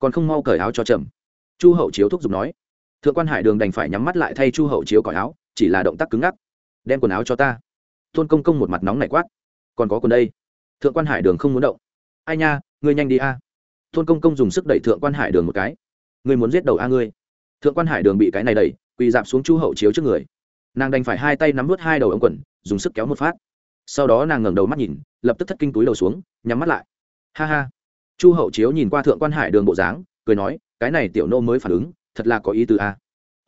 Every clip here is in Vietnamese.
còn không mau cởi áo cho trầm chu hậu chiếu thúc giục nói. Thượng quan hải đường đành phải nhắm mắt lại thay chu hậu chiếu cởi áo, chỉ là động tác cứng ngắc. Đem quần áo cho ta. Tôn công công một mặt nóng nảy quát. Còn có quần đây. Thượng quan hải đường không muốn động. Ai nha, ngươi nhanh đi a. Tôn công công dùng sức đẩy thượng quan hải đường một cái. Ngươi muốn giết đầu a ngươi. Thượng quan hải đường bị cái này đẩy, quỳ dạp xuống chu hậu chiếu trước người. Nàng đành phải hai tay nắm vớt hai đầu ống quần, dùng sức kéo một phát. Sau đó nàng ngẩng đầu mắt nhìn, lập tức thất kinh túi đầu xuống, nhắm mắt lại. Ha ha chu hậu chiếu nhìn qua thượng quan hải đường bộ dáng, cười nói, cái này tiểu nô mới phản ứng, thật là có ý tứ a.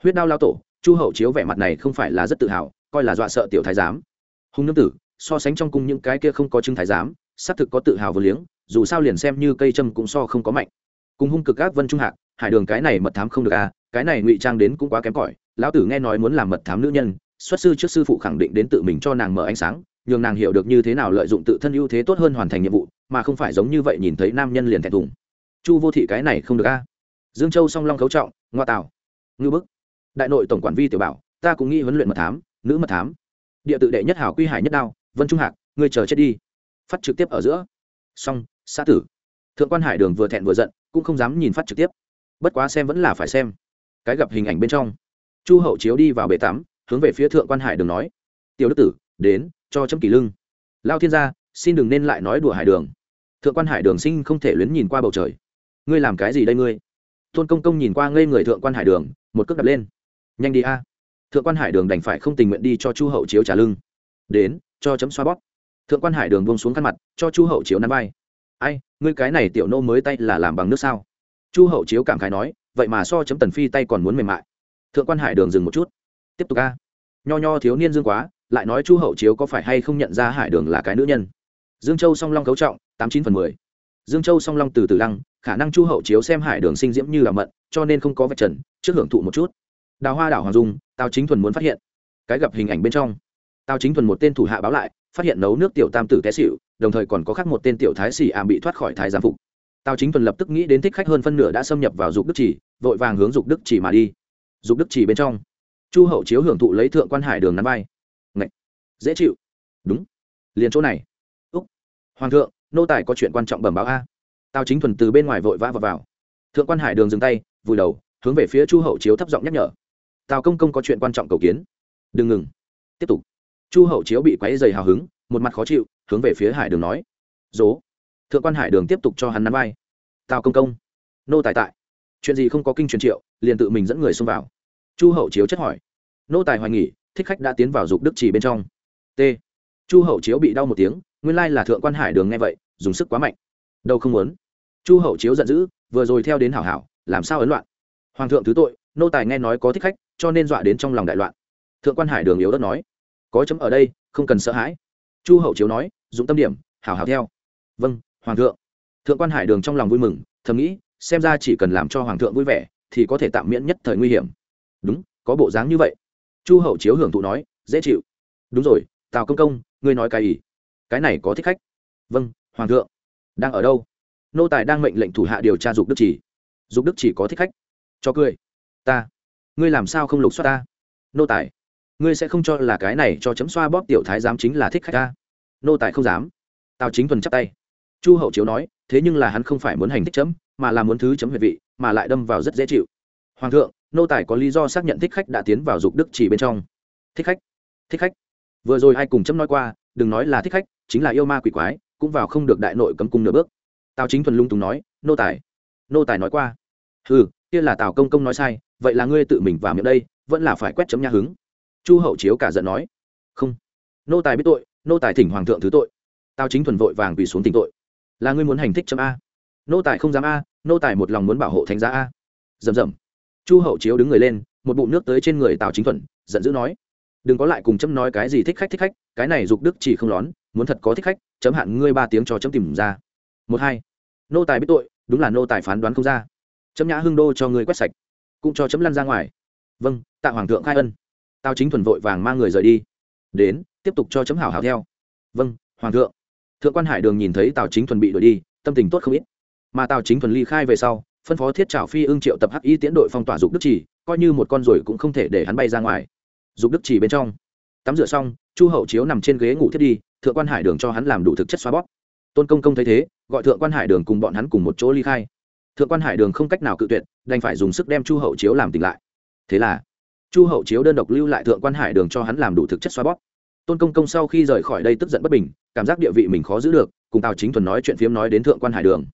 Huyết đao lao tổ, chu hậu chiếu vẻ mặt này không phải là rất tự hào, coi là dọa sợ tiểu thái giám. Hùng nương tử, so sánh trong cung những cái kia không có chứng thái giám, xác thực có tự hào vừa liếng, dù sao liền xem như cây châm cũng so không có mạnh. Cùng hung cực các vân trung hạc, hải đường cái này mật thám không được a, cái này ngụy trang đến cũng quá kém cỏi, lão tử nghe nói muốn làm mật thám nữ nhân, xuất sư trước sư phụ khẳng định đến tự mình cho nàng mở ánh sáng, nhường nàng hiểu được như thế nào lợi dụng tự thân ưu thế tốt hơn hoàn thành nhiệm vụ mà không phải giống như vậy nhìn thấy nam nhân liền thẹn thùng. Chu vô thị cái này không được a. Dương châu song long khấu trọng, ngoa tào ngư bức. Đại nội tổng quản vi tiểu bảo, ta cũng nghĩ huấn luyện mật thám, nữ mật thám. Địa tự đệ nhất hảo quy hải nhất đao, vân trung hạc, ngươi chờ chết đi. Phát trực tiếp ở giữa. Song, xã tử. Thượng quan hải đường vừa thẹn vừa giận, cũng không dám nhìn phát trực tiếp. Bất quá xem vẫn là phải xem. Cái gặp hình ảnh bên trong. Chu hậu chiếu đi vào bể tắm, hướng về phía thượng quan hải đường nói. Tiểu đức tử, đến, cho chấm kỳ lưng. Lao thiên gia, xin đừng nên lại nói đùa hải đường thượng quan hải đường sinh không thể luyến nhìn qua bầu trời. Ngươi làm cái gì đây ngươi? Tôn công công nhìn qua ngây người thượng quan hải đường, một cước đập lên. Nhanh đi a. Thượng quan hải đường đành phải không tình nguyện đi cho chu hậu chiếu trả lưng. Đến, cho chấm xoa bóp. Thượng quan hải đường buông xuống khăn mặt, cho chu hậu chiếu nắn vai. Ai, ngươi cái này tiểu nô mới tay là làm bằng nước sao? Chu hậu chiếu cảm khái nói, vậy mà so chấm tần phi tay còn muốn mềm mại. Thượng quan hải đường dừng một chút. Tiếp tục a. Nho nho thiếu niên dương quá, lại nói chu hậu chiếu có phải hay không nhận ra hải đường là cái nữ nhân? Dương châu song long cấu trọng tám chín phần mười. Dương châu song long từ từ lăng, khả năng chu hậu chiếu xem hải đường sinh diễm như là mận, cho nên không có vạch trần, trước hưởng thụ một chút. Đào hoa đảo hoàng dung, tào chính thuần muốn phát hiện. Cái gặp hình ảnh bên trong. Tào chính thuần một tên thủ hạ báo lại, phát hiện nấu nước tiểu tam tử té xịu đồng thời còn có khác một tên tiểu thái xỉ ảm bị thoát khỏi thái giám phục. Tào chính thuần lập tức nghĩ đến thích khách hơn phân nửa đã xâm nhập vào dục đức chỉ, vội vàng hướng dục đức chỉ mà đi. Dục đức chỉ bên trong. Chu hậu chiếu hưởng thụ lấy thượng quan hải đường nắm vai. Ngậy! dễ chịu. Đúng. Liền chỗ này. Úc. Hoàng thượng nô tài có chuyện quan trọng bẩm báo a. Tào chính thuần từ bên ngoài vội vã vào, vào. thượng quan hải đường dừng tay vùi đầu hướng về phía chu hậu chiếu thấp giọng nhắc nhở. Tào công công có chuyện quan trọng cầu kiến. Đừng ngừng. Tiếp tục. Chu hậu chiếu bị quáy dày hào hứng một mặt khó chịu hướng về phía hải đường nói. Dố thượng quan hải đường tiếp tục cho hắn nắm vai. Tào công công. Nô tài tại. Chuyện gì không có kinh truyền triệu liền tự mình dẫn người xông vào. Chu hậu chiếu chất hỏi. Nô tài hoài nghỉ thích khách đã tiến vào dục đức chỉ bên trong. T. Chu hậu chiếu bị đau một tiếng nguyên lai là thượng quan hải đường nghe vậy, dùng sức quá mạnh. Đâu không muốn? Chu hậu chiếu giận dữ, vừa rồi theo đến hảo hảo, làm sao ấn loạn? Hoàng thượng thứ tội, nô tài nghe nói có thích khách, cho nên dọa đến trong lòng đại loạn. Thượng quan hải đường yếu đất nói, có chấm ở đây, không cần sợ hãi. Chu hậu chiếu nói dùng tâm điểm, hảo hảo theo. Vâng hoàng thượng. Thượng quan hải đường trong lòng vui mừng, thầm nghĩ, xem ra chỉ cần làm cho hoàng thượng vui vẻ, thì có thể tạm miễn nhất thời nguy hiểm. Đúng, có bộ dáng như vậy. Chu hậu chiếu hưởng thụ nói, dễ chịu. Đúng rồi, tào công công, ngươi nói cái ý cái này có thích khách. Vâng hoàng thượng. Đang ở đâu? Nô tài đang mệnh lệnh thủ hạ điều tra dục đức chỉ. Dục đức chỉ có thích khách. Cho cười. Ta. Ngươi làm sao không lục xoát ta? Nô tài. Ngươi sẽ không cho là cái này cho chấm xoa bóp tiểu thái giám chính là thích khách ta. Nô tài không dám. Tào chính thuần chắp tay. Chu hậu chiếu nói, thế nhưng là hắn không phải muốn hành thích chấm, mà là muốn thứ chấm huyệt vị, mà lại đâm vào rất dễ chịu. Hoàng thượng, nô tài có lý do xác nhận thích khách đã tiến vào dục đức chỉ bên trong. Thích khách. Thích khách. Vừa rồi ai cùng chấm nói qua đừng nói là thích khách, chính là yêu ma quỷ quái, cũng vào không được đại nội cấm cung nửa bước. Tào chính thuần lung tùng nói, nô tài nô tài nói qua. Ừ kia là tào công công nói sai, vậy là ngươi tự mình vào miệng đây, vẫn là phải quét chấm nha hứng. Chu hậu chiếu cả giận nói, không, nô tài biết tội, nô tài thỉnh hoàng thượng thứ tội. Tào chính thuần vội vàng quỳ xuống tỉnh tội. Là ngươi muốn hành thích chấm a? Nô tài không dám a, nô tài một lòng muốn bảo hộ thánh giá a. Rầm rầm. Chu hậu chiếu đứng người lên, một bụng nước tới trên người tào chính thuần, giận dữ nói đừng có lại cùng chấm nói cái gì thích khách thích khách, cái này dục đức chỉ không lón, muốn thật có thích khách, chấm hạn ngươi ba tiếng cho chấm tìm ra. Một hai, nô tài biết tội, đúng là nô tài phán đoán không ra. Chấm nhã hưng đô cho ngươi quét sạch, cũng cho chấm lăn ra ngoài. Vâng tạ hoàng thượng khai ân. Tao chính thuần vội vàng mang người rời đi. Đến, tiếp tục cho chấm hảo hảo theo. Vâng hoàng thượng. Thượng quan hải đường nhìn thấy tào chính thuần bị đuổi đi, tâm tình tốt không ít. Mà tào chính thuần ly khai về sau, phân phó thiết trào phi ưng triệu tập hắc y tiễn đội phong tỏa dục đức chỉ, coi như một con ruồi cũng không thể để hắn bay ra ngoài dục đức chỉ bên trong. Tắm rửa xong, chu hậu chiếu nằm trên ghế ngủ thiết đi, thượng quan hải đường cho hắn làm đủ thực chất xoa bóp. Tôn công công thấy thế, gọi thượng quan hải đường cùng bọn hắn cùng một chỗ ly khai. Thượng quan hải đường không cách nào cự tuyệt, đành phải dùng sức đem chu hậu chiếu làm tỉnh lại. Thế là, chu hậu chiếu đơn độc lưu lại thượng quan hải đường cho hắn làm đủ thực chất xoa bóp. Tôn công công sau khi rời khỏi đây tức giận bất bình, cảm giác địa vị mình khó giữ được, cùng tào chính thuần nói chuyện phiếm nói đến thượng quan hải đường.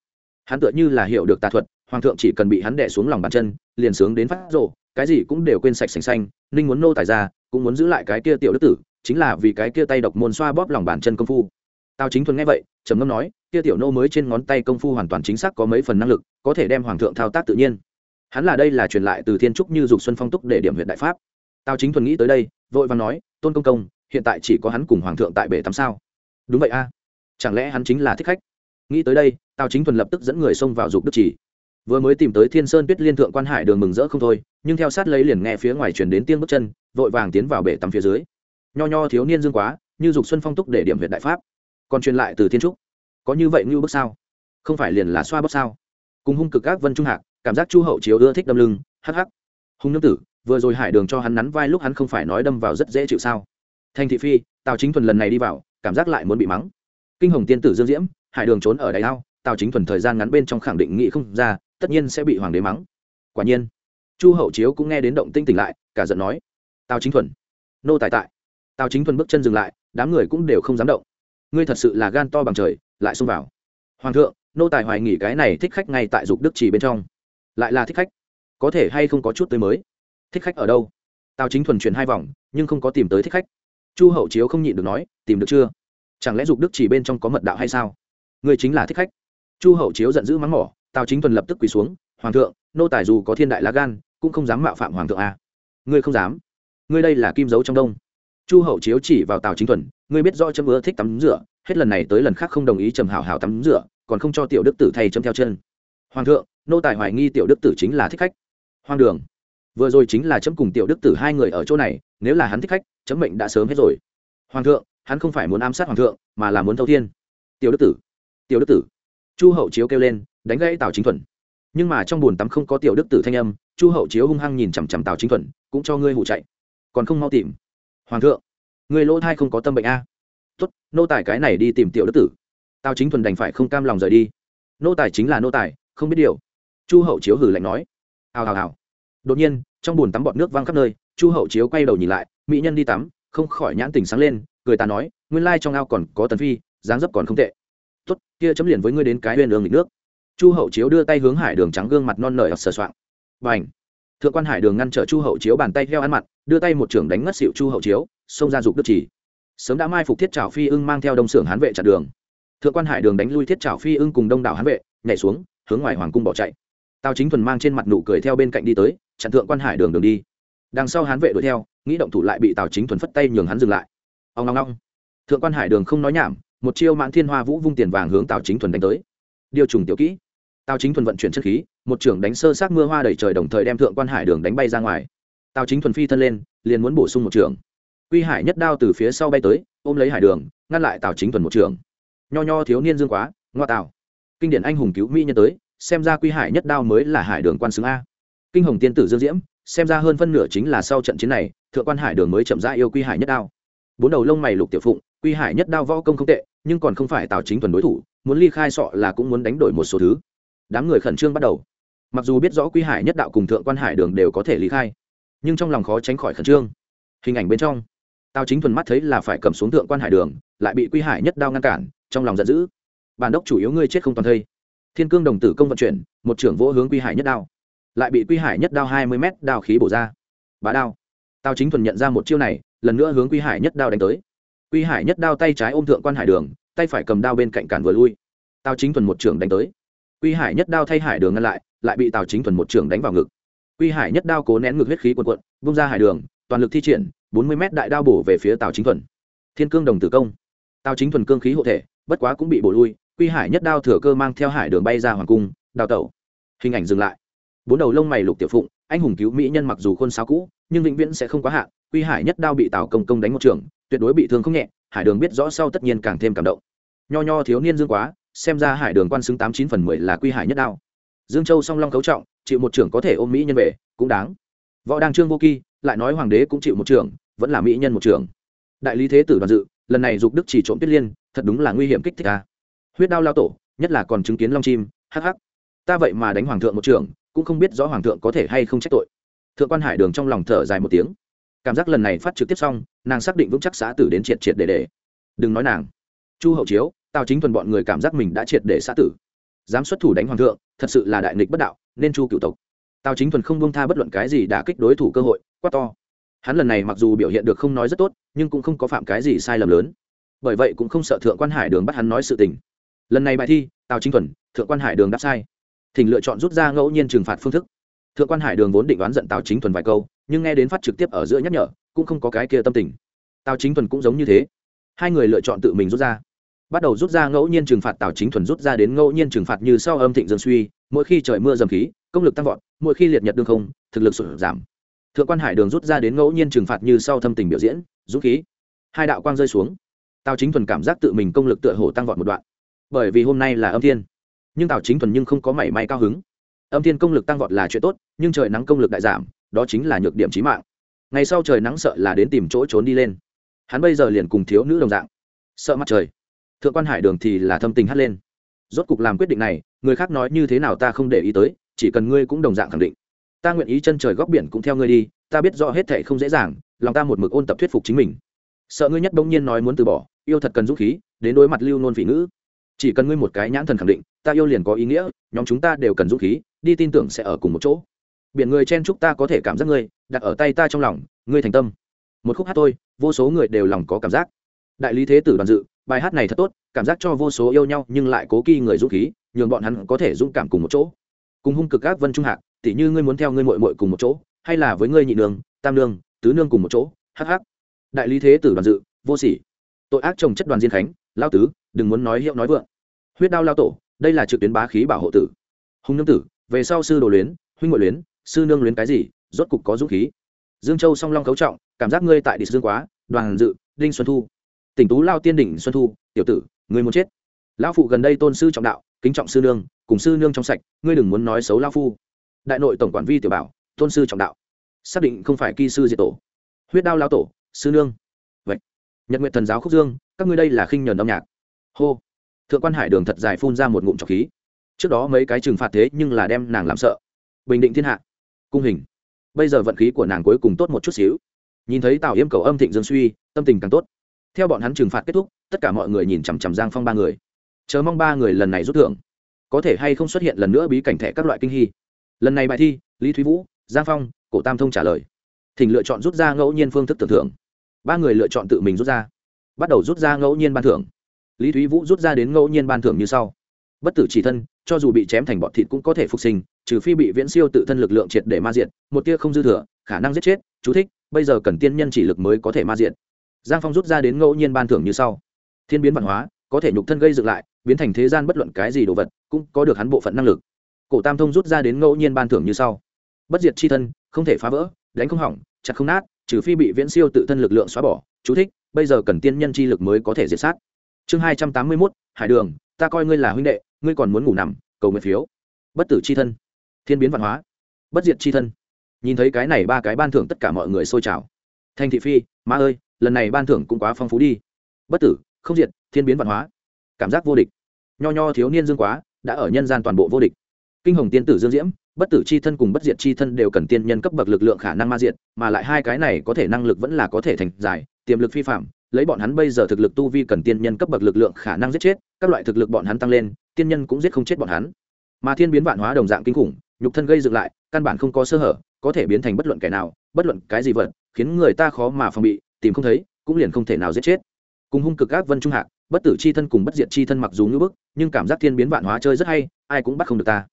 Hắn tựa như là hiểu được tà thuật, hoàng thượng chỉ cần bị hắn đẻ xuống lòng bàn chân, liền sướng đến phát rộ cái gì cũng đều quên sạch sành xanh, ninh muốn nô tài ra, cũng muốn giữ lại cái kia tiểu đức tử, chính là vì cái kia tay độc môn xoa bóp lòng bàn chân công phu. Tào chính thuần nghe vậy, trầm ngâm nói, kia tiểu nô mới trên ngón tay công phu hoàn toàn chính xác có mấy phần năng lực, có thể đem hoàng thượng thao tác tự nhiên. Hắn là đây là truyền lại từ thiên trúc như dục xuân phong túc để điểm huyện đại pháp. Tào chính thuần nghĩ tới đây, vội và nói, tôn công công, hiện tại chỉ có hắn cùng hoàng thượng tại bể tắm sao? Đúng vậy a, chẳng lẽ hắn chính là thích khách? Nghĩ tới đây, tào chính thuần lập tức dẫn người xông vào dục đức chỉ vừa mới tìm tới thiên sơn tuyết liên thượng quan hải đường mừng rỡ không thôi, nhưng theo sát lấy liền nghe phía ngoài truyền đến tiên bước chân, vội vàng tiến vào bể tắm phía dưới. Nho nho thiếu niên dương quá, như dục xuân phong túc để điểm huyện đại pháp. Còn truyền lại từ thiên trúc. Có như vậy như bước sao? Không phải liền là xoa bước sao? Cùng hung cực các vân trung hạc, cảm giác chu hậu chiếu ưa thích đâm lưng, hắc hắc. Hung nương tử, vừa rồi hải đường cho hắn nắn vai lúc hắn không phải nói đâm vào rất dễ chịu sao? Thành thị phi, tào chính thuần lần này đi vào, cảm giác lại muốn bị mắng. Kinh hồng tiên tử dương diễm, hải đường trốn ở đáy ao, tào chính thuần thời gian ngắn bên trong khẳng định nghị không ra tất nhiên sẽ bị hoàng đế mắng. Quả nhiên, chu hậu chiếu cũng nghe đến động tinh tỉnh lại, cả giận nói, tào chính thuần, nô tài tại. Tào chính thuần bước chân dừng lại, đám người cũng đều không dám động. Ngươi thật sự là gan to bằng trời, lại xông vào. Hoàng thượng, nô tài hoài nghỉ cái này thích khách ngay tại dục đức trì bên trong. Lại là thích khách? Có thể hay không có chút tới mới? Thích khách ở đâu? Tào chính thuần chuyển hai vòng, nhưng không có tìm tới thích khách. Chu hậu chiếu không nhịn được nói, tìm được chưa? Chẳng lẽ dục đức chỉ bên trong có mật đạo hay sao? Ngươi chính là thích khách. Chu hậu chiếu giận dữ mắng mỏ tào chính thuần lập tức quỳ xuống, hoàng thượng, nô tài dù có thiên đại lá gan, cũng không dám mạo phạm hoàng thượng a. Ngươi không dám? Ngươi đây là kim dấu trong đông. Chu hậu chiếu chỉ vào tào chính thuần ngươi biết rõ chấm ưa thích tắm rửa, hết lần này tới lần khác không đồng ý trầm hảo hảo tắm rửa, còn không cho tiểu đức tử thay chấm theo chân. Hoàng thượng, nô tài hoài nghi tiểu đức tử chính là thích khách. Hoang đường. Vừa rồi chính là chấm cùng tiểu đức tử hai người ở chỗ này, nếu là hắn thích khách, chấm mệnh đã sớm hết rồi. Hoàng thượng, hắn không phải muốn ám sát hoàng thượng, mà là muốn thâu thiên. Tiểu đức tử. Tiểu đức tử. Chu hậu chiếu kêu lên đánh gãy tào chính thuần nhưng mà trong b tắm không có tiểu đức tử thanh âm chu hậu chiếu hung hăng nhìn chằm chằm tào chính thuần cũng cho ngươi hụ chạy còn không mau tìm hoàng thượng người lỗ thai không có tâm bệnh a tuất, nô tài cái này đi tìm tiểu đức tử tào chính thuần đành phải không cam lòng rời đi nô tài chính là nô tài không biết điều chu hậu chiếu hử lạnh nói hào hào hào đột nhiên trong bùn tắm bọt nước văng khắp nơi chu hậu chiếu quay đầu nhìn lại mỹ nhân đi tắm không khỏi nhãn tình sáng lên cười ta nói nguyên lai trong ao còn có tần phi dáng dấp còn không tệ tuất, kia chấm liền với ngươi đến cái huyền đường nghịch nước chu hậu chiếu đưa tay hướng hải đường trắng gương mặt non nở sờ soạng. Và ảnh thượng quan hải đường ngăn trở chu hậu chiếu bàn tay theo ăn mặt, đưa tay một trưởng đánh ngất xịu chu hậu chiếu, xông ra dục đức chỉ. Sớm đã mai phục thiết trào phi ưng mang theo đông xưởng hán vệ chặn đường. Thượng quan hải đường đánh lui thiết trào phi ưng cùng đông đảo hán vệ, nhảy xuống, hướng ngoài hoàng cung bỏ chạy. Tào chính thuần mang trên mặt nụ cười theo bên cạnh đi tới, chặn thượng quan hải đường đường đi. Đằng sau hán vệ đuổi theo, nghĩ động thủ lại bị tào chính thuần phất tay nhường hắn dừng lại. Ông ngong ngong thượng quan hải đường không nói nhảm, một chiêu mãn thiên hoa vũ vung tiền vàng hướng tào chính thuần đánh tới. Điều trùng tiểu kỹ tào chính thuần vận chuyển chất khí, một trưởng đánh sơ sát mưa hoa đầy trời đồng thời đem thượng quan hải đường đánh bay ra ngoài. Tào chính thuần phi thân lên, liền muốn bổ sung một trưởng. Quy hải nhất đao từ phía sau bay tới, ôm lấy hải đường, ngăn lại tào chính thuần một trưởng. Nho nho thiếu niên dương quá, ngoa tào. Kinh điển anh hùng cứu mỹ nhân tới, xem ra quy hải nhất đao mới là hải đường quan xứng a. Kinh hồng tiên tử dương diễm, xem ra hơn phân nửa chính là sau trận chiến này, thượng quan hải đường mới chậm ra yêu quy hải nhất đao. Bốn đầu lông mày lục tiểu phụng, quy hải nhất đao võ công không tệ, nhưng còn không phải tào chính thuần đối thủ, muốn ly khai sọ là cũng muốn đánh đổi một số thứ đám người khẩn trương bắt đầu. Mặc dù biết rõ quy hải nhất đạo cùng thượng quan hải đường đều có thể lý khai, nhưng trong lòng khó tránh khỏi khẩn trương. Hình ảnh bên trong tao chính thuần mắt thấy là phải cầm xuống thượng quan hải đường, lại bị quy hải nhất đao ngăn cản, trong lòng giận dữ. Bản đốc chủ yếu ngươi chết không toàn thây. Thiên cương đồng tử công vận chuyển, một trưởng vỗ hướng quy hải nhất đao lại bị quy hải nhất đao hai mươi m đao khí bổ ra. Bá đao. Tao chính thuần nhận ra một chiêu này, lần nữa hướng quy hải nhất đao đánh tới. Quy hải nhất đao tay trái ôm thượng quan hải đường, tay phải cầm đao bên cạnh cản vừa lui. Tào chính thuần một trưởng đánh tới quy hải nhất đao thay hải đường ngăn lại lại bị tào chính thuần một trưởng đánh vào ngực. Quy hải nhất đao cố nén ngực huyết khí quần quận bung ra hải đường, toàn lực thi triển, bốn mươi mét đại đao bổ về phía tào chính thuần. Thiên cương đồng tử công. Tào chính thuần cương khí hộ thể, bất quá cũng bị bổ lui, quy hải nhất đao thừa cơ mang theo hải đường bay ra hoàng cung, đào tẩu. Hình ảnh dừng lại. Bốn đầu lông mày lục tiểu phụng, anh hùng cứu mỹ nhân mặc dù khuôn sáo cũ, nhưng vĩnh viễn sẽ không quá hạn, quy hải nhất đao bị tào công công đánh một trường, tuyệt đối bị thương không nhẹ, hải đường biết rõ sau tất nhiên càng thêm cảm động. Nho nho thiếu niên dương quá xem ra hải đường quan xứng tám chín phần mười là quy hải nhất đao. Dương châu song long cấu trọng, chịu một trưởng có thể ôm mỹ nhân về, cũng đáng. Võ đăng trương vô kỳ lại nói hoàng đế cũng chịu một trưởng, vẫn là mỹ nhân một trưởng. Đại lý thế tử đoàn dự, lần này dục đức chỉ trộm tuyết liên, thật đúng là nguy hiểm kích thích ta huyết đao lao tổ, nhất là còn chứng kiến long chim, hắc hắc. Ta vậy mà đánh hoàng thượng một trưởng, cũng không biết rõ hoàng thượng có thể hay không trách tội. Thượng quan hải đường trong lòng thở dài một tiếng. Cảm giác lần này phát trực tiếp xong, nàng xác định vững chắc xã tử đến triệt triệt để để. Đừng nói nàng. Chu hậu chiếu tào chính thuần bọn người cảm giác mình đã triệt để xã tử. Dám xuất thủ đánh hoàng thượng, thật sự là đại nghịch bất đạo, nên chu cựu tộc. Tào chính thuần không bông tha bất luận cái gì đã kích đối thủ cơ hội, quát to. Hắn lần này mặc dù biểu hiện được không nói rất tốt, nhưng cũng không có phạm cái gì sai lầm lớn. Bởi vậy cũng không sợ thượng quan hải đường bắt hắn nói sự tình. Lần này bài thi, tào chính thuần, thượng quan hải đường đáp sai. Thỉnh lựa chọn rút ra ngẫu nhiên trừng phạt phương thức. Thượng quan hải đường vốn định đoán giận tào chính thuần vài câu, nhưng nghe đến phát trực tiếp ở giữa nhắc nhở, cũng không có cái kia tâm tình. Tào chính thuần cũng giống như thế. Hai người lựa chọn tự mình rút ra bắt đầu rút ra ngẫu nhiên trừng phạt tào chính thuần rút ra đến ngẫu nhiên trừng phạt như sau âm thịnh dương suy, mỗi khi trời mưa dầm khí, công lực tăng vọt, mỗi khi liệt nhật đương không, thực lực sụt giảm. Thượng quan hải đường rút ra đến ngẫu nhiên trừng phạt như sau thâm tình biểu diễn, dũng khí. Hai đạo quang rơi xuống. Tào chính thuần cảm giác tự mình công lực tựa hồ tăng vọt một đoạn. Bởi vì hôm nay là âm thiên. Nhưng tào chính thuần nhưng không có mảy may cao hứng. Âm thiên công lực tăng vọt là chuyện tốt, nhưng trời nắng công lực đại giảm, đó chính là nhược điểm trí mạng. Ngày sau trời nắng sợ là đến tìm chỗ trốn đi lên. Hắn bây giờ liền cùng thiếu nữ đồng dạng. Sợ mặt trời thượng quan hải đường thì là thâm tình hắt lên. Rốt cục làm quyết định này, người khác nói như thế nào ta không để ý tới, chỉ cần ngươi cũng đồng dạng khẳng định. Ta nguyện ý chân trời góc biển cũng theo ngươi đi, ta biết rõ hết thệ không dễ dàng, lòng ta một mực ôn tập thuyết phục chính mình. Sợ ngươi nhất bỗng nhiên nói muốn từ bỏ, yêu thật cần dũng khí, đến đối mặt lưu nôn phỉ ngữ. Chỉ cần ngươi một cái nhãn thần khẳng định, ta yêu liền có ý nghĩa, nhóm chúng ta đều cần dũng khí, đi tin tưởng sẽ ở cùng một chỗ. Biển người chen chúc ta có thể cảm giác ngươi, đặt ở tay ta trong lòng, ngươi thành tâm. Một khúc hát thôi, vô số người đều lòng có cảm giác. Đại lý thế tử đoàn dự bài hát này thật tốt, cảm giác cho vô số yêu nhau nhưng lại cố kỳ người dũng khí, nhường bọn hắn có thể dũng cảm cùng một chỗ. Cùng hung cực các vân trung hạc, tỉ như ngươi muốn theo ngươi mội mội cùng một chỗ, hay là với ngươi nhị nương, tam nương, tứ nương cùng một chỗ hh đại lý thế tử đoàn dự, vô sỉ. Tội ác chồng chất đoàn diên khánh, lao tứ, đừng muốn nói hiệu nói vượng. Huyết đao lao tổ, đây là trực tuyến bá khí bảo hộ tử. Hùng nương tử, về sau sư đồ luyến, huynh ngội luyến, sư nương luyến cái gì, rốt cục có dũng khí. Dương châu song long cấu trọng, cảm giác ngươi tại địch dương quá, đoàn dự, đinh xuân thu tỉnh tú lao tiên đỉnh xuân thu, tiểu tử, ngươi muốn chết. Lão phụ gần đây tôn sư trọng đạo, kính trọng sư nương, cùng sư nương trong sạch, ngươi đừng muốn nói xấu lao phu. Đại nội tổng quản vi tiểu bảo, tôn sư trọng đạo. Xác định không phải kỳ sư diệt tổ. Huyết đao lao tổ, sư nương. Vậy, nhật nguyện thần giáo khúc dương, các ngươi đây là khinh nhờn âm nhạc. Hô. Thượng quan hải đường thật dài phun ra một ngụm trọc khí. Trước đó mấy cái trừng phạt thế nhưng là đem nàng làm sợ. Bình định thiên hạ. Cung hình. Bây giờ vận khí của nàng cuối cùng tốt một chút xíu. Nhìn thấy tào yêm cầu âm thịnh dương suy, tâm tình càng tốt theo bọn hắn trừng phạt kết thúc, tất cả mọi người nhìn chằm chằm giang phong ba người. Chờ mong ba người lần này rút thưởng. Có thể hay không xuất hiện lần nữa bí cảnh thẻ các loại kinh hy lần này bài thi, lý thúy vũ, giang phong, cổ tam thông trả lời. Thỉnh lựa chọn rút ra ngẫu nhiên phương thức tưởng thưởng. Ba người lựa chọn tự mình rút ra. Bắt đầu rút ra ngẫu nhiên ban thưởng. Lý thúy vũ rút ra đến ngẫu nhiên ban thưởng như sau. Bất tử chỉ thân, cho dù bị chém thành bọt thịt cũng có thể phục sinh, trừ phi bị viễn siêu tự thân lực lượng triệt để ma diện một tia không dư thừa, khả năng giết chết, chú thích, bây giờ cần tiên nhân chỉ lực mới có thể ma diện giang phong rút ra đến ngẫu nhiên ban thưởng như sau. Thiên biến văn hóa, có thể nhục thân gây dựng lại, biến thành thế gian bất luận cái gì đồ vật, cũng có được hắn bộ phận năng lực. Cổ tam thông rút ra đến ngẫu nhiên ban thưởng như sau. Bất diệt c h i thân, không thể phá vỡ, đánh không hỏng, chặt không nát, trừ phi bị viễn siêu tự thân lực lượng xóa bỏ. Chú thích, bây giờ cần tiên nhân chi lực mới có thể diệt sát. Chương hai trăm tám mươi mốt, hải đường, ta coi ngươi là huynh đệ, ngươi còn muốn ngủ nằm, cầu nguyện phiếu. Bất tử c h i thân. Thiên biến văn hóa. Bất diệt c h i thân. Nhìn thấy cái này ba cái ban thưởng tất cả mọi người xôi trào. Thanh thị phi, ma ơi lần này ban thưởng cũng quá phong phú đi. Bất tử không diệt thiên biến văn hóa. Cảm giác vô địch. Nho nho thiếu niên dương quá đã ở nhân gian toàn bộ vô địch. Kinh hồng tiên tử dương diễm bất tử c h i thân cùng bất diệt c h i thân đều cần tiên nhân cấp bậc lực lượng khả năng ma diện, mà lại hai cái này có thể năng lực vẫn là có thể thành giải tiềm lực phi phạm lấy bọn hắn bây giờ thực lực tu vi cần tiên nhân cấp bậc lực lượng khả năng giết chết các loại thực lực bọn hắn tăng lên tiên nhân cũng giết không chết bọn hắn. Mà thiên biến vạn hóa đồng dạng kinh khủng nhục thân gây dựng lại căn bản không có sơ hở có thể biến thành bất luận kẻ nào bất luận cái gì vật khiến người ta khó mà phòng bị tìm không thấy, cũng liền không thể nào giết chết. Cùng hung cực ác vân trung hạc, bất tử c h i thân cùng bất diệt c h i thân mặc dù ngưỡng bức, nhưng cảm giác thiên biến vạn hóa chơi rất hay, ai cũng bắt không được ta.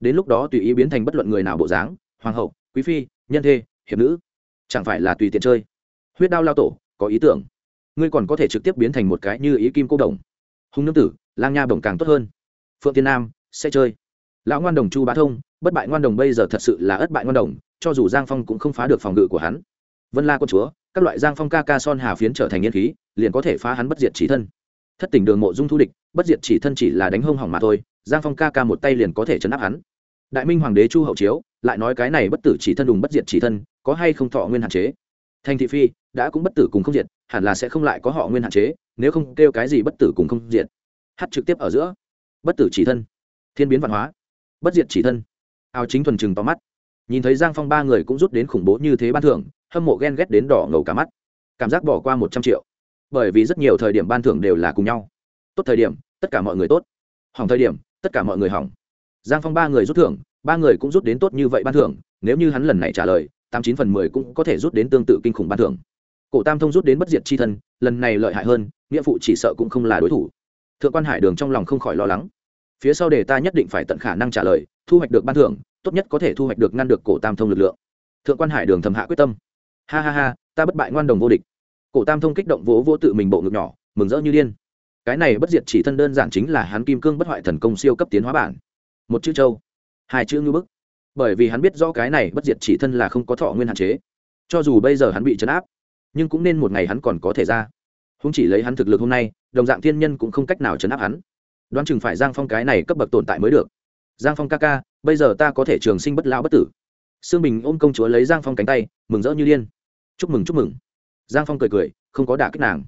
Đến lúc đó tùy ý biến thành bất luận người nào bộ dáng, hoàng hậu, quý phi, nhân thê, hiệp nữ, chẳng phải là tùy tiện chơi. Huyết đao lao tổ, có ý tưởng. Ngươi còn có thể trực tiếp biến thành một cái như ý kim cô đồng. Hung nương tử, lang nha bồng càng tốt hơn. Phượng tiên nam, sẽ chơi. Lão ngoan đồng chu bá thông, bất bại ngoan đồng bây giờ thật sự là ất bại ngoan đồng, cho dù giang phong cũng không phá được phòng ngự của hắn. Vân la quân chúa các loại giang phong ca ca son hà phiến trở thành nghiên khí, liền có thể phá hắn bất diệt chỉ thân. Thất tình đường mộ dung thu địch, bất diệt chỉ thân chỉ là đánh hông hỏng mà thôi, giang phong ca ca một tay liền có thể chấn áp hắn. Đại minh hoàng đế chu hậu chiếu, lại nói cái này bất tử chỉ thân đùng bất diệt chỉ thân, có hay không thọ nguyên hạn chế? Thành thị phi, đã cũng bất tử cùng không diệt, hẳn là sẽ không lại có họ nguyên hạn chế, nếu không kêu cái gì bất tử cùng không diệt. Hát trực tiếp ở giữa. Bất tử chỉ thân. Thiên biến văn hóa. Bất diệt chỉ thân. Áo chính thuần chừng to mắt. Nhìn thấy giang phong ba người cũng rút đến khủng bố như thế ban thưởng hâm mộ ghen ghét đến đỏ ngầu cả mắt. Cảm giác bỏ qua một trăm triệu. Bởi vì rất nhiều thời điểm ban thưởng đều là cùng nhau. Tốt thời điểm, tất cả mọi người tốt. Hỏng thời điểm, tất cả mọi người hỏng. Giang phong ba người rút thưởng, ba người cũng rút đến tốt như vậy ban thưởng, nếu như hắn lần này trả lời, tám chín phần mười cũng có thể rút đến tương tự kinh khủng ban thưởng. Cổ tam thông rút đến bất diệt c h i thân, lần này lợi hại hơn, nghĩa phụ chỉ sợ cũng không là đối thủ. Thượng quan hải đường trong lòng không khỏi lo lắng. Phía sau đề ta nhất định phải tận khả năng trả lời, thu hoạch được ban thưởng, tốt nhất có thể thu hoạch được ngăn được cổ tam thông lực lượng. Thượng quan hải đường thầm hạ quyết tâm ha ha ha, ta bất bại ngoan đồng vô địch. Cổ tam thông kích động vỗ vỗ tự mình bộ ngực nhỏ, mừng rỡ như điên. Cái này bất diệt chỉ thân đơn giản chính là hắn kim cương bất hoại thần công siêu cấp tiến hóa bản. Một chữ châu, hai chữ ngư bức. Bởi vì hắn biết rõ cái này bất diệt chỉ thân là không có thọ nguyên hạn chế. Cho dù bây giờ hắn bị chấn áp, nhưng cũng nên một ngày hắn còn có thể ra. Không chỉ lấy hắn thực lực hôm nay, đồng dạng thiên nhân cũng không cách nào chấn áp hắn. Đoán chừng phải giang phong cái này cấp bậc tồn tại mới được. Giang phong ca ca, bây giờ ta có thể trường sinh bất lao bất tử sương bình ôm công chúa lấy giang phong cánh tay, mừng rỡ như điên. Chúc mừng chúc mừng. Giang phong cười cười, không có đả kích nàng.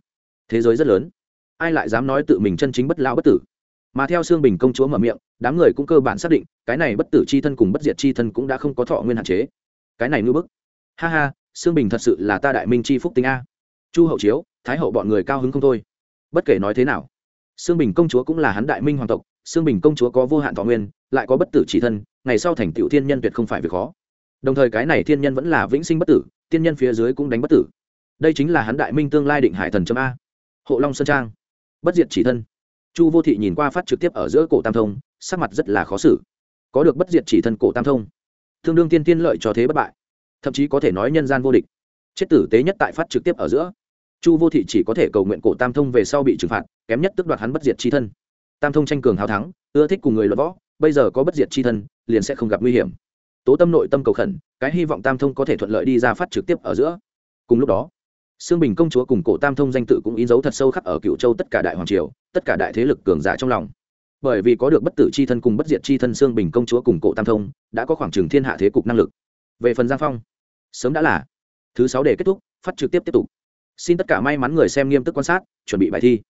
Thế giới rất lớn. Ai lại dám nói tự mình chân chính bất lao bất tử? Mà theo sương bình công chúa mở miệng, đám người cũng cơ bản xác định, cái này bất tử c h i thân cùng bất diệt c h i thân cũng đã không có thọ nguyên hạn chế. Cái này ngư bức. Ha ha, sương bình thật sự là ta đại minh c h i phúc tính a. Chu hậu chiếu, thái hậu bọn người cao hứng không thôi. Bất kể nói thế nào, sương bình công chúa cũng là hắn đại minh hoàng tộc, sương bình công chúa có vô hạn thọ nguyên, lại có bất tử chỉ thân, ngày sau thành tựu thiên nhân tuyệt không phải việc khó đồng thời cái này thiên nhân vẫn là vĩnh sinh bất tử, thiên nhân phía dưới cũng đánh bất tử. Đây chính là hắn đại minh tương lai định hải thần châm a. Hộ long sơn trang. Bất diệt chỉ thân. Chu vô thị nhìn qua phát trực tiếp ở giữa cổ tam thông, sắc mặt rất là khó xử. Có được bất diệt chỉ thân cổ tam thông tương đương tiên tiên lợi cho thế bất bại. Thậm chí có thể nói nhân gian vô địch. Chết tử tế nhất tại phát trực tiếp ở giữa. Chu vô thị chỉ có thể cầu nguyện cổ tam thông về sau bị trừng phạt, kém nhất tức đoạt hắn bất diệt chi thân. Tam thông tranh cường hào thắng, ưa thích cùng người luận võ, bây giờ có bất diệt chi thân, liền sẽ không gặp nguy hiểm tố tâm nội tâm cầu khẩn cái hy vọng tam thông có thể thuận lợi đi ra phát trực tiếp ở giữa cùng lúc đó Sương Bình công chúa cùng cổ Tam Thông danh tự cũng in dấu thật sâu khắc ở Cựu Châu tất cả đại hoàng triều, tất cả đại thế lực cường giả trong lòng. Bởi vì có được bất tử chi thân cùng bất diệt chi thân Sương Bình công chúa cùng cổ Tam Thông, đã có khoảng trường thiên hạ thế cục năng lực. Về phần Giang Phong, sớm đã là thứ sáu để kết thúc, phát trực tiếp tiếp tục. Xin tất cả may mắn người xem nghiêm túc quan sát, chuẩn bị bài thi.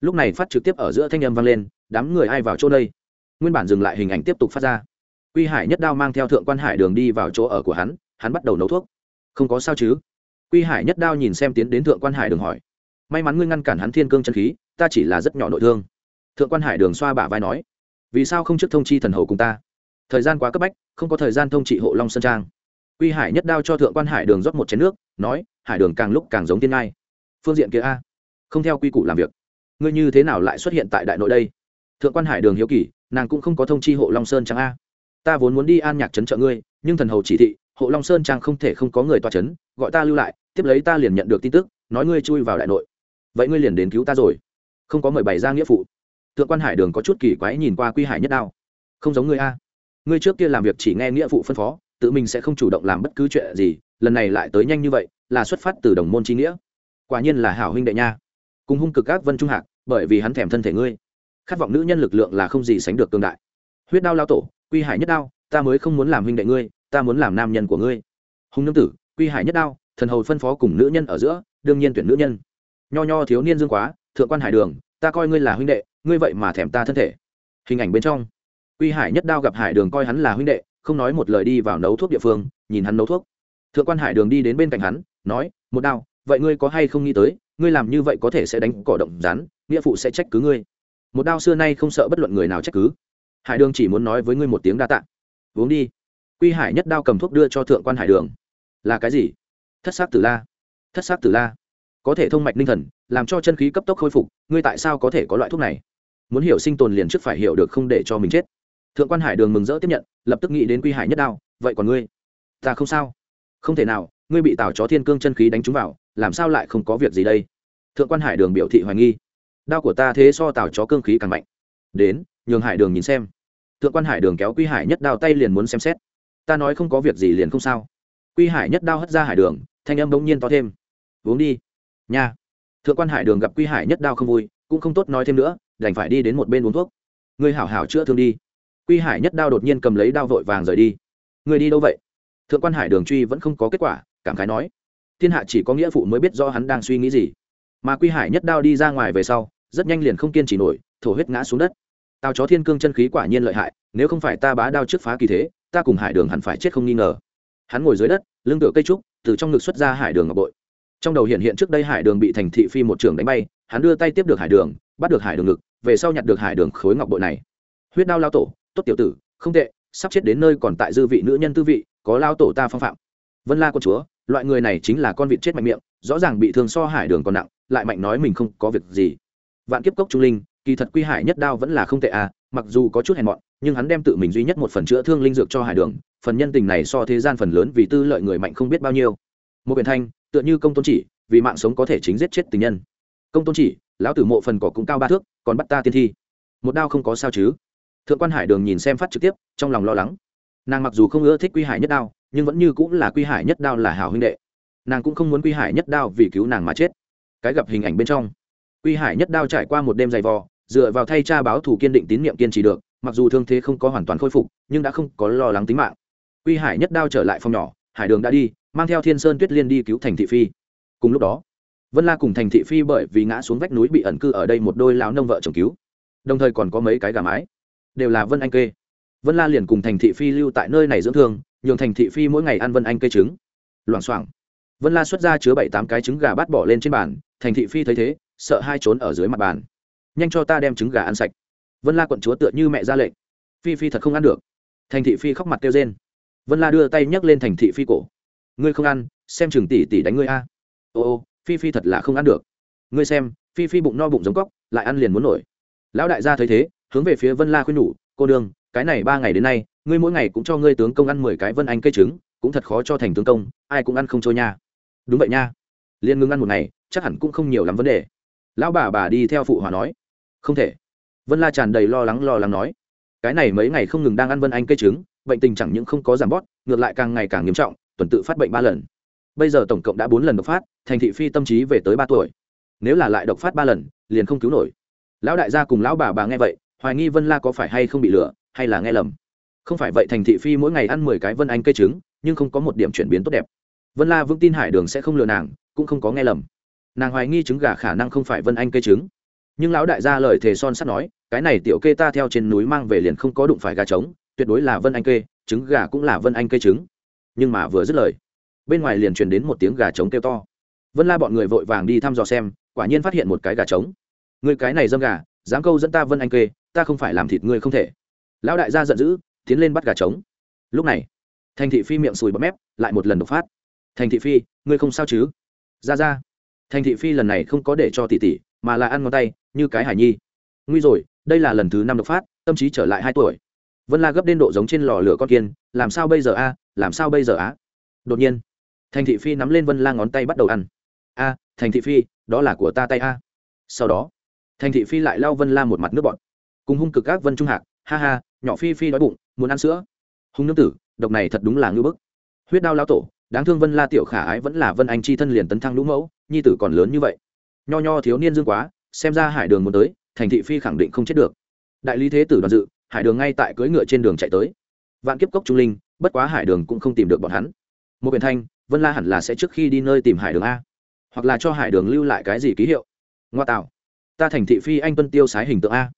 Lúc này phát trực tiếp ở giữa thanh âm vang lên, đám người ai vào chỗ đây. Nguyên bản dừng lại hình ảnh tiếp tục phát ra. Quy Hải nhất đao mang theo thượng quan hải đường đi vào chỗ ở của hắn, hắn bắt đầu nấu thuốc. Không có sao chứ? quy hải nhất đao nhìn xem tiến đến thượng quan hải đường hỏi. May mắn ngươi ngăn cản hắn thiên cương chân khí ta chỉ là rất nhỏ nội thương. Thượng quan hải đường xoa bả vai nói. Vì sao không trước thông chi thần hầu cùng ta? Thời gian quá cấp bách không có thời gian thông trị hộ long sơn trang. Quy hải nhất đao cho thượng quan hải đường rót một chén nước nói hải đường càng lúc càng giống tiên ngai. Phương diện kia a không theo quy củ làm việc. Ngươi như thế nào lại xuất hiện tại đại nội đây? Thượng quan hải đường hiếu kỳ nàng cũng không có thông chi hộ long sơn trang a ta vốn muốn đi an nhạc trấn trợ ngươi, nhưng thần hầu chỉ thị, hộ long sơn trang không thể không có người toa trấn, gọi ta lưu lại, tiếp lấy ta liền nhận được tin tức, nói ngươi chui vào đại nội. Vậy ngươi liền đến cứu ta rồi. Không có mời bày ra nghĩa phụ. Thượng quan hải đường có chút kỳ quái nhìn qua quy hải nhất đao. Không giống ngươi a. Ngươi trước kia làm việc chỉ nghe nghĩa phụ phân phó, tự mình sẽ không chủ động làm bất cứ chuyện gì, lần này lại tới nhanh như vậy, là xuất phát từ đồng môn trí nghĩa. Quả nhiên là hảo huynh đệ nha. Cùng hung cực các vân trung hạc, bởi vì hắn thèm thân thể ngươi. Khát vọng nữ nhân lực lượng là không gì sánh được tương đại. Huyết đao lao tổ quy hải nhất đao, ta mới không muốn làm huynh đệ ngươi, ta muốn làm nam nhân của ngươi. Hùng nương tử, quy hải nhất đao, thần hầu phân phó cùng nữ nhân ở giữa, đương nhiên tuyển nữ nhân. Nho nho thiếu niên dương quá, thượng quan hải đường, ta coi ngươi là huynh đệ, ngươi vậy mà thèm ta thân thể. Hình ảnh bên trong, quy hải nhất đao gặp hải đường coi hắn là huynh đệ, không nói một lời đi vào nấu thuốc địa phương, nhìn hắn nấu thuốc. Thượng quan hải đường đi đến bên cạnh hắn, nói, một đao, vậy ngươi có hay không nghĩ tới, ngươi làm như vậy có thể sẽ đánh cỏ động rán nghĩa phụ sẽ trách cứ ngươi. Một đao xưa nay không sợ bất luận người nào trách cứ hải đường chỉ muốn nói với ngươi một tiếng đa tạ. Uống đi. Quy hải nhất đao cầm thuốc đưa cho thượng quan hải đường. Là cái gì? Thất xác tử la. Thất xác tử la. Có thể thông mạch ninh thần, làm cho chân khí cấp tốc khôi phục, ngươi tại sao có thể có loại thuốc này? Muốn hiểu sinh tồn liền trước phải hiểu được không để cho mình chết. Thượng quan hải đường mừng rỡ tiếp nhận, lập tức nghĩ đến quy hải nhất đao, vậy còn ngươi? Ta không sao. Không thể nào, ngươi bị tào chó thiên cương chân khí đánh trúng vào, làm sao lại không có việc gì đây? Thượng quan hải đường biểu thị hoài nghi. Đao của ta thế so tào chó cương khí càng mạnh. Đến nhường hải đường nhìn xem. Thượng quan hải đường kéo quy hải nhất đao tay liền muốn xem xét. Ta nói không có việc gì liền không sao. Quy hải nhất đao hất ra hải đường, thanh âm bỗng nhiên to thêm. Uống đi. Nha. Thượng quan hải đường gặp quy hải nhất đao không vui, cũng không tốt nói thêm nữa, đành phải đi đến một bên uống thuốc. Ngươi hảo hảo chữa thương đi. Quy hải nhất đao đột nhiên cầm lấy đao vội vàng rời đi. Ngươi đi đâu vậy? Thượng quan hải đường truy vẫn không có kết quả, cảm khái nói. Thiên hạ chỉ có nghĩa phụ mới biết do hắn đang suy nghĩ gì. Mà quy hải nhất đao đi ra ngoài về sau, rất nhanh liền không kiên trì nổi, thổ huyết ngã xuống đất tào chó thiên cương chân khí quả nhiên lợi hại, nếu không phải ta bá đao trước phá kỳ thế, ta cùng hải đường hẳn phải chết không nghi ngờ. Hắn ngồi dưới đất, lưng tựa cây trúc, từ trong ngực xuất ra hải đường ngọc bội. Trong đầu hiện hiện trước đây hải đường bị thành thị phi một trường đánh bay, hắn đưa tay tiếp được hải đường, bắt được hải đường ngực, về sau nhặt được hải đường khối ngọc bội này. Huyết đao lao tổ, tốt tiểu tử, không tệ, sắp chết đến nơi còn tại dư vị nữ nhân tư vị, có lao tổ ta phong phạm. Vân la con chúa, loại người này chính là con vịt chết mạnh miệng, rõ ràng bị thương so hải đường còn nặng, lại mạnh nói mình không có việc gì. Vạn kiếp cốc trung linh kỳ thật quy hải nhất đao vẫn là không tệ à mặc dù có chút hèn mọn, nhưng hắn đem tự mình duy nhất một phần chữa thương linh dược cho hải đường, phần nhân tình này so thế gian phần lớn vì tư lợi người mạnh không biết bao nhiêu. Một biển thanh, tựa như công tôn chỉ, vì mạng sống có thể chính giết chết tình nhân. Công tôn chỉ, lão tử mộ phần cỏ cũng cao ba thước, còn bắt ta tiên thi. Một đao không có sao chứ? Thượng quan hải đường nhìn xem phát trực tiếp, trong lòng lo lắng. Nàng mặc dù không ưa thích quy hải nhất đao, nhưng vẫn như cũng là quy hải nhất đao là hảo huynh đệ. Nàng cũng không muốn quy hải nhất đao vì cứu nàng mà chết. Cái gặp hình ảnh bên trong, quy hải nhất đao trải qua một đêm dày vò dựa vào thay cha báo thủ kiên định tín nhiệm kiên trì được, mặc dù thương thế không có hoàn toàn khôi phục, nhưng đã không có lo lắng tính mạng. Quy hải nhất đao trở lại phòng nhỏ, hải đường đã đi, mang theo thiên sơn tuyết liên đi cứu thành thị phi. Cùng lúc đó, vân la cùng thành thị phi bởi vì ngã xuống vách núi bị ẩn cư ở đây một đôi lão nông vợ chồng cứu. Đồng thời còn có mấy cái gà mái, đều là vân anh kê. Vân la liền cùng thành thị phi lưu tại nơi này dưỡng thương, nhường thành thị phi mỗi ngày ăn vân anh kê trứng. Loảng xoảng, vân la xuất ra chứa bảy tám cái trứng gà bắt bỏ lên trên bàn, thành thị phi thấy thế, sợ hai trốn ở dưới mặt bàn nhanh cho ta đem trứng gà ăn sạch. Vân la quận chúa tựa như mẹ ra lệnh. Phi phi thật không ăn được. Thành thị phi khóc mặt kêu rên. Vân la đưa tay nhấc lên thành thị phi cổ. Ngươi không ăn, xem chừng tỷ tỷ đánh ngươi a. Ô ô, phi phi thật là không ăn được. Ngươi xem, phi phi bụng no bụng giống cóc, lại ăn liền muốn nổi. Lão đại gia thấy thế, hướng về phía vân la khuyên nhủ, cô đương cái này ba ngày đến nay, ngươi mỗi ngày cũng cho ngươi tướng công ăn mười cái vân anh cây trứng, cũng thật khó cho thành tướng công, ai cũng ăn không trôi nha. Đúng vậy nha. Liên ngưng ăn một ngày, chắc hẳn cũng không nhiều lắm vấn đề. Lão bà bà đi theo phụ hòa nói không thể. Vân la tràn đầy lo lắng lo lắng nói. Cái này mấy ngày không ngừng đang ăn vân anh cây trứng, bệnh tình chẳng những không có giảm bót ngược lại càng ngày càng nghiêm trọng, tuần tự phát bệnh ba lần. Bây giờ tổng cộng đã bốn lần độc phát, thành thị phi tâm trí về tới ba tuổi. Nếu là lại độc phát ba lần, liền không cứu nổi. Lão đại gia cùng lão bà bà nghe vậy, hoài nghi vân la có phải hay không bị lừa, hay là nghe lầm. Không phải vậy thành thị phi mỗi ngày ăn mười cái vân anh cây trứng, nhưng không có một điểm chuyển biến tốt đẹp. Vân la vững tin hải đường sẽ không lừa nàng, cũng không có nghe lầm. Nàng hoài nghi trứng gà khả năng không phải vân anh cây trứng nhưng lão đại gia lời thề son sắt nói, cái này tiểu kê ta theo trên núi mang về liền không có đụng phải gà trống, tuyệt đối là vân anh kê, trứng gà cũng là vân anh kê trứng. Nhưng mà vừa dứt lời, bên ngoài liền truyền đến một tiếng gà trống kêu to. Vân la bọn người vội vàng đi thăm dò xem, quả nhiên phát hiện một cái gà trống. Người cái này dâm gà, dám câu dẫn ta vân anh kê, ta không phải làm thịt ngươi không thể. Lão đại gia giận dữ, tiến lên bắt gà trống. Lúc này, thành thị phi miệng sùi bọt mép, lại một lần đột phát. Thành thị phi, ngươi không sao chứ? Ra ra. Thành thị phi lần này không có để cho tỷ tỷ mà là ăn ngón tay, như cái hải nhi. Nguy rồi, đây là lần thứ năm đột phát, tâm trí trở lại hai tuổi. Vân la gấp đến độ giống trên lò lửa con kiên, làm sao bây giờ a, làm sao bây giờ á? Đột nhiên, thành thị phi nắm lên vân la ngón tay bắt đầu ăn. A, thành thị phi, đó là của ta tay a. Sau đó, thành thị phi lại lao vân la một mặt nước bọt. Cùng hung cực các vân trung hạc, ha ha, nhỏ phi phi đói bụng, muốn ăn sữa. Hung nương tử, độc này thật đúng là ngưỡng bức. Huyết đao lao tổ, đáng thương vân la tiểu khả ái vẫn là vân anh chi thân liền tấn thăng lũ mẫu, nhi tử còn lớn như vậy nho nho thiếu niên dương quá, xem ra hải đường muốn tới, thành thị phi khẳng định không chết được. Đại lý thế tử đoàn dự, hải đường ngay tại cưỡi ngựa trên đường chạy tới. Vạn kiếp cốc trung linh, bất quá hải đường cũng không tìm được bọn hắn. Một biển thanh, vân la hẳn là sẽ trước khi đi nơi tìm hải đường a. Hoặc là cho hải đường lưu lại cái gì ký hiệu. Ngoa tạo. Ta thành thị phi anh tuân tiêu sái hình tượng a.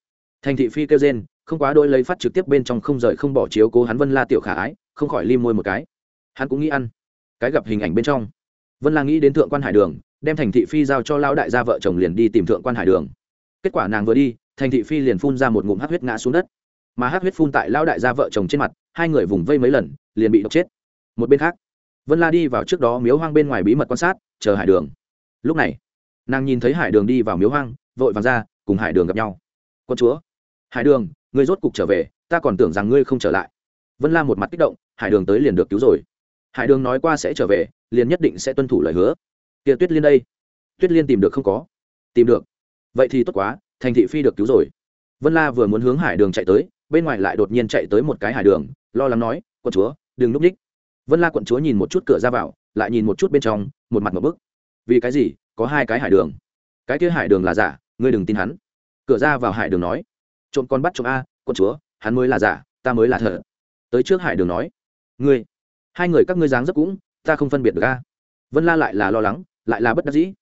Thành thị phi kêu gen không quá đôi lấy phát trực tiếp bên trong không rời không bỏ chiếu cố hắn vân la tiểu khả ái, không khỏi lim môi một cái. Hắn cũng nghĩ ăn. Cái gặp hình ảnh bên trong. Vân la nghĩ đến thượng quan hải đường đem thành thị phi giao cho lão đại gia vợ chồng liền đi tìm thượng quan hải đường. Kết quả nàng vừa đi, thành thị phi liền phun ra một ngụm hát huyết ngã xuống đất. Mà hát huyết phun tại lão đại gia vợ chồng trên mặt, hai người vùng vây mấy lần, liền bị độc chết. Một bên khác, vân la đi vào trước đó miếu hoang bên ngoài bí mật quan sát, chờ hải đường. Lúc này, nàng nhìn thấy hải đường đi vào miếu hoang, vội vàng ra, cùng hải đường gặp nhau. Quân chúa, hải đường, ngươi rốt cục trở về, ta còn tưởng rằng ngươi không trở lại. Vân la một mặt kích động, hải đường tới liền được cứu rồi. Hải đường nói qua sẽ trở về, liền nhất định sẽ tuân thủ lời hứa kia tuyết liên đây. Tuyết liên tìm được không có. Tìm được. Vậy thì tốt quá, thành thị phi được cứu rồi. Vân la vừa muốn hướng hải đường chạy tới, bên ngoài lại đột nhiên chạy tới một cái hải đường, lo lắng nói, quận chúa, đừng núp ních. Vân la quận chúa nhìn một chút cửa ra vào, lại nhìn một chút bên trong, một mặt một bức. Vì cái gì? Có hai cái hải đường. Cái kia hải đường là giả, ngươi đừng tin hắn. Cửa ra vào hải đường nói, trộm con bắt trộm a, quận chúa, hắn mới là giả, ta mới là thợ. Tới trước hải đường nói, ngươi, hai người các ngươi dáng rất cũng, ta không phân biệt được a. Vân la lại là lo lắng lại là bất đắc dĩ.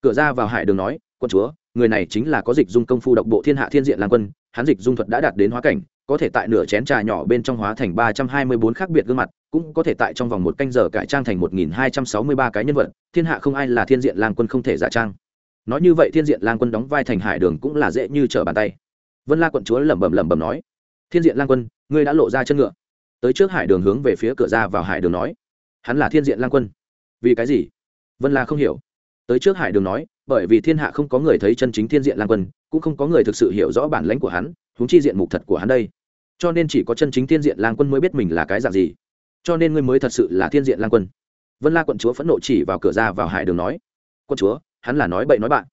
Cửa ra vào hải đường nói, quân chúa, người này chính là có dịch dung công phu độc bộ thiên hạ thiên diện lang quân, hắn dịch dung thuật đã đạt đến hóa cảnh, có thể tại nửa chén trà nhỏ bên trong hóa thành ba trăm hai mươi bốn khác biệt gương mặt, cũng có thể tại trong vòng một canh giờ cải trang thành một nghìn hai trăm sáu mươi ba cái nhân vật, thiên hạ không ai là thiên diện lang quân không thể giả trang. Nói như vậy thiên diện lang quân đóng vai thành hải đường cũng là dễ như trở bàn tay. Vân la quận chúa lẩm bẩm lẩm bẩm nói, thiên diện lang quân, ngươi đã lộ ra chân ngựa. Tới trước hải đường hướng về phía cửa ra vào hải đường nói, hắn là thiên diện lang quân. Vì cái gì? Vân la không hiểu. Tới trước hải đường nói, bởi vì thiên hạ không có người thấy chân chính thiên diện lang quân, cũng không có người thực sự hiểu rõ bản lãnh của hắn húng chi diện mục thật của hắn đây. Cho nên chỉ có chân chính thiên diện lang quân mới biết mình là cái dạng gì. Cho nên ngươi mới thật sự là thiên diện lang quân. Vân la quận chúa phẫn nộ chỉ vào cửa ra vào hải đường nói, quận chúa, hắn là nói bậy nói bạn.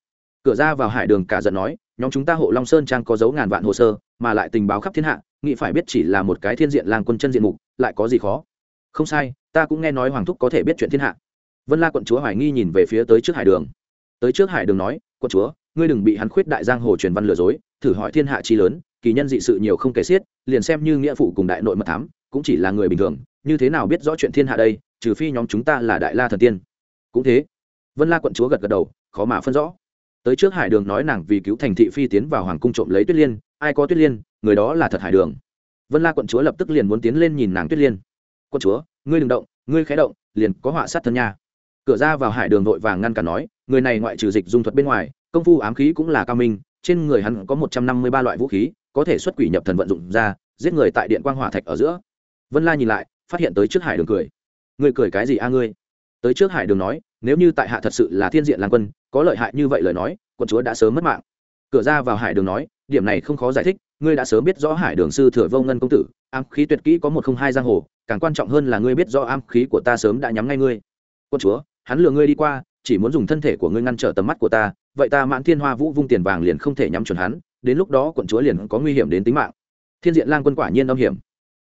Cửa ra vào hải đường cả giận nói, nhóm chúng ta hộ long sơn trang có dấu ngàn vạn hồ sơ, mà lại tình báo khắp thiên hạ, nghĩ phải biết chỉ là một cái thiên diện lang quân chân diện mục, lại có gì khó? Không sai, ta cũng nghe nói hoàng thúc có thể biết chuyện thiên hạ vân la quận chúa hoài nghi nhìn về phía tới trước hải đường. Tới trước hải đường nói, quận chúa, ngươi đừng bị hắn khuyết đại giang hồ truyền văn lừa dối, thử hỏi thiên hạ chi lớn, kỳ nhân dị sự nhiều không kể xiết, liền xem như nghĩa phụ cùng đại nội mật thám, cũng chỉ là người bình thường, như thế nào biết rõ chuyện thiên hạ đây, trừ phi nhóm chúng ta là đại la thần tiên. Cũng thế, vân la quận chúa gật gật đầu, khó mà phân rõ. Tới trước hải đường nói nàng vì cứu thành thị phi tiến vào hoàng cung trộm lấy tuyết liên, ai có tuyết liên, người đó là thật hải đường. Vân la quận chúa lập tức liền muốn tiến lên nhìn nàng tuyết liên. Quận chúa, ngươi đừng động, ngươi khé động, liền có họa sát thân nha cửa ra vào hải đường vội vàng ngăn cản nói, người này ngoại trừ dịch dung thuật bên ngoài, công phu ám khí cũng là cao minh, trên người hắn có một trăm năm mươi ba loại vũ khí, có thể xuất quỷ nhập thần vận dụng ra, giết người tại điện quang hỏa thạch ở giữa. Vân la nhìn lại, phát hiện tới trước hải đường cười. Ngươi cười cái gì a ngươi? Tới trước hải đường nói, nếu như tại hạ thật sự là thiên diện lang quân, có lợi hại như vậy lời nói, quận chúa đã sớm mất mạng. Cửa ra vào hải đường nói, điểm này không khó giải thích, ngươi đã sớm biết rõ hải đường sư thừa vô ngân công tử, ám khí tuyệt kỹ có một không hai giang hồ, càng quan trọng hơn là ngươi biết rõ ám khí của ta sớm đã nhắm ngay ngươi. Quân chúa hắn lừa ngươi đi qua, chỉ muốn dùng thân thể của ngươi ngăn trở tầm mắt của ta, vậy ta mãn thiên hoa vũ vung tiền vàng liền không thể nhắm chuẩn hắn, đến lúc đó quận chúa liền có nguy hiểm đến tính mạng. Thiên diện lang quân quả nhiên âm hiểm.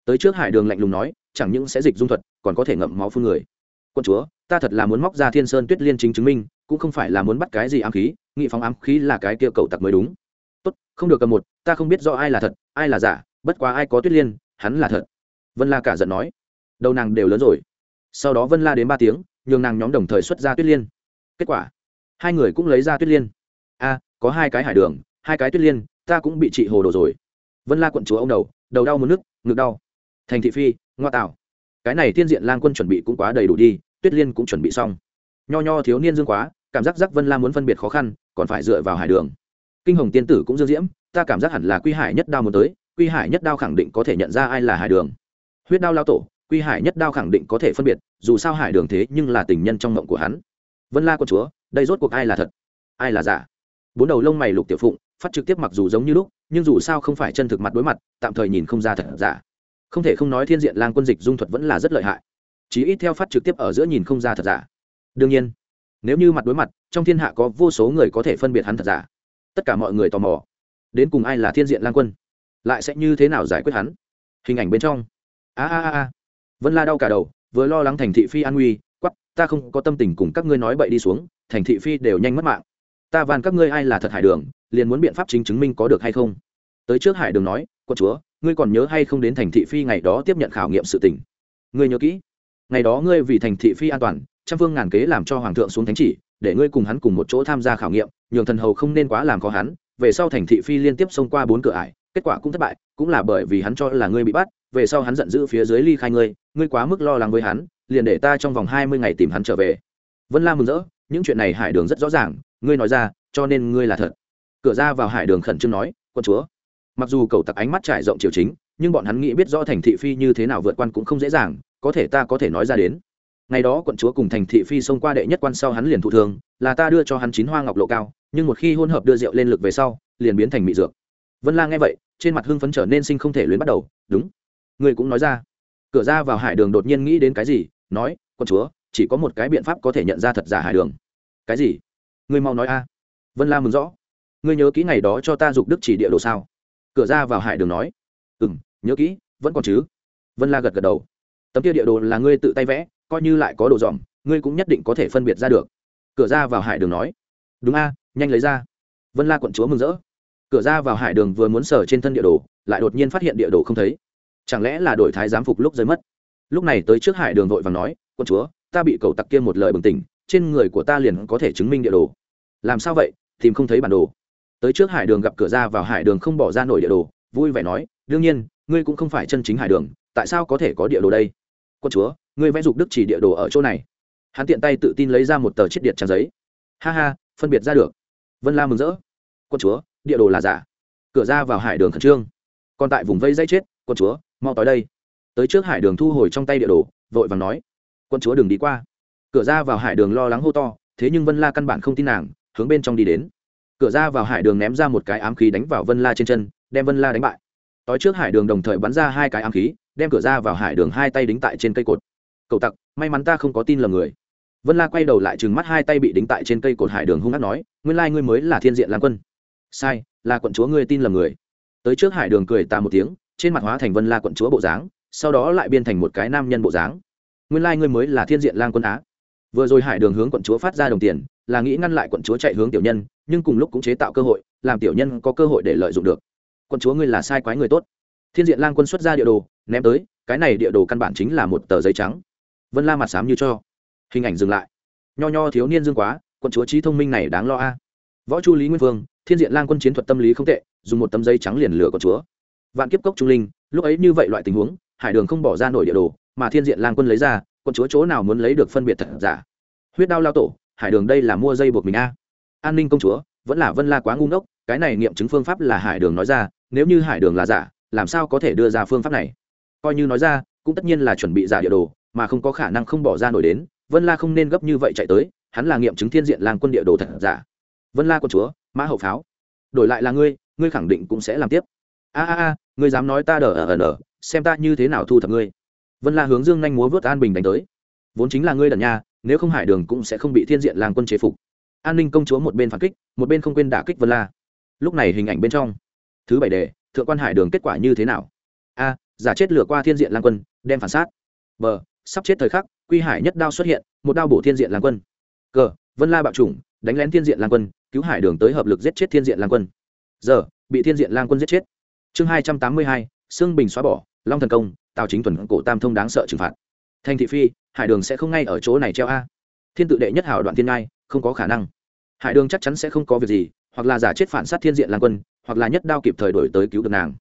Tới trước hải đường lạnh lùng nói, chẳng những sẽ dịch dung thuật, còn có thể ngậm máu phương người. Quận chúa, ta thật là muốn móc ra thiên sơn tuyết liên chính chứng minh, cũng không phải là muốn bắt cái gì ám khí, nghị phóng ám khí là cái kia cầu tặc mới đúng. Tốt, không được cầm một, ta không biết do ai là thật, ai là giả, bất quá ai có tuyết liên, hắn là thật. Vân la cả giận nói. Đầu nàng đều lớn rồi. Sau đó vân la đến ba tiếng nhường nàng nhóm đồng thời xuất ra tuyết liên. Kết quả, hai người cũng lấy ra tuyết liên. A, có hai cái hải đường, hai cái tuyết liên, ta cũng bị chị hồ đồ rồi. Vân la quận chúa ông đầu đầu đau một nước ngực đau. Thành thị phi, ngoa tạo. Cái này thiên diện lang quân chuẩn bị cũng quá đầy đủ đi, tuyết liên cũng chuẩn bị xong. Nho nho thiếu niên dương quá, cảm giác giác vân la muốn phân biệt khó khăn, còn phải dựa vào hải đường. Kinh hồng tiên tử cũng dương diễm, ta cảm giác hẳn là quy hải nhất đao muốn tới, quy hải nhất đao khẳng định có thể nhận ra ai là hải đường. Huyết đao lao tổ quy hải nhất đao khẳng định có thể phân biệt, dù sao hải đường thế nhưng là tình nhân trong mộng của hắn. Vân la quân chúa, đây rốt cuộc ai là thật? Ai là giả? Bốn đầu lông mày lục tiểu phụng, phát trực tiếp mặc dù giống như lúc, nhưng dù sao không phải chân thực mặt đối mặt, tạm thời nhìn không ra thật giả. Không thể không nói thiên diện lang quân dịch dung thuật vẫn là rất lợi hại. Chỉ ít theo phát trực tiếp ở giữa nhìn không ra thật giả. Đương nhiên, nếu như mặt đối mặt, trong thiên hạ có vô số người có thể phân biệt hắn thật giả. Tất cả mọi người tò mò. Đến cùng ai là thiên diện lang quân? Lại sẽ như thế nào giải quyết hắn? Hình ảnh bên trong. A a a vân la đau cả đầu, vừa lo lắng thành thị phi an nguy quắp ta không có tâm tình cùng các ngươi nói bậy đi xuống, thành thị phi đều nhanh mất mạng. Ta van các ngươi ai là thật hải đường, liền muốn biện pháp chính chứng minh có được hay không. Tới trước hải đường nói quân chúa, ngươi còn nhớ hay không đến thành thị phi ngày đó tiếp nhận khảo nghiệm sự tình? Ngươi nhớ kỹ. Ngày đó ngươi vì thành thị phi an toàn, trăm phương ngàn kế làm cho hoàng thượng xuống thánh chỉ, để ngươi cùng hắn cùng một chỗ tham gia khảo nghiệm, nhường thần hầu không nên quá làm khó hắn, về sau thành thị phi liên tiếp xông qua bốn cửa ải, kết quả cũng thất bại, cũng là bởi vì hắn cho là ngươi bị bắt về sau hắn giận dữ phía dưới ly khai ngươi ngươi quá mức lo lắng với hắn, liền để ta trong vòng hai mươi ngày tìm hắn trở về. Vân la mừng rỡ, những chuyện này hải đường rất rõ ràng, ngươi nói ra, cho nên ngươi là thật. Cửa ra vào hải đường khẩn trương nói, quân chúa. Mặc dù cầu tặc ánh mắt trải rộng triều chính, nhưng bọn hắn nghĩ biết rõ thành thị phi như thế nào vượt quan cũng không dễ dàng, có thể ta có thể nói ra đến. Ngày đó quận chúa cùng thành thị phi xông qua đệ nhất quan sau hắn liền thụ thương, là ta đưa cho hắn chín hoa ngọc lộ cao, nhưng một khi hôn hợp đưa rượu lên lực về sau, liền biến thành mị dược. Vân la nghe vậy, trên mặt hưng phấn trở nên sinh không thể luyến bắt đầu, đúng ngươi cũng nói ra. Cửa ra vào hải đường đột nhiên nghĩ đến cái gì, nói, quân chúa, chỉ có một cái biện pháp có thể nhận ra thật giả hải đường. Cái gì? Ngươi mau nói a. Vân la mừng rõ. Ngươi nhớ kỹ ngày đó cho ta dục đức chỉ địa đồ sao? Cửa ra vào hải đường nói. Ừ m nhớ kỹ, vẫn còn chứ. Vân la gật gật đầu. Tấm kia địa đồ là ngươi tự tay vẽ, coi như lại có đồ dòm, ngươi cũng nhất định có thể phân biệt ra được. Cửa ra vào hải đường nói. Đúng a, nhanh lấy ra. Vân la quận chúa mừng rỡ. Cửa ra vào hải đường vừa muốn sở trên thân địa đồ, lại đột nhiên phát hiện địa đồ không thấy chẳng lẽ là đổi thái giám phục lúc rơi mất? Lúc này tới trước hải đường vội và nói, quân chúa, ta bị cầu tặc kia một lời bừng tỉnh, trên người của ta liền có thể chứng minh địa đồ. Làm sao vậy? Tìm không thấy bản đồ. Tới trước hải đường gặp cửa ra vào, hải đường không bỏ ra nổi địa đồ, vui vẻ nói, đương nhiên, ngươi cũng không phải chân chính hải đường, tại sao có thể có địa đồ đây? Quân chúa, ngươi vẽ dục đức chỉ địa đồ ở chỗ này. Hắn tiện tay tự tin lấy ra một tờ chiết điện trang giấy. Ha ha, phân biệt ra được. Vân la mừng rỡ. Quân chúa, địa đồ là giả. Cửa ra vào hải đường khẩn trương. Còn tại vùng vây dây chết quân chúa, mau tới đây. Tới trước hải đường thu hồi trong tay địa đồ, vội vàng nói, quân chúa đừng đi qua. Cửa ra vào hải đường lo lắng hô to, thế nhưng vân la căn bản không tin nàng, hướng bên trong đi đến. Cửa ra vào hải đường ném ra một cái ám khí đánh vào vân la trên chân, đem vân la đánh bại. Tối trước hải đường đồng thời bắn ra hai cái ám khí, đem cửa ra vào hải đường hai tay đính tại trên cây cột. Cậu tặc, may mắn ta không có tin lầm người. Vân la quay đầu lại chừng mắt hai tay bị đính tại trên cây cột hải đường hung hát nói, nguyên lai ngươi mới là thiên diện lan quân. Sai, là quận chúa ngươi tin lầm người. Tới trước hải đường cười ta một tiếng trên mặt hóa thành vân la quận chúa bộ dáng, sau đó lại biên thành một cái nam nhân bộ dáng. Nguyên lai、like、ngươi mới là thiên diện lang quân á. Vừa rồi hải đường hướng quận chúa phát ra đồng tiền, là nghĩ ngăn lại quận chúa chạy hướng tiểu nhân, nhưng cùng lúc cũng chế tạo cơ hội, làm tiểu nhân có cơ hội để lợi dụng được. Quận chúa ngươi là sai quái người tốt. Thiên diện lang quân xuất ra địa đồ, ném tới, cái này địa đồ căn bản chính là một tờ giấy trắng. Vân la mặt xám như cho. Hình ảnh dừng lại. Nho nho thiếu niên dương quá, quận chúa trí thông minh này đáng lo a. Võ chu lý nguyên vương, thiên diện lang quân chiến thuật tâm lý không tệ, dùng một tấm giấy trắng liền lửa quận chúa vạn kiếp cốc trung linh, lúc ấy như vậy loại tình huống, hải đường không bỏ ra nổi địa đồ, mà thiên diện lang quân lấy ra còn chúa chỗ nào muốn lấy được phân biệt thật giả? Huyết đao lao tổ, hải đường đây là mua dây buộc mình a. An ninh công chúa, vẫn là vân la quá ngu ngốc, cái này nghiệm chứng phương pháp là hải đường nói ra, nếu như hải đường là giả, làm sao có thể đưa ra phương pháp này? Coi như nói ra, cũng tất nhiên là chuẩn bị giả địa đồ, mà không có khả năng không bỏ ra nổi đến, vân la không nên gấp như vậy chạy tới, hắn là nghiệm chứng thiên diện lang quân địa đồ thật giả. Vân la quân chúa, mã hậu pháo. Đổi lại là ngươi ngươi khẳng định cũng sẽ làm tiếp a a a, ngươi dám nói ta đờ ờ ờ ở ở xem ta như thế nào thu thập ngươi. Vân la hướng dương nhanh múa vớt an bình đánh tới. Vốn chính là ngươi đần nha, nếu không hải đường cũng sẽ không bị thiên diện làng quân chế phục. An ninh công chúa một bên phản kích, một bên không quên đả kích vân la. Lúc này hình ảnh bên trong, thứ bảy đề, thượng quan hải đường kết quả như thế nào? A, giả chết lửa qua thiên diện lang quân, đem phản sát. B, sắp chết thời khắc, quy hải nhất đao xuất hiện, một đao bổ thiên diện lang quân. C vân la bạo chủng, đánh lén thiên diện lang quân, cứu hải đường tới hợp lực giết chết thiên diện lang quân. Giờ bị thiên diện lang quân giết chết chương hai trăm tám mươi hai xương bình xóa bỏ, long thần công, tào chính thuần cổ tam thông đáng sợ trừng phạt. Thành thị phi, hải đường sẽ không ngay ở chỗ này treo a. Thiên tự đệ nhất hảo đoạn thiên ngai, không có khả năng. Hải đường chắc chắn sẽ không có việc gì, hoặc là giả chết phản sát thiên diện lang quân, hoặc là nhất đao kịp thời đổi tới cứu được nàng.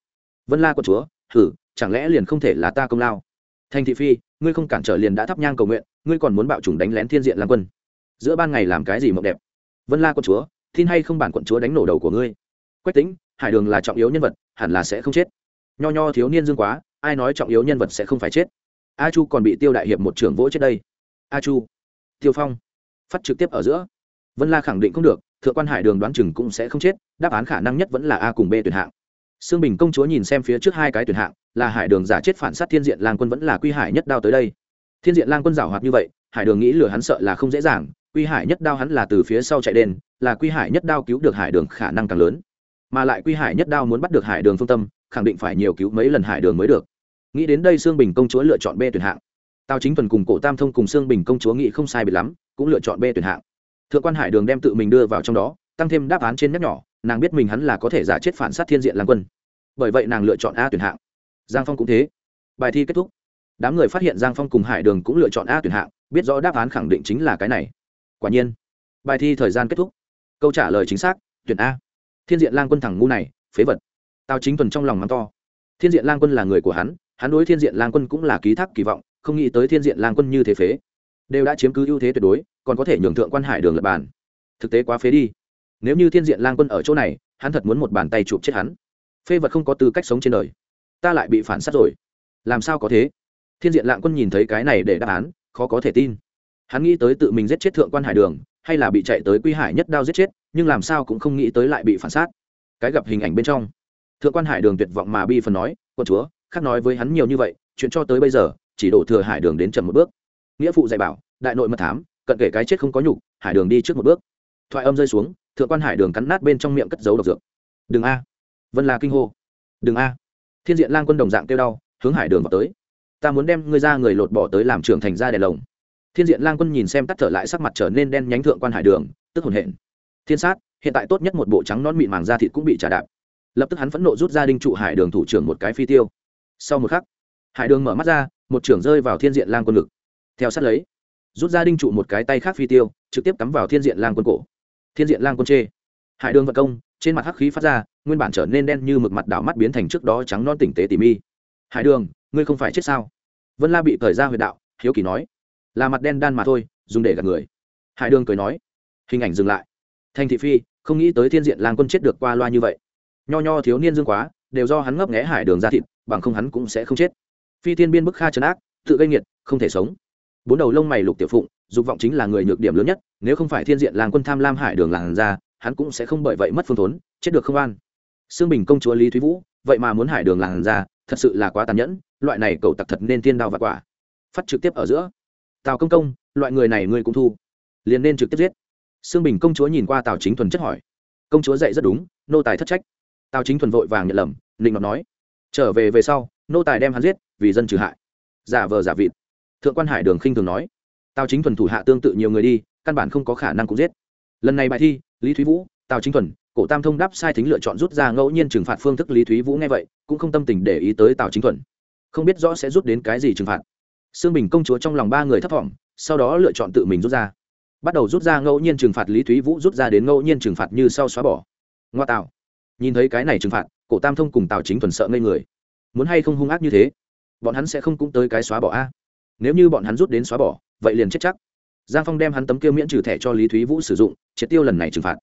Vân la của chúa thử chẳng lẽ liền không thể là ta công lao? Thành thị phi, ngươi không cản trở liền đã thắp nhang cầu nguyện, ngươi còn muốn bạo chủng đánh lén thiên diện lang quân. Giữa ban ngày làm cái gì mộng đẹp? Vân la quận chúa, tin hay không bản quận chúa đánh nổ đầu của ngươi? Quách tính hải đường là trọng yếu nhân vật, hẳn là sẽ không chết. Nho nho thiếu niên dương quá, ai nói trọng yếu nhân vật sẽ không phải chết? A chu còn bị tiêu đại hiệp một trưởng vỗ chết đây. A chu, tiêu phong, phát trực tiếp ở giữa. Vân la khẳng định không được, thượng quan hải đường đoán chừng cũng sẽ không chết, đáp án khả năng nhất vẫn là a cùng b tuyển hạng. Sương bình công chúa nhìn xem phía trước hai cái tuyển hạng, là hải đường giả chết phản sát thiên diện lang quân vẫn là quy hải nhất đao tới đây. Thiên diện lang quân giảo hoạt như vậy, hải đường nghĩ lừa hắn sợ là không dễ dàng, quy hải nhất đao hắn là từ phía sau chạy đen là quy hải nhất đao cứu được hải đường khả năng càng lớn mà lại quy hải nhất đao muốn bắt được hải đường phương tâm, khẳng định phải nhiều cứu mấy lần hải đường mới được. Nghĩ đến đây sương bình công chúa lựa chọn b tuyển hạng. Tào chính thuần cùng cổ tam thông cùng sương bình công chúa nghĩ không sai biệt lắm, cũng lựa chọn b tuyển hạng. Thượng quan hải đường đem tự mình đưa vào trong đó, tăng thêm đáp án trên nhắc nhỏ, nàng biết mình hắn là có thể giả chết phản sát thiên diện lang quân. Bởi vậy nàng lựa chọn a tuyển hạng. Giang phong cũng thế. Bài thi kết thúc. Đám người phát hiện giang phong cùng hải đường cũng lựa chọn a tuyển hạng, biết rõ đáp án khẳng định chính là cái này. Quả nhiên, bài thi thời gian kết thúc. Câu trả lời chính xác, tuyển a thiên diện lang quân thẳng ngu này, phế vật. Tào chính thuần trong lòng mắng to. Thiên diện lang quân là người của hắn hắn đối thiên diện lang quân cũng là ký thác kỳ vọng, không nghĩ tới thiên diện lang quân như thế phế. Đều đã chiếm cứ ưu thế tuyệt đối, còn có thể nhường thượng quan hải đường lập bàn. Thực tế quá phế đi. Nếu như thiên diện lang quân ở chỗ này, hắn thật muốn một bàn tay chụp chết hắn. Phế vật không có tư cách sống trên đời. Ta lại bị phản s á t rồi. Làm sao có thế? Thiên diện lạng quân nhìn thấy cái này để đáp án, khó có thể tin. Hắn nghĩ tới tự mình giết chết thượng quan hải đường hay là bị chạy tới quy hải nhất đao giết chết, nhưng làm sao cũng không nghĩ tới lại bị phản sát. Cái gặp hình ảnh bên trong, thượng quan hải đường tuyệt vọng mà bi phần nói, quân chúa, khác nói với hắn nhiều như vậy, chuyện cho tới bây giờ, chỉ đổ thừa hải đường đến chậm một bước. Nghĩa phụ dạy bảo, đại nội mật thám, cận kể cái chết không có nhục, hải đường đi trước một bước. Thoại âm rơi xuống, thượng quan hải đường cắn nát bên trong miệng cất dấu độc dược. Đừng a. Vân là kinh hô, đừng a. Thiên diện lang quân đồng dạng kêu đau, hướng hải đường vào tới. Ta muốn đem ngươi ra người lột bỏ tới làm trưởng thành ra đèn lồng thiên diện lang quân nhìn xem tắt thở lại sắc mặt trở nên đen nhánh thượng quan hải đường, tức hồn hển. Thiên sát, hiện tại tốt nhất một bộ trắng non mịn màng da thịt cũng bị trả đạp. Lập tức hắn phẫn nộ rút ra đinh trụ hải đường thủ trưởng một cái phi tiêu. Sau một khắc, hải đường mở mắt ra, một trưởng rơi vào thiên diện lang quân ngực. Theo sát lấy, rút ra đinh trụ một cái tay khác phi tiêu, trực tiếp cắm vào thiên diện lang quân cổ. Thiên diện lang quân chê. Hải đường vận công, trên mặt hắc khí phát ra, nguyên bản trở nên đen như mực mặt đảo mắt biến thành trước đó trắng non tỉnh tế tỉ mi hải đường, ngươi không phải chết sao? Vân la bị thời ra huyệt đạo, hiếu kỳ nói là mặt đen đan mà thôi, dùng để gạt người. Hải đường cười nói, hình ảnh dừng lại. Thành thị phi, không nghĩ tới thiên diện lang quân chết được qua loa như vậy. Nho nho thiếu niên dương quá, đều do hắn ngấp nghẽ hải đường ra thịt, bằng không hắn cũng sẽ không chết. Phi thiên biên bức kha trấn ác, tự gây nghiệt, không thể sống. Bốn đầu lông mày lục tiểu phụng, dục vọng chính là người nhược điểm lớn nhất, nếu không phải thiên diện Làng quân tham lam hải đường làng ra, hắn cũng sẽ không bởi vậy mất phương thốn, chết được không an. Xương bình công chúa lý thúy vũ, vậy mà muốn hải đường làng ra, thật sự là quá tàn nhẫn, loại này cầu tặc thật nên tiên đao và quả. Phát trực tiếp ở giữa tào công công, loại người này ngươi cũng thu. Liền nên trực tiếp giết. Xương bình công chúa nhìn qua tào chính thuần chất hỏi. Công chúa dạy rất đúng, nô tài thất trách. Tào chính thuần vội vàng nhận lầm định ngọc nói. Trở về về sau, nô tài đem hắn giết, vì dân trừ hại. Giả vờ giả vịt. Thượng quan hải đường khinh thường nói. Tào chính thuần thủ hạ tương tự nhiều người đi, căn bản không có khả năng cũng giết. Lần này bài thi, lý thúy vũ, tào chính thuần, cổ tam thông đáp sai thính lựa chọn rút ra ngẫu nhiên trừng phạt phương thức lý thúy vũ nghe vậy, cũng không tâm tình để ý tới tào chính thuần. Không biết rõ sẽ rút đến cái gì trừng phạt xương bình công chúa trong lòng ba người thấp thỏm, sau đó lựa chọn tự mình rút ra. Bắt đầu rút ra ngẫu nhiên trừng phạt lý thúy vũ, rút ra đến ngẫu nhiên trừng phạt như sau xóa bỏ. Ngoa tạo. Nhìn thấy cái này trừng phạt, cổ tam thông cùng tào chính thuần sợ ngây người. Muốn hay không hung ác như thế? Bọn hắn sẽ không cũng tới cái xóa bỏ a? Nếu như bọn hắn rút đến xóa bỏ, vậy liền chết chắc. Giang phong đem hắn tấm kia miễn trừ thẻ cho lý thúy vũ sử dụng, triệt tiêu lần này trừng phạt.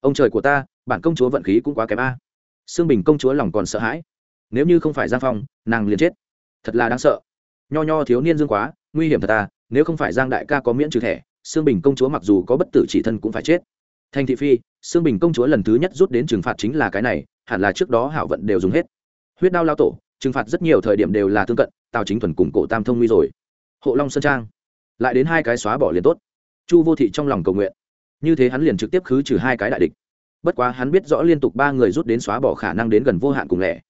Ông trời của ta, bản công chúa vận khí cũng quá kém a. Sương bình công chúa lòng còn sợ hãi. Nếu như không phải giang phong, nàng liền chết. Thật là đáng sợ nho nho thiếu niên dương quá, nguy hiểm thật ta nếu không phải giang đại ca có miễn trừ thẻ xương bình công chúa mặc dù có bất tử chỉ thân cũng phải chết. Thành thị phi xương bình công chúa lần thứ nhất rút đến trừng phạt chính là cái này, hẳn là trước đó hảo vận đều dùng hết. Huyết đao lao tổ, trừng phạt rất nhiều thời điểm đều là tương cận, tào chính thuần cùng cổ tam thông nguy rồi. Hộ long sơn trang, lại đến hai cái xóa bỏ liền tốt. Chu vô thị trong lòng cầu nguyện, như thế hắn liền trực tiếp khứ trừ hai cái đại địch. Bất quá hắn biết rõ liên tục ba người rút đến xóa bỏ khả năng đến gần vô hạn cùng lẻ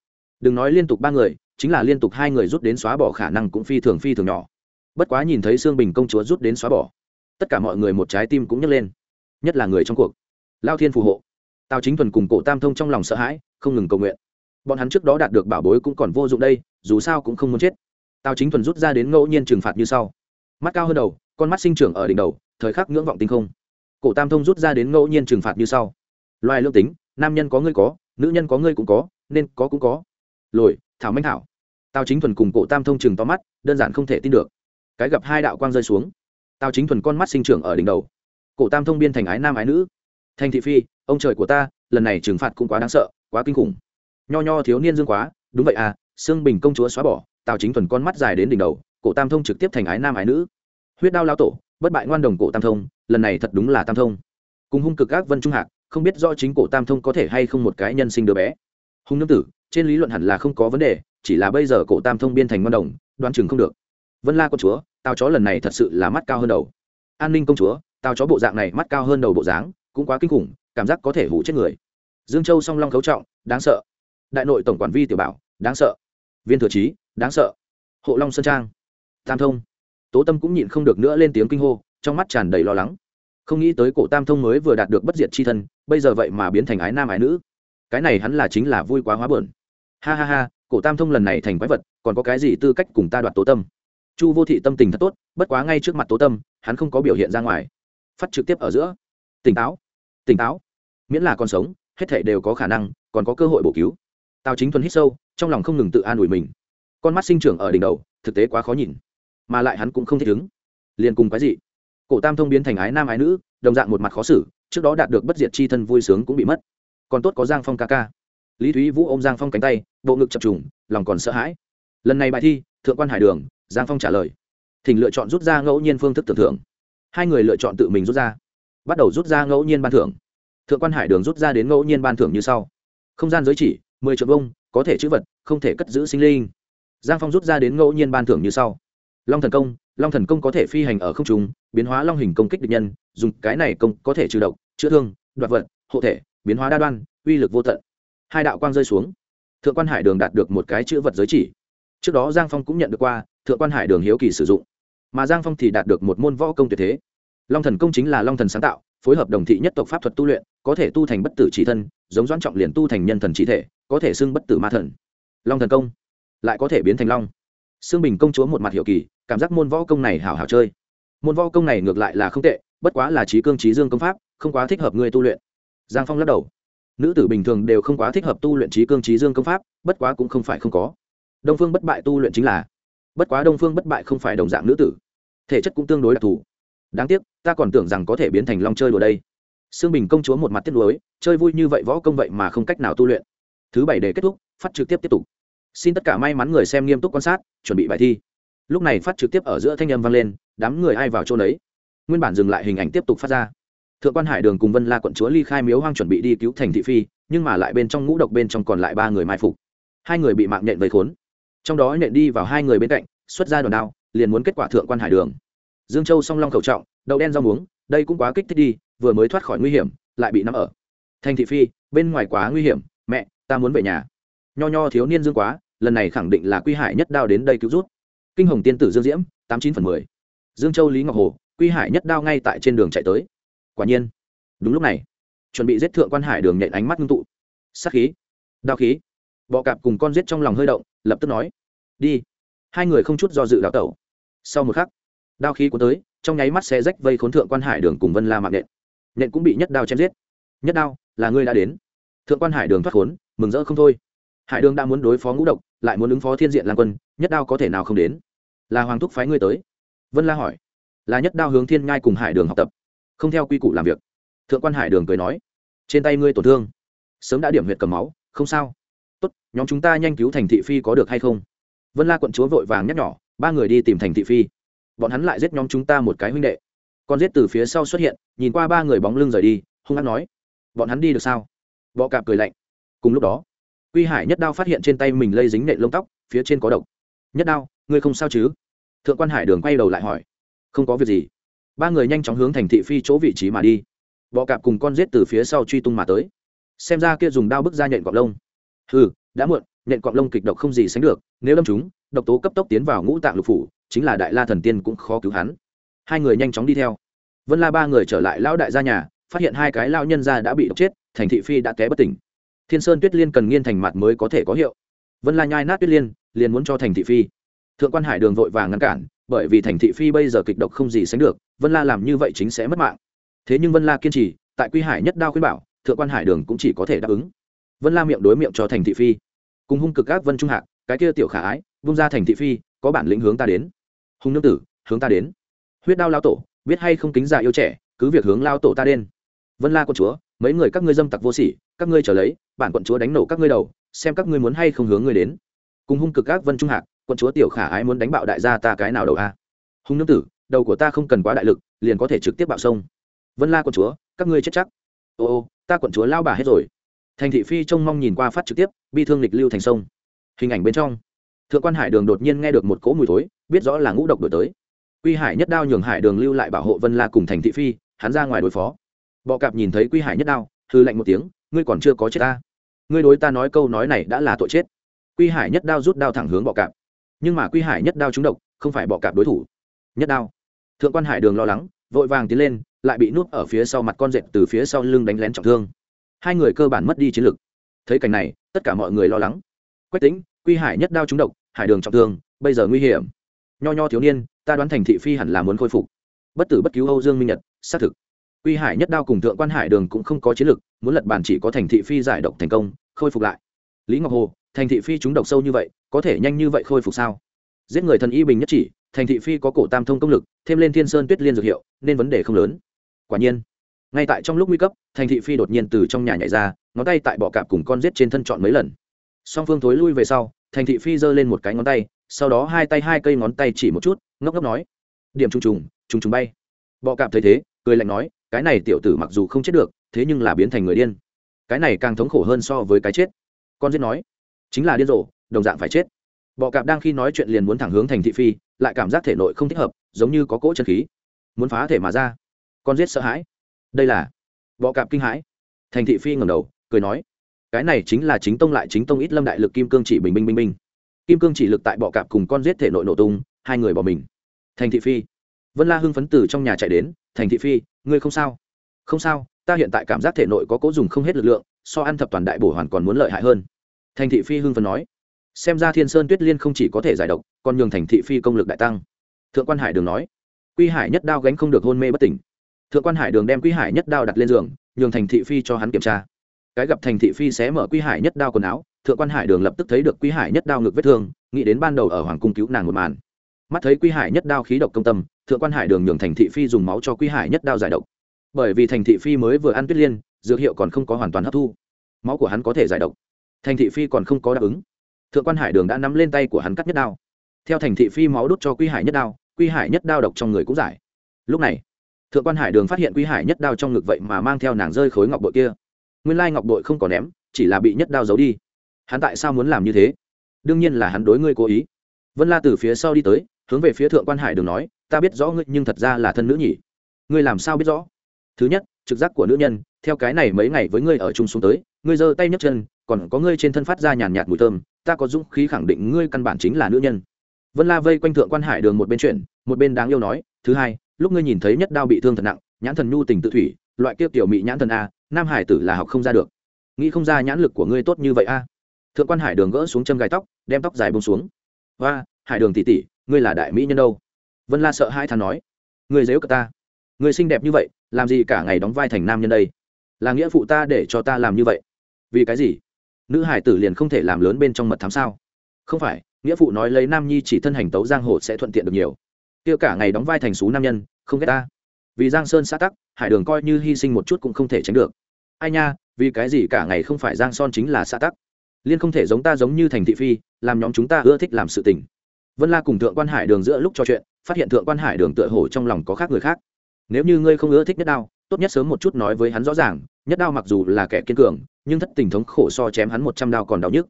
đừng nói liên tục ba người, chính là liên tục hai người rút đến xóa bỏ khả năng cũng phi thường phi thường nhỏ. Bất quá nhìn thấy sương bình công chúa rút đến xóa bỏ, tất cả mọi người một trái tim cũng nhấc lên, nhất là người trong cuộc. Lao thiên phù hộ. Tào chính thuần cùng cổ tam thông trong lòng sợ hãi, không ngừng cầu nguyện. Bọn hắn trước đó đạt được bảo bối cũng còn vô dụng đây, dù sao cũng không muốn chết. Tào chính thuần rút ra đến ngẫu nhiên trừng phạt như sau. Mắt cao hơn đầu, con mắt sinh trưởng ở đỉnh đầu, thời khắc ngưỡng vọng tinh không. Cổ tam thông rút ra đến ngẫu nhiên trừng phạt như sau. Loài lương tính, nam nhân có ngươi có, nữ nhân có ngươi cũng có, nên có cũng có lồi, thảo minh thảo. Tào chính thuần cùng cổ tam thông chừng to mắt, đơn giản không thể tin được. Cái gặp hai đạo quang rơi xuống. Tào chính thuần con mắt sinh trưởng ở đỉnh đầu. Cổ tam thông biên thành ái nam ái nữ. Thành thị phi, ông trời của ta, lần này trừng phạt cũng quá đáng sợ, quá kinh khủng. Nho nho thiếu niên dương quá, đúng vậy à xương bình công chúa xóa bỏ, tào chính thuần con mắt dài đến đỉnh đầu, cổ tam thông trực tiếp thành ái nam ái nữ. Huyết đao lao tổ, bất bại ngoan đồng cổ tam thông, lần này thật đúng là tam thông. Cùng hung cực ác vân trung hạc, không biết do chính cổ tam thông có thể hay không một cái nhân sinh đứa bé. Hung nương tử trên lý luận hẳn là không có vấn đề, chỉ là bây giờ cổ tam thông biên thành ngon đồng, đoán chừng không được. Vân la công chúa, tao chó lần này thật sự là mắt cao hơn đầu. An ninh công chúa, tao chó bộ dạng này mắt cao hơn đầu bộ dáng, cũng quá kinh khủng, cảm giác có thể hủ chết người. Dương châu song long khấu trọng, đáng sợ. Đại nội tổng quản vi tiểu bảo, đáng sợ. Viên thừa trí, đáng sợ. Hộ long sơn trang, tam thông. Tố tâm cũng nhịn không được nữa lên tiếng kinh hô, trong mắt tràn đầy lo lắng. Không nghĩ tới cổ tam thông mới vừa đạt được bất diệt c h i thân, bây giờ vậy mà biến thành ái nam ái nữ. Cái này hắn là chính là vui quá hóa bờn ha ha ha, cổ tam thông lần này thành quái vật, còn có cái gì tư cách cùng ta đoạt tố tâm? Chu vô thị tâm tình thật tốt, bất quá ngay trước mặt tố tâm, hắn không có biểu hiện ra ngoài. Phát trực tiếp ở giữa. Tỉnh táo. Tỉnh táo. Miễn là còn sống, hết thể đều có khả năng, còn có cơ hội bổ cứu. Tào chính thuần hít sâu, trong lòng không ngừng tự an ủi mình. Con mắt sinh trưởng ở đỉnh đầu, thực tế quá khó nhìn. Mà lại hắn cũng không thích ứng. Liền cùng cái gì cổ tam thông biến thành ái nam ái nữ, đồng dạng một mặt khó xử, trước đó đạt được bất diệt chi thân vui sướng cũng bị mất. Còn tốt có giang phong ca ca lý thúy vũ ôm giang phong cánh tay bộ ngực chập trùng lòng còn sợ hãi lần này bài thi thượng quan hải đường giang phong trả lời thỉnh lựa chọn rút ra ngẫu nhiên phương thức tưởng thưởng hai người lựa chọn tự mình rút ra bắt đầu rút ra ngẫu nhiên ban thưởng thượng quan hải đường rút ra đến ngẫu nhiên ban thưởng như sau không gian giới chỉ mười triệu bông có thể chữ vật, không thể cất giữ sinh linh. Giang phong rút ra đến ngẫu nhiên ban thưởng như sau. Long thần công, long thần công có thể phi hành ở không trung, biến hóa long hình công kích địch nhân, dùng cái này công có thể trừ độc, chữa thương, đoạt vật, hộ thể, biến hóa đa đoan, uy lực vô tận hai đạo quang rơi xuống. Thượng quan hải đường đạt được một cái chữ vật giới chỉ. Trước đó giang phong cũng nhận được qua, thượng quan hải đường hiếu kỳ sử dụng. Mà giang phong thì đạt được một môn võ công tuyệt thế. Long thần công chính là long thần sáng tạo, phối hợp đồng thị nhất tộc pháp thuật tu luyện, có thể tu thành bất tử chỉ thân, giống doãn trọng liền tu thành nhân thần chỉ thể, có thể xưng bất tử ma thần. Long thần công lại có thể biến thành long. Xương bình công chúa một mặt hiệu kỳ, cảm giác môn võ công này hảo hảo chơi. Môn võ công này ngược lại là không tệ, bất quá là trí cương trí dương công pháp, không quá thích hợp người tu luyện. Giang phong lắc đầu nữ tử bình thường đều không quá thích hợp tu luyện trí cương trí dương công pháp, bất quá cũng không phải không có. Đông phương bất bại tu luyện chính là, bất quá đông phương bất bại không phải đồng dạng nữ tử. Thể chất cũng tương đối đặc thù. Đáng tiếc, ta còn tưởng rằng có thể biến thành long chơi đùa đây. Sương bình công chúa một mặt tiếc nuối, chơi vui như vậy võ công vậy mà không cách nào tu luyện. Thứ bảy để kết thúc, phát trực tiếp tiếp tục. Xin tất cả may mắn người xem nghiêm túc quan sát, chuẩn bị bài thi. Lúc này phát trực tiếp ở giữa thanh âm vang lên, đám người ai vào chỗ đấy nguyên bản dừng lại hình ảnh tiếp tục phát ra thượng quan hải đường cùng vân la quận chúa ly khai miếu hoang chuẩn bị đi cứu thành thị phi, nhưng mà lại bên trong ngũ độc bên trong còn lại ba người mai phục. Hai người bị mạng nhện vây khốn. Trong đó nhện đi vào hai người bên cạnh, xuất ra đòn đao, liền muốn kết quả thượng quan hải đường. Dương châu song long khẩu trọng, đậu đen rau muống, đây cũng quá kích thích đi, vừa mới thoát khỏi nguy hiểm, lại bị nắm ở. Thành thị phi, bên ngoài quá nguy hiểm, mẹ, ta muốn về nhà. Nho nho thiếu niên dương quá, lần này khẳng định là quy hải nhất đao đến đây cứu rút. Kinh hồng tiên tử dương diễm, tám chín phần mười. Dương châu lý ngọc hồ, quy hải nhất đao ngay tại trên đường chạy tới quả nhiên. Đúng lúc này, chuẩn bị giết thượng quan hải đường nhện ánh mắt ngưng tụ. Sát khí, đao khí. Bọ cạp cùng con giết trong lòng hơi động, lập tức nói, đi. Hai người không chút do dự đào tẩu. Sau một khắc, đao khí cuốn tới, trong nháy mắt xe rách vây khốn thượng quan hải đường cùng vân la mạng nện nện cũng bị nhất đao chém giết. Nhất đao, là ngươi đã đến. Thượng quan hải đường thoát khốn, mừng rỡ không thôi. Hải đường đã muốn đối phó ngũ độc, lại muốn ứng phó thiên diện lan quân, nhất đao có thể nào không đến? Là hoàng thúc phái ngươi tới. Vân la hỏi, là nhất đao hướng thiên ngai cùng hải đường học tập không theo quy củ làm việc. Thượng quan hải đường cười nói, trên tay ngươi tổn thương. Sớm đã điểm huyệt cầm máu, không sao. Tốt, nhóm chúng ta nhanh cứu thành thị phi có được hay không? Vân la quận chúa vội vàng nhắc nhỏ, ba người đi tìm thành thị phi. Bọn hắn lại giết nhóm chúng ta một cái huynh đệ. Con giết từ phía sau xuất hiện, nhìn qua ba người bóng lưng rời đi, hung hăng nói, bọn hắn đi được sao? Bọ cạp cười lạnh. Cùng lúc đó, quy hải nhất đao phát hiện trên tay mình lây dính nệ lông tóc, phía trên có độc. Nhất đao, ngươi không sao chứ? Thượng quan hải đường quay đầu lại hỏi, không có việc gì ba người nhanh chóng hướng thành thị phi chỗ vị trí mà đi. Bọ cạp cùng con rết từ phía sau truy tung mà tới. Xem ra kia dùng đao bức ra nhện cọc lông. Ừ đã muộn, nhện cọc lông kịch độc không gì sánh được, nếu đâm chúng, độc tố cấp tốc tiến vào ngũ tạng lục phủ, chính là đại la thần tiên cũng khó cứu hắn. Hai người nhanh chóng đi theo. Vân la ba người trở lại lão đại gia nhà, phát hiện hai cái lao nhân ra đã bị độc chết, thành thị phi đã té bất tỉnh. Thiên sơn tuyết liên cần nghiên thành mặt mới có thể có hiệu. Vân la nhai nát tuyết liên, liền muốn cho thành thị phi. Thượng quan hải đường vội vàng ngăn cản bởi vì thành thị phi bây giờ kịch độc không gì sánh được, vân la làm như vậy chính sẽ mất mạng. Thế nhưng vân la kiên trì, tại quy hải nhất đao khuyên bảo, thượng quan hải đường cũng chỉ có thể đáp ứng. Vân la miệng đối miệng cho thành thị phi. Cùng hung cực ác vân trung hạc, cái kia tiểu khả ái, vung ra thành thị phi, có bản lĩnh hướng ta đến. Hung nương tử, hướng ta đến. Huyết đao lao tổ, biết hay không kính già yêu trẻ, cứ việc hướng lao tổ ta đen vân la con chúa, mấy người các ngươi dâm tặc vô sỉ, các ngươi trở lấy, bản quận chúa đánh nổ các ngươi đầu, xem các ngươi muốn hay không hướng ngươi đến. Cùng hung cực ác vân trung hạc quận chúa tiểu khả ái muốn đánh bạo đại gia ta cái nào đầu a? Hung nương tử, đầu của ta không cần quá đại lực, liền có thể trực tiếp bạo sông. Vân la quận chúa, các ngươi chết chắc. Ô ô, ta quận chúa lao bà hết rồi. Thành thị phi trông mong nhìn qua phát trực tiếp, bi thương lịch lưu thành sông. Hình ảnh bên trong, thượng quan hải đường đột nhiên nghe được một cỗ mùi thối, biết rõ là ngũ độc đổi tới. Quy hải nhất đao nhường hải đường lưu lại bảo hộ vân la cùng thành thị phi, hắn ra ngoài đối phó. Bọ cạp nhìn thấy quy hải nhất đao hư lạnh một tiếng, ngươi còn chưa có chết ta. Ngươi đối ta nói câu nói này đã là tội chết. Quy hải nhất đao rút đao thẳng hướng bọ cạp nhưng mà quy hải nhất đao trúng độc, không phải bọ cạp đối thủ. Nhất đao. Thượng quan hải đường lo lắng, vội vàng tiến lên, lại bị nuốt ở phía sau mặt con rệt từ phía sau lưng đánh lén trọng thương. Hai người cơ bản mất đi chiến lực. Thấy cảnh này, tất cả mọi người lo lắng. Quách tính quy hải nhất đao trúng độc, hải đường trọng thương, bây giờ nguy hiểm. Nho nho thiếu niên, ta đoán thành thị phi hẳn là muốn khôi phục. Bất tử bất cứu âu dương minh nhật, xác thực. Quy hải nhất đao cùng thượng quan hải đường cũng không có chiến lực, muốn lật bàn chỉ có thành thị phi giải độc thành công, khôi phục lại. Lý ngọc hồ thành thị phi chúng độc sâu như vậy, có thể nhanh như vậy khôi phục sao? Giết người thần y bình nhất chỉ, thành thị phi có cổ tam thông công lực, thêm lên thiên sơn tuyết liên dược hiệu, nên vấn đề không lớn. Quả nhiên, ngay tại trong lúc nguy cấp, thành thị phi đột nhiên từ trong nhà nhảy ra, ngón tay tại bọ cạp cùng con giết trên thân chọn mấy lần. Song phương thối lui về sau, thành thị phi giơ lên một cái ngón tay, sau đó hai tay hai cây ngón tay chỉ một chút, ngốc ngốc nói, điểm trùng trùng trùng trùng bay. Bọ cạp thấy thế, cười lạnh nói, cái này tiểu tử mặc dù không chết được, thế nhưng là biến thành người điên. Cái này càng thống khổ hơn so với cái chết. Con giết nói chính là điên rồ, đồng dạng phải chết. Bọ cạp đang khi nói chuyện liền muốn thẳng hướng thành thị phi, lại cảm giác thể nội không thích hợp, giống như có cỗ chân khí. Muốn phá thể mà ra. Con giết sợ hãi. Đây là bọ cạp kinh hãi. Thành thị phi ngầm đầu, cười nói, cái này chính là chính tông lại chính tông ít lâm đại lực kim cương chỉ bình bình bình bình. kim cương chỉ lực tại bọ cạp cùng con giết thể nội nổ tung, hai người bỏ mình. Thành thị phi. Vân la hưng phấn từ trong nhà chạy đến, thành thị phi, ngươi không sao? Không sao, ta hiện tại cảm giác thể nội có cố dùng không hết lực lượng, so ăn thập toàn đại bổ hoàn còn muốn lợi hại hơn thành thị phi hưng phần nói. Xem ra thiên sơn tuyết liên không chỉ có thể giải độc, còn nhường thành thị phi công lực đại tăng. Thượng quan hải đường nói. Quy hải nhất đao gánh không được hôn mê bất tỉnh. Thượng quan hải đường đem Quy hải nhất đao đặt lên giường, nhường thành thị phi cho hắn kiểm tra. Cái gặp thành thị phi xé mở Quy hải nhất đao quần áo, thượng quan hải đường lập tức thấy được Quy hải nhất đao ngực vết thương, nghĩ đến ban đầu ở hoàng cung cứu nàng một màn. Mắt thấy Quy hải nhất đao khí độc công tâm, thượng quan hải đường nhường thành thị phi dùng máu cho Quy hải nhất đao giải độc. Bởi vì thành thị phi mới vừa ăn tuyết liên, dược hiệu còn không có hoàn toàn hấp thu. Máu của hắn có thể giải độc thành thị phi còn không có đáp ứng. Thượng quan hải đường đã nắm lên tay của hắn cắt nhất đao. Theo thành thị phi máu đốt cho quy hải nhất đao, quy hải nhất đao độc trong người cũng giải. Lúc này, thượng quan hải đường phát hiện quy hải nhất đao trong ngực vậy mà mang theo nàng rơi khối ngọc bội kia. Nguyên lai ngọc bội không có ném, chỉ là bị nhất đao giấu đi. Hắn tại sao muốn làm như thế? Đương nhiên là hắn đối ngươi cố ý. Vân la từ phía sau đi tới, hướng về phía thượng quan hải đường nói, ta biết rõ ngươi, nhưng thật ra là thân nữ nhỉ. Ngươi làm sao biết rõ? Thứ nhất, trực giác của nữ nhân, theo cái này mấy ngày với ngươi ở chung xuống tới, ngươi giơ tay nhấc chân còn có ngươi trên thân phát ra nhàn nhạt mùi thơm, ta có dũng khí khẳng định ngươi căn bản chính là nữ nhân. Vân la vây quanh thượng quan hải đường một bên chuyển một bên đáng yêu nói, thứ hai, lúc ngươi nhìn thấy nhất đao bị thương thật nặng, nhãn thần nhu tình tự thủy, loại kia tiểu mị nhãn thần a, nam hải tử là học không ra được. Nghĩ không ra nhãn lực của ngươi tốt như vậy a. Thượng quan hải đường gỡ xuống châm gai tóc, đem tóc dài bông xuống. Và hải đường tỉ tỉ ngươi là đại mỹ nhân đâu? Vân la sợ hai thằng nói. Ngươi dếu cả ta. Ngươi xinh đẹp như vậy, làm gì cả ngày đóng vai thành nam nhân đây? Là nghĩa phụ ta để cho ta làm như vậy. Vì cái gì? Nữ hải tử liền không thể làm lớn bên trong mật thám sao? Không phải, nghĩa phụ nói lấy nam nhi chỉ thân hành tấu giang hồ sẽ thuận tiện được nhiều. Kia cả ngày đóng vai thành xú nam nhân, không ghét ta. Vì giang sơn xã tắc, hải đường coi như hy sinh một chút cũng không thể tránh được. Ai nha, vì cái gì cả ngày không phải giang son chính là xã tắc? Liên không thể giống ta giống như thành thị phi, làm nhóm chúng ta ưa thích làm sự tình. Vân la cùng thượng quan hải đường giữa lúc trò chuyện, phát hiện thượng quan hải đường tựa hồ trong lòng có khác người khác. Nếu như ngươi không ưa thích nhất đao tốt nhất sớm một chút nói với hắn rõ ràng, nhất đao mặc dù là kẻ kiên cường, nhưng thất tình thống khổ so chém hắn một trăm đao còn đau nhức.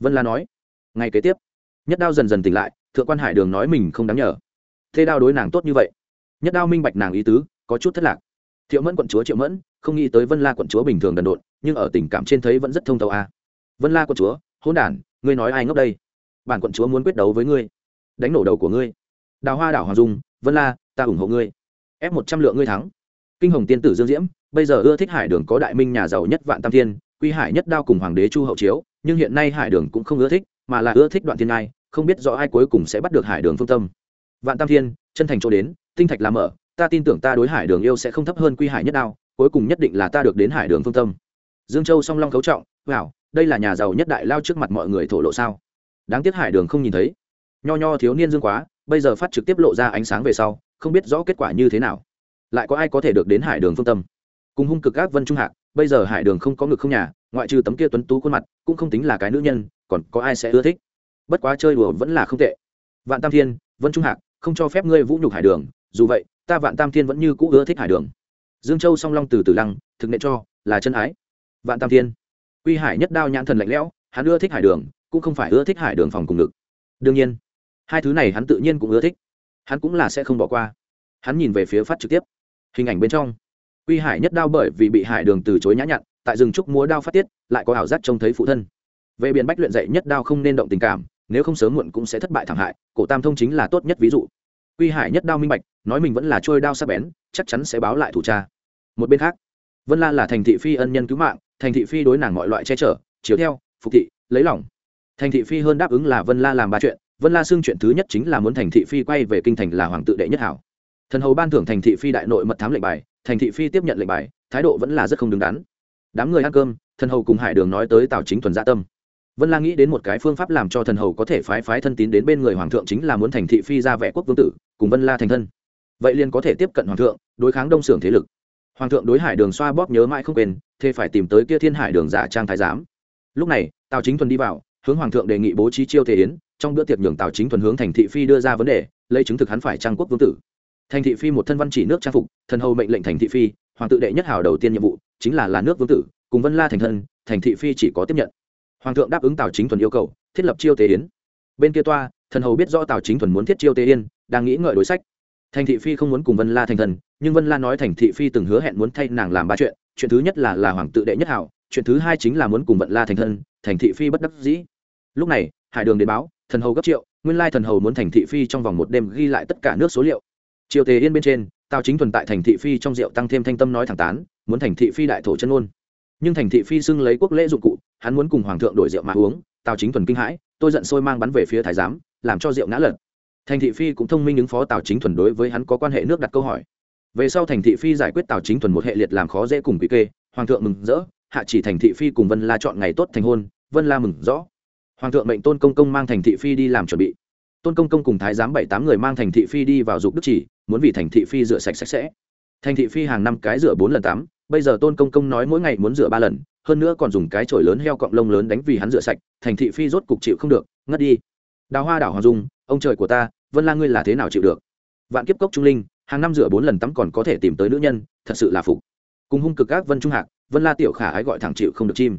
Vân la nói, ngay kế tiếp. Nhất đao dần dần tỉnh lại, thượng quan hải đường nói mình không đáng nhờ. Thế đao đối nàng tốt như vậy. Nhất đao minh bạch nàng ý tứ, có chút thất lạc. Thiệu mẫn quận chúa triệu mẫn, không nghĩ tới vân la quận chúa bình thường đần độn, nhưng ở tình cảm trên thấy vẫn rất thông thấu a. À. vân la quận chúa hôn đản, ngươi nói ai ngốc đây? Bản quận chúa muốn quyết đấu với ngươi, đánh nổ đầu của ngươi. Đào hoa đảo hoàng dung, vân la, ta ủng hộ ngươi. Ép một trăm lượng ngươi thắng kinh hồng tiên tử dương diễm, bây giờ ưa thích hải đường có đại minh nhà giàu nhất vạn tam thiên, quy hải nhất đao cùng hoàng đế chu hậu chiếu, nhưng hiện nay hải đường cũng không ưa thích, mà là ưa thích đoạn thiên ngai, không biết rõ ai cuối cùng sẽ bắt được hải đường phương tâm. Vạn tam thiên, chân thành chỗ đến, tinh thạch làm mở, ta tin tưởng ta đối hải đường yêu sẽ không thấp hơn quy hải nhất đao, cuối cùng nhất định là ta được đến hải đường phương tâm. Dương châu song long cấu trọng wow đây là nhà giàu nhất đại lao trước mặt mọi người thổ lộ sao? Đáng tiếc hải đường không nhìn thấy. Nho nho thiếu niên dương quá, bây giờ phát trực tiếp lộ ra ánh sáng về sau, không biết rõ kết quả như thế nào lại có ai có thể được đến hải đường phương tâm. Cùng hung cực ác vân trung hạc, bây giờ hải đường không có ngực không nhà, ngoại trừ tấm kia tuấn tú khuôn mặt, cũng không tính là cái nữ nhân, còn có ai sẽ ưa thích? Bất quá chơi đùa vẫn là không tệ. Vạn tam thiên, vân trung hạc, không cho phép ngươi vũ nhục hải đường, dù vậy, ta vạn tam thiên vẫn như cũ ưa thích hải đường. Dương châu song long từ từ lăng, thực nệ cho, là chân ái. Vạn tam thiên, quy hải nhất đao nhãn thần lạnh lẽo, hắn ưa thích hải đường, cũng không phải ưa thích hải đường phòng cùng ngực. Đương nhiên, hai thứ này hắn tự nhiên cũng ưa thích. Hắn cũng là sẽ không bỏ qua. Hắn nhìn về phía phát trực tiếp hình ảnh bên trong. Quy hải nhất đao bởi vì bị hải đường từ chối nhã nhặn, tại rừng trúc múa đao phát tiết, lại có ảo giác trông thấy phụ thân. Về biển bách luyện dạy nhất đao không nên động tình cảm, nếu không sớm muộn cũng sẽ thất bại thẳng hại, cổ tam thông chính là tốt nhất ví dụ. Quy hải nhất đao minh bạch, nói mình vẫn là trôi đao sắc bén, chắc chắn sẽ báo lại thủ cha. Một bên khác, vân la là thành thị phi ân nhân cứu mạng, thành thị phi đối nàng mọi loại che chở chiếu theo, phục thị, lấy lòng. Thành thị phi hơn đáp ứng là vân la làm ba chuyện, vân la xưng chuyện thứ nhất chính là muốn thành thị phi quay về kinh thành là hoàng tự đệ nhất hảo thần hầu ban thưởng thành thị phi đại nội mật thám lệnh bài, thành thị phi tiếp nhận lệnh bài, thái độ vẫn là rất không đứng đắn. Đám người ăn cơm, thần hầu cùng hải đường nói tới tào chính thuần gia dạ tâm. Vân la nghĩ đến một cái phương pháp làm cho thần hầu có thể phái phái thân tín đến bên người hoàng thượng chính là muốn thành thị phi ra vẽ quốc vương tử, cùng vân la thành thân. Vậy liền có thể tiếp cận hoàng thượng, đối kháng đông xưởng thế lực. Hoàng thượng đối hải đường xoa bóp nhớ mãi không quên, thế phải tìm tới kia thiên hải đường giả trang thái giám. Lúc này, tào chính thuần đi vào, hướng hoàng thượng đề nghị bố trí chiêu thể yến, trong bữa tiệc nhường tào chính thuần hướng thành thị phi đưa ra vấn đề, lấy chứng thực hắn phải trang quốc vương tử thành thị phi một thân văn chỉ nước trang phục, thần hầu mệnh lệnh thành thị phi, hoàng tự đệ nhất hào đầu tiên nhiệm vụ chính là là nước vương tử, cùng vân la thành thân, thành thị phi chỉ có tiếp nhận. Hoàng thượng đáp ứng tào chính thuần yêu cầu, thiết lập chiêu tế yến. Bên kia toa, thần hầu biết rõ tào chính thuần muốn thiết chiêu tế yên đang nghĩ ngợi đối sách. Thành thị phi không muốn cùng vân la thành thần nhưng vân la nói thành thị phi từng hứa hẹn muốn thay nàng làm ba chuyện chuyện thứ nhất là là hoàng tự đệ nhất hảo chuyện thứ hai chính là muốn cùng vân la thành thân, thành thị phi bất đắc dĩ. Lúc này, hải đường đến báo, thần hầu gấp triệu, nguyên lai thần hầu muốn thành thị phi trong vòng một đêm ghi lại tất cả nước số liệu triều tề yên bên trên, tào chính thuần tại thành thị phi trong rượu tăng thêm thanh tâm nói thẳng tán, muốn thành thị phi đại thổ chân ôn nhưng thành thị phi xưng lấy quốc lễ dụng cụ, hắn muốn cùng hoàng thượng đổi rượu mà uống, tào chính thuần kinh hãi, tôi giận sôi mang bắn về phía thái giám, làm cho rượu ngã lật. Thành thị phi cũng thông minh ứng phó tào chính thuần đối với hắn có quan hệ nước đặt câu hỏi. Về sau thành thị phi giải quyết tào chính thuần một hệ liệt làm khó dễ cùng bị kê, hoàng thượng mừng rỡ, hạ chỉ thành thị phi cùng vân la chọn ngày tốt thành hôn, vân la mừng rõ. Hoàng thượng mệnh tôn công công mang thành thị phi đi làm chuẩn bị tôn công công cùng thái giám bảy tám người mang thành thị phi đi vào dục đức chỉ, muốn vì thành thị phi rửa sạch sạch sẽ. Thành thị phi hàng năm cái rửa bốn lần tám, bây giờ tôn công công nói mỗi ngày muốn rửa ba lần, hơn nữa còn dùng cái chổi lớn heo cọng lông lớn đánh vì hắn rửa sạch, thành thị phi rốt cục chịu không được, ngất đi. Đào hoa đảo hoàng dung, ông trời của ta, vân la ngươi là thế nào chịu được? Vạn kiếp cốc trung linh, hàng năm rửa bốn lần tắm còn có thể tìm tới nữ nhân, thật sự là phục. Cùng hung cực các vân trung hạc, vân la tiểu khả ái gọi thẳng chịu không được chim.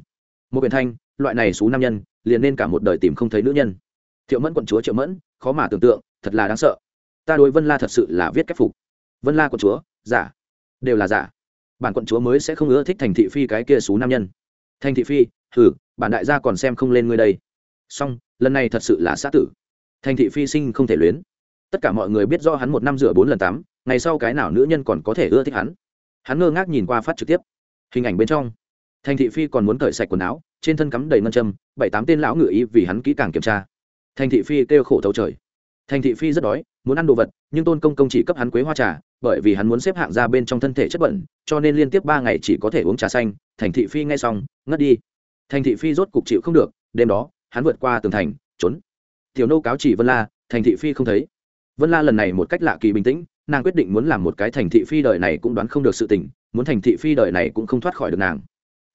Một biển thanh, loại này xú nam nhân, liền nên cả một đời tìm không thấy nữ nhân thiệu mẫn quận chúa triệu mẫn, khó mà tưởng tượng, thật là đáng sợ. Ta đối vân la thật sự là viết cách phục. Vân la quận chúa, giả. Đều là giả. Bản quận chúa mới sẽ không ưa thích thành thị phi cái kia xú nam nhân. Thành thị phi thử bản đại gia còn xem không lên ngươi đây. Song lần này thật sự là xã tử. Thành thị phi sinh không thể luyến. Tất cả mọi người biết do hắn một năm rửa bốn lần tám, ngày sau cái nào nữ nhân còn có thể ưa thích hắn. Hắn ngơ ngác nhìn qua phát trực tiếp. Hình ảnh bên trong. Thành thị phi còn muốn cởi sạch quần áo, trên thân cắm đầy ngân châm, bảy tám tên lão ngự ý vì hắn kỹ càng kiểm tra thành thị phi kêu khổ thấu trời. Thành thị phi rất đói, muốn ăn đồ vật, nhưng tôn công công chỉ cấp hắn quế hoa trà, bởi vì hắn muốn xếp hạng ra bên trong thân thể chất bẩn, cho nên liên tiếp ba ngày chỉ có thể uống trà xanh. Thành thị phi nghe xong, ngất đi. Thành thị phi rốt cục chịu không được, đêm đó, hắn vượt qua tường thành, trốn. Tiểu nô cáo chỉ vân la, thành thị phi không thấy. Vân la lần này một cách lạ kỳ bình tĩnh, nàng quyết định muốn làm một cái thành thị phi đời này cũng đoán không được sự tình, muốn thành thị phi đời này cũng không thoát khỏi được nàng.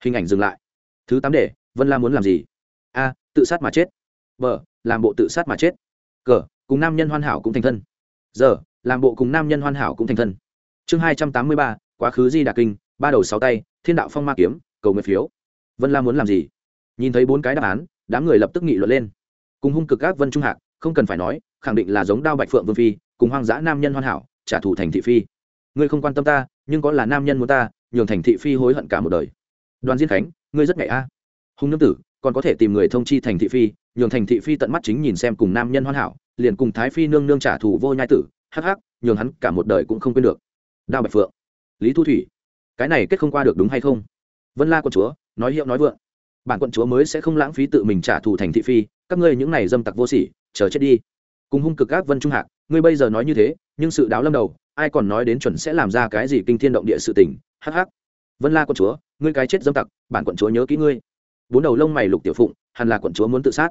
Hình ảnh dừng lại. Thứ tám để vân la muốn làm gì? A, tự sát mà chết. B làm bộ tự sát mà chết. Cờ, cùng nam nhân hoàn hảo cũng thành thân. Giờ, làm bộ cùng nam nhân hoàn hảo cũng thành thân. Chương hai trăm tám mươi ba, quá khứ di đà kinh, ba đầu sáu tay, thiên đạo phong ma kiếm, cầu nguyện phiếu. Vân la muốn làm gì? Nhìn thấy bốn cái đáp án, đám người lập tức nghị luận lên. Cùng hung cực các vân trung hạc, không cần phải nói, khẳng định là giống đao bạch phượng vương phi, cùng hoang dã nam nhân hoàn hảo, trả thù thành thị phi. Ngươi không quan tâm ta, nhưng có là nam nhân muốn ta, nhường thành thị phi hối hận cả một đời. Đoàn diên khánh, ngươi rất ngại a. Hung nương tử còn có thể tìm người thông chi thành thị phi, nhường thành thị phi tận mắt chính nhìn xem cùng nam nhân hoàn hảo, liền cùng thái phi nương nương trả thù vô nhai tử, hắc hắc, nhường hắn cả một đời cũng không quên được. Đao bạch phượng, lý thu thủy, cái này kết không qua được đúng hay không? Vân la quận chúa, nói hiệu nói vượng. Bản quận chúa mới sẽ không lãng phí tự mình trả thù thành thị phi, các ngươi những này dâm tặc vô sỉ, chờ chết đi. Cùng hung cực các vân trung hạc, ngươi bây giờ nói như thế, nhưng sự đáo lâm đầu, ai còn nói đến chuẩn sẽ làm ra cái gì kinh thiên động địa sự tình, hắc hắc. Vân la quận chúa, ngươi cái chết dâm tặc, bản quận chúa nhớ kỹ ngươi bốn đầu lông mày lục tiểu phụng, hẳn là quận chúa muốn tự sát.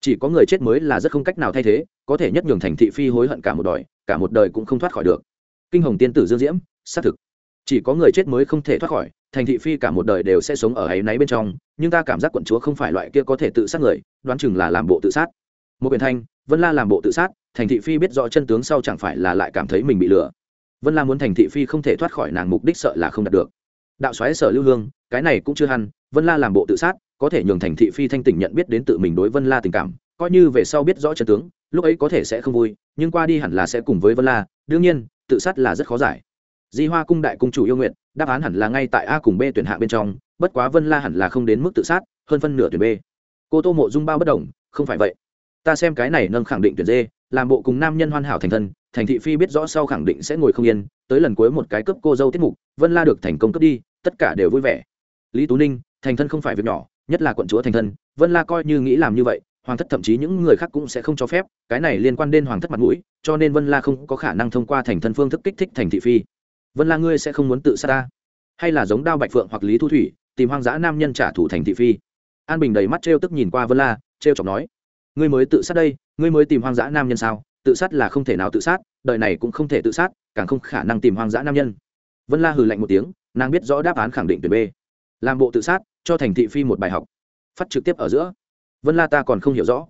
Chỉ có người chết mới là rất không cách nào thay thế, có thể nhất nhường thành thị phi hối hận cả một đời, cả một đời cũng không thoát khỏi được. Kinh hồng tiên tử dương diễm, xác thực. Chỉ có người chết mới không thể thoát khỏi, thành thị phi cả một đời đều sẽ sống ở ấy náy bên trong, nhưng ta cảm giác quận chúa không phải loại kia có thể tự sát người, đoán chừng là làm bộ tự sát. Một biển thanh, vân la làm bộ tự sát, thành thị phi biết rõ chân tướng sau chẳng phải là lại cảm thấy mình bị lừa. Vân la muốn thành thị phi không thể thoát khỏi nàng mục đích sợ là không đạt được. Đạo xoáy sở lưu hương, cái này cũng chưa hẳn, vân la làm bộ tự sát có thể nhường thành thị phi thanh tỉnh nhận biết đến tự mình đối vân la tình cảm, coi như về sau biết rõ chân tướng, lúc ấy có thể sẽ không vui, nhưng qua đi hẳn là sẽ cùng với vân la, đương nhiên, tự sát là rất khó giải. Di hoa cung đại cung chủ yêu nguyện, đáp án hẳn là ngay tại a cùng b tuyển hạ bên trong, bất quá vân la hẳn là không đến mức tự sát, hơn phân nửa tuyển b. Cô tô mộ dung bao bất đồng, không phải vậy. Ta xem cái này nâng khẳng định tuyển d, làm bộ cùng nam nhân hoàn hảo thành thân, thành thị phi biết rõ sau khẳng định sẽ ngồi không yên, tới lần cuối một cái cướp cô dâu tiết mục, vân la được thành công cướp đi, tất cả đều vui vẻ. Lý tú ninh, thành thân không phải việc nhỏ nhất là quận chúa thành thân, vân la coi như nghĩ làm như vậy, hoàng thất thậm chí những người khác cũng sẽ không cho phép, cái này liên quan đến hoàng thất mặt mũi, cho nên vân la không có khả năng thông qua thành thân phương thức kích thích thành thị phi. Vân la ngươi sẽ không muốn tự sát ta? Hay là giống đao bạch phượng hoặc lý thu thủy, tìm hoang dã nam nhân trả thù thành thị phi? An bình đầy mắt trêu tức nhìn qua vân la, trêu chọc nói, ngươi mới tự sát đây, ngươi mới tìm hoang dã nam nhân sao? Tự sát là không thể nào tự sát, đời này cũng không thể tự sát, càng không khả năng tìm hoang dã nam nhân. Vân la hừ lạnh một tiếng, nàng biết rõ đáp án khẳng định tuyển b. Làm bộ tự sát cho thành thị phi một bài học. Phát trực tiếp ở giữa. Vân la ta còn không hiểu rõ.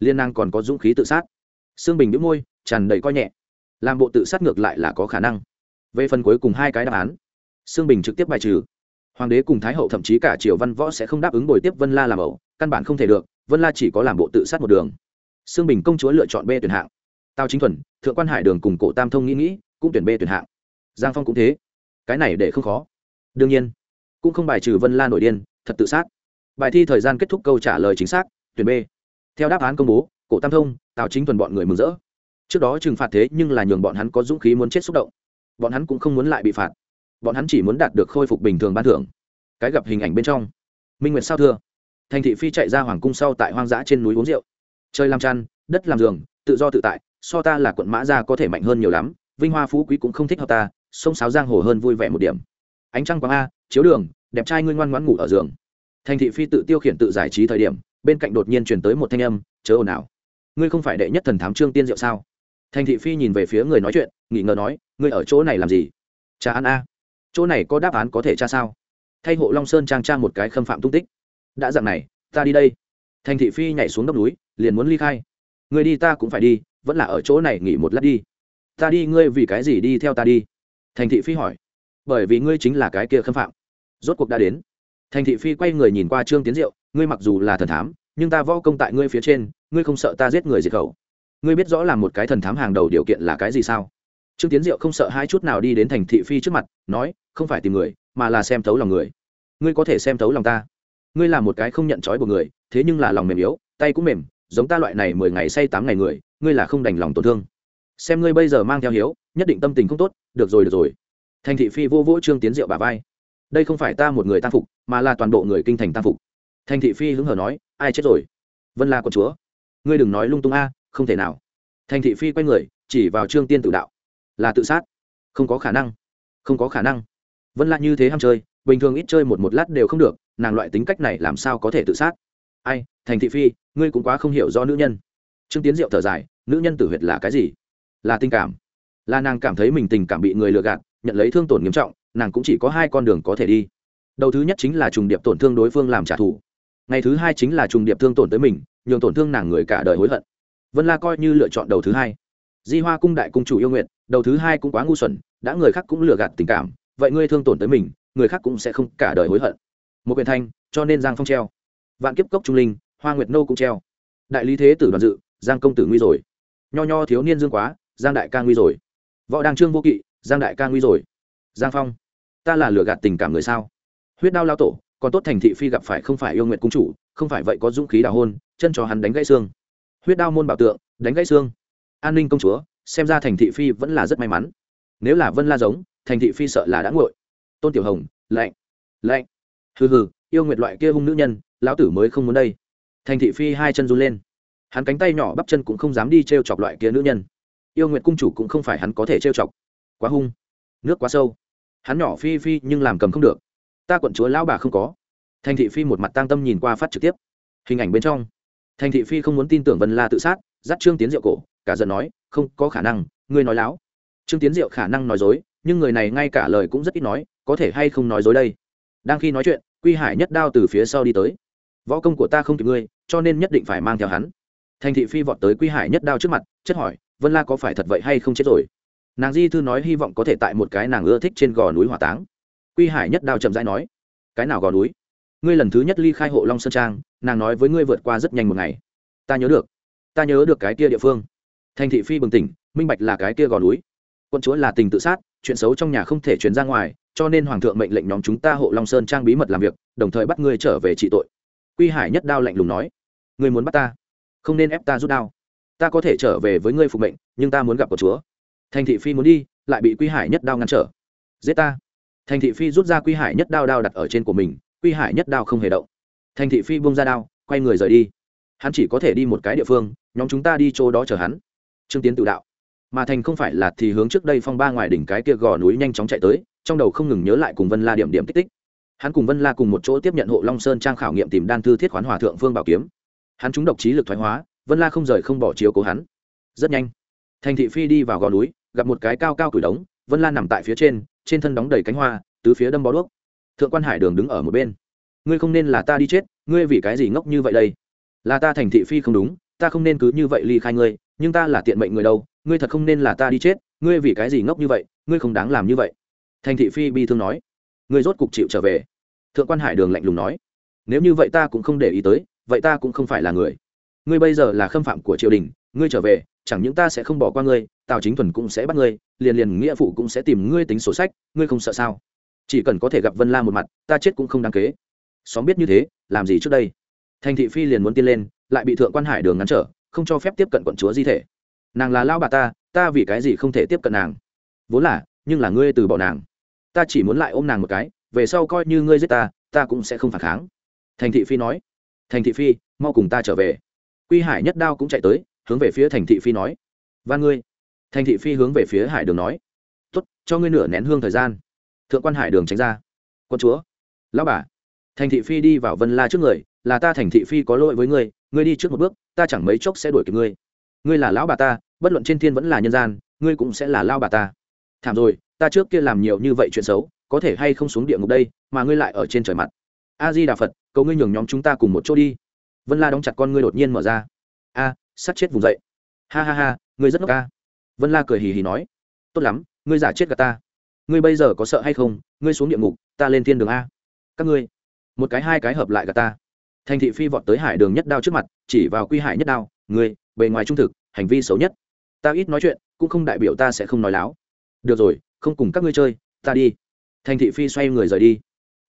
Liên năng còn có dũng khí tự sát. Xương bình đĩu môi, tràn đầy coi nhẹ. Làm bộ tự sát ngược lại là có khả năng. Về phần cuối cùng hai cái đáp án xương bình trực tiếp bài trừ. Hoàng đế cùng thái hậu thậm chí cả triều văn võ sẽ không đáp ứng bồi tiếp vân la làm ẩu, căn bản không thể được, vân la chỉ có làm bộ tự sát một đường. Xương bình công chúa lựa chọn b tuyển hạng. Tao chính thuần, thượng quan hải đường cùng cổ tam thông nghĩ nghĩ, cũng tuyển b tuyển hạng. Giang phong cũng thế. Cái này để không khó. Đương nhiên, cũng không bài trừ vân la nổi điên thật tự sát. Bài thi thời gian kết thúc câu trả lời chính xác, tuyển b. Theo đáp án công bố, cổ tam thông, tào chính thuần bọn người mừng rỡ. Trước đó trừng phạt thế nhưng là nhường bọn hắn có dũng khí muốn chết xúc động. Bọn hắn cũng không muốn lại bị phạt. Bọn hắn chỉ muốn đạt được khôi phục bình thường ban thưởng. Cái gặp hình ảnh bên trong. Minh nguyệt sao thưa. Thành thị phi chạy ra hoàng cung sau tại hoang dã trên núi uống rượu. Chơi làm chăn, đất làm giường, tự do tự tại, so ta là quận mã gia có thể mạnh hơn nhiều lắm, vinh hoa phú quý cũng không thích hợp ta, sông sáo giang hồ hơn vui vẻ một điểm. Ánh trăng quang a, chiếu đường đẹp trai ngươi ngoan ngoãn ngủ ở giường. Thành thị phi tự tiêu khiển tự giải trí thời điểm, bên cạnh đột nhiên truyền tới một thanh âm, chớ ồn ào. Ngươi không phải đệ nhất thần thám trương tiên diệu sao? Thành thị phi nhìn về phía người nói chuyện nghỉ ngờ nói, ngươi ở chỗ này làm gì? Cha ăn a. Chỗ này có đáp án có thể cha sao? Thay hộ long sơn trang tra một cái khâm phạm tung tích. Đã dặn này, ta đi đây. Thành thị phi nhảy xuống đốc núi, liền muốn ly khai. Người đi ta cũng phải đi, vẫn là ở chỗ này nghỉ một lát đi. Ta đi, ngươi vì cái gì đi theo ta đi? Thành thị phi hỏi. Bởi vì ngươi chính là cái kia khâm phạm rốt cuộc đã đến. Thành thị phi quay người nhìn qua trương tiến diệu, ngươi mặc dù là thần thám, nhưng ta võ công tại ngươi phía trên, ngươi không sợ ta giết người diệt khẩu. Ngươi biết rõ là một cái thần thám hàng đầu điều kiện là cái gì sao? Trương tiến diệu không sợ hai chút nào đi đến thành thị phi trước mặt, nói, không phải tìm người, mà là xem thấu lòng người. Ngươi có thể xem thấu lòng ta. Ngươi là một cái không nhận trói của người, thế nhưng là lòng mềm yếu, tay cũng mềm, giống ta loại này mười ngày say tám ngày người, ngươi là không đành lòng tổn thương. Xem ngươi bây giờ mang theo hiếu, nhất định tâm tình không tốt, được rồi được rồi. Thành thị phi vô vỗ trương tiến diệu bà vai đây không phải ta một người tam phục, mà là toàn bộ người kinh thành tam phục. Thành thị phi hứng hở nói, ai chết rồi? Vân la con chúa, ngươi đừng nói lung tung a, không thể nào. Thành thị phi quay người, chỉ vào trương tiên tự đạo. Là tự sát. Không có khả năng. Không có khả năng. Vân la như thế ham chơi, bình thường ít chơi một một lát đều không được, nàng loại tính cách này làm sao có thể tự sát? Ai, thành thị phi, ngươi cũng quá không hiểu do nữ nhân. Trương tiến diệu thở dài, nữ nhân tử huyệt là cái gì? Là tình cảm. Là nàng cảm thấy mình tình cảm bị người lừa gạt, nhận lấy thương tổn nghiêm trọng nàng cũng chỉ có hai con đường có thể đi. Đầu thứ nhất chính là trùng điệp tổn thương đối phương làm trả thù. Ngày thứ hai chính là trùng điệp thương tổn tới mình, nhường tổn thương nàng người cả đời hối hận. Vân la coi như lựa chọn đầu thứ hai. Di hoa cung đại cung chủ yêu nguyện, đầu thứ hai cũng quá ngu xuẩn, đã người khác cũng lừa gạt tình cảm, vậy ngươi thương tổn tới mình, người khác cũng sẽ không cả đời hối hận. Một quyền thanh, cho nên giang phong treo. Vạn kiếp cốc trung linh, hoa nguyệt nô cũng treo. Đại lý thế tử đoàn dự, giang công tử nguy rồi. Nho nho thiếu niên dương quá, giang đại ca nguy rồi. Võ đàng trương vô kỵ, giang đại ca nguy rồi giang phong, ta là lừa gạt tình cảm người sao? Huyết đao lao tổ, còn tốt thành thị phi gặp phải không phải yêu nguyện cung chủ, không phải vậy có dũng khí đào hôn, chân cho hắn đánh gãy xương. Huyết đao môn bảo tượng, đánh gãy xương. An ninh công chúa, xem ra thành thị phi vẫn là rất may mắn. Nếu là vân la giống, thành thị phi sợ là đã ngội tôn tiểu hồng, lạnh lạnh. Hừ hừ, yêu nguyệt loại kia hung nữ nhân, lão tử mới không muốn đây. Thành thị phi hai chân run lên. Hắn cánh tay nhỏ bắp chân cũng không dám đi t r e o chọc loại kia nữ nhân. Yêu nguyệt cung chủ cũng không phải hắn có thể t r e o chọc. Quá hung. Nước quá sâu hắn nhỏ phi phi nhưng làm cầm không được. Ta quận chúa lão bà không có. Thành thị phi một mặt tang tâm nhìn qua phát trực tiếp. Hình ảnh bên trong. Thành thị phi không muốn tin tưởng vân la tự sát, dắt trương tiến diệu cổ, cả giận nói, không có khả năng, ngươi nói láo. Trương tiến diệu khả năng nói dối, nhưng người này ngay cả lời cũng rất ít nói, có thể hay không nói dối đây? Đang khi nói chuyện, quy hải nhất đao từ phía sau đi tới. Võ công của ta không kịp ngươi, cho nên nhất định phải mang theo hắn. Thành thị phi vọt tới quy hải nhất đao trước mặt, chất hỏi, vân la có phải thật vậy hay không chết rồi? Nàng di thư nói hy vọng có thể tại một cái nàng ưa thích trên gò núi hỏa táng. Quy hải nhất đao chậm rãi nói, cái nào gò núi? Ngươi lần thứ nhất ly khai hộ long sơn trang, nàng nói với ngươi vượt qua rất nhanh một ngày. Ta nhớ được. Ta nhớ được cái kia địa phương. Thành thị phi bừng tỉnh, minh bạch là cái kia gò núi. Quân chúa là tình tự sát, chuyện xấu trong nhà không thể truyền ra ngoài, cho nên hoàng thượng mệnh lệnh nhóm chúng ta hộ long sơn trang bí mật làm việc, đồng thời bắt ngươi trở về trị tội. Quy hải nhất đao lạnh lùng nói, ngươi muốn bắt ta? Không nên ép ta rút đao. Ta có thể trở về với ngươi phục mệnh, nhưng ta muốn gặp của chúa thành thị phi muốn đi, lại bị quy hải nhất đao ngăn trở. Giết ta. Thành thị phi rút ra quy hải nhất đao đao đặt ở trên của mình, quy hải nhất đao không hề động. Thành thị phi bung ra đao, quay người rời đi. Hắn chỉ có thể đi một cái địa phương, nhóm chúng ta đi chỗ đó chờ hắn. Trương tiến tự đạo. Mà thành không phải là thì hướng trước đây phong ba ngoài đỉnh cái kia gò núi nhanh chóng chạy tới, trong đầu không ngừng nhớ lại cùng vân la điểm điểm tích tích. Hắn cùng vân la cùng một chỗ tiếp nhận hộ long sơn trang khảo nghiệm tìm đan thư thiết khoán hòa thượng phương bảo kiếm. Hắn trúng độc trí lực thoái hóa, vân la không rời không bỏ chiếu cố hắn. Rất nhanh. Thành thị phi đi vào gò núi gặp một cái cao cao cửi đống, vân Lan nằm tại phía trên trên thân đóng đầy cánh hoa, tứ phía đâm bó đuốc. Thượng quan hải đường đứng ở một bên. Ngươi không nên là ta đi chết, ngươi vì cái gì ngốc như vậy đây? Là ta thành thị phi không đúng, ta không nên cứ như vậy ly khai ngươi, nhưng ta là tiện mệnh người đâu, ngươi thật không nên là ta đi chết, ngươi vì cái gì ngốc như vậy, ngươi không đáng làm như vậy. Thành thị phi bi thương nói. Ngươi rốt cục chịu trở về. Thượng quan hải đường lạnh lùng nói. Nếu như vậy ta cũng không để ý tới, vậy ta cũng không phải là người. Ngươi bây giờ là khâm phạm của triều đình, ngươi trở về, chẳng những ta sẽ không bỏ qua ngươi tào chính thuần cũng sẽ bắt ngươi, liền liền nghĩa phụ cũng sẽ tìm ngươi tính sổ sách, ngươi không sợ sao? Chỉ cần có thể gặp vân la một mặt, ta chết cũng không đáng kế. Xóm biết như thế, làm gì trước đây? Thành thị phi liền muốn tiên lên, lại bị thượng quan hải đường ngăn trở, không cho phép tiếp cận quận chúa di thể. Nàng là lao bà ta ta vì cái gì không thể tiếp cận nàng? Vốn là, nhưng là ngươi từ bỏ nàng. Ta chỉ muốn lại ôm nàng một cái, về sau coi như ngươi giết ta ta cũng sẽ không phản kháng. Thành thị phi nói. Thành thị phi, mau cùng ta trở về. Quy hải nhất đao cũng chạy tới, hướng về phía thành thị phi nói. Và ngươi thành thị phi hướng về phía hải đường nói tốt cho ngươi nửa nén hương thời gian. Thượng quan hải đường tránh ra quân chúa lão bà thành thị phi đi vào vân la trước người là ta thành thị phi có lỗi với ngươi ngươi đi trước một bước ta chẳng mấy chốc sẽ đuổi kịp ngươi. Ngươi là lão bà ta bất luận trên thiên vẫn là nhân gian ngươi cũng sẽ là lao bà ta. Thảm rồi ta trước kia làm nhiều như vậy chuyện xấu có thể hay không xuống địa ngục đây mà ngươi lại ở trên trời mặt. A di đà phật cầu ngươi nhường nhóm chúng ta cùng một chỗ đi. Vân la đóng chặt con ngươi đột nhiên mở ra. A à, sắt chết vùng dậy. Ha ha ha ngươi rất ngốc ca vân la cười hì hì nói, tốt lắm, ngươi giả chết cả ta. Ngươi bây giờ có sợ hay không? Ngươi xuống địa ngục, ta lên thiên đường a. Các ngươi, một cái hai cái hợp lại cả ta. Thành thị phi vọt tới hải đường nhất đao trước mặt, chỉ vào quy hải nhất đao, ngươi, bề ngoài trung thực, hành vi xấu nhất. Ta ít nói chuyện, cũng không đại biểu ta sẽ không nói láo. Được rồi, không cùng các ngươi chơi, ta đi. Thành thị phi xoay người rời đi.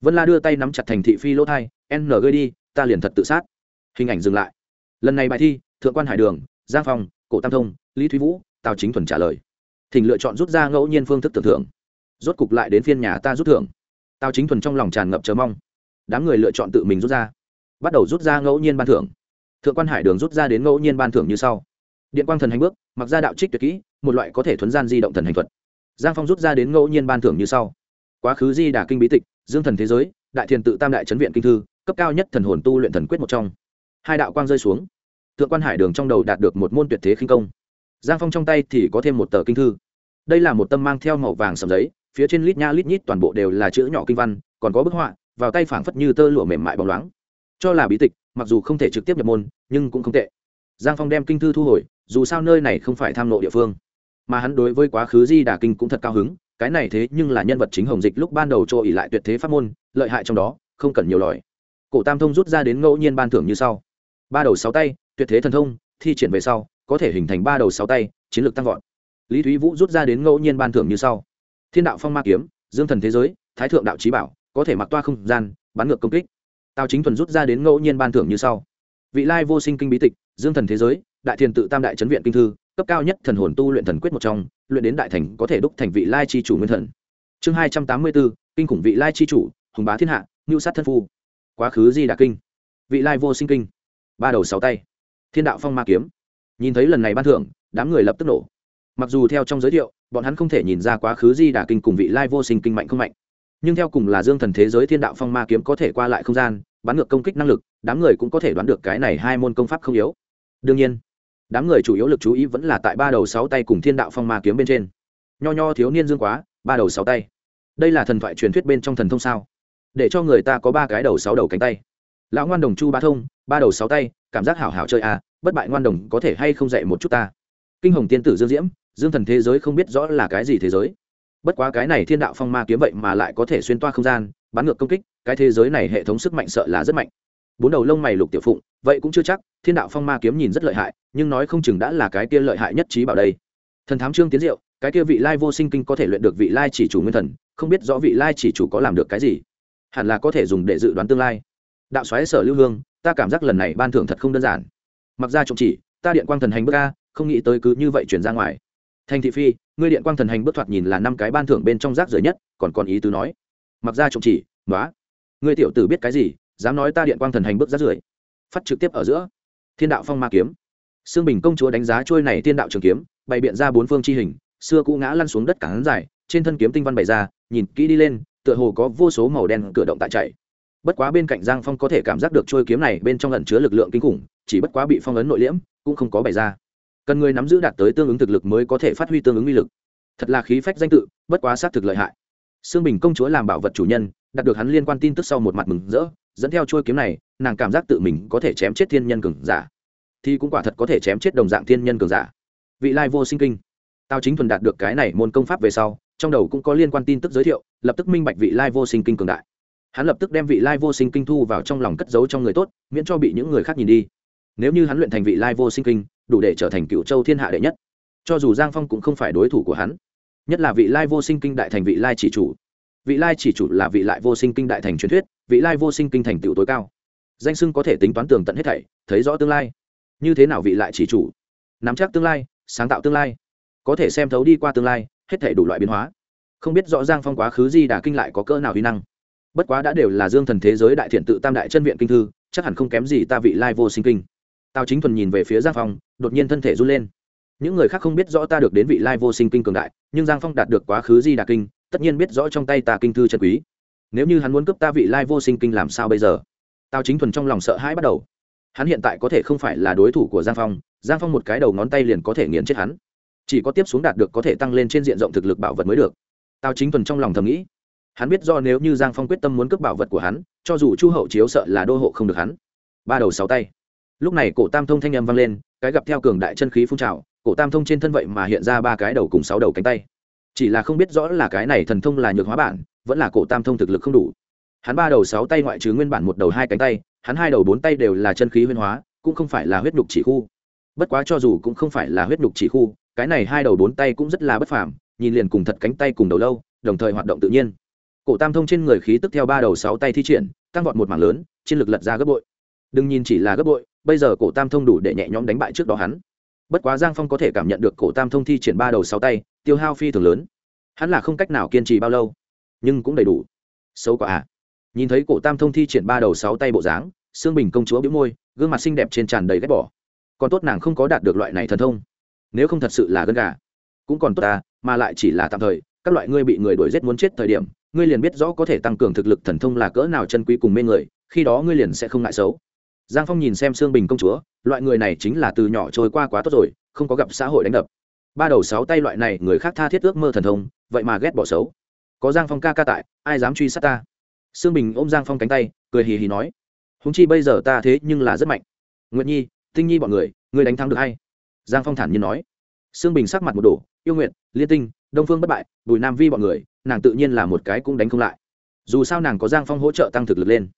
Vân la đưa tay nắm chặt thành thị phi lỗ thai, n gây đi, ta liền thật tự sát. Hình ảnh dừng lại. Lần này bài thi, thượng quan hải đường, giang phong, cổ tam thông, lý thúy vũ tào chính thuần trả lời thỉnh lựa chọn rút ra ngẫu nhiên phương thức tưởng thưởng rốt cục lại đến phiên nhà ta rút thưởng tào chính thuần trong lòng tràn ngập chờ mong đám người lựa chọn tự mình rút ra bắt đầu rút ra ngẫu nhiên ban thưởng thượng quan hải đường rút ra đến ngẫu nhiên ban thưởng như sau điện quang thần hành bước mặc ra đạo trích tuyệt kỹ một loại có thể thuấn gian di động thần hành thuật giang phong rút ra đến ngẫu nhiên ban thưởng như sau quá khứ di đà kinh bí tịch dương thần thế giới đại thiền tự tam đại chấn viện kinh thư cấp cao nhất thần hồn tu luyện thần quyết một trong hai đạo quang rơi xuống thượng quan hải đường trong đầu đạt được một môn tuyệt thế khinh công giang phong trong tay thì có thêm một tờ kinh thư. Đây là một tâm mang theo màu vàng sầm giấy, phía trên lít nha lít nhít toàn bộ đều là chữ nhỏ kinh văn, còn có bức họa, vào tay phảng phất như tơ lụa mềm mại bóng loáng. Cho là bí tịch, mặc dù không thể trực tiếp nhập môn, nhưng cũng không tệ. Giang phong đem kinh thư thu hồi, dù sao nơi này không phải tham lộ địa phương. Mà hắn đối với quá khứ di đà kinh cũng thật cao hứng, cái này thế nhưng là nhân vật chính hồng dịch lúc ban đầu cho ỉ lại tuyệt thế pháp môn, lợi hại trong đó, không cần nhiều lòi cổ tam thông rút ra đến ngẫu nhiên ban thưởng như sau. Ba đầu sáu tay, tuyệt thế thần thông, thi triển về sau có thể hình thành ba đầu sáu tay, chiến lược tăng vọt. Lý thúy vũ rút ra đến ngẫu nhiên ban thưởng như sau. Thiên đạo phong ma kiếm, dương thần thế giới, thái thượng đạo trí bảo, có thể mặc toa không gian, bắn ngược công kích. Tào chính thuần rút ra đến ngẫu nhiên ban thưởng như sau. Vị lai vô sinh kinh bí tịch, dương thần thế giới, đại thiền tự tam đại chấn viện kinh thư, cấp cao nhất thần hồn tu luyện thần quyết một trong, luyện đến đại thành có thể đúc thành vị lai chi chủ nguyên thần. Chương hai trăm tám mươi bốn, kinh khủng vị lai chi chủ, hùng bá thiên hạ, ngưu sát thân phu. Quá khứ di đà kinh. Vị lai vô sinh kinh. Ba đầu sáu tay. Thiên đạo phong ma kiếm nhìn thấy lần này ban thưởng, đám người lập tức nổ. Mặc dù theo trong giới thiệu, bọn hắn không thể nhìn ra quá khứ di đà kinh cùng vị lai vô sinh kinh mạnh không mạnh. Nhưng theo cùng là dương thần thế giới thiên đạo phong ma kiếm có thể qua lại không gian, bắn ngược công kích năng lực, đám người cũng có thể đoán được cái này hai môn công pháp không yếu. Đương nhiên, đám người chủ yếu lực chú ý vẫn là tại ba đầu sáu tay cùng thiên đạo phong ma kiếm bên trên. Nho nho thiếu niên dương quá, ba đầu sáu tay. Đây là thần thoại truyền thuyết bên trong thần thông sao? Để cho người ta có ba cái đầu sáu đầu cánh tay. Lão ngoan đồng chu ba thông, ba đầu sáu tay, cảm giác hảo hảo chơi à bất bại ngoan đồng có thể hay không dạy một chút ta? Kinh hồng tiên tử dương diễm, dương thần thế giới không biết rõ là cái gì thế giới. Bất quá cái này thiên đạo phong ma kiếm vậy mà lại có thể xuyên toa không gian, bắn ngược công kích, cái thế giới này hệ thống sức mạnh sợ là rất mạnh. Bốn đầu lông mày lục tiểu phụng, vậy cũng chưa chắc, thiên đạo phong ma kiếm nhìn rất lợi hại, nhưng nói không chừng đã là cái kia lợi hại nhất trí bảo đây. Thần thám trương tiến diệu, cái kia vị lai vô sinh kinh có thể luyện được vị lai chỉ chủ nguyên thần, không biết rõ vị lai chỉ chủ có làm được cái gì. Hẳn là có thể dùng để dự đoán tương lai. Đạo xoáy sở lưu hương, ta cảm giác lần này ban thưởng thật không đơn giản mặc ra trọng chỉ, ta điện quang thần hành bước ca không nghĩ tới cứ như vậy chuyển ra ngoài. Thành thị phi, ngươi điện quang thần hành bước thoạt nhìn là năm cái ban thưởng bên trong rác rưởi nhất, còn còn ý tứ nói. Mặc ra trọng chỉ nói ngươi tiểu tử biết cái gì, dám nói ta điện quang thần hành bước rác rưởi? Phát trực tiếp ở giữa. Thiên đạo phong ma kiếm. Xương bình công chúa đánh giá trôi này thiên đạo trường kiếm, bày biện ra bốn phương chi hình, xưa cũ ngã lăn xuống đất cản dài trên thân kiếm tinh văn bày ra, nhìn kỹ đi lên, tựa hồ có vô số màu đen cửa động tại chạy bất quá bên cạnh giang phong có thể cảm giác được trôi kiếm này bên trong lẩn chứa lực lượng kinh khủng, chỉ bất quá bị phong ấn nội liễm, cũng không có bày ra. Cần người nắm giữ đạt tới tương ứng thực lực mới có thể phát huy tương ứng uy lực. Thật là khí phách danh tự, bất quá xác thực lợi hại. Sương bình công chúa làm bảo vật chủ nhân, đạt được hắn liên quan tin tức sau một mặt mừng rỡ, dẫn theo trôi kiếm này, nàng cảm giác tự mình có thể chém chết thiên nhân cường giả. Thì cũng quả thật có thể chém chết đồng dạng thiên nhân cường giả. Vị lai vô sinh kinh. Tao chính thuần đạt được cái này môn công pháp về sau, trong đầu cũng có liên quan tin tức giới thiệu, lập tức minh bạch vị lai vô sinh kinh cường đại hắn lập tức đem vị lai vô sinh kinh thu vào trong lòng cất giấu trong người tốt, miễn cho bị những người khác nhìn đi. Nếu như hắn luyện thành vị lai vô sinh kinh, đủ để trở thành cựu châu thiên hạ đệ nhất. Cho dù giang phong cũng không phải đối thủ của hắn. Nhất là vị lai vô sinh kinh đại thành vị lai chỉ chủ. Vị lai chỉ chủ là vị lai vô sinh kinh đại thành truyền thuyết, vị lai vô sinh kinh thành tựu tối cao. Danh sưng có thể tính toán tường tận hết thảy, thấy rõ tương lai. Như thế nào vị lại chỉ chủ? Nắm chắc tương lai, sáng tạo tương lai. Có thể xem thấu đi qua tương lai, hết thảy đủ loại biến hóa. Không biết rõ giang phong quá khứ gì đà kinh lại có cỡ nào huy năng bất quá đã đều là dương thần thế giới đại thiện tự tam đại chân viện kinh thư, chắc hẳn không kém gì ta vị lai vô sinh kinh. Tào chính thuần nhìn về phía giang phong, đột nhiên thân thể run lên. Những người khác không biết rõ ta được đến vị lai vô sinh kinh cường đại, nhưng giang phong đạt được quá khứ di đà kinh, tất nhiên biết rõ trong tay ta kinh thư chân quý. Nếu như hắn muốn cướp ta vị lai vô sinh kinh làm sao bây giờ? Tào chính thuần trong lòng sợ hãi bắt đầu. Hắn hiện tại có thể không phải là đối thủ của giang phong giang phong một cái đầu ngón tay liền có thể nghiền chết hắn. Chỉ có tiếp xuống đạt được có thể tăng lên trên diện rộng thực lực bảo vật mới được. Tào chính thuần trong lòng thầm nghĩ hắn biết do nếu như giang phong quyết tâm muốn cướp bảo vật của hắn, cho dù chu hậu chiếu sợ là đô hộ không được hắn. Ba đầu sáu tay. Lúc này cổ tam thông thanh âm vang lên, cái gặp theo cường đại chân khí phun trào, cổ tam thông trên thân vậy mà hiện ra ba cái đầu cùng sáu đầu cánh tay. Chỉ là không biết rõ là cái này thần thông là nhược hóa bản, vẫn là cổ tam thông thực lực không đủ. Hắn ba đầu sáu tay ngoại trừ nguyên bản một đầu hai cánh tay, hắn hai đầu bốn tay đều là chân khí huyên hóa, cũng không phải là huyết nhục chỉ khu. Bất quá cho dù cũng không phải là huyết nhục chỉ khu, cái này hai đầu bốn tay cũng rất là bất phàm, nhìn liền cùng thật cánh tay cùng đầu lâu, đồng thời hoạt động tự nhiên cổ tam thông trên người khí tức theo ba đầu sáu tay thi triển, tăng vọt một mảng lớn, chiến lực lật ra gấp bội. Đừng nhìn chỉ là gấp bội, bây giờ cổ tam thông đủ để nhẹ nhõm đánh bại trước đó hắn. Bất quá giang phong có thể cảm nhận được cổ tam thông thi triển ba đầu sáu tay, tiêu hao phi thường lớn. Hắn là không cách nào kiên trì bao lâu, nhưng cũng đầy đủ. Xấu quả à. Nhìn thấy cổ tam thông thi triển ba đầu sáu tay bộ dáng xương bình công chúa biếu môi, gương mặt xinh đẹp trên tràn đầy ghét bỏ. Còn tốt nàng không có đạt được loại này thần thông. Nếu không thật sự là gân gà. Cũng còn tốt ta mà lại chỉ là tạm thời, các loại ngươi bị người đuổi giết muốn chết thời điểm ngươi liền biết rõ có thể tăng cường thực lực thần thông là cỡ nào chân quý cùng mê người, khi đó ngươi liền sẽ không ngại xấu. Giang phong nhìn xem xương bình công chúa, loại người này chính là từ nhỏ trôi qua quá tốt rồi, không có gặp xã hội đánh đập. Ba đầu sáu tay loại này, người khác tha thiết ước mơ thần thông, vậy mà ghét bỏ xấu. Có giang phong ca ca tại, ai dám truy sát ta? Sương bình ôm giang phong cánh tay, cười hì hì nói húng chi bây giờ ta thế nhưng là rất mạnh. Nguyệt nhi, tinh nhi bọn người người đánh thắng được hay? Giang phong thản nhiên nói. Sương bình sắc mặt một đổ, yêu nguyện liên tinh, đông phương bất bại, bùi nam vi bọn người nàng tự nhiên là một cái cũng đánh không lại. Dù sao nàng có giang phong hỗ trợ tăng thực lực lên,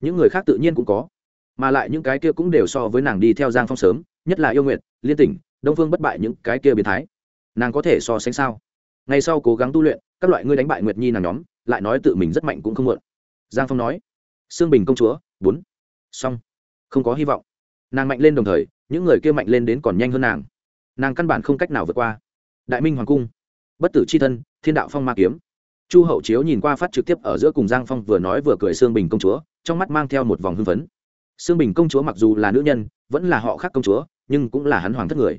những người khác tự nhiên cũng có. Mà lại những cái kia cũng đều so với nàng đi theo giang phong sớm, nhất là yêu nguyện liên tỉnh, đông phương bất bại những cái kia biến thái. Nàng có thể so sánh sao? Ngày sau cố gắng tu luyện, các loại ngươi đánh bại nguyệt nhi nàng nhóm, lại nói tự mình rất mạnh cũng không muộn. Giang phong nói, sương bình công chúa, bốn, xong, không có hy vọng. Nàng mạnh lên đồng thời, những người kia mạnh lên đến còn nhanh hơn nàng. Nàng căn bản không cách nào vượt qua. Đại minh hoàng cung, bất tử c h i thân, thiên đạo phong ma kiếm chu hậu chiếu nhìn qua phát trực tiếp ở giữa cùng giang phong vừa nói vừa cười sương bình công chúa, trong mắt mang theo một vòng hưng phấn. Sương bình công chúa mặc dù là nữ nhân, vẫn là họ khác công chúa, nhưng cũng là hắn hoàng thất người.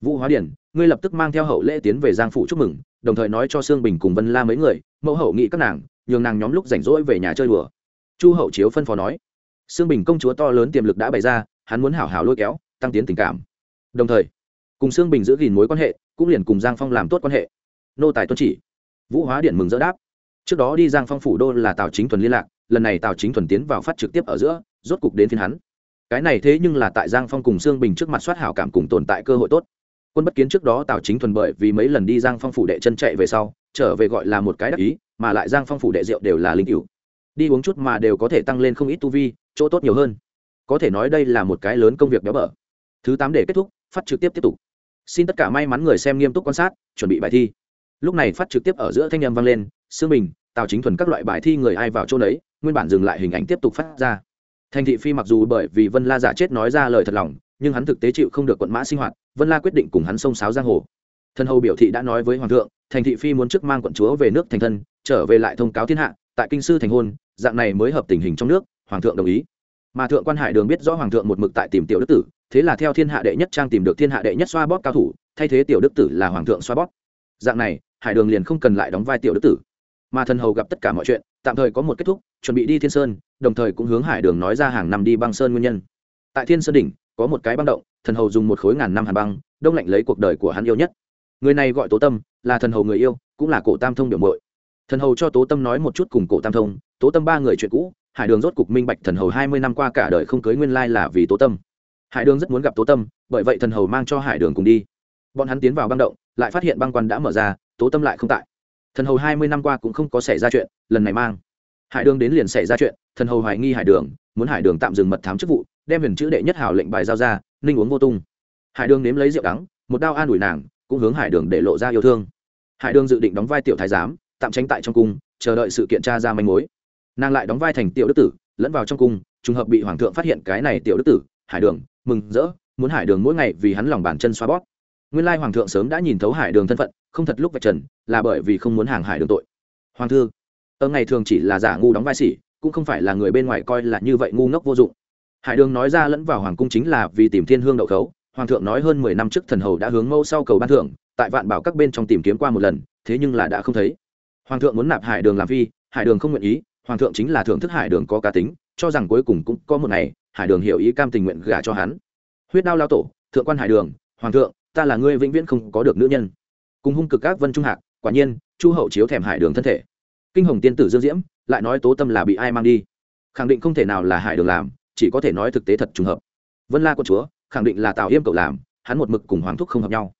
Vũ hóa điển, ngươi lập tức mang theo hậu lễ tiến về giang phủ chúc mừng, đồng thời nói cho sương bình cùng vân la mấy người, mẫu hậu nghị các nàng, nhường nàng nhóm lúc rảnh rỗi về nhà chơi đùa. Chu hậu chiếu phân phó nói. Sương bình công chúa to lớn tiềm lực đã bày ra, hắn muốn hảo hảo lôi kéo, tăng tiến tình cảm. Đồng thời, cùng sương bình giữ gìn mối quan hệ, cũng liền cùng giang phong làm tốt quan hệ. Nô tài tuân chỉ vũ hóa điện mừng dỡ đáp. Trước đó đi giang phong phủ đô là tào chính thuần liên lạc, lần này tào chính thuần tiến vào phát trực tiếp ở giữa, rốt cục đến phiên hắn. Cái này thế nhưng là tại giang phong cùng sương bình trước mặt soát hảo cảm cùng tồn tại cơ hội tốt. Quân bất kiến trước đó tào chính thuần bởi vì mấy lần đi giang phong phủ đệ chân chạy về sau, trở về gọi là một cái đắc ý, mà lại giang phong phủ đệ rượu đều là linh cựu đi uống chút mà đều có thể tăng lên không ít tu vi, chỗ tốt nhiều hơn. Có thể nói đây là một cái lớn công việc béo bở. Thứ tám để kết thúc, phát trực tiếp tiếp tục. Xin tất cả may mắn người xem nghiêm túc quan sát, chuẩn bị bài thi lúc này phát trực tiếp ở giữa thanh â m vang lên, sương bình, tào chính thuần các loại bài thi người ai vào chỗ đấy nguyên bản dừng lại hình ảnh tiếp tục phát ra. Thành thị phi mặc dù bởi vì vân la giả chết nói ra lời thật lòng, nhưng hắn thực tế chịu không được quận mã sinh hoạt, vân la quyết định cùng hắn xông sáo giang hồ. Thân hầu biểu thị đã nói với hoàng thượng, thành thị phi muốn trước mang quận chúa về nước thành thân, trở về lại thông cáo thiên hạ, tại kinh sư thành hôn, dạng này mới hợp tình hình trong nước, hoàng thượng đồng ý. Mà thượng quan hải đường biết rõ hoàng thượng một mực tại tìm tiểu đức tử, thế là theo thiên hạ đệ nhất trang tìm được thiên hạ đệ nhất xoa bóp cao thủ, thay thế tiểu đức tử là hoàng thượng xoa bóp. Dạng này hải đường liền không cần lại đóng vai tiểu đức tử. Mà thần hầu gặp tất cả mọi chuyện, tạm thời có một kết thúc, chuẩn bị đi thiên sơn, đồng thời cũng hướng hải đường nói ra hàng năm đi băng sơn nguyên nhân. Tại thiên sơn đỉnh, có một cái băng động, thần hầu dùng một khối ngàn năm hàn băng, đông lạnh lấy cuộc đời của hắn yêu nhất. Người này gọi tố tâm, là thần hầu người yêu, cũng là cổ tam thông biểu mội thần hầu cho tố tâm nói một chút cùng cổ tam thông, tố tâm ba người chuyện cũ, hải đường rốt cục minh bạch thần hầu hai mươi năm qua cả đời không cưới nguyên lai là vì tố tâm. Hải đường rất muốn gặp tố tâm, bởi vậy thần hầu mang cho hải đường cùng đi. Bọn hắn tiến vào băng động, lại phát hiện băng quan đã mở ra tố tâm lại không tại. Thần hầu hai mươi năm qua cũng không có xảy ra chuyện, lần này mang. Hải đường đến liền xảy ra chuyện, thần hầu hoài nghi hải đường, muốn hải đường tạm dừng mật thám chức vụ, đem huyền chữ đệ nhất hảo lệnh bài giao ra, ninh uống vô tung. Hải đường nếm lấy rượu đắng, một đao an ủi nàng, cũng hướng hải đường để lộ ra yêu thương. Hải đường dự định đóng vai tiểu thái giám, tạm tránh tại trong cung, chờ đợi sự kiện tra ra manh mối. Nàng lại đóng vai thành tiểu đức tử, lẫn vào trong cung, trùng hợp bị hoàng thượng phát hiện cái này tiểu đức tử, hải đường, mừng rỡ, muốn hải đường mỗi ngày vì hắn lòng bàn chân xoa bót nguyên lai hoàng thượng sớm đã nhìn thấu hải đường thân phận không thật lúc vạch trần, là bởi vì không muốn hàng hải đường tội. Hoàng thư ở ngày thường chỉ là giả ngu đóng vai sỉ, cũng không phải là người bên ngoài coi là như vậy ngu ngốc vô dụng. Hải đường nói ra lẫn vào hoàng cung chính là vì tìm thiên hương đậu khấu, hoàng thượng nói hơn mười năm trước thần hầu đã hướng mâu sau cầu ban thưởng, tại vạn bảo các bên trong tìm kiếm qua một lần, thế nhưng là đã không thấy. Hoàng thượng muốn nạp hải đường làm phi, hải đường không nguyện ý, hoàng thượng chính là thưởng thức hải đường có cá tính, cho rằng cuối cùng cũng có một ngày, hải đường hiểu ý cam tình nguyện gả cho hắn. Huyết đao lao tổ, thượng quan hải đường, hoàng thượng, ta là ngươi vĩnh viễn không có được nữ nhân cùng hung cực các vân trung hạc, quả nhiên, chu hậu chiếu thèm hải đường thân thể. Kinh hồng tiên tử dương diễm, lại nói tố tâm là bị ai mang đi? Khẳng định không thể nào là hải đường làm, chỉ có thể nói thực tế thật trùng hợp. Vân la quân chúa, khẳng định là tào yêm cậu làm, hắn một mực cùng hoàng thúc không hợp nhau.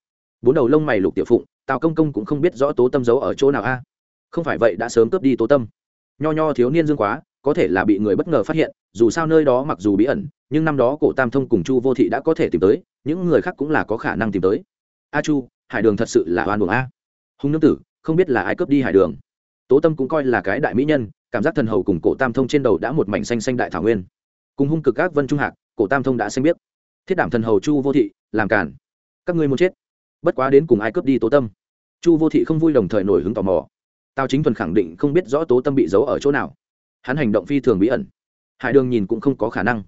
Bốn đầu lông mày lục tiểu phụng, tào công công cũng không biết rõ tố tâm giấu ở chỗ nào a. Không phải vậy đã sớm cướp đi tố tâm. Nho nho thiếu niên dương quá, có thể là bị người bất ngờ phát hiện, dù sao nơi đó mặc dù bí ẩn, nhưng năm đó cổ tam thông cùng chu vô thị đã có thể tìm tới, những người khác cũng là có khả năng tìm tới. A chu hải đường thật sự là oan buồng a. Hùng nương tử, không biết là ai cướp đi hải đường. Tố tâm cũng coi là cái đại mỹ nhân, cảm giác thần hầu cùng cổ tam thông trên đầu đã một mảnh xanh xanh đại thảo nguyên. Cùng hung cực các vân trung hạc, cổ tam thông đã xanh biết thiết đảm thần hầu chu vô thị, làm cản các ngươi muốn chết. Bất quá đến cùng ai cướp đi tố tâm? Chu vô thị không vui đồng thời nổi hứng tò mò. Tao chính thuần khẳng định không biết rõ tố tâm bị giấu ở chỗ nào. Hắn hành động phi thường bí ẩn. Hải đường nhìn cũng không có khả năng.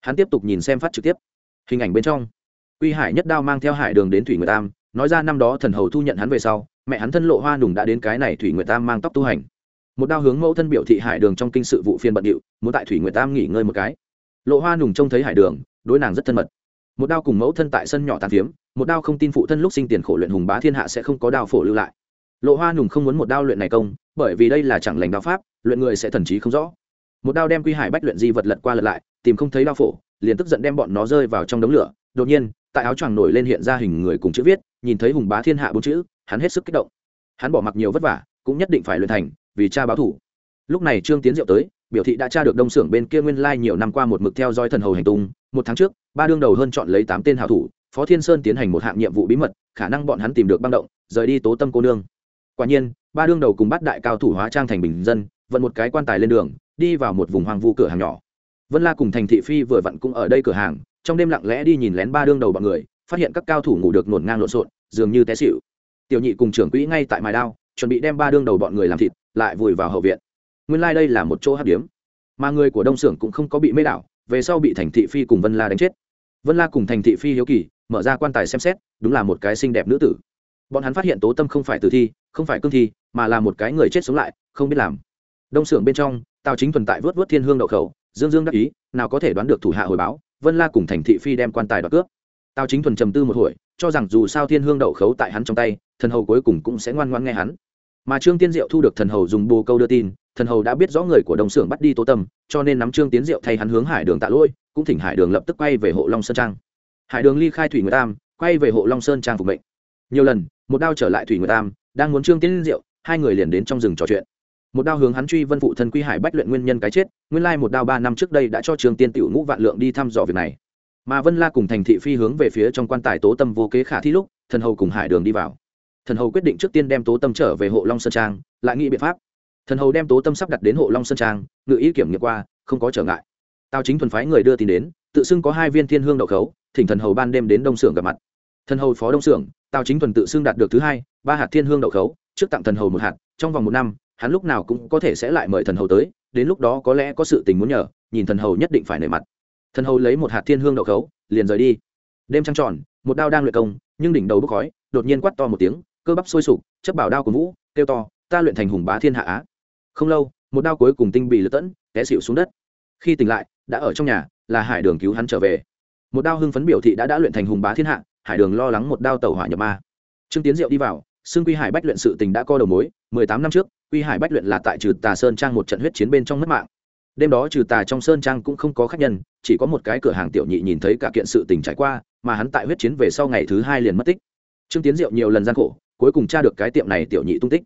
Hắn tiếp tục nhìn xem phát trực tiếp. Hình ảnh bên trong. Quy hải nhất đao mang theo hải đường đến thủy người tam nói ra năm đó thần hầu thu nhận hắn về sau, mẹ hắn thân lộ hoa nùng đã đến cái này thủy nguyệt tam mang tóc tu hành. Một đao hướng mẫu thân biểu thị hải đường trong kinh sự vụ phiên bận điệu, muốn tại thủy nguyệt tam nghỉ ngơi một cái. Lộ hoa nùng trông thấy hải đường, đối nàng rất thân mật. Một đao cùng mẫu thân tại sân nhỏ tàn phiếm, một đao không tin phụ thân lúc sinh tiền khổ luyện hùng bá thiên hạ sẽ không có đao phổ lưu lại. Lộ hoa nùng không muốn một đao luyện này công, bởi vì đây là chẳng lành đao pháp, luyện người sẽ thần trí không rõ. Một đao đem quy hải bách luyện di vật lật qua lật lại, tìm không thấy đao phổ, liền tức giận đem bọn nó rơi vào trong đống lửa. Đột nhiên, tại áo choàng nổi lên hiện ra hình người cùng chữ viết nhìn thấy hùng bá thiên hạ bốn chữ, hắn hết sức kích động. Hắn bỏ mặc nhiều vất vả, cũng nhất định phải luyện thành, vì cha báo thủ. Lúc này trương tiến diệu tới, biểu thị đã tra được đông xưởng bên kia nguyên lai nhiều năm qua một mực theo dõi thần hầu hành tung. Một tháng trước, ba đương đầu hơn chọn lấy tám tên hảo thủ, phó thiên sơn tiến hành một hạng nhiệm vụ bí mật, khả năng bọn hắn tìm được băng động, rời đi tố tâm cô nương. Quả nhiên, ba đương đầu cùng bắt đại cao thủ hóa trang thành bình dân, vận một cái quan tài lên đường, đi vào một vùng hoang vu cửa hàng nhỏ. Vân la cùng thành thị phi vừa vặn cũng ở đây cửa hàng, trong đêm lặng lẽ đi nhìn lén ba đương đầu bọn người phát hiện các cao thủ ngủ được nổn ngang lộn xộn, dường như té xịu tiểu nhị cùng trưởng quỹ ngay tại mài đao, chuẩn bị đem ba đương đầu bọn người làm thịt, lại vùi vào hậu viện. Nguyên lai、like、đây là một chỗ hát điếm. Mà người của đông xưởng cũng không có bị mê đảo, về sau bị thành thị phi cùng vân la đánh chết. Vân la cùng thành thị phi hiếu kỳ, mở ra quan tài xem xét, đúng là một cái xinh đẹp nữ tử. Bọn hắn phát hiện tố tâm không phải tử thi, không phải cương thi, mà là một cái người chết sống lại, không biết làm. Đông xưởng bên trong, tào chính thuần tại vớt vớt thiên hương đậu khẩu, dương dương đắc ý, nào có thể đoán được thủ hạ hồi báo, vân la cùng thành thị phi đem quan tài đoạt cướp tào chính thuần trầm tư một hồi, cho rằng dù sao thiên hương đậu khấu tại hắn trong tay, thần hầu cuối cùng cũng sẽ ngoan ngoan nghe hắn. Mà trương tiên diệu thu được thần hầu dùng bồ câu đưa tin, thần hầu đã biết rõ người của đồng xưởng bắt đi tố tâm, cho nên nắm trương tiến diệu thay hắn hướng hải đường tạ lỗi, cũng thỉnh hải đường lập tức quay về hộ long sơn trang. Hải đường ly khai thủy nguyệt tam, quay về hộ long sơn trang phục mệnh. Nhiều lần, một đao trở lại thủy nguyệt tam, đang muốn trương tiến diệu, hai người liền đến trong rừng trò chuyện. Một đao hướng hắn truy vân phụ thân quy hải bách luyện nguyên nhân cái chết, nguyên lai một đao ba năm trước đây đã cho trương tiên tiểu ngũ vạn lượng đi thăm dò việc này mà vân la cùng thành thị phi hướng về phía trong quan tài tố tâm vô kế khả thi lúc, thần hầu cùng hải đường đi vào. Thần hầu quyết định trước tiên đem tố tâm trở về hộ long sơn trang, lại nghĩ biện pháp. Thần hầu đem tố tâm sắp đặt đến hộ long sơn trang, ngự ý kiểm nghiệm qua, không có trở ngại. Tao chính thuần phái người đưa tin đến, tự xưng có hai viên thiên hương đậu khấu, thỉnh thần hầu ban đêm đến đông xưởng gặp mặt. Thần hầu phó đông xưởng tao chính thuần tự xưng đạt được thứ hai, ba hạt thiên hương đậu khấu, trước tặng thần hầu một hạt, trong vòng một năm, hắn lúc nào cũng có thể sẽ lại mời thần hầu tới, đến lúc đó có lẽ có sự tình muốn nhờ, nhìn thần hầu nhất định phải nể mặt thần hầu lấy một hạt thiên hương đậu khấu, liền rời đi. Đêm trăng tròn, một đao đang luyện công, nhưng đỉnh đầu bốc khói, đột nhiên quát to một tiếng, cơ bắp sôi sục, chấp bảo đao của vũ, kêu to, ta luyện thành hùng bá thiên hạ á. Không lâu, một đao cuối cùng tinh bị lật tẫn, té xịu xuống đất. Khi tỉnh lại, đã ở trong nhà, là hải đường cứu hắn trở về. Một đao hưng phấn biểu thị đã đã luyện thành hùng bá thiên hạ, hải đường lo lắng một đao tàu hỏa nhập ma. Trương tiến diệu đi vào, xưng quy hải bách luyện sự tình đã co đầu mối, mười tám năm trước, quy hải bách luyện là tại trừ tà sơn trang một trận huyết chiến bên trong mất mạng đêm đó trừ tà trong sơn trang cũng không có khách nhân, chỉ có một cái cửa hàng tiểu nhị nhìn thấy cả kiện sự tình trải qua, mà hắn tại huyết chiến về sau ngày thứ hai liền mất tích. Trương tiến diệu nhiều lần gian khổ, cuối cùng tra được cái tiệm này tiểu nhị tung tích.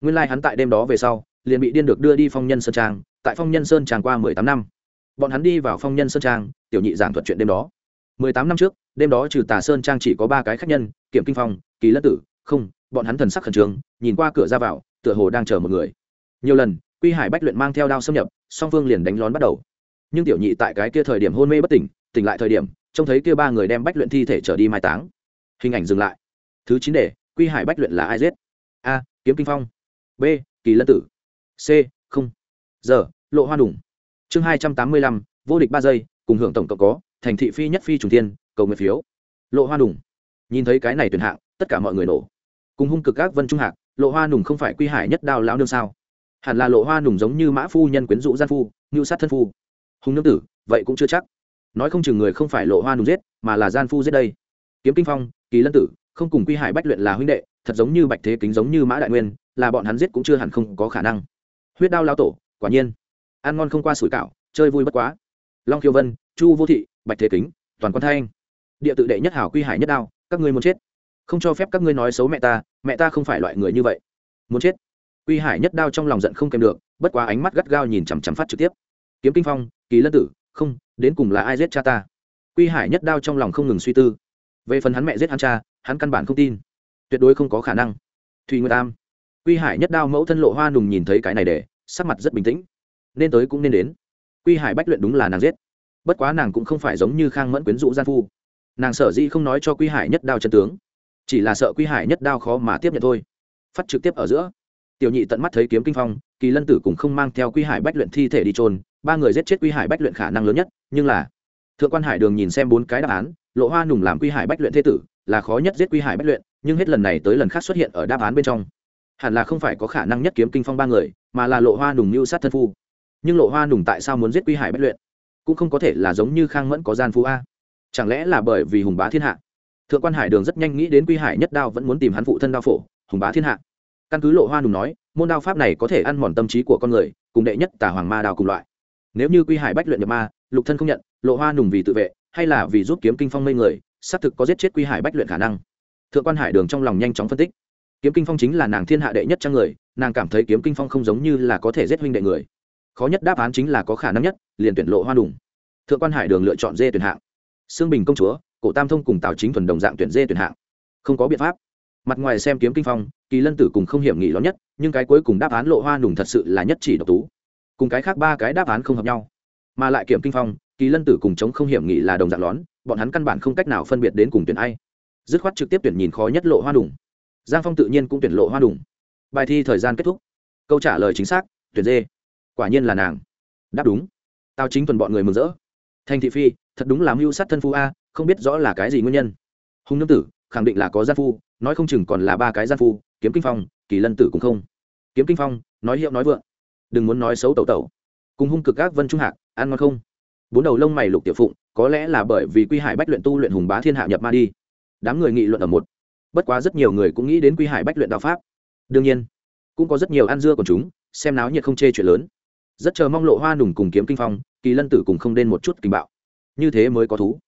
Nguyên lai、like、hắn tại đêm đó về sau, liền bị điên được đưa đi phong nhân sơn trang, tại phong nhân sơn trang qua mười tám năm. Bọn hắn đi vào phong nhân sơn trang, tiểu nhị giảng thuật chuyện đêm đó. Mười tám năm trước, đêm đó trừ tà sơn trang chỉ có ba cái khách nhân, kiểm kinh phong, kỳ lân tử, không, bọn hắn thần sắc khẩn trương, nhìn qua cửa ra vào, tựa hồ đang chờ một người. Nhiều lần quy hải bách luyện mang theo đao xâm nhập, song phương liền đánh lón bắt đầu. Nhưng tiểu nhị tại cái kia thời điểm hôn mê bất tỉnh tỉnh lại thời điểm, trông thấy kia ba người đem bách luyện thi thể trở đi mai táng. Hình ảnh dừng lại. Thứ chín để quy hải bách luyện là ai giết? A, kiếm kinh phong. B, kỳ lân tử. C, không. Giờ lộ hoa đủng chương hai trăm tám mươi lăm, vô địch ba giây, cùng hưởng tổng cộng có, thành thị phi nhất phi trùng tiên cầu nguyện phiếu. Lộ hoa đủng nhìn thấy cái này tuyển hạng, tất cả mọi người nổ. Cùng hung cực các vân trung hạc, lộ hoa nùng không phải quy hải nhất đao lão nương sao? Hẳn là lộ hoa nùng giống như mã phu nhân quyến rũ gian phu, ngưu sát thân phu. Hùng nương tử, vậy cũng chưa chắc. Nói không chừng người không phải lộ hoa nùng giết, mà là gian phu giết đây. Kiếm kinh phong, kỳ lân tử, không cùng quy hải bách luyện là huynh đệ, thật giống như bạch thế kính giống như mã đại nguyên, là bọn hắn giết cũng chưa hẳn không có khả năng. Huyết đao lao tổ, quả nhiên. Ăn ngon không qua sủi cảo, chơi vui bất quá. Long khiêu vân, chu vô thị, bạch thế kính, toàn quan thanh. Địa tự đệ nhất hảo quy hải nhất đao, các ngươi muốn chết. Không cho phép các ngươi nói xấu mẹ ta mẹ ta không phải loại người như vậy. Muốn chết quy hải nhất đao trong lòng giận không kèm được, bất quá ánh mắt gắt gao nhìn chằm chằm phát trực tiếp. Kiếm kinh phong, kỳ lân tử, không, đến cùng là ai giết cha ta? Quy hải nhất đao trong lòng không ngừng suy tư. Về phần hắn mẹ giết hắn cha, hắn căn bản không tin. Tuyệt đối không có khả năng. Thùy nguyệt tam. Quy hải nhất đao mẫu thân lộ hoa nùng nhìn thấy cái này để, sắc mặt rất bình tĩnh. Nên tới cũng nên đến. Quy hải bách luyện đúng là nàng giết. Bất quá nàng cũng không phải giống như khang mẫn quyến rũ gian phu. Nàng sở dĩ không nói cho quy hải nhất đao chân tướng, chỉ là sợ quy hải nhất đao khó mà tiếp nhận thôi. Phát trực tiếp ở giữa tiểu nhị tận mắt thấy kiếm kinh phong, kỳ lân tử cũng không mang theo quy hải bách luyện thi thể đi trôn ba người giết chết quy hải bách luyện khả năng lớn nhất, nhưng là, thượng quan hải đường nhìn xem bốn cái đáp án, lộ hoa nùng làm quy hải bách luyện thế tử, là khó nhất giết quy hải bách luyện, nhưng hết lần này tới lần khác xuất hiện ở đáp án bên trong. Hẳn là không phải có khả năng nhất kiếm kinh phong ba người, mà là lộ hoa nùng mưu sát thân phu. Nhưng lộ hoa nùng tại sao muốn giết quy hải bách luyện? Cũng không có thể là giống như khang mẫn có gian phu a. Chẳng lẽ là bởi vì hùng bá thiên hạ? Thượng quan hải đường rất nhanh nghĩ đến quy hải nhất đao vẫn muốn tìm hắn phụ thân đao phổ, hùng bá thiên hạ căn cứ lộ hoa đùng nói, môn đao pháp này có thể ăn mòn tâm trí của con người, cùng đệ nhất tả hoàng ma đao cùng loại. Nếu như quy hải bách luyện nhập ma, lục thân không nhận, lộ hoa nùng vì tự vệ, hay là vì giúp kiếm kinh phong mây người, xác thực có giết chết quy hải bách luyện khả năng. Thượng quan hải đường trong lòng nhanh chóng phân tích. Kiếm kinh phong chính là nàng thiên hạ đệ nhất trang người, nàng cảm thấy kiếm kinh phong không giống như là có thể giết huynh đệ người. Khó nhất đáp án chính là có khả năng nhất, liền tuyển lộ hoa đùng thượng quan hải đường lựa chọn dê tuyển hạng. Sương bình công chúa, cổ tam thông cùng tào chính thuần đồng dạng tuyển dê tuyển hạng. Không có biện pháp. Mặt ngoài xem kiếm kinh phong kỳ lân tử cùng không hiểm nghị lắm nhất, nhưng cái cuối cùng đáp án lộ hoa nùng thật sự là nhất chỉ độc tú. Cùng cái khác ba cái đáp án không hợp nhau. Mà lại kiểm kinh phong, kỳ lân tử cùng chống không hiểm nghị là đồng dạng lón, bọn hắn căn bản không cách nào phân biệt đến cùng tuyển ai. Dứt khoát trực tiếp tuyển nhìn khó nhất lộ hoa đùng giang phong tự nhiên cũng tuyển lộ hoa đùng bài thi thời gian kết thúc. Câu trả lời chính xác, tuyển dê. Quả nhiên là nàng. Đáp đúng. Tao chính tuần bọn người mừng rỡ. Thành thị phi, thật đúng là mưu sát thân phu a, không biết rõ là cái gì nguyên nhân. Hùng nương tử, khẳng định là có gian phu nói không chừng còn là ba cái gian phu, kiếm kinh phong, kỳ lân tử cũng không. Kiếm kinh phong, nói hiệu nói vượng. Đừng muốn nói xấu tẩu tẩu. Cùng hung cực các vân trung hạc, ăn ngon không? Bốn đầu lông mày lục tiểu phụng, có lẽ là bởi vì quy hải bách luyện tu luyện hùng bá thiên hạ nhập ma đi. Đám người nghị luận ở một. Bất quá rất nhiều người cũng nghĩ đến quy hải bách luyện đạo pháp. Đương nhiên, cũng có rất nhiều ăn dưa của chúng, xem náo nhiệt không chê chuyện lớn. Rất chờ mong lộ hoa nùng cùng kiếm kinh phong, kỳ lân tử cùng không đến một chút kinh bạo. Như thế mới có thú.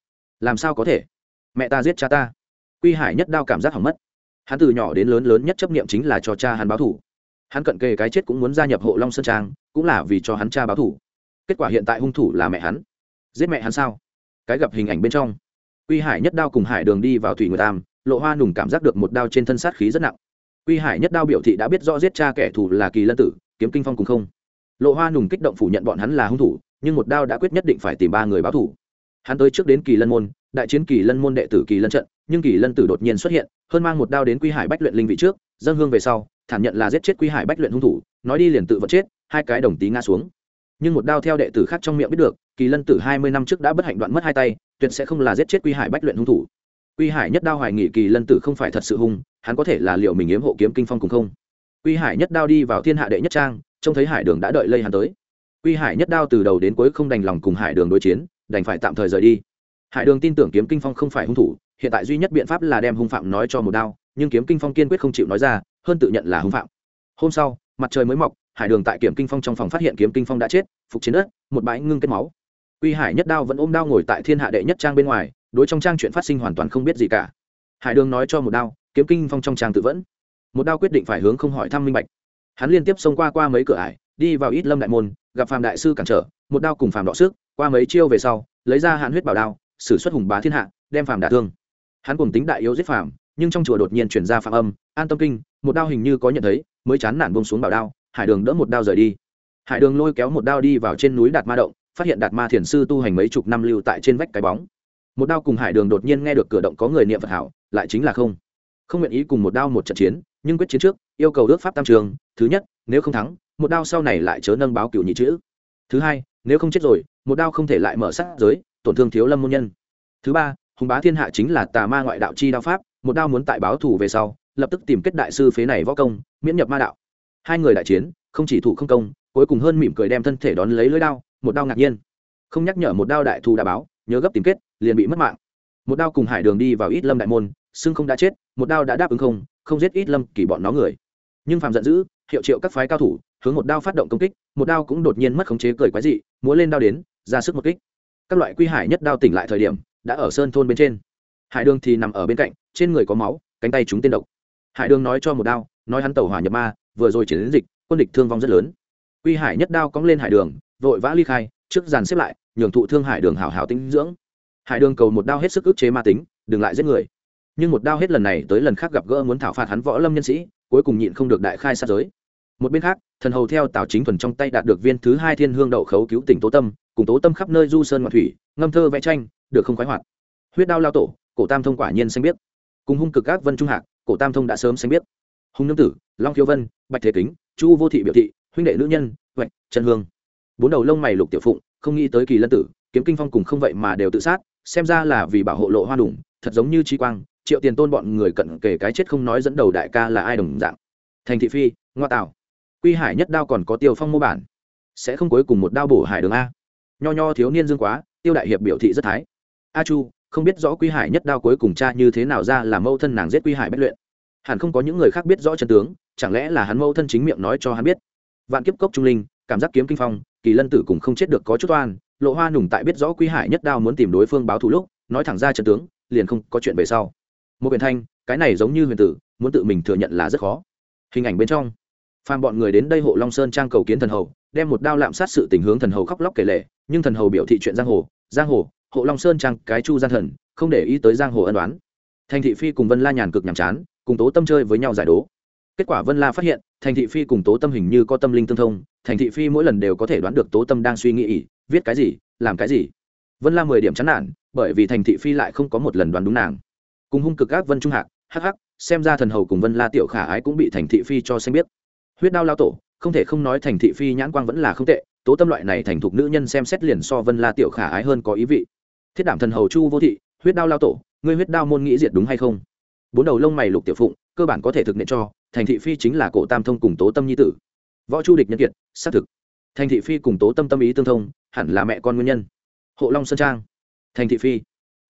Làm sao có thể? Mẹ ta giết cha ta quy hải nhất đao cảm giác hỏng mất. Hắn từ nhỏ đến lớn lớn nhất chấp niệm chính là cho cha hắn báo thủ. Hắn cận kề cái chết cũng muốn gia nhập hộ long sơn trang, cũng là vì cho hắn cha báo thủ. Kết quả hiện tại hung thủ là mẹ hắn. Giết mẹ hắn sao? Cái gặp hình ảnh bên trong. Quy hải nhất đao cùng hải đường đi vào thủy người tam lộ hoa nùng cảm giác được một đao trên thân sát khí rất nặng. Quy hải nhất đao biểu thị đã biết rõ giết cha kẻ thù là kỳ lân tử, kiếm kinh phong cùng không. Lộ hoa nùng kích động phủ nhận bọn hắn là hung thủ, nhưng một đao đã quyết nhất định phải tìm ba người báo thủ. Hắn tới trước đến kỳ lân môn đại chiến kỳ lân môn đệ tử kỳ lân trận, nhưng kỳ lân tử đột nhiên xuất hiện, hơn mang một đao đến quy hải bách luyện linh vị trước dân hương về sau, thản nhận là giết chết quy hải bách luyện hung thủ, nói đi liền tự vật chết, hai cái đồng tí ngã xuống. Nhưng một đao theo đệ tử khác trong miệng biết được, kỳ lân tử hai mươi năm trước đã bất hạnh đoạn mất hai tay, tuyệt sẽ không là giết chết quy hải bách luyện hung thủ. Quy hải nhất đao hoài nghị kỳ lân tử không phải thật sự hung, hắn có thể là liệu mình yếm hộ kiếm kinh phong cùng không. Quy hải nhất đao đi vào thiên hạ đệ nhất trang, trông thấy hải đường đã đợi lây hắn tới. Quy hải nhất đao từ đầu đến cuối không đành lòng cùng hải đường đối chiến, đành phải tạm thời rời đi hải đường tin tưởng kiếm kinh phong không phải hung thủ, hiện tại duy nhất biện pháp là đem hung phạm nói cho một đao, nhưng kiếm kinh phong kiên quyết không chịu nói ra, hơn tự nhận là hung phạm. Hôm sau, mặt trời mới mọc, hải đường tại kiểm kinh phong trong phòng phát hiện kiếm kinh phong đã chết, phục trên đất, một bãi ngưng kết máu. Quy hải nhất đao vẫn ôm đao ngồi tại thiên hạ đệ nhất trang bên ngoài, đối trong trang chuyện phát sinh hoàn toàn không biết gì cả. Hải đường nói cho một đao, kiếm kinh phong trong trang tự vẫn. Một đao quyết định phải hướng không hỏi thăm minh bạch. Hắn liên tiếp xông qua qua mấy cửa ải, đi vào ít lâm đại môn, gặp phàm đại sư cản trở, một đao cùng phàm đọ sức qua mấy chiêu về sau, lấy ra hạn huyết bảo đao sử xuất hùng bá thiên hạ, đem phàm đả thương. Hắn cùng tính đại yếu giết phàm, nhưng trong chùa đột nhiên chuyển ra phạm âm, an tâm kinh, một đao hình như có nhận thấy, mới chán nản bông xuống bảo đao, hải đường đỡ một đao rời đi. Hải đường lôi kéo một đao đi vào trên núi đạt ma động, phát hiện đạt ma thiền sư tu hành mấy chục năm lưu tại trên vách cái bóng. Một đao cùng hải đường đột nhiên nghe được cửa động có người niệm phật hảo, lại chính là không. Không nguyện ý cùng một đao một trận chiến, nhưng quyết chiến trước, yêu cầu ước pháp tam trường, thứ nhất, nếu không thắng, một đao sau này lại chớ nâng báo cựu nhị chữ. Thứ hai, nếu không chết rồi, một đao không thể lại mở sát giới tổn thương thiếu lâm môn nhân. Thứ ba, hùng bá thiên hạ chính là tà ma ngoại đạo chi đao pháp, một đao muốn tại báo thù về sau, lập tức tìm kết đại sư phế này võ công, miễn nhập ma đạo. Hai người đại chiến, không chỉ thủ không công, cuối cùng hơn mỉm cười đem thân thể đón lấy lưỡi đao, một đao ngạc nhiên. Không nhắc nhở một đao đại thù đã báo, nhớ gấp tìm kết, liền bị mất mạng. Một đao cùng hải đường đi vào ít lâm đại môn, xưng không đã chết, một đao đã đáp ứng không không giết ít lâm kỳ bọn nó người. Nhưng phạm giận dữ, hiệu triệu các phái cao thủ, hướng một đao phát động công kích, một đao cũng đột nhiên mất khống chế cười quái dị, múa lên đao đến, ra sức một kích các loại quy hải nhất đao tỉnh lại thời điểm, đã ở sơn thôn bên trên. Hải đường thì nằm ở bên cạnh, trên người có máu, cánh tay chúng tên độc. Hải đường nói cho một đao, nói hắn tàu hỏa nhập ma, vừa rồi chiến đến dịch, quân địch thương vong rất lớn. Quy hải nhất đao cóng lên hải đường, vội vã ly khai, trước dàn xếp lại, nhường thụ thương hải đường hảo hảo tinh dưỡng. Hải đường cầu một đao hết sức ức chế ma tính, đừng lại giết người. Nhưng một đao hết lần này tới lần khác gặp gỡ muốn thảo phạt hắn võ lâm nhân sĩ, cuối cùng nhịn không được đại khai sát giới. Một bên khác, thần hầu theo tào chính thuần trong tay đạt được viên thứ hai thiên hương đậu khấu cứu tỉnh tố tâm cùng tố tâm khắp nơi du sơn ngoạn thủy, ngâm thơ vẽ tranh, được không khoái hoạt. Huyết đao lao tổ, cổ tam thông quả nhiên xanh biết cùng hung cực các vân trung hạc, cổ tam thông đã sớm xanh biết hung nương tử, long khiếu vân, bạch thế kính, chu vô thị biểu thị, huynh đệ nữ nhân vạch trần hương. Bốn đầu lông mày lục tiểu phụng, không nghĩ tới kỳ lân tử, kiếm kinh phong cùng không vậy mà đều tự sát, xem ra là vì bảo hộ lộ hoa đủng, thật giống như trí quang, triệu tiền tôn bọn người cận kể cái chết không nói dẫn đầu đại ca là ai đồng dạng. Thành thị phi, ngoa tạo. Quy hải nhất đao còn có tiêu phong mô bản. Sẽ không cuối cùng một đao bổ hải đường a nho nho thiếu niên dương quá, tiêu đại hiệp biểu thị rất thái. A chu, không biết rõ quy hải nhất đao cuối cùng cha như thế nào ra là mâu thân nàng giết quy hải bất luyện. Hẳn không có những người khác biết rõ chân tướng, chẳng lẽ là hắn mâu thân chính miệng nói cho hắn biết? Vạn kiếp cốc trung linh, cảm giác kiếm kinh phong, kỳ lân tử cùng không chết được có chút oan, lộ hoa nùng tại biết rõ quy hải nhất đao muốn tìm đối phương báo thù lúc, nói thẳng ra chân tướng, liền không có chuyện về sau. Một biển thanh, cái này giống như huyền tử, muốn tự mình thừa nhận là rất khó. Hình ảnh bên trong, phàm bọn người đến đây hộ long sơn trang cầu kiến thần hầu đem một đao lạm sát sự tình hướng thần hầu khóc lóc kể lệ nhưng thần hầu biểu thị chuyện giang hồ giang hồ, hộ long sơn trang, cái chu gian thần, không để ý tới giang hồ ân đoán thành thị phi cùng vân la nhàn cực nhàm chán, cùng tố tâm chơi với nhau giải đố. Kết quả vân la phát hiện, thành thị phi cùng tố tâm hình như có tâm linh tương thông, thành thị phi mỗi lần đều có thể đoán được tố tâm đang suy nghĩ ỉ viết cái gì, làm cái gì. Vân la mười điểm chán nản, bởi vì thành thị phi lại không có một lần đoán đúng nàng. Cùng hung cực ác vân trung hạc, hắc hắc, xem ra thần hầu cùng vân la tiểu khả ái cũng bị thành thị phi cho xem biết. Huyết đao lao tổ không thể không nói thành thị phi nhãn quang vẫn là không tệ, tố tâm loại này thành thục nữ nhân xem xét liền so vân la tiểu khả ái hơn có ý vị. Thiết đảm thần hầu chu vô thị, huyết đao lao tổ, ngươi huyết đao môn nghĩ diệt đúng hay không? Bốn đầu lông mày lục tiểu phụng, cơ bản có thể thực hiện cho, thành thị phi chính là cổ tam thông cùng tố tâm nhi tử. Võ chu địch nhân kiệt, xác thực. Thành thị phi cùng tố tâm tâm ý tương thông, hẳn là mẹ con nguyên nhân. Hộ long sơn trang. Thành thị phi.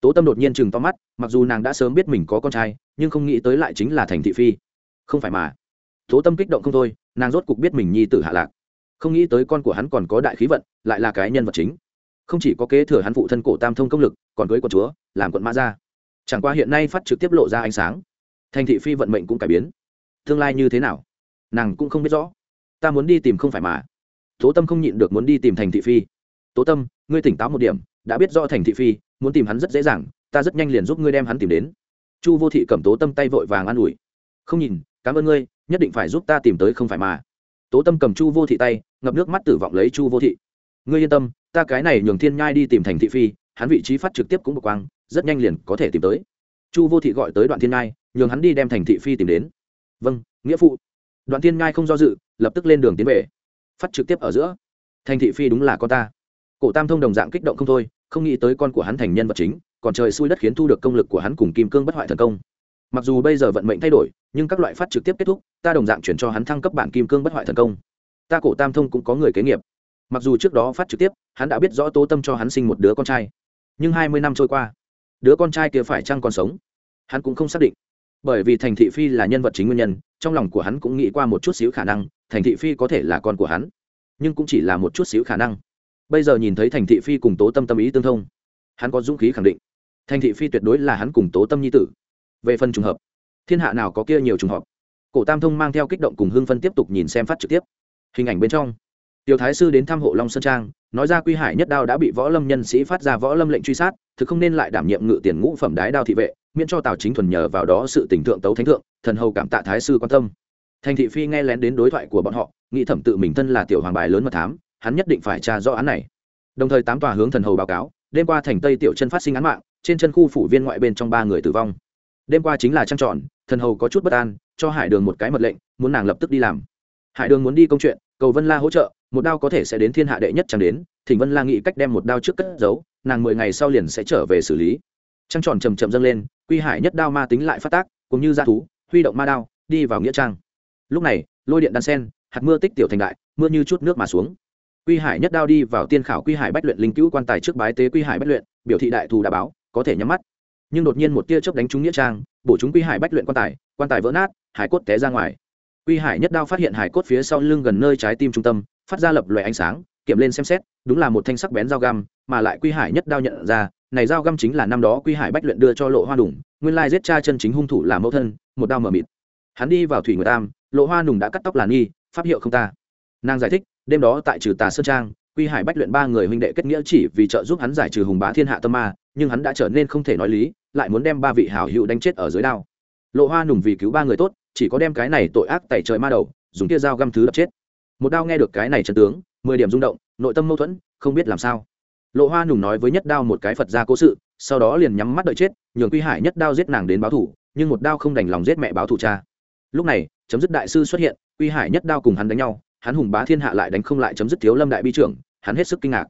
Tố tâm đột nhiên chừng to mắt, mặc dù nàng đã sớm biết mình có con trai, nhưng không nghĩ tới lại chính là thành thị phi. Không phải mà tố tâm kích động không thôi, nàng rốt cục biết mình nhi tử hạ lạc. Không nghĩ tới con của hắn còn có đại khí vận, lại là cái nhân vật chính. Không chỉ có kế thừa hắn phụ thân cổ tam thông công lực, còn cưới quận chúa, làm quận mã ra chẳng qua hiện nay phát trực tiếp lộ ra ánh sáng. Thành thị phi vận mệnh cũng cải biến. Tương lai như thế nào, nàng cũng không biết rõ. Ta muốn đi tìm không phải mà. Tố tâm không nhịn được muốn đi tìm thành thị phi. Tố tâm, ngươi tỉnh táo một điểm, đã biết rõ thành thị phi, muốn tìm hắn rất dễ dàng, ta rất nhanh liền giúp ngươi đem hắn tìm đến. Chu vô thị cầm tố tâm tay vội vàng an ủi. Không nhìn, cảm ơn ngươi nhất định phải giúp ta tìm tới không phải mà. Tố tâm cầm chu vô thị tay, ngập nước mắt tử vọng lấy chu vô thị. Ngươi yên tâm, ta cái này nhường thiên nhai đi tìm thành thị phi, hắn vị trí phát trực tiếp cũng bực quang, rất nhanh liền có thể tìm tới. Chu vô thị gọi tới đoạn thiên nhai, nhường hắn đi đem thành thị phi tìm đến. Vâng nghĩa phụ. Đoạn thiên nhai không do dự, lập tức lên đường tiến về. Phát trực tiếp ở giữa. Thành thị phi đúng là con ta. Cổ tam thông đồng dạng kích động không thôi, không nghĩ tới con của hắn thành nhân vật chính, còn trời xui đất khiến thu được công lực của hắn cùng kim cương bất hoại thần công mặc dù bây giờ vận mệnh thay đổi, nhưng các loại phát trực tiếp kết thúc, ta đồng dạng chuyển cho hắn thăng cấp bản kim cương bất hoại thần công. Ta cổ tam thông cũng có người kế nghiệp. Mặc dù trước đó phát trực tiếp, hắn đã biết rõ tố tâm cho hắn sinh một đứa con trai. Nhưng hai mươi năm trôi qua, đứa con trai kia phải chăng còn sống? Hắn cũng không xác định. Bởi vì thành thị phi là nhân vật chính nguyên nhân, trong lòng của hắn cũng nghĩ qua một chút xíu khả năng, thành thị phi có thể là con của hắn. Nhưng cũng chỉ là một chút xíu khả năng. Bây giờ nhìn thấy thành thị phi cùng tố tâm tâm ý tương thông, hắn có dũng khí khẳng định. Thành thị phi tuyệt đối là hắn cùng tố tâm nhi tử về phần trùng hợp, thiên hạ nào có kia nhiều trùng hợp? Cổ tam thông mang theo kích động cùng hưng phân tiếp tục nhìn xem phát trực tiếp. Hình ảnh bên trong, tiểu thái sư đến thăm hộ long sơn trang, nói ra quy hải nhất đao đã bị võ lâm nhân sĩ phát ra võ lâm lệnh truy sát, thực không nên lại đảm nhiệm ngự tiền ngũ phẩm đái đao thị vệ, miễn cho tào chính thuần nhờ vào đó sự tình thượng tấu thánh thượng, thần hầu cảm tạ thái sư quan tâm. Thành thị phi nghe lén đến đối thoại của bọn họ, nghĩ thẩm tự mình thân là tiểu hoàng bài lớn mật thám, hắn nhất định phải tra rõ án này. Đồng thời tám tòa hướng thần hầu báo cáo, đêm qua thành tây tiểu chân phát sinh án mạng, trên chân khu phủ viên ngoại bên trong ba người tử vong đêm qua chính là trăng tròn thần hầu có chút bất an, cho hải đường một cái mật lệnh, muốn nàng lập tức đi làm. Hải đường muốn đi công chuyện, cầu vân la hỗ trợ, một đao có thể sẽ đến thiên hạ đệ nhất chẳng đến, thỉnh vân la nghĩ cách đem một đao trước cất giấu, nàng mười ngày sau liền sẽ trở về xử lý. Trăng tròn chầm chậm dâng lên, quy hải nhất đao ma tính lại phát tác, cũng như g thú, huy động ma đao, đi vào nghĩa trang. Lúc này, lôi điện đan sen, hạt mưa tích tiểu thành đại, mưa như chút nước mà xuống. Quy hải nhất đao đi vào tiên khảo quy hải bách luyện linh cứu quan tài trước bái tế quy hải bách luyện, biểu thị đại thù đã báo, có thể nhắm mắt nhưng đột nhiên một tia chớp đánh trúng nghĩa trang, bổ chúng quy hải bách luyện quan tài quan tài vỡ nát, hải cốt té ra ngoài. Quy hải nhất đao phát hiện hải cốt phía sau lưng gần nơi trái tim trung tâm, phát ra lập loè ánh sáng, kiểm lên xem xét, đúng là một thanh sắc bén dao găm, mà lại quy hải nhất đao nhận ra, này dao găm chính là năm đó quy hải bách luyện đưa cho lộ hoa đủng nguyên lai giết cha chân chính hung thủ là mẫu thân, một đao mở mịt. Hắn đi vào thủy người tam, lộ hoa đủng đã cắt tóc là nghi, pháp hiệu không ta. Nàng giải thích, đêm đó tại trừ tà sơn trang, quy hải bách luyện ba người huynh đệ kết nghĩa chỉ vì trợ giúp hắn giải trừ hùng bá thiên hạ tâm ma, nhưng hắn đã trở nên không thể nói lý lại muốn đem ba vị hảo hữu đánh chết ở dưới đao. Lộ hoa nùng vì cứu ba người tốt, chỉ có đem cái này tội ác tẩy trời ma đầu, dùng tia dao găm thứ đập chết. Một đao nghe được cái này trần tướng, mười điểm rung động, nội tâm mâu thuẫn, không biết làm sao. Lộ hoa nùng nói với nhất đao một cái phật ra cố sự, sau đó liền nhắm mắt đợi chết, nhường quy hải nhất đao giết nàng đến báo thủ, nhưng một đao không đành lòng giết mẹ báo thủ cha. Lúc này, chấm dứt đại sư xuất hiện, quy hải nhất đao cùng hắn đánh nhau, hắn hùng bá thiên hạ lại đánh không lại chấm dứt thiếu lâm đại bi trưởng, hắn hết sức kinh ngạc.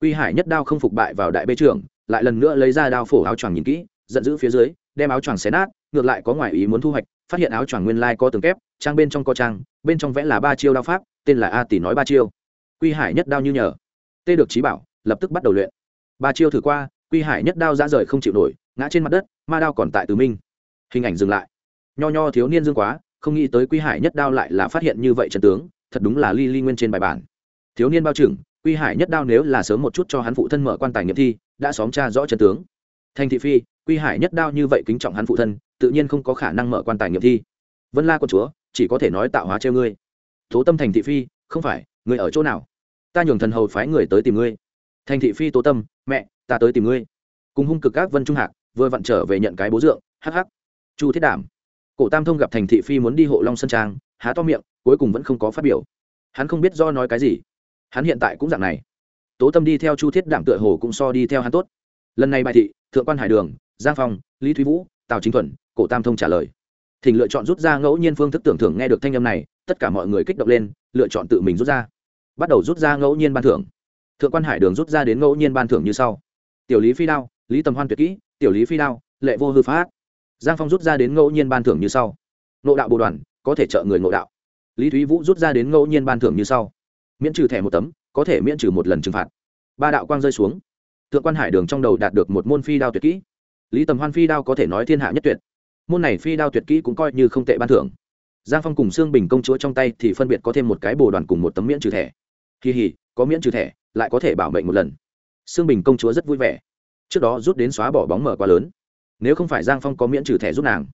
Quy hải nhất đao không phục bại vào đại bê trưởng, lại lần nữa lấy ra đao phổ áo choàng nhìn kỹ giận dữ phía dưới, đem áo choàng xé nát, ngược lại có ngoài ý muốn thu hoạch, phát hiện áo choàng nguyên lai có tường kép, trang bên trong có trang, bên trong vẽ là ba chiêu đao pháp, tên là a tỷ nói ba chiêu. Quy hải nhất đao như nhờ. Tê được trí bảo, lập tức bắt đầu luyện. Ba chiêu thử qua, quy hải nhất đao ra rời không chịu nổi, ngã trên mặt đất, ma đao còn tại tứ minh. Hình ảnh dừng lại. Nho nho thiếu niên dương quá, không nghĩ tới quy hải nhất đao lại là phát hiện như vậy trần tướng, thật đúng là ly ly nguyên trên bài bản. Thiếu niên bao trưởng, quy hải nhất đao nếu là sớm một chút cho hắn phụ thân mở quan tài nghiệm thi, đã xóm tra rõ trần tướng. Thanh thị phi quy hải nhất đao như vậy kính trọng hắn phụ thân, tự nhiên không có khả năng mở quan tài nghiệm thi. Vân la con chúa, chỉ có thể nói tạo hóa treo ngươi. Tố tâm thành thị phi, không phải người ở chỗ nào? Ta nhường thần hầu phái người tới tìm ngươi. Thành thị phi tố tâm, mẹ, ta tới tìm ngươi. Cùng hung cực các vân trung hạc, vừa vặn trở về nhận cái bố dượng hh chu thiết đảm. Cổ tam thông gặp thành thị phi muốn đi hộ long sơn trang, há to miệng, cuối cùng vẫn không có phát biểu. Hắn không biết do nói cái gì. Hắn hiện tại cũng dạng này. Tố tâm đi theo chu thiết đảm tựa hồ cũng so đi theo hắn tốt. Lần này bài thị, thượng quan hải đường giang phong, lý thúy vũ, tào chính thuần, cổ tam thông trả lời. Thỉnh lựa chọn rút ra ngẫu nhiên phương thức tưởng thưởng nghe được thanh âm này, tất cả mọi người kích động lên, lựa chọn tự mình rút ra. Bắt đầu rút ra ngẫu nhiên ban thưởng. Thượng quan hải đường rút ra đến ngẫu nhiên ban thưởng như sau. Tiểu lý phi đao, lý tầm hoan tuyệt kỹ, tiểu lý phi đao, lệ vô hư phát giang phong rút ra đến ngẫu nhiên ban thưởng như sau. Nộ đạo bồ đoàn, có thể trợ người ngộ đạo. Lý thúy vũ rút ra đến ngẫu nhiên ban thưởng như sau. Miễn trừ thẻ một tấm, có thể miễn trừ một lần trừng phạt. Ba đạo quang rơi xuống. Thượng quan hải đường trong đầu đạt được một môn phi đao tuyệt kỹ lý tầm hoan phi đao có thể nói thiên hạ nhất tuyệt. Môn này phi đao tuyệt kỹ cũng coi như không tệ ban thưởng. Giang phong cùng sương bình công chúa trong tay thì phân biệt có thêm một cái bồ đoàn cùng một tấm miễn trừ thẻ. Kỳ hì, có miễn trừ thẻ lại có thể bảo mệnh một lần. Sương bình công chúa rất vui vẻ. Trước đó rút đến xóa bỏ bóng mở quá lớn. Nếu không phải giang phong có miễn trừ thẻ giúp nàng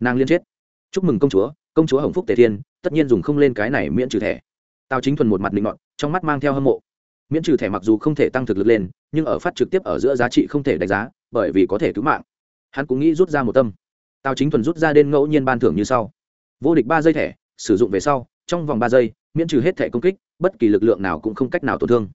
nàng liên chết. Chúc mừng công chúa công chúa hồng phúc tề thiên tất nhiên dùng không lên cái này miễn trừ thẻ. Tào chính thuần một mặt định ngọn trong mắt mang theo hâm mộ. Miễn trừ thẻ mặc dù không thể tăng thực lực lên nhưng ở phát trực tiếp ở giữa giá trị không thể đánh giá, bởi vì có thể cứu mạng. Hắn cũng nghĩ rút ra một tâm. Tào chính thuần rút ra đến ngẫu nhiên ban thưởng như sau. Vô địch ba giây thẻ, sử dụng về sau, trong vòng ba giây, miễn trừ hết thẻ công kích, bất kỳ lực lượng nào cũng không cách nào tổn thương.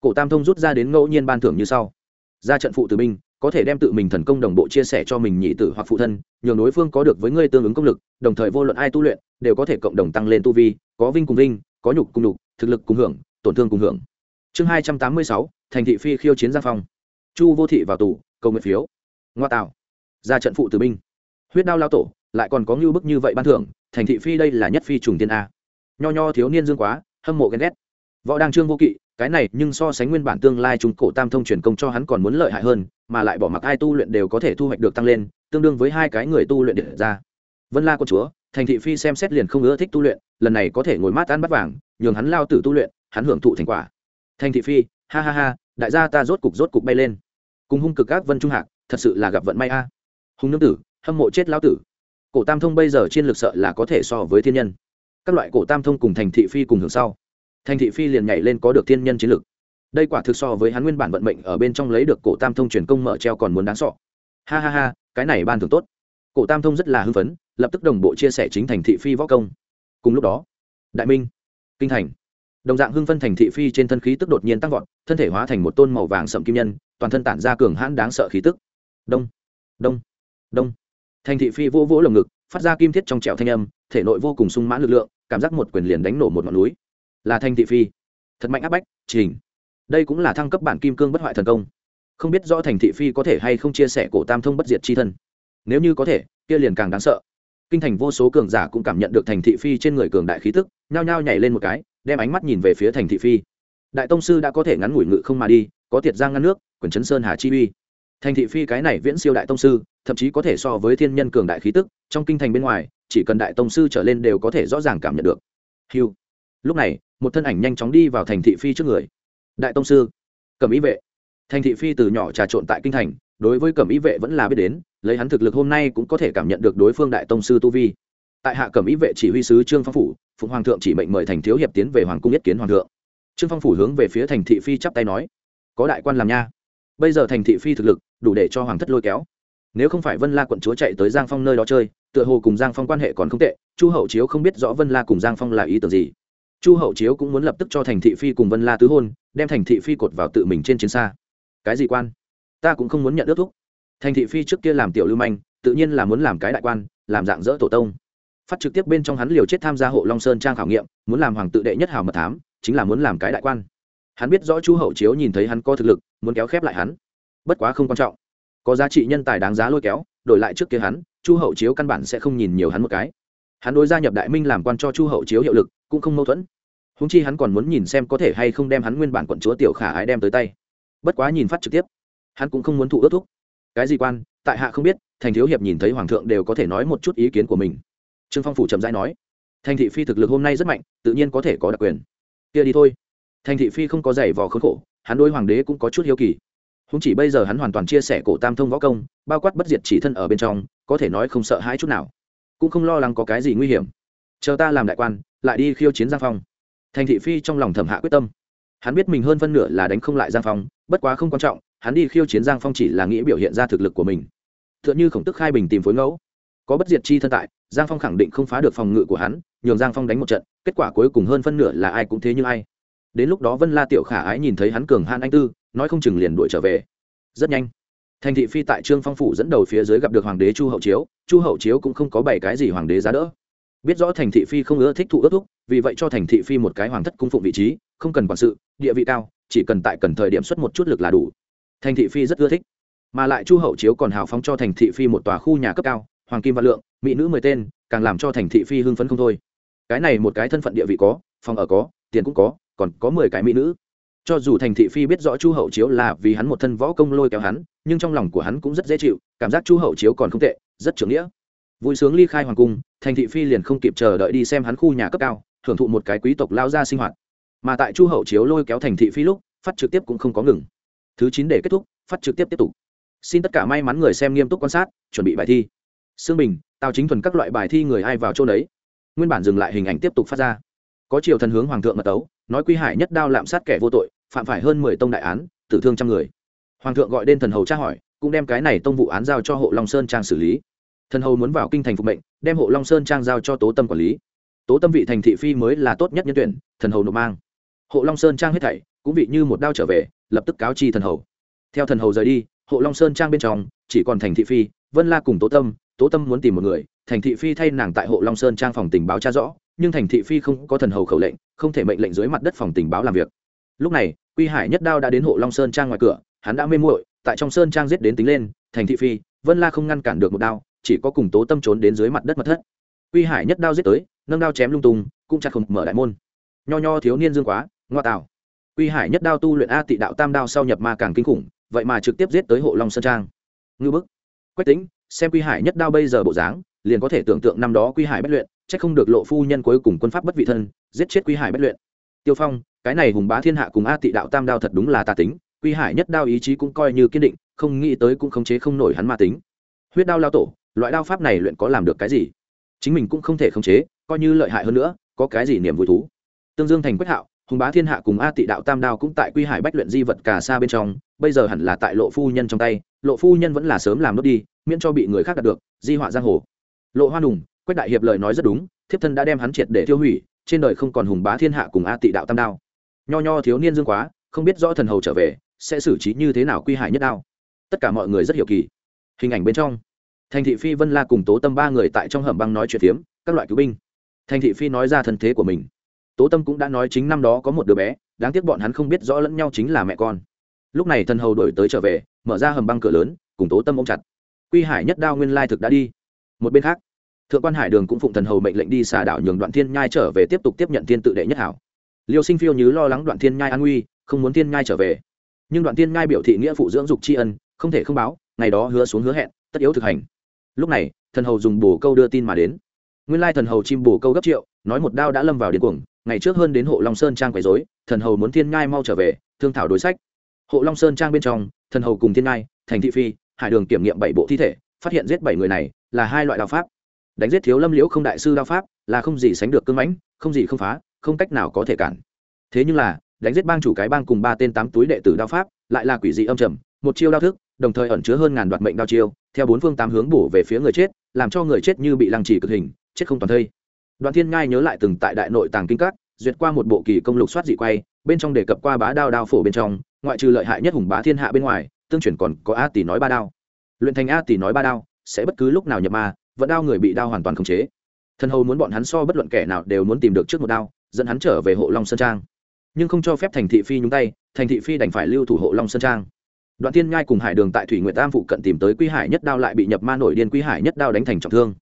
Cổ tam thông rút ra đến ngẫu nhiên ban thưởng như sau. Ra trận phụ từ binh, có thể đem tự mình thần công đồng bộ chia sẻ cho mình nhị tử hoặc phụ thân, nhường đối phương có được với ngươi tương ứng công lực, đồng thời vô luận ai tu luyện, đều có thể cộng đồng tăng lên tu vi, có vinh cùng vinh, có nhục cùng nhục, thực lực cùng hưởng, tổn thương cùng hưởng. Chương hai trăm tám mươi sáu thành thị phi khiêu chiến giang phong. Chu vô thị vào tù, cầu nguyện phiếu. Ngoa tạo. Ra trận phụ tử binh. Huyết đao lao tổ, lại còn có ngưu bức như vậy ban thưởng, thành thị phi đây là nhất phi trùng tiên a. Nho nho thiếu niên dương quá, hâm mộ ghen ghét. Võ đăng trương vô kỵ, cái này nhưng so sánh nguyên bản tương lai trung cổ tam thông truyền công cho hắn còn muốn lợi hại hơn, mà lại bỏ mặc ai tu luyện đều có thể thu hoạch được tăng lên, tương đương với hai cái người tu luyện điện ra. Vân la con chúa, thành thị phi xem xét liền không ưa thích tu luyện, lần này có thể ngồi mát ăn bắt vàng, nhường hắn lao tử tu luyện, hắn hưởng thụ thành quả. Thành thị phi ha ha ha, đại gia ta rốt cục rốt cục bay lên. Cùng hung cực các vân trung hạc, thật sự là gặp vận may a. Hung nương tử, hâm mộ chết lão tử. Cổ tam thông bây giờ trên lực sợ là có thể so với thiên nhân. Các loại cổ tam thông cùng thành thị phi cùng hưởng sau. Thành thị phi liền nhảy lên có được thiên nhân chiến lực. Đây quả thực so với hắn nguyên bản vận mệnh ở bên trong lấy được cổ tam thông truyền công mở treo còn muốn đáng sọ ha ha ha, cái này ban thường tốt. Cổ tam thông rất là hưng phấn, lập tức đồng bộ chia sẻ chính thành thị phi võ công. Cùng lúc đó, đại minh, kinh thành đồng dạng hưng phân thành thị phi trên thân khí tức đột nhiên tăng vọt, thân thể hóa thành một tôn màu vàng sậm kim nhân, toàn thân tản ra cường hãn đáng sợ khí tức. Đông đông đông. Thành thị phi vô vỗ lồng ngực, phát ra kim thiết trong trẻo thanh âm, thể nội vô cùng sung mãn lực lượng, cảm giác một quyền liền đánh nổ một ngọn núi. Là thành thị phi. Thật mạnh áp bách, trình. Đây cũng là thăng cấp bản kim cương bất hoại thần công. Không biết rõ thành thị phi có thể hay không chia sẻ cổ tam thông bất diệt chi thân. Nếu như có thể, kia liền càng đáng sợ. Kinh thành vô số cường giả cũng cảm nhận được thành thị phi trên người cường đại khí tức, nhao nhao nhảy lên một cái đem ánh mắt nhìn về phía thành thị phi. Đại tông sư đã có thể ngắn ngủi ngự không mà đi, có tiệt giang ngăn nước, quyền chấn sơn hà chi uy. Thành thị phi cái này viễn siêu đại tông sư, thậm chí có thể so với thiên nhân cường đại khí tức, trong kinh thành bên ngoài, chỉ cần đại tông sư trở lên đều có thể rõ ràng cảm nhận được. Hiu lúc này, một thân ảnh nhanh chóng đi vào thành thị phi trước người. Đại tông sư. Cầm ý vệ. Thành thị phi từ nhỏ trà trộn tại kinh thành, đối với cẩm ý vệ vẫn là biết đến, lấy hắn thực lực hôm nay cũng có thể cảm nhận được đối phương đại tông sư tu vi. Tại hạ cẩm ý vệ chỉ huy sứ trương phong phủ phụng hoàng thượng chỉ mệnh mời thành thiếu hiệp tiến về hoàng cung yết kiến hoàng thượng. Trương phong phủ hướng về phía thành thị phi chắp tay nói, có đại quan làm nha. Bây giờ thành thị phi thực lực, đủ để cho hoàng thất lôi kéo. Nếu không phải vân la quận chúa chạy tới giang phong nơi đó chơi, tựa hồ cùng giang phong quan hệ còn không tệ, chu hậu chiếu không biết rõ vân la cùng giang phong là ý tưởng gì. Chu hậu chiếu cũng muốn lập tức cho thành thị phi cùng vân la tứ hôn, đem thành thị phi cột vào tự mình trên chiến xa. Cái gì quan? Ta cũng không muốn nhận ước thúc. Thành thị phi trước kia làm tiểu lưu manh, tự nhiên là muốn làm cái đại quan, làm dạng dỡ tổ tông phát trực tiếp bên trong hắn liều chết tham gia hộ long sơn trang khảo nghiệm, muốn làm hoàng tự đệ nhất hào mật thám, chính là muốn làm cái đại quan. Hắn biết rõ chu hậu chiếu nhìn thấy hắn có thực lực, muốn kéo khép lại hắn. Bất quá không quan trọng. Có giá trị nhân tài đáng giá lôi kéo, đổi lại trước kia hắn, chu hậu chiếu căn bản sẽ không nhìn nhiều hắn một cái. Hắn đối gia nhập đại minh làm quan cho chu hậu chiếu hiệu lực, cũng không mâu thuẫn. Húng chi hắn còn muốn nhìn xem có thể hay không đem hắn nguyên bản quận chúa tiểu khả ái đem tới tay. Bất quá nhìn phát trực tiếp, hắn cũng không muốn thụ ước thúc. Cái gì quan, tại hạ không biết, thành thiếu hiệp nhìn thấy hoàng thượng đều có thể nói một chút ý kiến của mình trương phong phủ chậm rãi nói, thành thị phi thực lực hôm nay rất mạnh, tự nhiên có thể có đặc quyền. Kia đi thôi. Thành thị phi không có giày vò khốn khổ, hắn đôi hoàng đế cũng có chút hiếu kỳ. Húng chỉ bây giờ hắn hoàn toàn chia sẻ cổ tam thông võ công, bao quát bất diệt chỉ thân ở bên trong, có thể nói không sợ hãi chút nào. Cũng không lo lắng có cái gì nguy hiểm. Chờ ta làm đại quan, lại đi khiêu chiến giang phong. Thành thị phi trong lòng thẩm hạ quyết tâm. Hắn biết mình hơn phân nửa là đánh không lại giang phong, bất quá không quan trọng, hắn đi khiêu chiến giang phong chỉ là nghĩ biểu hiện ra thực lực của mình. T h ư ợ n h ư khổng tức khai bình tìm phối ngẫu có bất diệt chi thân tại, giang phong khẳng định không phá được phòng ngự của hắn, nhường giang phong đánh một trận, kết quả cuối cùng hơn phân nửa là ai cũng thế như ai. Đến lúc đó vân la tiểu khả ái nhìn thấy hắn cường han anh tư, nói không chừng liền đuổi trở về. Rất nhanh, thành thị phi tại trương phong phủ dẫn đầu phía dưới gặp được hoàng đế chu hậu chiếu, chu hậu chiếu cũng không có bảy cái gì hoàng đế giá đỡ. Biết rõ thành thị phi không ưa thích thụ ước thúc, vì vậy cho thành thị phi một cái hoàng thất cung phụng vị trí, không cần quản sự, địa vị cao, chỉ cần tại cần thời điểm xuất một chút lực là đủ. Thành thị phi rất ưa thích, mà lại chu hậu chiếu còn hào phóng cho thành thị phi một tòa khu nhà cấp cao hoàng kim văn lượng, mỹ nữ mười tên, càng làm cho thành thị phi hưng phấn không thôi. Cái này một cái thân phận địa vị có, phòng ở có, tiền cũng có, còn có mười cái mỹ nữ. Cho dù thành thị phi biết rõ chu hậu chiếu là vì hắn một thân võ công lôi kéo hắn, nhưng trong lòng của hắn cũng rất dễ chịu, cảm giác chu hậu chiếu còn không tệ, rất trưởng nghĩa. Vui sướng ly khai hoàng cung, thành thị phi liền không kịp chờ đợi đi xem hắn khu nhà cấp cao, thưởng thụ một cái quý tộc lao ra sinh hoạt. Mà tại chu hậu chiếu lôi kéo thành thị phi lúc, phát trực tiếp cũng không có ngừng. Thứ chín để kết thúc, phát trực tiếp tiếp tục. Xin tất cả may mắn người xem nghiêm túc quan sát, chuẩn bị bài thi xương bình, tào chính thuần các loại bài thi người ai vào chỗ đấy nguyên bản dừng lại hình ảnh tiếp tục phát ra. Có triều thần hướng hoàng thượng mật tấu nói quy hải nhất đao lạm sát kẻ vô tội, phạm phải hơn mười tông đại án, tử thương trăm người. Hoàng thượng gọi đến thần hầu tra hỏi, cũng đem cái này tông vụ án giao cho hộ long sơn trang xử lý. Thần hầu muốn vào kinh thành phục mệnh, đem hộ long sơn trang giao cho tố tâm quản lý. Tố tâm vị thành thị phi mới là tốt nhất nhân tuyển, thần hầu nộp mang. Hộ long sơn trang hết thảy, cũng vị như một đao trở về, lập tức cáo chi thần hầu. Theo thần hầu rời đi, hộ long sơn trang bên trong, chỉ còn thành thị phi, vân la cùng tố tâm tố tâm muốn tìm một người, thành thị phi thay nàng tại hộ long sơn trang phòng tình báo tra rõ, nhưng thành thị phi không có thần hầu khẩu lệnh, không thể mệnh lệnh dưới mặt đất phòng tình báo làm việc. Lúc này, quy hải nhất đao đã đến hộ long sơn trang ngoài cửa, hắn đã mê muội, tại trong sơn trang giết đến tính lên, thành thị phi, vân la không ngăn cản được một đao, chỉ có cùng tố tâm trốn đến dưới mặt đất mật thất. Quy hải nhất đao giết tới, nâng đao chém lung tung, cũng chặt không mở đại môn. Nho nho thiếu niên dương quá, ngoa tạo quy hải nhất đao tu luyện a tị đạo tam đao sau nhập ma càng kinh khủng, vậy mà trực tiếp giết tới hộ long sơn trang. Ngư bức. Quách tính xem quy hải nhất đao bây giờ bộ dáng, liền có thể tưởng tượng năm đó quy hải bất luyện c h ắ c không được lộ phu nhân cuối cùng quân pháp bất vị thân, giết chết quy hải bất luyện. Tiêu phong, cái này hùng bá thiên hạ cùng a tị đạo tam đao thật đúng là tà tính, quy hải nhất đao ý chí cũng coi như kiên định, không nghĩ tới cũng khống chế không nổi hắn ma tính. Huyết đao lao tổ, loại đao pháp này luyện có làm được cái gì? Chính mình cũng không thể khống chế, coi như lợi hại hơn nữa, có cái gì niềm vui thú? Tương dương thành quách hạo, hùng bá thiên hạ cùng a tị đạo tam đao cũng tại quy hải bách luyện di vật cả xa bên trong, bây giờ hẳn là tại lộ phu nhân trong tay, lộ phu nhân vẫn là sớm làm nốt đi miễn cho bị người khác đạt được, di họa giang hồ. Lộ hoa đùng quách đại hiệp lời nói rất đúng, thiếp thân đã đem hắn triệt để tiêu hủy, trên đời không còn hùng bá thiên hạ cùng a tị đạo tam đao. Nho nho thiếu niên dương quá, không biết rõ thần hầu trở về, sẽ xử trí như thế nào quy hải nhất đao. Tất cả mọi người rất hiểu kỳ. Hình ảnh bên trong, thành thị phi, vân la cùng tố tâm ba người tại trong hầm băng nói chuyện phiếm, các loại cứu binh. Thành thị phi nói ra thân thế của mình. Tố tâm cũng đã nói chính năm đó có một đứa bé, đáng tiếc bọn hắn không biết rõ lẫn nhau chính là mẹ con. Lúc này thần hầu đổi tới trở về, mở ra hầm băng cửa lớn, cùng tố tâm ôm chặt quy hải nhất đao nguyên lai thực đã đi. Một bên khác, thượng quan hải đường cũng phụng thần hầu mệnh lệnh đi xà đảo nhường đoạn thiên nhai trở về tiếp tục tiếp nhận thiên tự đệ nhất hảo. Liêu sinh phiêu nhứ lo lắng đoạn thiên nhai an nguy, không muốn thiên nhai trở về. Nhưng đoạn thiên nhai biểu thị nghĩa phụ dưỡng dục tri ân, không thể không báo, ngày đó hứa xuống hứa hẹn, tất yếu thực hành. Lúc này, thần hầu dùng bổ câu đưa tin mà đến. Nguyên lai thần hầu chim bổ câu gấp triệu, nói một đao đã lâm vào điên cuồng, ngày trước hơn đến hộ long sơn trang quấy dối thần hầu muốn thiên nhai mau trở về, thương thảo đối sách. Hộ long sơn trang bên trong, thần hầu cùng thiên nhai, thành thị phi hải đường kiểm nghiệm bảy bộ thi thể, phát hiện giết bảy người này là hai loại đao pháp. Đánh giết thiếu lâm liễu không đại sư đao pháp là không gì sánh được cưng mãnh, không gì không phá, không cách nào có thể cản. Thế nhưng là, đánh giết bang chủ cái bang cùng ba tên tám túi đệ tử đao pháp lại là quỷ dị âm trầm, một chiêu đao thức, đồng thời ẩn chứa hơn ngàn đoạt mệnh đao chiêu, theo bốn phương tám hướng bổ về phía người chết, làm cho người chết như bị lăng trì cực hình, chết không toàn thây. Đoàn thiên ngai nhớ lại từng tại đại nội tàng kinh các, duyệt qua một bộ kỳ công lục soát dị quay, bên trong đề cập qua bá đao đao phổ bên trong, ngoại trừ lợi hại nhất hùng bá thiên hạ bên ngoài tương truyền còn có a tỷ nói ba đao. Luyện thành a tỷ nói ba đao, sẽ bất cứ lúc nào nhập ma vẫn đao người bị đao hoàn toàn khống chế. Thần hầu muốn bọn hắn so bất luận kẻ nào đều muốn tìm được trước một đao, dẫn hắn trở về hộ long sơn trang. Nhưng không cho phép thành thị phi nhúng tay, thành thị phi đành phải lưu thủ hộ long sơn trang. Đoạn tiên ngai cùng hải đường tại thủy nguyện tam phụ cận tìm tới quy hải nhất đao lại bị nhập ma nổi điên quy hải nhất đao đánh thành trọng thương.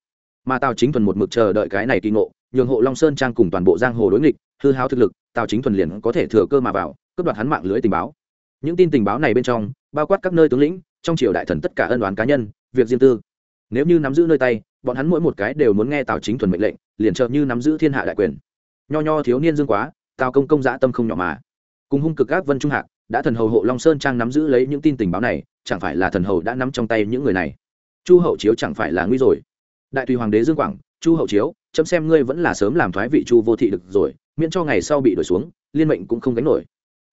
Mà tào chính thuần một mực chờ đợi cái này kỳ ngộ, nhường hộ long sơn trang cùng toàn bộ giang hồ đối nghịch, hư hao thực lực, tào chính thuần liền có thể thừa cơ mà vào, cướp đoạt hắn mạng lưới tình báo. Những tin tình báo này bên trong bao quát các nơi tướng lĩnh, trong triều đại thần tất cả ân đoán cá nhân, việc riêng tư. Nếu như nắm giữ nơi tay, bọn hắn mỗi một cái đều muốn nghe tào chính thuần mệnh lệnh, liền trợ như nắm giữ thiên hạ đại quyền. Nho nho thiếu niên dương quá, tào công công dã tâm không nhỏ mà. Cùng hung cực các vân trung hạc, đã thần hầu hộ long sơn trang nắm giữ lấy những tin tình báo này, chẳng phải là thần hầu đã nắm trong tay những người này. Chu hậu chiếu chẳng phải là nguy rồi. Đại tùy hoàng đế dương quảng, chu hậu chiếu, chấm xem ngươi vẫn là sớm làm thoái vị chu vô thị được rồi, miễn cho ngày sau bị đổi xuống, liên mệnh cũng không gánh nổi.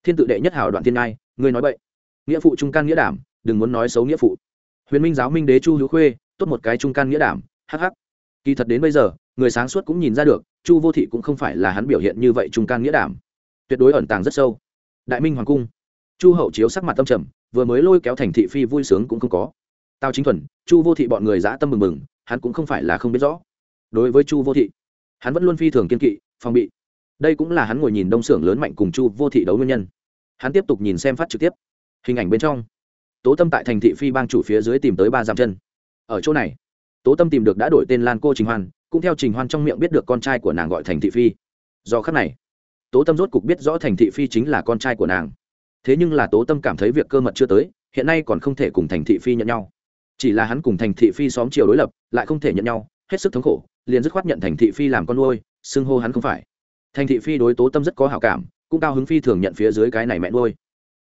Thiên tự đệ nhất hảo đoạn thiên ngai, ngươi nói vậy nghĩa phụ trung can nghĩa đảm, đừng muốn nói xấu nghĩa phụ. Huyền minh giáo minh đế chu hữu khuê, tốt một cái trung can nghĩa đảm hh kỳ thật đến bây giờ, người sáng suốt cũng nhìn ra được, chu vô thị cũng không phải là hắn biểu hiện như vậy trung can nghĩa đảm. Tuyệt đối ẩn tàng rất sâu. Đại minh hoàng cung. Chu hậu chiếu sắc mặt tâm trầm, vừa mới lôi kéo thành thị phi vui sướng cũng không có. Tao chính thuần, chu vô thị bọn người dã tâm mừng mừng, hắn cũng không phải là không biết rõ. Đối với chu vô thị, hắn vẫn luôn phi thường kiên kỵ, phòng bị. Đây cũng là hắn ngồi nhìn đông xưởng lớn mạnh cùng chu vô thị đấu nguyên nhân. Hắn tiếp tục nhìn xem phát trực tiếp hình ảnh bên trong. Tố tâm tại thành thị phi bang chủ phía dưới tìm tới ba dặm chân. Ở chỗ này, tố tâm tìm được đã đổi tên lan cô trình hoan, cũng theo trình hoan trong miệng biết được con trai của nàng gọi thành thị phi. Do khắc này, tố tâm rốt cục biết rõ thành thị phi chính là con trai của nàng. Thế nhưng là tố tâm cảm thấy việc cơ mật chưa tới, hiện nay còn không thể cùng thành thị phi nhận nhau. Chỉ là hắn cùng thành thị phi xóm chiều đối lập, lại không thể nhận nhau, hết sức thống khổ, liền dứt khoát nhận thành thị phi làm con nuôi, xưng hô hắn không phải. Thành thị phi đối tố tâm rất có hảo cảm, cũng cao hứng phi thường nhận phía dưới cái này mẹ nuôi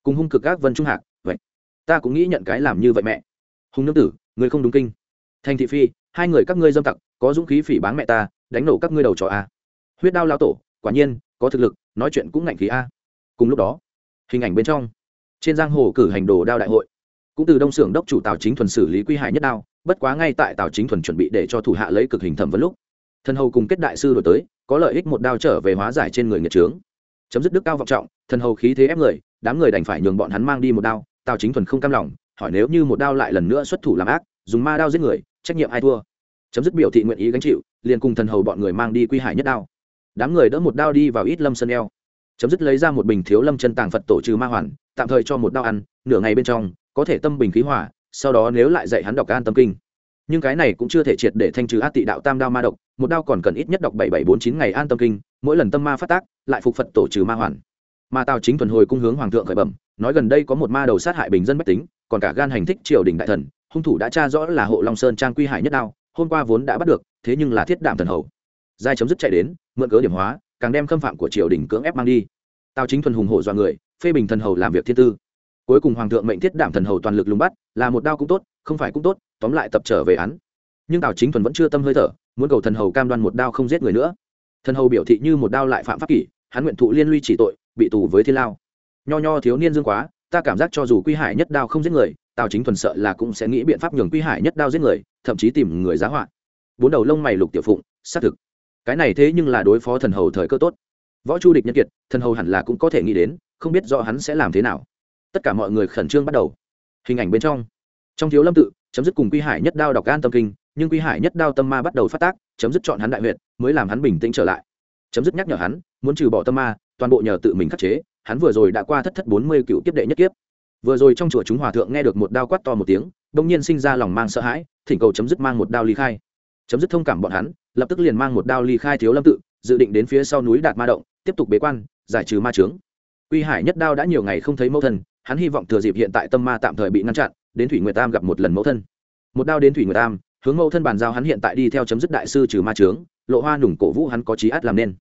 cùng hung cực các vân trung hạc, vậy, ta cũng nghĩ nhận cái làm như vậy mẹ. Hùng nương tử người không đúng kinh. Thành thị phi, hai người các ngươi dâm tặc, có dũng khí phỉ báng mẹ ta, đánh nổ các ngươi đầu trò a. Huyết đao lao tổ, quả nhiên, có thực lực, nói chuyện cũng ngạnh khí a. Cùng lúc đó, hình ảnh bên trong, trên giang hồ cử hành đồ đao đại hội, cũng từ đông xưởng đốc chủ tào chính thuần xử lý quy hải nhất đao, bất quá ngay tại tào chính thuần chuẩn bị để cho thủ hạ lấy cực hình thẩm vấn lúc, thần hầu cùng kết đại sư đổi tới, có lợi ích một đao trở về hóa giải trên người nghiệt trướng chấm dứt đức cao vọng trọng, thần hầu khí thế ép người, đám người đành phải nhường bọn hắn mang đi một đao, tào chính thuần không cam lòng, hỏi nếu như một đao lại lần nữa xuất thủ làm ác, dùng ma đao giết người, trách nhiệm ai thua? Chấm dứt biểu thị nguyện ý gánh chịu, liền cùng thần hầu bọn người mang đi quy hải nhất đao. Đám người đỡ một đao đi vào ít lâm sân eo. Chấm dứt lấy ra một bình thiếu lâm chân tàng phật tổ trừ ma hoàn, tạm thời cho một đao ăn, nửa ngày bên trong, có thể tâm bình khí hỏa sau đó nếu lại dạy hắn đọc an tâm kinh. Nhưng cái này cũng chưa thể triệt để thanh trừ ác tị đạo tam đao ma độc, một đao còn cần ít nhất đọc bảy bảy bốn chín ngày an tâm kinh mỗi lần tâm ma phát tác, lại phục phật tổ trừ ma hoàn. Mà tào chính thuần hồi cung hướng hoàng thượng khởi bẩm, nói gần đây có một ma đầu sát hại bình dân bách tính, còn cả gan hành thích triều đình đại thần, hung thủ đã tra rõ là hộ long sơn trang quy hải nhất đao, hôm qua vốn đã bắt được, thế nhưng là thiết đảm thần hầu. Giai chấm dứt chạy đến, mượn cớ điểm hóa, càng đem khâm phạm của triều đình cưỡng ép mang đi. Tào chính thuần hùng hổ do người, phê bình thần hầu làm việc thiên tư. Cuối cùng hoàng thượng mệnh thiết đảm thần hầu toàn lực lùng bắt, là một đao cũng tốt, không phải cũng tốt, tóm lại tập trở về án. Nhưng tào chính thuần vẫn chưa tâm hơi thở, muốn cầu thần hầu cam đoan một đao không giết người nữa thần hầu biểu thị như một đao lại phạm pháp kỷ, hắn nguyện thụ liên lụy chỉ tội, bị tù với thiên lao. Nho nho thiếu niên dương quá, ta cảm giác cho dù quy hải nhất đao không giết người, tào chính thuần sợ là cũng sẽ nghĩ biện pháp nhường quy hải nhất đao giết người, thậm chí tìm người giá họa. Bốn đầu lông mày lục tiểu phụng, xác thực. Cái này thế nhưng là đối phó thần hầu thời cơ tốt. Võ chu địch nhân kiệt, thần hầu hẳn là cũng có thể nghĩ đến, không biết rõ hắn sẽ làm thế nào. Tất cả mọi người khẩn trương bắt đầu. Hình ảnh bên trong. Trong thiếu lâm tự, chấm dứt cùng quy hải nhất đao đọc gan tâm kinh nhưng quy hải nhất đao tâm ma bắt đầu phát tác, chấm dứt chọn hắn đại huyện mới làm hắn bình tĩnh trở lại. Chấm dứt nhắc nhở hắn, muốn trừ bỏ tâm ma, toàn bộ nhờ tự mình khắc chế, hắn vừa rồi đã qua thất thất bốn mươi cựu kiếp đệ nhất kiếp. Vừa rồi trong chùa chúng hòa thượng nghe được một đao quát to một tiếng đông nhiên sinh ra lòng mang sợ hãi, thỉnh cầu chấm dứt mang một đao ly khai. Chấm dứt thông cảm bọn hắn, lập tức liền mang một đao ly khai thiếu lâm tự, dự định đến phía sau núi đạt ma động, tiếp tục bế quan, giải trừ ma trướng quy hải nhất đao đã nhiều ngày không thấy mẫu thân, hắn hy vọng thừa dịp hiện tại tâm ma tạm thời bị ngăn chặn, đến thủy nguyệt tam gặp một lần mẫu thân. Một đao đến thủy nguyệt tam hướng mẫu thân bàn giao hắn hiện tại đi theo chấm dứt đại sư trừ ma trướng lộ hoa nùng cổ vũ hắn có trí át làm nên.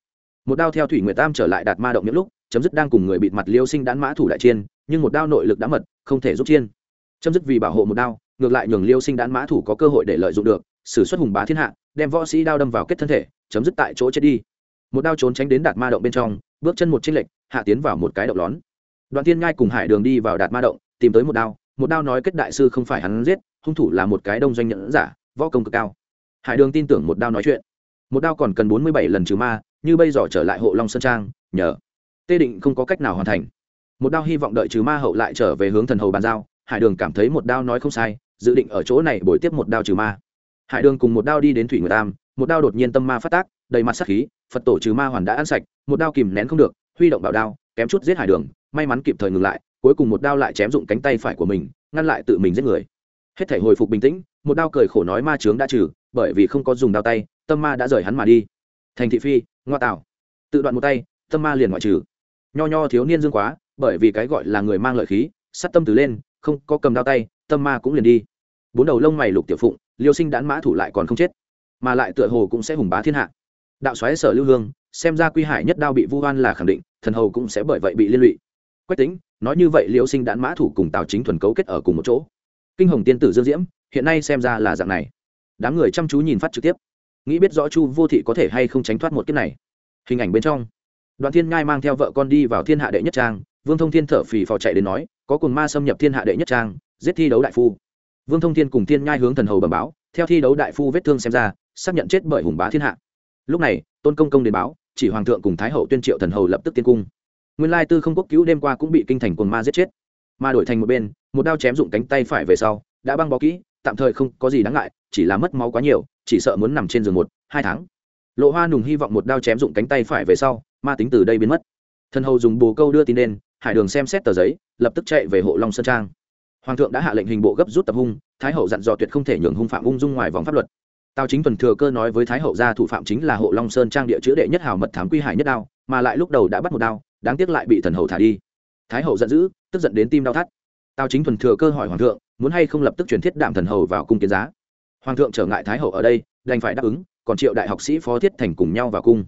Một đao theo thủy nguyệt tam trở lại đạt ma động những lúc, chấm dứt đang cùng người bịt mặt liêu sinh đán mã thủ đại chiên, nhưng một đao nội lực đã mật, không thể giúp chiên. Chấm dứt vì bảo hộ một đao, ngược lại nhường liêu sinh đán mã thủ có cơ hội để lợi dụng được xử xuất hùng bá thiên hạ, đem võ sĩ đao đâm vào kết thân thể, chấm dứt tại chỗ chết đi. Một đao trốn tránh đến đạt ma động bên trong, bước chân một chênh lệch, hạ tiến vào một cái động lón. Đoạn tiên ngai cùng hải đường đi vào đạt ma động, tìm tới một đao một đao nói kết đại sư không phải hắn giết, hung thủ là một cái đông doanh nhẫn giả võ công cực cao. Hải đường tin tưởng một đao nói chuyện. Một đao còn cần bốn mươi bảy lần trừ ma, như bây giờ trở lại hộ long sơn trang, nhờ. Tê định không có cách nào hoàn thành. Một đao hy vọng đợi trừ ma hậu lại trở về hướng thần hầu bàn giao, hải đường cảm thấy một đao nói không sai, dự định ở chỗ này bồi tiếp một đao trừ ma. Hải đường cùng một đao đi đến thủy người tam, một đao đột nhiên tâm ma phát tác, đầy mặt sắc khí, phật tổ trừ ma hoàn đã ăn sạch, một đao kìm nén không được, huy động bảo đao, kém chút giết hải đường, may mắn kịp thời ngừng lại, cuối cùng một đao lại chém dụng cánh tay phải của mình, ngăn lại tự mình giết người. Hết thể hồi phục bình tĩnh một đao cười khổ nói ma trướng đã trừ, bởi vì không có dùng đao tay, tâm ma đã rời hắn mà đi. Thành thị phi, ngoa tạo. Tự đoạn một tay, tâm ma liền ngoại trừ. Nho nho thiếu niên dương quá, bởi vì cái gọi là người mang lợi khí sắt tâm từ lên, không có cầm đao tay, tâm ma cũng liền đi. Bốn đầu lông mày lục tiểu phụng, liêu sinh đán mã thủ lại còn không chết, mà lại tựa hồ cũng sẽ hùng bá thiên hạ. Đạo xoáy sở lưu hương, xem ra quy hải nhất đao bị vu oan là khẳng định, thần hầu cũng sẽ bởi vậy bị liên lụy. Quách tính, nói như vậy liêu sinh đán mã thủ cùng tào chính thuần cấu kết ở cùng một chỗ. Kinh hồng tiên tử dương diễm hiện nay xem ra là dạng này. Đám người chăm chú nhìn phát trực tiếp. Nghĩ biết rõ chu vô thị có thể hay không tránh thoát một kiếp này. Hình ảnh bên trong. Đoàn thiên ngai mang theo vợ con đi vào thiên hạ đệ nhất trang. Vương thông thiên thở phì phò chạy đến nói, có cồn ma xâm nhập thiên hạ đệ nhất trang, giết thi đấu đại phu. Vương thông thiên cùng thiên nhai hướng thần hầu bẩm báo, theo thi đấu đại phu vết thương xem ra, xác nhận chết bởi hùng bá thiên hạ. Lúc này, tôn công công đến báo, chỉ hoàng thượng cùng thái hậu tuyên triệu thần hầu lập tức tiên cung. Nguyên lai tư không quốc cứu đêm qua cũng bị kinh thành quần ma giết chết. Mà đổi thành một bên, một đao chém dụng cánh tay phải về sau, đã băng bó kỹ tạm thời không có gì đáng ngại, chỉ là mất máu quá nhiều, chỉ sợ muốn nằm trên giường một, hai tháng. Lộ hoa nùng hy vọng một đao chém dụng cánh tay phải về sau, ma tính từ đây biến mất. Thần hầu dùng bồ câu đưa tin lên, hải đường xem xét tờ giấy, lập tức chạy về hộ long sơn trang. Hoàng thượng đã hạ lệnh hình bộ gấp rút tập hung, thái hậu dặn dò tuyệt không thể nhường hung phạm ung dung ngoài vòng pháp luật. Tào chính tuần thừa cơ nói với thái hậu gia thủ phạm chính là hộ long sơn trang địa chữ đệ nhất hào mật thám quy hải nhất đao, mà lại lúc đầu đã bắt một đao, đáng tiếc lại bị thần hầu thả đi. Thái hậu giận dữ, tức giận đến tim đau thắt. Tào chính tuần thừa cơ hỏi hoàng thượng muốn hay không lập tức chuyển thiết đạm thần hầu vào cung kiến giá. Hoàng thượng trở ngại thái hậu ở đây, đành phải đáp ứng, còn triệu đại học sĩ phó thiết thành cùng nhau vào cung.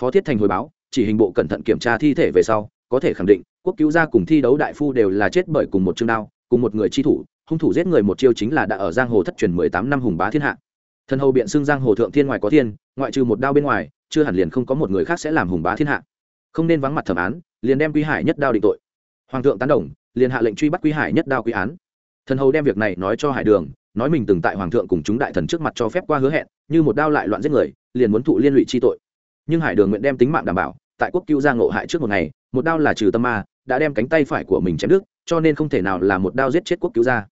Phó thiết thành hồi báo, chỉ hình bộ cẩn thận kiểm tra thi thể về sau, có thể khẳng định, quốc cứu gia cùng thi đấu đại phu đều là chết bởi cùng một chương đao, cùng một người chi thủ, hung thủ giết người một chiêu chính là đã ở giang hồ thất truyền mười tám năm hùng bá thiên hạ. Thần hầu biện xưng giang hồ thượng thiên ngoài có thiên, ngoại trừ một đao bên ngoài, chưa hẳn liền không có một người khác sẽ làm hùng bá thiên hạ. Không nên vắng mặt thẩm án, liền đem quy hải nhất đao định tội. Hoàng thượng tán đồng, liền hạ lệnh truy bắt quy hải nhất đao quy án thần hầu đem việc này nói cho hải đường, nói mình từng tại hoàng thượng cùng chúng đại thần trước mặt cho phép qua hứa hẹn, như một đao lại loạn giết người, liền muốn thụ liên lụy chi tội. Nhưng hải đường nguyện đem tính mạng đảm bảo, tại quốc cứu giang ngộ hại trước một ngày, một đao là trừ tâm ma, đã đem cánh tay phải của mình chém đứt, cho nên không thể nào là một đao giết chết quốc cứu gia.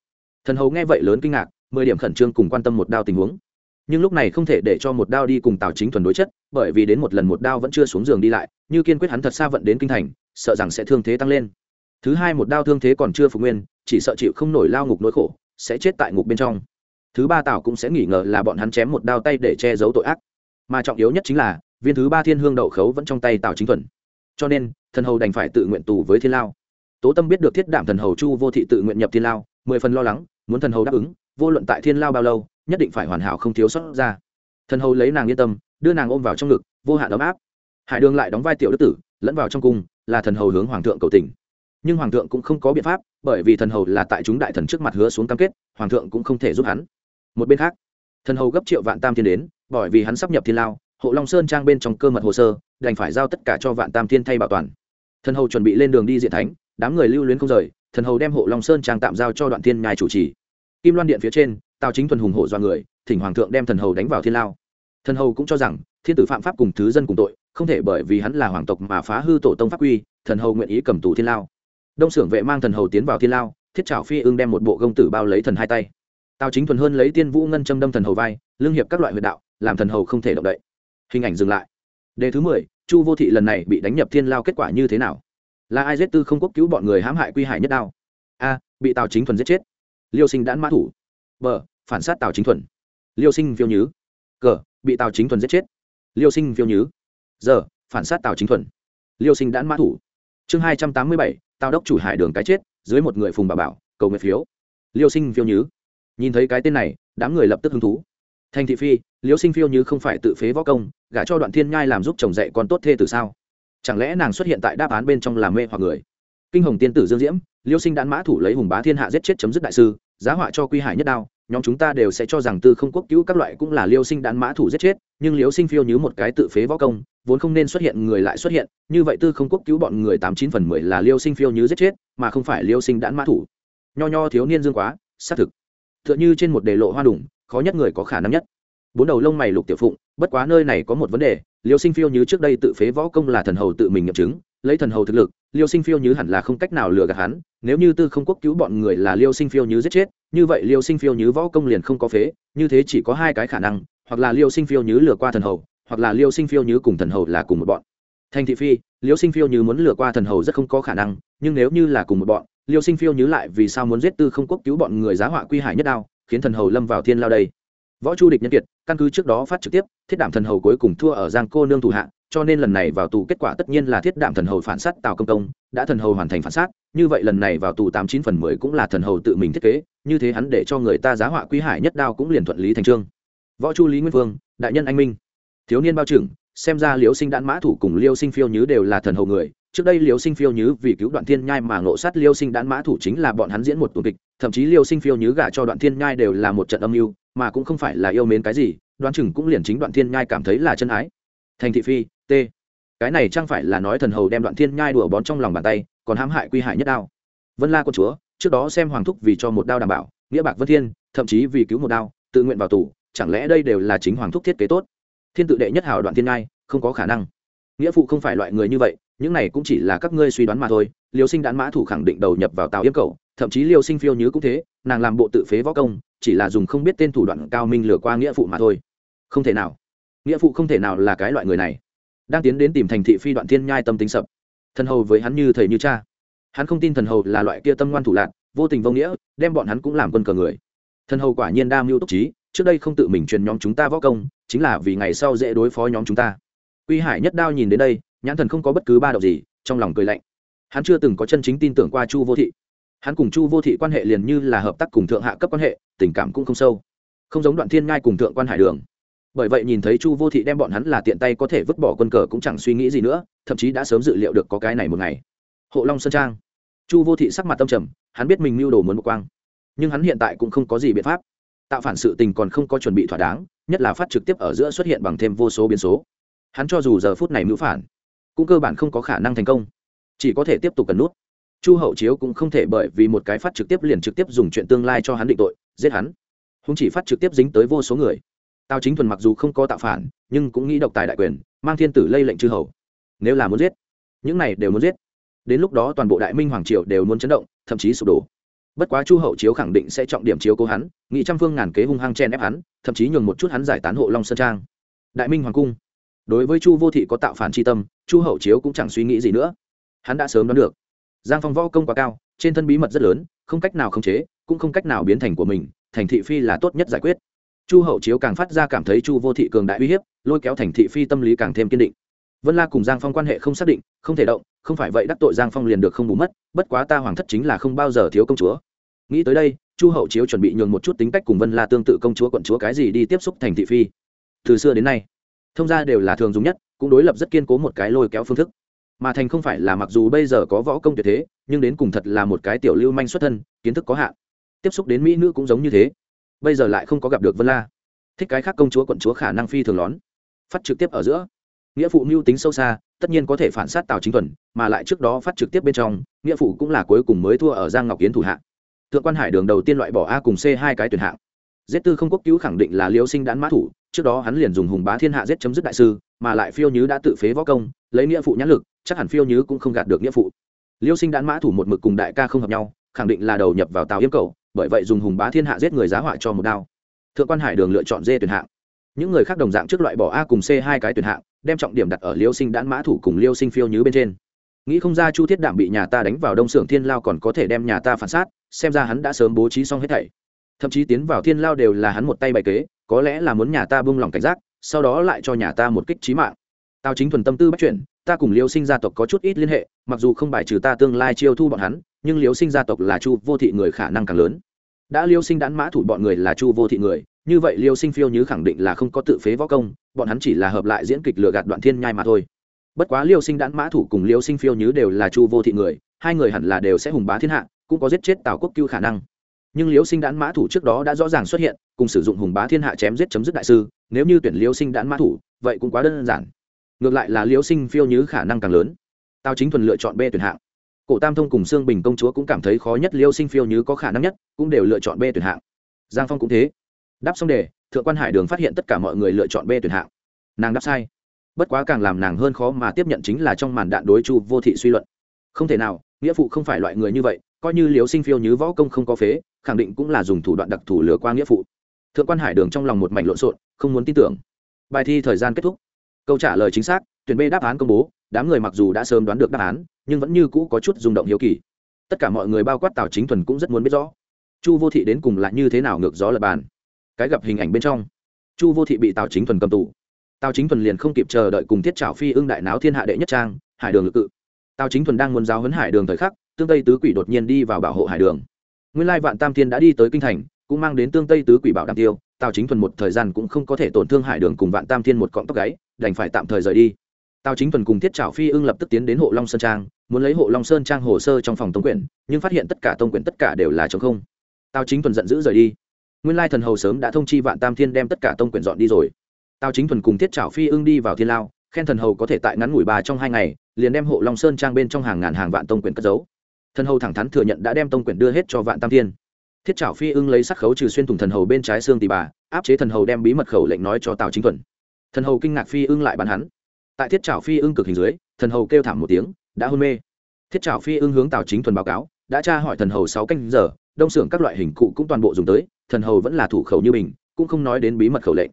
Thần hầu nghe vậy lớn kinh ngạc, mười điểm khẩn trương cùng quan tâm một đao tình huống. Nhưng lúc này không thể để cho một đao đi cùng tào chính thuần đối chất, bởi vì đến một lần một đao vẫn chưa xuống giường đi lại, như kiên quyết hắn thật xa vận đến kinh thành, sợ rằng sẽ thương thế tăng lên. Thứ hai một đao thương thế còn chưa phục nguyên chỉ sợ chịu không nổi lao ngục nỗi khổ, sẽ chết tại ngục bên trong. Thứ ba tào cũng sẽ nghi ngờ là bọn hắn chém một đao tay để che giấu tội ác. Mà trọng yếu nhất chính là, viên thứ ba thiên hương đậu khấu vẫn trong tay tào chính thuần. Cho nên, thần hầu đành phải tự nguyện tù với thiên lao. Tố tâm biết được thiết đảm thần hầu chu vô thị tự nguyện nhập thiên lao, mười phần lo lắng, muốn thần hầu đáp ứng, vô luận tại thiên lao bao lâu, nhất định phải hoàn hảo không thiếu sót ra. Thần hầu lấy nàng yên tâm, đưa nàng ôm vào trong ngực, vô hạn ấm áp. Hải đường lại đóng vai tiểu đức tử, lẫn vào trong cung, là thần hầu hướng hoàng thượng cầu tình nhưng hoàng thượng cũng không có biện pháp, bởi vì thần hầu là tại chúng đại thần trước mặt hứa xuống cam kết, hoàng thượng cũng không thể giúp hắn. Một bên khác, thần hầu gấp triệu vạn tam thiên đến, bởi vì hắn sắp nhập thiên lao, hộ long sơn trang bên trong cơ mật hồ sơ, đành phải giao tất cả cho vạn tam thiên thay bảo toàn. Thần hầu chuẩn bị lên đường đi diện thánh, đám người lưu luyến không rời, thần hầu đem hộ long sơn trang tạm giao cho đoạn thiên nhai chủ trì. Kim loan điện phía trên, tào chính thuần hùng hộ do người, thỉnh hoàng thượng đem thần hầu đánh vào thiên lao. Thần hầu cũng cho rằng, thiên tử phạm pháp cùng thứ dân cùng tội, không thể bởi vì hắn là hoàng tộc mà phá hư tổ tông pháp quy, thần hầu nguyện ý cầm tù thiên lao đông xưởng vệ mang thần hầu tiến vào thiên lao, thiết trảo phi ưng đem một bộ gông tử bao lấy thần hai tay. Tào chính thuần hơn lấy tiên vũ ngân châm đâm thần hầu vai lương hiệp các loại huyệt đạo, làm thần hầu không thể động đậy. Hình ảnh dừng lại. Đề thứ mười, chu vô thị lần này bị đánh nhập thiên lao kết quả như thế nào? Là ai giết tư không quốc cứu bọn người hãm hại quy hải nhất đao? A, bị tào chính thuần giết chết. Liêu sinh đãn mã thủ. B, phản sát tào chính thuần. Liêu sinh phiêu nhứ. G, bị tào chính thuần giết chết. Liêu sinh phiêu nhứ. Giờ phản sát tào chính thuần. Liêu sinh đãn mã thủ. Chương hai trăm tám mươi bảy tào đốc chủ hải đường cái chết, dưới một người phùng bà bảo, cầu nguyện phiếu. Liêu sinh phiêu nhứ. Nhìn thấy cái tên này, đám người lập tức hứng thú. Thành thị phi, liêu sinh phiêu như không phải tự phế võ công, gả cho đoạn thiên nhai làm giúp chồng dạy con tốt thê từ sao? Chẳng lẽ nàng xuất hiện tại đáp án bên trong làm mê hoặc người? Kinh hồng tiên tử dương diễm, liêu sinh đạn mã thủ lấy hùng bá thiên hạ giết chết chấm dứt đại sư, giá họa cho quy hải nhất đao nhóm chúng ta đều sẽ cho rằng tư không quốc cứu các loại cũng là liêu sinh đạn mã thủ giết chết, nhưng liêu sinh phiêu như một cái tự phế võ công, vốn không nên xuất hiện người lại xuất hiện, như vậy tư không quốc cứu bọn người tám chín phần mười là liêu sinh phiêu như giết chết, mà không phải liêu sinh đạn mã thủ. Nho nho thiếu niên dương quá, xác thực. T h ư ợ n h ư trên một đề lộ hoa đủng khó nhất người có khả năng nhất. Bốn đầu lông mày lục tiểu phụng, bất quá nơi này có một vấn đề, liêu sinh phiêu như trước đây tự phế võ công là thần hầu tự mình nghiệm chứng, lấy thần hầu thực lực, liêu sinh phiêu như hẳn là không cách nào lừa gạt hắn, nếu như tư không quốc cứu bọn người là liêu sinh phiêu như giết chết như vậy liêu sinh phiêu nhứ võ công liền không có phế, như thế chỉ có hai cái khả năng, hoặc là liêu sinh phiêu nhứ lừa qua thần hầu, hoặc là liêu sinh phiêu nhứ cùng thần hầu là cùng một bọn. Thành thị phi, liêu sinh phiêu nhứ muốn lừa qua thần hầu rất không có khả năng, nhưng nếu như là cùng một bọn, liêu sinh phiêu nhứ lại vì sao muốn giết tư không quốc cứu bọn người giá họa quy hải nhất đao, khiến thần hầu lâm vào thiên lao đây? Võ chu địch nhân kiệt, căn cứ trước đó phát trực tiếp, thiết đảm thần hầu cuối cùng thua ở giang cô nương thủ hạ cho nên lần này vào tù kết quả tất nhiên là thiết đạm thần hầu phản sát tào công công đã thần hầu hoàn thành phản sát, như vậy lần này vào tù tám chín phần mười cũng là thần hầu tự mình thiết kế, như thế hắn để cho người ta giá họa quý hải nhất đao cũng liền thuận lý thành trương. Võ chu lý nguyên vương, đại nhân anh minh. Thiếu niên bao trưởng, xem ra liễu sinh đạn mã thủ cùng liêu sinh phiêu nhứ đều là thần hầu người. Trước đây liêu sinh phiêu nhứ vì cứu đoạn thiên nhai mà ngộ sát liêu sinh đạn mã thủ chính là bọn hắn diễn một tuần kịch, thậm chí liêu sinh phiêu nhứ gả cho đoạn thiên nhai đều là một trận âm mưu, mà cũng không phải là yêu mến cái gì, đoán chừng cũng liền chính đoạn thiên nhai cảm thấy là chân ái. Thành thị phi t. Cái này chẳng phải là nói thần hầu đem đoạn thiên nhai đùa bón trong lòng bàn tay, còn hãm hại quy hại nhất đao. Vân la quân chúa, trước đó xem hoàng thúc vì cho một đao đảm bảo, nghĩa bạc vân thiên, thậm chí vì cứu một đao, tự nguyện vào tù, chẳng lẽ đây đều là chính hoàng thúc thiết kế tốt? Thiên tự đệ nhất hào đoạn thiên nhai, không có khả năng. Nghĩa phụ không phải loại người như vậy, những này cũng chỉ là các ngươi suy đoán mà thôi, liêu sinh đán mã thủ khẳng định đầu nhập vào tàu yếm cầu thậm chí liêu sinh phiêu nhứ cũng thế, nàng làm bộ tự phế võ công, chỉ là dùng không biết tên thủ đoạn cao minh lừa qua nghĩa phụ mà thôi. Không thể nào. Nghĩa phụ không thể nào là cái loại người này đang tiến đến tìm thành thị phi đoạn thiên nhai tâm tính sập. Thần hầu với hắn như thầy như cha. Hắn không tin thần hầu là loại kia tâm ngoan thủ lạc vô tình vô nghĩa, đem bọn hắn cũng làm quân cờ người. Thần hầu quả nhiên đa mưu túc trí, trước đây không tự mình truyền nhóm chúng ta võ công, chính là vì ngày sau dễ đối phó nhóm chúng ta. Quy hải nhất đao nhìn đến đây, nhãn thần không có bất cứ ba động gì, trong lòng cười lạnh. Hắn chưa từng có chân chính tin tưởng qua chu vô thị. Hắn cùng chu vô thị quan hệ liền như là hợp tác cùng thượng hạ cấp quan hệ, tình cảm cũng không sâu. Không giống đoạn thiên ngai cùng thượng quan hải đường bởi vậy nhìn thấy chu vô thị đem bọn hắn là tiện tay có thể vứt bỏ quân cờ cũng chẳng suy nghĩ gì nữa, thậm chí đã sớm dự liệu được có cái này một ngày. Hộ long sơn trang. Chu vô thị sắc mặt tâm trầm, hắn biết mình mưu đồ muốn một quang. Nhưng hắn hiện tại cũng không có gì biện pháp. Tạo phản sự tình còn không có chuẩn bị thỏa đáng, nhất là phát trực tiếp ở giữa xuất hiện bằng thêm vô số biến số. Hắn cho dù giờ phút này mưu phản, cũng cơ bản không có khả năng thành công. Chỉ có thể tiếp tục cần nút. Chu hậu chiếu cũng không thể bởi vì một cái phát trực tiếp liền trực tiếp dùng chuyện tương lai cho hắn định tội, giết hắn. Không chỉ phát trực tiếp dính tới vô số người tào chính thuần mặc dù không có tạo phản, nhưng cũng nghĩ độc tài đại quyền, mang thiên tử lây lệnh chư hầu. Nếu là muốn giết, những này đều muốn giết. Đến lúc đó toàn bộ đại minh hoàng triều đều muốn chấn động, thậm chí sụp đổ. Bất quá chu hậu chiếu khẳng định sẽ trọng điểm chiếu cố hắn nghị trăm phương ngàn kế hung hăng chen ép hắn, thậm chí nhường một chút hắn giải tán hộ long sơn trang. Đại minh hoàng cung. Đối với chu vô thị có tạo phản tri tâm, chu hậu chiếu cũng chẳng suy nghĩ gì nữa. Hắn đã sớm đoán được. Giang phong võ công quá cao, trên thân bí mật rất lớn, không cách nào khống chế, cũng không cách nào biến thành của mình, thành thị phi là tốt nhất giải quyết chu hậu chiếu càng phát ra cảm thấy chu vô thị cường đại uy hiếp, lôi kéo thành thị phi tâm lý càng thêm kiên định. Vân la cùng giang phong quan hệ không xác định, không thể động, không phải vậy đắc tội giang phong liền được không bù mất, bất quá ta hoàng thất chính là không bao giờ thiếu công chúa. Nghĩ tới đây, chu hậu chiếu chuẩn bị nhường một chút tính cách cùng vân la tương tự công chúa quận chúa cái gì đi tiếp xúc thành thị phi. Từ xưa đến nay, thông gia đều là thường dùng nhất, cũng đối lập rất kiên cố một cái lôi kéo phương thức. Mà thành không phải là mặc dù bây giờ có võ công tuyệt thế, nhưng đến cùng thật là một cái tiểu lưu manh xuất thân, kiến thức có hạn. Tiếp xúc đến mỹ nữ cũng giống như thế bây giờ lại không có gặp được vân la thích cái khác công chúa quận chúa khả năng phi thường lón phát trực tiếp ở giữa nghĩa phụ mưu tính sâu xa tất nhiên có thể phản sát tào chính thuần mà lại trước đó phát trực tiếp bên trong nghĩa phụ cũng là cuối cùng mới thua ở giang ngọc kiến thủ hạng thượng quan hải đường đầu tiên loại bỏ a cùng c hai cái tuyển hạng giết tư không quốc cứu khẳng định là liêu sinh đán mã thủ trước đó hắn liền dùng hùng bá thiên hạ giết chấm dứt đại sư mà lại phiêu nhứ đã tự phế võ công lấy nghĩa phụ nhãn lực chắc hẳn phiêu nhứ cũng không gạt được nghĩa phụ liêu sinh đán mã thủ một mực cùng đại ca không hợp nhau khẳng định là đầu nhập vào tàu yếm cầu bởi vậy dùng hùng bá thiên hạ giết người giá họa cho một đao. Thượng quan hải đường lựa chọn dê tuyển hạng. Những người khác đồng dạng trước loại bỏ a cùng c hai cái tuyển hạng, đem trọng điểm đặt ở liêu sinh đãn mã thủ cùng liêu sinh phiêu nhứ bên trên. Nghĩ không ra chu thiết đảm bị nhà ta đánh vào đông xưởng thiên lao còn có thể đem nhà ta phản sát, xem ra hắn đã sớm bố trí xong hết thảy. Thậm chí tiến vào thiên lao đều là hắn một tay bày kế, có lẽ là muốn nhà ta buông lỏng cảnh giác, sau đó lại cho nhà ta một kích trí mạng. Tao chính thuần tâm tư bắt chuyển ta cùng liêu sinh gia tộc có chút ít liên hệ, mặc dù không bài trừ ta tương lai chiêu thu bọn hắn nhưng liêu sinh gia tộc là chu vô thị người khả năng càng lớn. đã liêu sinh đãn mã thủ bọn người là chu vô thị người, như vậy liêu sinh phiêu như khẳng định là không có tự phế võ công, bọn hắn chỉ là hợp lại diễn kịch lừa gạt đoạn thiên nhai mà thôi. bất quá liêu sinh đãn mã thủ cùng liêu sinh phiêu như đều là chu vô thị người, hai người hẳn là đều sẽ hùng bá thiên hạ, cũng có giết chết tào quốc cưu khả năng. nhưng liêu sinh đãn mã thủ trước đó đã rõ ràng xuất hiện, cùng sử dụng hùng bá thiên hạ chém giết chấm dứt đại sư, nếu như tuyển liêu sinh đãn mã thủ, vậy cũng quá đơn giản. ngược lại là liêu sinh phiêu như khả năng càng lớn. tào chính thuần lựa chọn b tuyển hạng cổ tam thông cùng sương bình công chúa cũng cảm thấy khó nhất liêu sinh phiêu như có khả năng nhất, cũng đều lựa chọn b tuyển hạng. Giang phong cũng thế. Đáp xong đề, thượng quan hải đường phát hiện tất cả mọi người lựa chọn b tuyển hạng. Nàng đáp sai. Bất quá càng làm nàng hơn khó mà tiếp nhận chính là trong màn đạn đối chu vô thị suy luận. Không thể nào, nghĩa phụ không phải loại người như vậy, coi như liều sinh phiêu như võ công không có phế, khẳng định cũng là dùng thủ đoạn đặc thù lừa qua nghĩa phụ. Thượng quan hải đường trong lòng một mảnh lộn xộn, không muốn tin tưởng. Bài thi thời gian kết thúc. Câu trả lời chính xác, tuyển b đáp án công bố đám người mặc dù đã sớm đoán được đáp án, nhưng vẫn như cũ có chút rung động hiếu kỳ. Tất cả mọi người bao quát tào chính thuần cũng rất muốn biết rõ, chu vô thị đến cùng lại như thế nào ngược gió lập bàn. Cái gặp hình ảnh bên trong, chu vô thị bị tào chính thuần cầm tù. Tào chính thuần liền không kịp chờ đợi cùng thiết trảo phi ưng đại náo thiên hạ đệ nhất trang, hải đường lực cự. Tào chính thuần đang muốn giáo huấn hải đường thời khắc, tương tây tứ quỷ đột nhiên đi vào bảo hộ hải đường. Nguyên lai vạn tam thiên đã đi tới kinh thành, cũng mang đến tương tây tứ quỷ bảo đảm tiêu, tào chính thuần một thời gian cũng không có thể tổn thương hải đường cùng vạn tam thiên một cọng tóc gáy, đành phải tạm thời rời đi tào chính thuần cùng thiết trảo phi ưng lập tức tiến đến hộ long sơn trang, muốn lấy hộ long sơn trang hồ sơ trong phòng tông quyển, nhưng phát hiện tất cả tông quyển tất cả đều là chống không. Tào chính thuần giận dữ rời đi. Nguyên lai thần hầu sớm đã thông chi vạn tam thiên đem tất cả tông quyển dọn đi rồi. Tào chính thuần cùng thiết trảo phi ưng đi vào thiên lao, khen thần hầu có thể tại ngắn ngủi bà trong hai ngày, liền đem hộ long sơn trang bên trong hàng ngàn hàng vạn tông quyển cất giấu. Thần hầu thẳng thắn thừa nhận đã đem tông quyển đưa hết cho vạn tam thiên. Thiết trảo phi ưng lấy sắc khấu trừ xuyên thủng thần hầu bên trái xương tì bà, áp chế thần hầu đem bí mật khẩu lệnh nói cho tào chính thuần. Thần hầu kinh ngạc phi ưng lại bắn hắn tại thiết trảo phi ưng cực hình dưới, thần hầu kêu thảm một tiếng, đã hôn mê. Thiết trảo phi ưng hướng tào chính thuần báo cáo, đã tra hỏi thần hầu sáu canh giờ, đông xưởng các loại hình cụ cũng toàn bộ dùng tới, thần hầu vẫn là thủ khẩu như mình cũng không nói đến bí mật khẩu lệnh.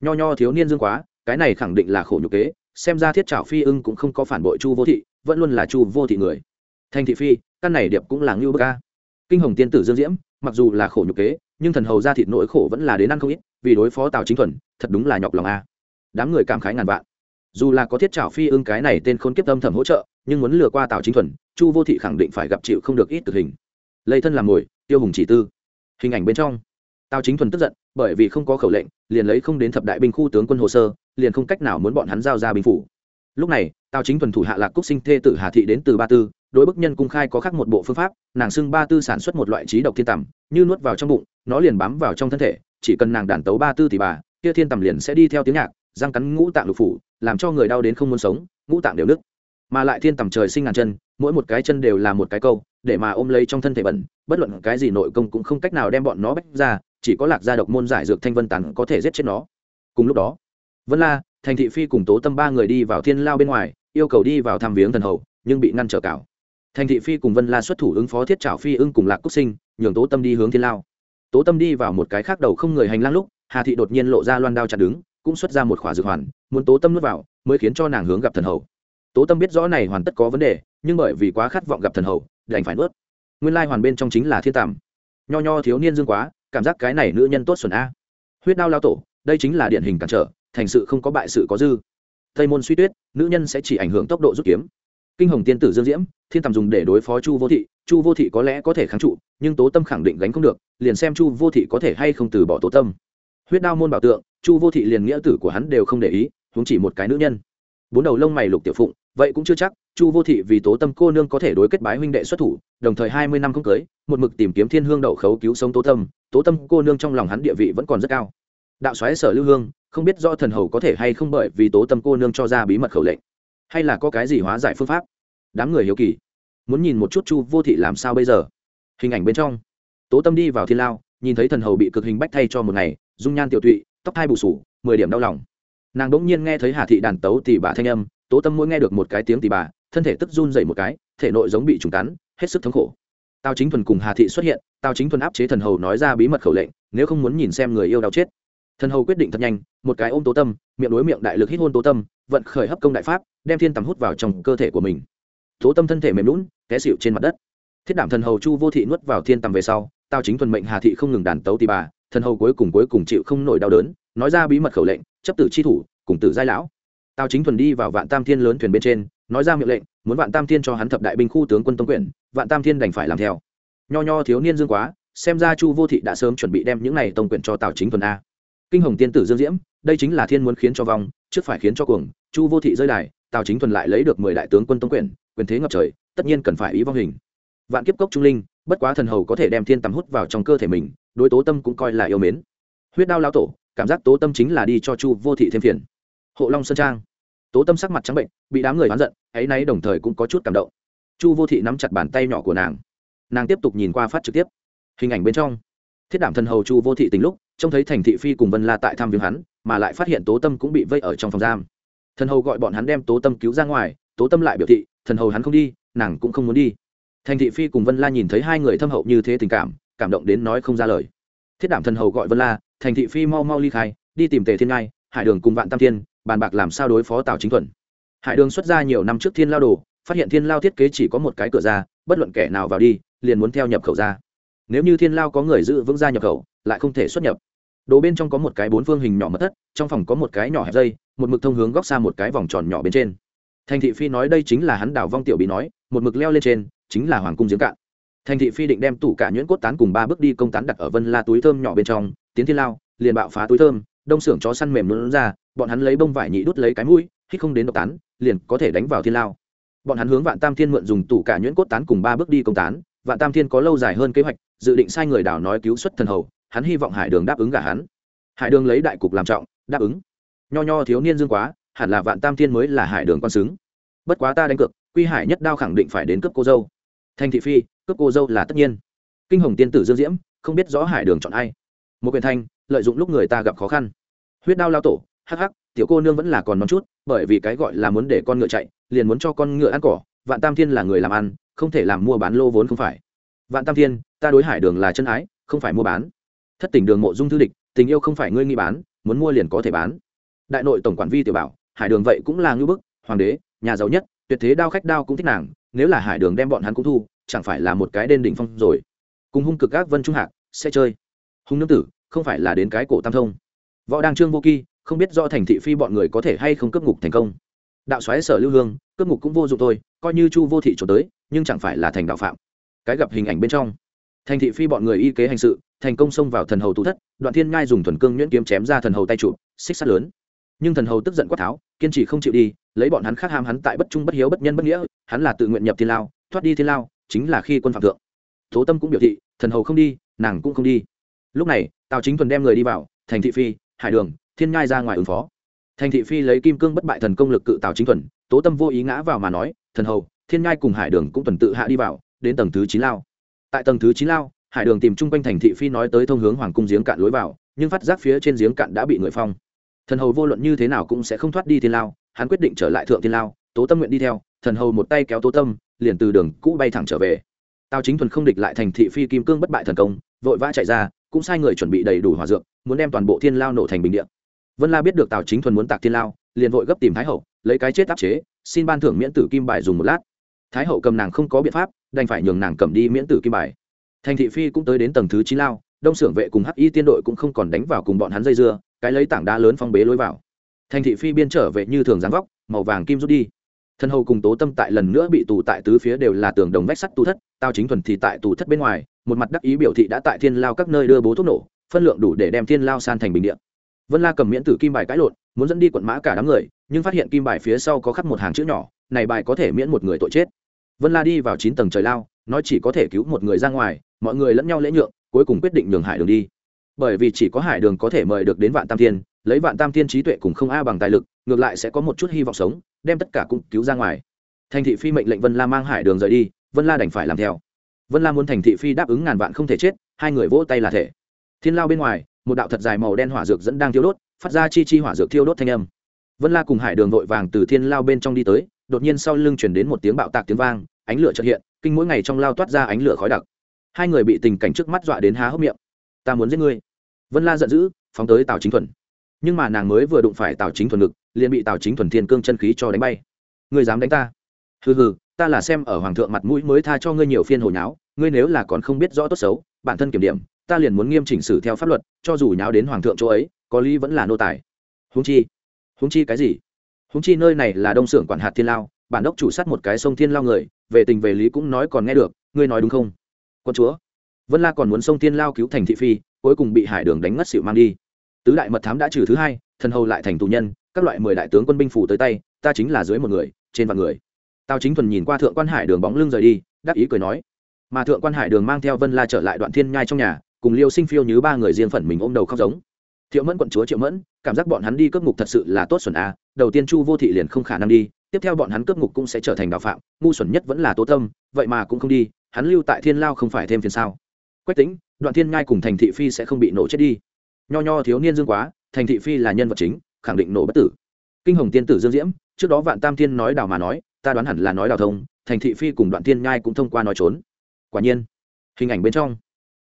Nho nho thiếu niên dương quá, cái này khẳng định là khổ nhục kế, xem ra thiết trảo phi ưng cũng không có phản bội chu vô thị, vẫn luôn là chu vô thị người. Thành thị phi, căn này điệp cũng là ngưu bơ ca kinh hồng tiên tử dương diễm, mặc dù là khổ nhục kế, nhưng thần hầu ra thịt nỗi khổ vẫn là đến ăn không ít, vì đối phó tào chính thuần, thật đúng là nhọc lòng a. Đám người cảm khái ngàn vạn dù là có thiết trảo phi ưng cái này tên khôn kiếp tâm thầm hỗ trợ, nhưng muốn lừa qua tào chính thuần, chu vô thị khẳng định phải gặp chịu không được ít tử hình. Lấy thân làm mồi, tiêu hùng chỉ tư. Hình ảnh bên trong, tào chính thuần tức giận, bởi vì không có khẩu lệnh, liền lấy không đến thập đại binh khu tướng quân hồ sơ, liền không cách nào muốn bọn hắn giao ra binh phủ. Lúc này, tào chính thuần thủ hạ lạc cúc sinh thê tử hà thị đến từ ba tư, đối bức nhân cung khai có khác một bộ phương pháp, nàng xưng ba tư sản xuất một loại trí độc thiên tầm như nuốt vào trong bụng, nó liền bám vào trong thân thể, chỉ cần nàng đàn tấu ba tư thì bà, kia thiên tầm liền sẽ đi theo tiếng nhạc, răng cắn ngũ tạng lục phủ làm cho người đau đến không muốn sống, ngũ tạng đều nứt. Mà lại thiên tầm trời sinh ngàn chân, mỗi một cái chân đều là một cái câu, để mà ôm lấy trong thân thể bẩn, bất luận cái gì nội công cũng không cách nào đem bọn nó bách ra, chỉ có lạc gia độc môn giải dược thanh vân tán có thể giết chết nó. Cùng lúc đó, vân la, thành thị phi cùng tố tâm ba người đi vào thiên lao bên ngoài, yêu cầu đi vào thăm viếng thần hầu, nhưng bị ngăn trở cảo. Thành thị phi cùng vân la xuất thủ ứng phó thiết trảo phi ưng cùng lạc cúc sinh, nhường tố tâm đi hướng thiên lao. Tố tâm đi vào một cái khác đầu không người hành lang lúc, hà thị đột nhiên lộ ra loan đao chặt đứng cũng xuất ra một khỏa dược hoàn, muốn tố tâm nuốt vào, mới khiến cho nàng hướng gặp thần hầu. Tố tâm biết rõ này hoàn tất có vấn đề, nhưng bởi vì quá khát vọng gặp thần hầu, đành phải nuốt. Nguyên lai hoàn bên trong chính là thiên tàm nho nho thiếu niên dương quá, cảm giác cái này nữ nhân tốt xuẩn a. Huyết đao lao tổ, đây chính là điển hình cản trở, thành sự không có bại sự có dư. Tây môn suy tuyết, nữ nhân sẽ chỉ ảnh hưởng tốc độ rút kiếm. Kinh hồng tiên tử dương diễm, thiên tầm dùng để đối phó chu vô thị, chu vô thị có lẽ có thể kháng trụ, nhưng tố tâm khẳng định gánh không được, liền xem chu vô thị có thể hay không từ bỏ tố tâm. Huyết đao môn bảo tượng chu vô thị liền nghĩa tử của hắn đều không để ý, huống chỉ một cái nữ nhân. Bốn đầu lông mày lục tiểu phụng, vậy cũng chưa chắc, chu vô thị vì tố tâm cô nương có thể đối kết bái huynh đệ xuất thủ, đồng thời hai mươi năm không cưới, một mực tìm kiếm thiên hương đậu khấu cứu sống tố tâm tố tâm cô nương trong lòng hắn địa vị vẫn còn rất cao. Đạo xoáy sở lưu hương, không biết do thần hầu có thể hay không bởi vì tố tâm cô nương cho ra bí mật khẩu lệnh, hay là có cái gì hóa giải phương pháp? Đám người hiếu kỳ, muốn nhìn một chút chu vô thị làm sao bây giờ. Hình ảnh bên trong, tố tâm đi vào thiên lao, nhìn thấy thần hầu bị cực hình bách thay cho một ngày, dung nhan tiểu tụy tóc thai bù sù, mười điểm đau lòng. Nàng đ ỗ n g nhiên nghe thấy hà thị đàn tấu tỉ bà thanh âm, tố tâm mỗi nghe được một cái tiếng tỉ bà, thân thể tức run dày một cái, thể nội giống bị trùng cắn hết sức thống khổ. Tào chính thuần cùng hà thị xuất hiện, tào chính thuần áp chế thần hầu nói ra bí mật khẩu lệnh, nếu không muốn nhìn xem người yêu đau chết. Thần hầu quyết định thật nhanh, một cái ôm tố tâm, miệng đối miệng đại lực hít hôn tố tâm, vận khởi hấp công đại pháp, đem thiên tầm hút vào trong cơ thể của mình. Tố tâm thân thể mềm lún té xịu trên mặt đất. Thiết đảm thần hầu chu vô thị nuốt vào thiên tầm về sau, tào chính thuần mệnh hà thị không ngừng đàn tấu tì bà thần hầu cuối cùng cuối cùng chịu không nổi đau đớn, nói ra bí mật khẩu lệnh, chấp tử chi thủ, cùng tử giai lão. Tào chính thuần đi vào vạn tam thiên lớn thuyền bên trên, nói ra miệng lệnh, muốn vạn tam thiên cho hắn thập đại binh khu tướng quân tông quyển vạn tam thiên đành phải làm theo. Nho nho thiếu niên dương quá, xem ra chu vô thị đã sớm chuẩn bị đem những này tông quyển cho tào chính thuần a. Kinh hồng tiên tử dương diễm, đây chính là thiên muốn khiến cho vong, trước phải khiến cho cuồng, chu vô thị rơi đài, tào chính thuần lại lấy được mười đại tướng quân tông quyển quyền thế ngập trời, tất nhiên cần phải ý vong hình. Vạn kiếp cốc trung linh, bất quá thần hầu có thể đem thiên tầm hút vào trong cơ thể mình đối tố tâm cũng coi là yêu mến. Huyết đao lao tổ, cảm giác tố tâm chính là đi cho chu vô thị thêm phiền. Hộ long sơn trang. Tố tâm sắc mặt trắng bệnh, bị đám người oán giận, ấy náy đồng thời cũng có chút cảm động. Chu vô thị nắm chặt bàn tay nhỏ của nàng. Nàng tiếp tục nhìn qua phát trực tiếp. Hình ảnh bên trong. Thiết đảm thần hầu chu vô thị tính lúc, trông thấy thành thị phi cùng vân la tại thăm viếng hắn, mà lại phát hiện tố tâm cũng bị vây ở trong phòng giam. Thần hầu gọi bọn hắn đem tố tâm cứu ra ngoài, tố tâm lại biểu thị, thần hầu hắn không đi, nàng cũng không muốn đi. Thành thị phi cùng vân la nhìn thấy hai người thâm hậu như thế tình cảm cảm động đến nói không ra lời. Thiết đảm thần hầu gọi vân la, thành thị phi mau mau ly khai, đi tìm tề thiên ngai, hải đường cùng vạn tam thiên, bàn bạc làm sao đối phó tào chính thuần. Hải đường xuất ra nhiều năm trước thiên lao đồ, phát hiện thiên lao thiết kế chỉ có một cái cửa ra, bất luận kẻ nào vào đi, liền muốn theo nhập khẩu ra. Nếu như thiên lao có người giữ vững ra nhập khẩu, lại không thể xuất nhập. Đồ bên trong có một cái bốn phương hình nhỏ mật thất, trong phòng có một cái nhỏ hẹp dây, một mực thông hướng góc xa một cái vòng tròn nhỏ bên trên. Thành thị phi nói đây chính là hắn đảo vong tiểu bị nói, một mực leo lên trên, chính là hoàng cung giếng cạn thành thị phi định đem tủ cả nhuyễn cốt tán cùng ba bước đi công tán đặt ở vân la túi thơm nhỏ bên trong, tiến thiên lao, liền bạo phá túi thơm, đông xưởng chó săn mềm luôn ra, bọn hắn lấy bông vải nhị đút lấy cái mũi, khi không đến độc tán, liền có thể đánh vào thiên lao. Bọn hắn hướng vạn tam thiên mượn dùng tủ cả nhuyễn cốt tán cùng ba bước đi công tán, vạn tam thiên có lâu dài hơn kế hoạch, dự định sai người đảo nói cứu xuất thần hầu, hắn hy vọng hải đường đáp ứng gả hắn. Hải đường lấy đại cục làm trọng, đáp ứng. Nho nho thiếu niên dương quá, hẳn là vạn tam thiên mới là hải đường con xứng. Bất quá ta đánh cược, quy hải nhất đao khẳng định phải đến cướp cô dâu. Thanh thị phi cướp cô dâu là tất nhiên. Kinh hồng tiên tử dương diễm, không biết rõ hải đường chọn ai. Một quyền thanh, lợi dụng lúc người ta gặp khó khăn. Huyết đao lao tổ, hắc hắc, tiểu cô nương vẫn là còn non chút, bởi vì cái gọi là muốn để con ngựa chạy, liền muốn cho con ngựa ăn cỏ. Vạn tam thiên là người làm ăn, không thể làm mua bán lô vốn không phải. Vạn tam thiên, ta đối hải đường là chân ái, không phải mua bán. Thất tình đường mộ dung thư địch, tình yêu không phải ngươi nghi bán, muốn mua liền có thể bán. Đại nội tổng quản vi tiểu bảo, hải đường vậy cũng là ngưu bức, hoàng đế, nhà giàu nhất, tuyệt thế đao khách đao cũng thích nàng, nếu là hải đường đem bọn hắn cũng thu chẳng phải là một cái đên đỉnh phong rồi. Cùng hung cực các vân trung hạc, sẽ chơi. Hung nương tử, không phải là đến cái cổ tam thông. Võ đăng trương vô kỳ không biết do thành thị phi bọn người có thể hay không cướp ngục thành công. Đạo xoáy sở lưu hương, cướp ngục cũng vô dụng thôi, coi như chu vô thị trốn tới, nhưng chẳng phải là thành đạo phạm. Cái gặp hình ảnh bên trong. Thành thị phi bọn người y kế hành sự, thành công xông vào thần hầu tú thất, đoạn thiên ngai dùng thuần cương nhuyễn kiếm chém ra thần hầu tay trụ, xích sắt lớn. Nhưng thần hầu tức giận quát tháo, kiên trì không chịu đi, lấy bọn hắn khác ham hắn tại bất trung bất hiếu bất nhân bất nghĩa, hắn là tự nguyện nhập thiên lao, thoát đi thiên lao chính là khi quân phạm thượng. Tố tâm cũng biểu thị, thần hầu không đi, nàng cũng không đi. Lúc này, tào chính thuần đem người đi vào, thành thị phi, hải đường, thiên ngai ra ngoài ứng phó. Thành thị phi lấy kim cương bất bại thần công lực cự tào chính thuần, tố tâm vô ý ngã vào mà nói, thần hầu, thiên ngai cùng hải đường cũng tuần tự hạ đi vào, đến tầng thứ chín lao. Tại tầng thứ chín lao, hải đường tìm chung quanh thành thị phi nói tới thông hướng hoàng cung giếng cạn lối vào, nhưng phát giác phía trên giếng cạn đã bị người phong. Thần hầu vô luận như thế nào cũng sẽ không thoát đi thiên lao, hắn quyết định trở lại thượng thiên lao, tố tâm nguyện đi theo, thần hầu một tay kéo tố tâm liền từ đường cũ bay thẳng trở về. Tào chính thuần không địch lại thành thị phi kim cương bất bại thần công, vội vã chạy ra, cũng sai người chuẩn bị đầy đủ hỏa dược, muốn đem toàn bộ thiên lao nổ thành bình điện vân la biết được tào chính thuần muốn tạc thiên lao, liền vội gấp tìm thái hậu, lấy cái chết áp chế, xin ban thưởng miễn tử kim bài dùng một lát. Thái hậu cầm nàng không có biện pháp, đành phải nhường nàng cầm đi miễn tử kim bài. Thành thị phi cũng tới đến tầng thứ chín lao, đông xưởng vệ cùng hắc y tiên đội cũng không còn đánh vào cùng bọn hắn dây dưa, cái lấy tảng đá lớn phong bế lối vào. Thành thị phi biên trở về như thường dáng vóc, màu vàng kim rút đi thân hầu cùng tố tâm tại lần nữa bị tù tại tứ phía đều là tường đồng vách sắt tù thất, tao chính thuần thì tại tù thất bên ngoài, một mặt đắc ý biểu thị đã tại thiên lao các nơi đưa bố thuốc nổ, phân lượng đủ để đem thiên lao san thành bình điện vân la cầm miễn tử kim bài cãi lộn, muốn dẫn đi quận mã cả đám người, nhưng phát hiện kim bài phía sau có khắc một hàng chữ nhỏ, này bài có thể miễn một người tội chết. Vân la đi vào chín tầng trời lao, nói chỉ có thể cứu một người ra ngoài, mọi người lẫn nhau lễ nhượng, cuối cùng quyết định nhường hải đường đi. Bởi vì chỉ có hải đường có thể mời được đến vạn tam thiên, lấy vạn tam thiên trí tuệ cùng không a bằng tài lực, ngược lại sẽ có một chút hy vọng sống đem tất cả cũng cứu ra ngoài. Thành thị phi mệnh lệnh vân la mang hải đường rời đi, vân la đành phải làm theo. Vân la muốn thành thị phi đáp ứng ngàn vạn không thể chết, hai người vỗ tay là thể. Thiên lao bên ngoài, một đạo thật dài màu đen hỏa dược dẫn đang thiêu đốt, phát ra chi chi hỏa dược thiêu đốt thanh âm. Vân la cùng hải đường vội vàng từ thiên lao bên trong đi tới, đột nhiên sau lưng chuyển đến một tiếng bạo tạc tiếng vang, ánh lửa chợt hiện, kinh mỗi ngày trong lao toát ra ánh lửa khói đặc. Hai người bị tình cảnh trước mắt dọa đến há hốc miệng. Ta muốn giết ngươi. Vân la giận dữ, phóng tới tào chính thuần. Nhưng mà nàng mới vừa đụng phải tào chính thuần ngực liền bị tào chính thuần thiên cương chân khí cho đánh bay ngươi dám đánh ta hừ hừ ta là xem ở hoàng thượng mặt mũi mới tha cho ngươi nhiều phiên hồi nháo ngươi nếu là còn không biết rõ tốt xấu bản thân kiểm điểm ta liền muốn nghiêm chỉnh xử theo pháp luật cho dù nháo đến hoàng thượng chỗ ấy có lý vẫn là nô tài húng chi húng chi cái gì húng chi nơi này là đông xưởng quản hạt thiên lao bản đốc chủ sát một cái sông thiên lao người về tình về lý cũng nói còn nghe được ngươi nói đúng không quân chúa vân la còn muốn sông thiên lao cứu thành thị phi cuối cùng bị hải đường đánh ngất xịu mang đi tứ đại mật thám đã trừ thứ hai thần hầu lại thành tù nhân các loại mười đại tướng quân binh phủ tới tay, ta chính là dưới một người, trên vạn người. Tào chính thuần nhìn qua thượng quan hải đường bóng lưng rời đi, đắc ý cười nói. Mà thượng quan hải đường mang theo vân la trở lại đoạn thiên nhai trong nhà, cùng liêu sinh phiêu như ba người riêng phần mình ôm đầu khóc giống. Thiệu mẫn quận chúa triệu mẫn, cảm giác bọn hắn đi cướp ngục thật sự là tốt xuẩn à đầu tiên chu vô thị liền không khả năng đi, tiếp theo bọn hắn cướp ngục cũng sẽ trở thành đạo phạm, ngu xuẩn nhất vẫn là tố tâm, vậy mà cũng không đi, hắn lưu tại thiên lao không phải thêm phiền sao? Quách tính đoạn thiên ngai cùng thành thị phi sẽ không bị nổ chết đi. Nho nho thiếu niên dương quá, thành thị phi là nhân vật chính khẳng định nổ bất tử. Kinh hồng tiên tử dương diễm, trước đó vạn tam thiên nói đào mà nói, ta đoán hẳn là nói đào thông, thành thị phi cùng đoạn tiên nhai cũng thông qua nói trốn. Quả nhiên, hình ảnh bên trong,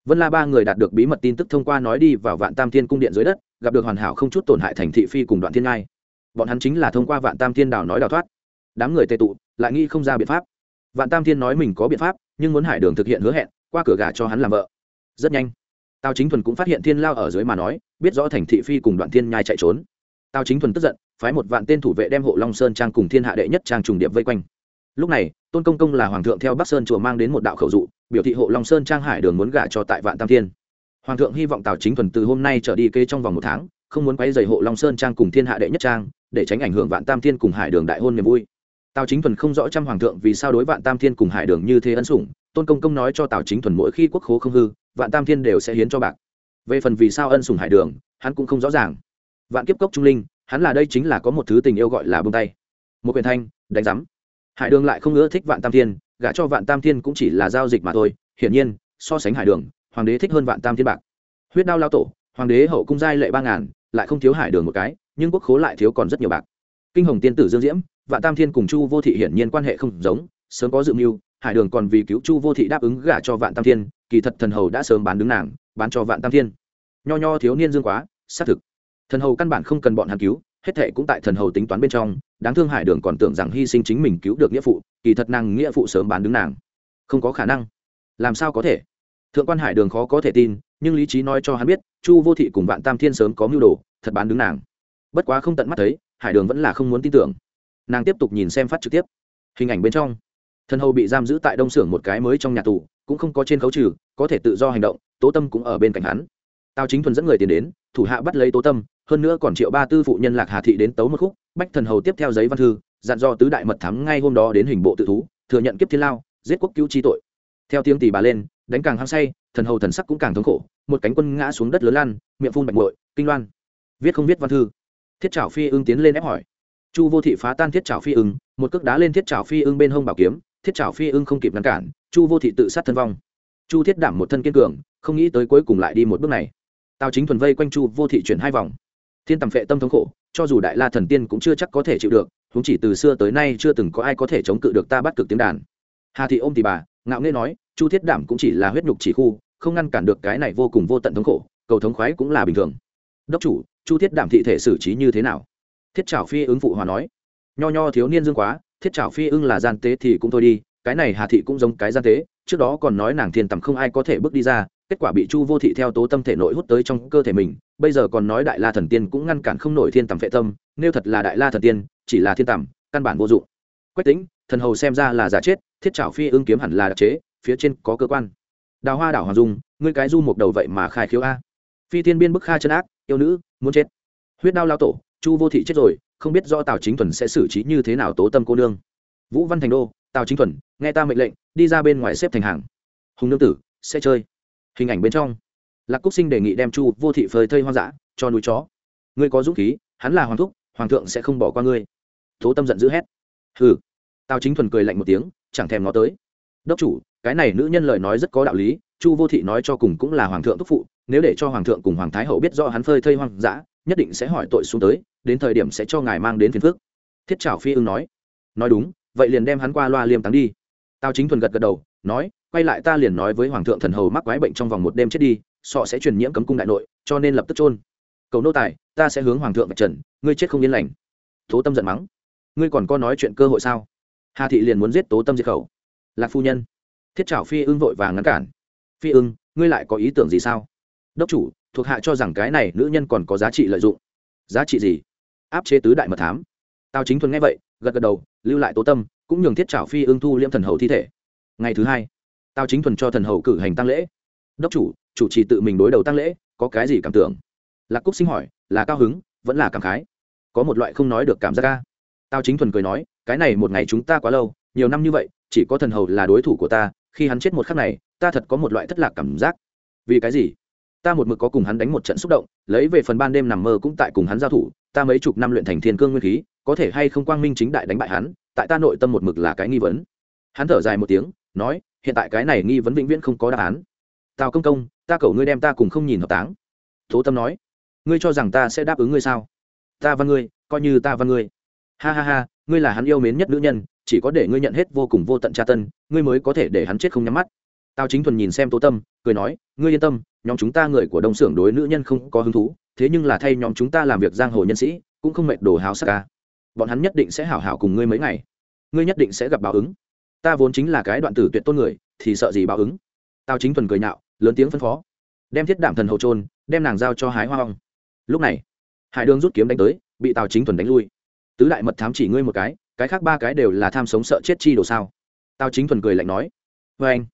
vân la ba người đạt được bí mật tin tức thông qua nói đi vào vạn tam thiên cung điện dưới đất, gặp được hoàn hảo không chút tổn hại thành thị phi cùng đoạn thiên nhai. Bọn hắn chính là thông qua vạn tam thiên đào nói đào thoát. Đám người tệ tụ, lại nghĩ không ra biện pháp. Vạn tam thiên nói mình có biện pháp, nhưng muốn hải đường thực hiện hứa hẹn, qua cửa gà cho hắn làm vợ. Rất nhanh, tào chính thuần cũng phát hiện thiên lao ở dưới mà nói, biết rõ thành thị phi cùng đoạn thiên nhai chạy trốn tào chính thuần tức giận, phái một vạn tên thủ vệ đem hộ long sơn trang cùng thiên hạ đệ nhất trang trùng điệp vây quanh. Lúc này, tôn công công là hoàng thượng theo bắc sơn chùa mang đến một đạo khẩu dụ, biểu thị hộ long sơn trang hải đường muốn gả cho tại vạn tam thiên. Hoàng thượng hy vọng tào chính thuần từ hôm nay trở đi kê trong vòng một tháng, không muốn quay dày hộ long sơn trang cùng thiên hạ đệ nhất trang, để tránh ảnh hưởng vạn tam thiên cùng hải đường đại hôn niềm vui. Tào chính thuần không rõ trăm hoàng thượng vì sao đối vạn tam thiên cùng hải đường như thế ân sủng, tôn công công nói cho tào chính thuần mỗi khi quốc khố không hư, vạn tam thiên đều sẽ hiến cho bạc. Về phần vì sao ân sủng hải đường, hắn cũng không rõ ràng vạn kiếp cốc trung linh, hắn là đây chính là có một thứ tình yêu gọi là bông tay. Một quyền thanh, đánh giám hải đường lại không ưa thích vạn tam thiên, gả cho vạn tam thiên cũng chỉ là giao dịch mà thôi. Hiển nhiên, so sánh hải đường, hoàng đế thích hơn vạn tam thiên bạc. Huyết đao lao tổ, hoàng đế hậu cung giai lệ ba ngàn, lại không thiếu hải đường một cái, nhưng quốc khố lại thiếu còn rất nhiều bạc. Kinh hồng tiên tử dương diễm, vạn tam thiên cùng chu vô thị hiển nhiên quan hệ không giống, sớm có dự mưu, hải đường còn vì cứu chu vô thị đáp ứng gả cho vạn tam thiên, kỳ thật thần hầu đã sớm bán đứng nàng, bán cho vạn tam thiên. Nho nho thiếu niên dương quá, xác thực thần hầu căn bản không cần bọn hắn cứu, hết thệ cũng tại thần hầu tính toán bên trong, đáng thương hải đường còn tưởng rằng hy sinh chính mình cứu được nghĩa phụ, kỳ thật nàng nghĩa phụ sớm bán đứng nàng. Không có khả năng. Làm sao có thể? Thượng quan hải đường khó có thể tin, nhưng lý trí nói cho hắn biết, chu vô thị cùng vạn tam thiên sớm có mưu đồ, thật bán đứng nàng. Bất quá không tận mắt thấy, hải đường vẫn là không muốn tin tưởng. Nàng tiếp tục nhìn xem phát trực tiếp. Hình ảnh bên trong. Thần hầu bị giam giữ tại đông xưởng một cái mới trong nhà tù, cũng không có trên khấu trừ, có thể tự do hành động, tố tâm cũng ở bên cạnh hắn. Tào chính thuần dẫn người tiền đến, thủ hạ bắt lấy tố tâm hơn nữa còn triệu ba tư phụ nhân lạc hà thị đến tấu một khúc, bách thần hầu tiếp theo giấy văn thư, dặn do tứ đại mật thắng ngay hôm đó đến hình bộ tự thú, thừa nhận kiếp thiên lao, giết quốc cứu chi tội. Theo tiếng tỷ bà lên, đánh càng hăng say, thần hầu thần sắc cũng càng thống khổ, một cánh quân ngã xuống đất lớn lan, miệng phun bạch bội kinh loan. Viết không viết văn thư. Thiết trảo phi ưng tiến lên ép hỏi. Chu vô thị phá tan thiết trảo phi ưng, một cước đá lên thiết trảo phi ưng bên hông bảo kiếm, thiết trảo phi ưng không kịp ngăn cản, chu vô thị tự sát thân vong. Chu thiết đảm một thân kiên cường, không nghĩ tới cuối cùng lại đi một bước này. Tào chính thuần vây quanh chu vô thị chuyển hai vòng thiên tầm phệ tâm thống khổ, cho dù đại la thần tiên cũng chưa chắc có thể chịu được chúng chỉ từ xưa tới nay chưa từng có ai có thể chống cự được ta bắt cực tiếng đàn. Hà thị ôm thì bà, ngạo nghê nói, chu thiết đảm cũng chỉ là huyết nhục chỉ khu, không ngăn cản được cái này vô cùng vô tận thống khổ, cầu thống khoái cũng là bình thường. Đốc chủ, chu thiết đảm thị thể xử trí như thế nào? Thiết trảo phi ứng phụ hòa nói, nho nho thiếu niên dương quá, thiết trảo phi ưng là gian tế thì cũng thôi đi, cái này hà thị cũng giống cái gian tế, trước đó còn nói nàng thiên tầm không ai có thể bước đi ra kết quả bị chu vô thị theo tố tâm thể nội hút tới trong cơ thể mình, bây giờ còn nói đại la thần tiên cũng ngăn cản không nổi thiên tầm phệ tâm, nếu thật là đại la thần tiên, chỉ là thiên tầm, căn bản vô dụng. Quách tính thần hầu xem ra là giả chết, thiết trảo phi ưng kiếm hẳn là đặc chế, phía trên có cơ quan. Đào hoa đảo hoàng dung, ngươi cái du một đầu vậy mà khai khiếu a. Phi thiên biên bức kha chân ác, yêu nữ, muốn chết. Huyết đao lao tổ, chu vô thị chết rồi, không biết do tào chính thuần sẽ xử trí như thế nào tố tâm cô nương. Vũ văn thành đô, tào chính thuần, nghe ta mệnh lệnh, đi ra bên ngoài xếp thành hàng. Hùng nương tử, sẽ chơi hình ảnh bên trong. Lạc cúc sinh đề nghị đem chu vô thị phơi thây hoang dã, cho núi chó. Ngươi có dũng khí, hắn là hoàng thúc, hoàng thượng sẽ không bỏ qua ngươi. Tố tâm giận dữ hét. Hừ. Tào chính thuần cười lạnh một tiếng, chẳng thèm nó tới. Đốc chủ, cái này nữ nhân lời nói rất có đạo lý, chu vô thị nói cho cùng cũng là hoàng thượng thúc phụ, nếu để cho hoàng thượng cùng hoàng thái hậu biết do hắn phơi thây hoang dã, nhất định sẽ hỏi tội xuống tới, đến thời điểm sẽ cho ngài mang đến phiền phước thiết trảo phi ưng nói. Nói đúng, vậy liền đem hắn qua loa liêm táng đi. Tào chính thuần gật gật đầu, nói quay lại ta liền nói với hoàng thượng thần hầu mắc quái bệnh trong vòng một đêm chết đi, sọ sẽ truyền nhiễm cấm cung đại nội, cho nên lập tức trôn cầu nô tài, ta sẽ hướng hoàng thượng vạch trần, ngươi chết không yên lành. Tố tâm giận mắng. Ngươi còn có nói chuyện cơ hội sao? Hà thị liền muốn giết tố tâm diệt khẩu. Lạc phu nhân. Thiết trảo phi ưng vội vàng ngăn cản. Phi ưng, ngươi lại có ý tưởng gì sao? Đốc chủ, thuộc hạ cho rằng cái này nữ nhân còn có giá trị lợi dụng. Giá trị gì? Áp chế tứ đại mật thám. Tao chính thuần nghe vậy, gật gật đầu, lưu lại tố tâm, cũng nhường thiết trảo phi ưng thu liêm thần hầu thi thể. Ngày thứ hai tào chính thuần cho thần hầu cử hành tăng lễ. Đốc chủ chủ trì tự mình đối đầu tăng lễ, có cái gì cảm tưởng? Lạc cúc sinh hỏi, là cao hứng, vẫn là cảm khái. Có một loại không nói được cảm giác ca. Tào chính thuần cười nói, cái này một ngày chúng ta quá lâu, nhiều năm như vậy, chỉ có thần hầu là đối thủ của ta, khi hắn chết một khắc này, ta thật có một loại thất lạc cảm giác. Vì cái gì? Ta một mực có cùng hắn đánh một trận xúc động, lấy về phần ban đêm nằm mơ cũng tại cùng hắn giao thủ, ta mấy chục năm luyện thành thiên cương nguyên khí, có thể hay không quang minh chính đại đánh bại hắn, tại ta nội tâm một mực là cái nghi vấn. Hắn thở dài một tiếng, nói hiện tại cái này nghi vấn vĩnh viễn không có đáp án. Tào công công, ta cầu ngươi đem ta cùng không nhìn hợp táng. Tố tâm nói, ngươi cho rằng ta sẽ đáp ứng ngươi sao? Ta văn ngươi, coi như ta văn ngươi. Ha ha ha, ngươi là hắn yêu mến nhất nữ nhân, chỉ có để ngươi nhận hết vô cùng vô tận tra tân ngươi mới có thể để hắn chết không nhắm mắt. Tào chính thuần nhìn xem tố tâm, cười nói, ngươi yên tâm, nhóm chúng ta người của đông xưởng đối nữ nhân không có hứng thú, thế nhưng là thay nhóm chúng ta làm việc giang hồ nhân sĩ, cũng không mệt đồ háo sắc ca. Bọn hắn nhất định sẽ hảo hảo cùng ngươi mấy ngày. Ngươi nhất định sẽ gặp báo ứng ta vốn chính là cái đoạn tử tuyệt tôn người, thì sợ gì báo ứng. Tào chính thuần cười nhạo, lớn tiếng phân phó, đem thiết đảm thần hậu trôn đem nàng giao cho hái hoa hong lúc này, hải đường rút kiếm đánh tới, bị tào chính thuần đánh lui. Tứ đại mật thám chỉ ngươi một cái cái khác ba cái đều là tham sống sợ chết chi đồ sao? Tào chính thuần cười lạnh nói vê anh.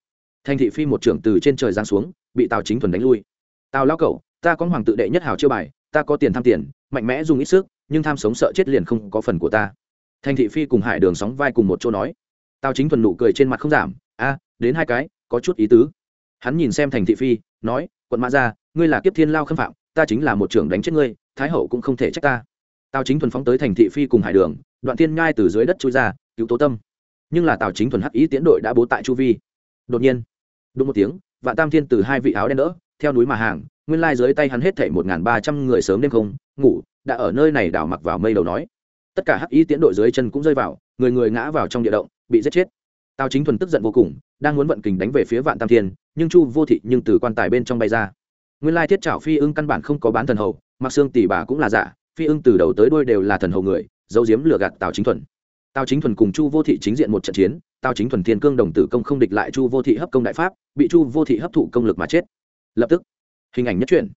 Thanh thị phi một trưởng từ trên trời giáng xuống, bị tào chính thuần đánh lui. Tào lao cậu ta có hoàng tự đệ nhất hào chiêu bài, ta có tiền tham tiền, mạnh mẽ dùng ít sức, nhưng tham sống sợ chết liền không có phần của ta. Thanh thị phi cùng hải đường sóng vai cùng một chỗ nói tào chính thuần nụ cười trên mặt không giảm. A, đến hai cái, có chút ý tứ. Hắn nhìn xem thành thị phi, nói, quận mã ra ngươi là kiếp thiên lao khâm phạm, ta chính là một trưởng đánh chết ngươi, thái hậu cũng không thể trách ta. Tào chính thuần phóng tới thành thị phi cùng hải đường, đoạn thiên ngai từ dưới đất trôi ra, cứu tố tâm. Nhưng là tào chính thuần hắc ý tiến đội đã bố tại chu vi. Đột nhiên, đúng một tiếng, vạn tam thiên từ hai vị áo đen đỡ, theo núi mà hàng, nguyên lai dưới tay hắn hết thảy một ba trăm người sớm đêm không, ngủ, đã ở nơi này đảo mặc vào mây đầu nói. Tất cả hắc ý tiến đội dưới chân cũng rơi vào, người người ngã vào trong địa động bị giết chết. Tào chính thuần tức giận vô cùng, đang muốn vận kình đánh về phía vạn tam thiên, nhưng chu vô thị nhưng từ quan tài bên trong bay ra. Nguyên lai thiết trảo phi ưng căn bản không có bán thần hầu mặc xương tỷ bà cũng là giả, phi ưng từ đầu tới đuôi đều là thần hầu người dấu diếm lừa gạt tào chính thuần. Tào chính thuần cùng chu vô thị chính diện một trận chiến, tào chính thuần thiên cương đồng tử công không địch lại chu vô thị hấp công đại pháp, bị chu vô thị hấp thụ công lực mà chết. Lập tức, hình ảnh nhất truyện.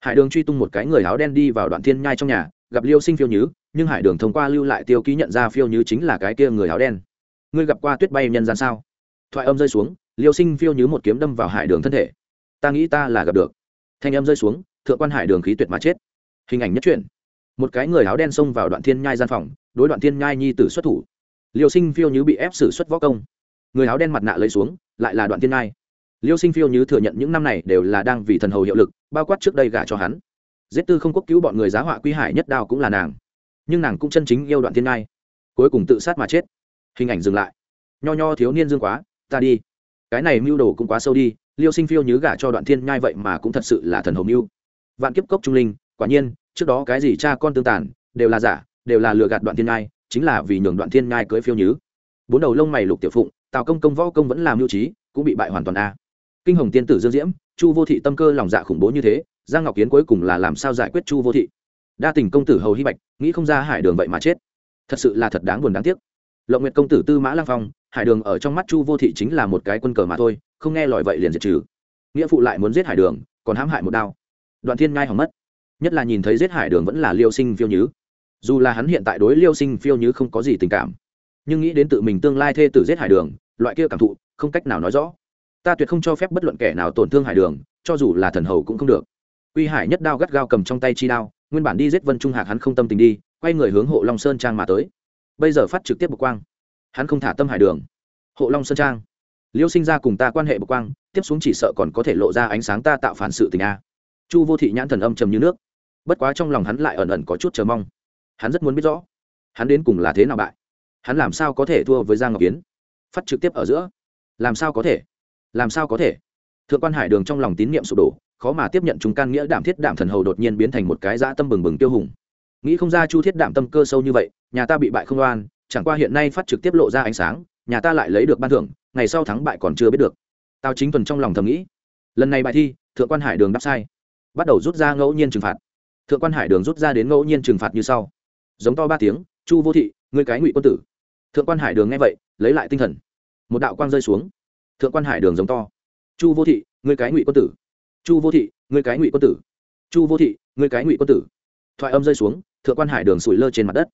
Hải đường truy tung một cái người áo đen đi vào đoạn thiên nhai trong nhà, gặp liêu sinh phiêu nhứ, nhưng hải đường thông qua lưu lại tiêu ký nhận ra phiêu nhứ chính là cái kia người áo đen ngươi gặp qua tuyết bay nhân gian sao? Thoại âm rơi xuống, liêu sinh phiêu như một kiếm đâm vào hải đường thân thể. Ta nghĩ ta là gặp được. Thanh âm rơi xuống, thượng quan hải đường khí tuyệt mà chết. Hình ảnh nhất truyện. Một cái người áo đen xông vào đoạn thiên nhai gian phòng, đối đoạn thiên nhai nhi tử xuất thủ. Liêu sinh phiêu như bị ép xử xuất võ công. Người áo đen mặt nạ lấy xuống, lại là đoạn thiên nhai. Liêu sinh phiêu như thừa nhận những năm này đều là đang vì thần hầu hiệu lực, bao quát trước đây gả cho hắn. Giết tư không quốc cứu bọn người giá họa quy hải nhất đao cũng là nàng. Nhưng nàng cũng chân chính yêu đoạn thiên nhai. Cuối cùng tự sát mà chết hình ảnh dừng lại. Nho nho thiếu niên dương quá, ta đi. Cái này mưu đồ cũng quá sâu đi, liêu sinh phiêu nhứ gả cho đoạn thiên nhai vậy mà cũng thật sự là thần hồng mưu. Vạn kiếp cốc trung linh, quả nhiên, trước đó cái gì cha con tương tàn, đều là giả, đều là lừa gạt đoạn thiên nhai, chính là vì nhường đoạn thiên nhai cưới phiêu nhứ. Bốn đầu lông mày lục tiểu phụng, tào công công võ công vẫn làm mưu trí, cũng bị bại hoàn toàn a. Kinh hồng tiên tử dương diễm, chu vô thị tâm cơ lòng dạ khủng bố như thế, giang ngọc kiến cuối cùng là làm sao giải quyết chu vô thị? Đa tình công tử hầu hy bạch, nghĩ không ra hải đường vậy mà chết. Thật sự là thật đáng buồn đáng tiếc lộng nguyệt công tử tư mã lang phong hải đường ở trong mắt chu vô thị chính là một cái quân cờ mà thôi không nghe lòi vậy liền diệt trừ nghĩa phụ lại muốn giết hải đường còn hãm hại một đao đoạn thiên ngai hỏng mất nhất là nhìn thấy giết hải đường vẫn là liêu sinh phiêu nhứ dù là hắn hiện tại đối liêu sinh phiêu nhứ không có gì tình cảm nhưng nghĩ đến tự mình tương lai thê tử giết hải đường loại kia cảm thụ không cách nào nói rõ ta tuyệt không cho phép bất luận kẻ nào tổn thương hải đường cho dù là thần hầu cũng không được quy hải nhất đao gắt gao cầm trong tay chi đao nguyên bản đi giết vân trung hạc hắn không tâm tình đi quay người hướng hộ long sơn trang mà tới bây giờ phát trực tiếp bộc quang. Hắn không thả tâm hải đường. Hộ long sơn trang. Liêu sinh ra cùng ta quan hệ bộc quang, tiếp xuống chỉ sợ còn có thể lộ ra ánh sáng ta tạo phản sự tình a. Chu vô thị nhãn thần âm trầm như nước. Bất quá trong lòng hắn lại ẩn ẩn có chút chờ mong. Hắn rất muốn biết rõ, hắn đến cùng là thế nào bại? Hắn làm sao có thể thua với giang ngọc kiến? Phát trực tiếp ở giữa. Làm sao có thể? Làm sao có thể? Thượng quan hải đường trong lòng tín niệm sụp đổ, khó mà tiếp nhận chúng can nghĩa đảm thiết đảm thần hầu đột nhiên biến thành một cái dã tâm bừng bừng tiêu hùng nghĩ không ra chu thiết đảm tâm cơ sâu như vậy, nhà ta bị bại không oan, chẳng qua hiện nay phát trực tiếp lộ ra ánh sáng, nhà ta lại lấy được ban thưởng, ngày sau thắng bại còn chưa biết được. Tao chính tuần trong lòng thầm nghĩ. Lần này bài thi, thượng quan hải đường đáp sai. Bắt đầu rút ra ngẫu nhiên trừng phạt. Thượng quan hải đường rút ra đến ngẫu nhiên trừng phạt như sau. Giống to ba tiếng, chu vô thị, ngươi cái ngụy quân tử. Thượng quan hải đường nghe vậy, lấy lại tinh thần. Một đạo quang rơi xuống. Thượng quan hải đường giống to. Chu vô thị người cái ngụy quân tử. Chu vô thị người cái ngụy quân tử. Chu vô thị người cái ngụy quân tử. Thoại âm rơi xuống thượng quan hải đường sủi lơ trên mặt đất.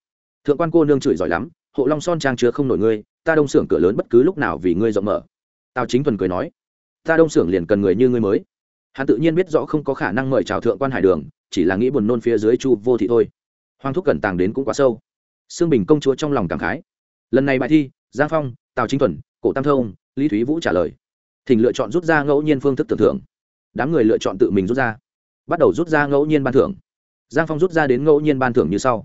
Thượng quan cô nương chửi giỏi lắm, hộ long son trang chứa không nổi ngươi, ta đông xưởng cửa lớn bất cứ lúc nào vì ngươi rộng mở. Tào chính thuần cười nói, ta đông xưởng liền cần người như ngươi mới. Hắn tự nhiên biết rõ không có khả năng mời chào thượng quan hải đường, chỉ là nghĩ buồn nôn phía dưới chu vô thị thôi. Hoàng thúc cẩn tàng đến cũng quá sâu. Sương bình công chúa trong lòng cảm khái. Lần này bài thi, giang phong, tào chính thuần, cổ tam thông, lý thúy vũ trả lời. Thỉnh lựa chọn rút ra ngẫu nhiên phương thức tưởng thưởng. Đám người lựa chọn tự mình rút ra. Bắt đầu rút ra ngẫu nhiên ban thưởng giang phong rút ra đến ngẫu nhiên ban thưởng như sau.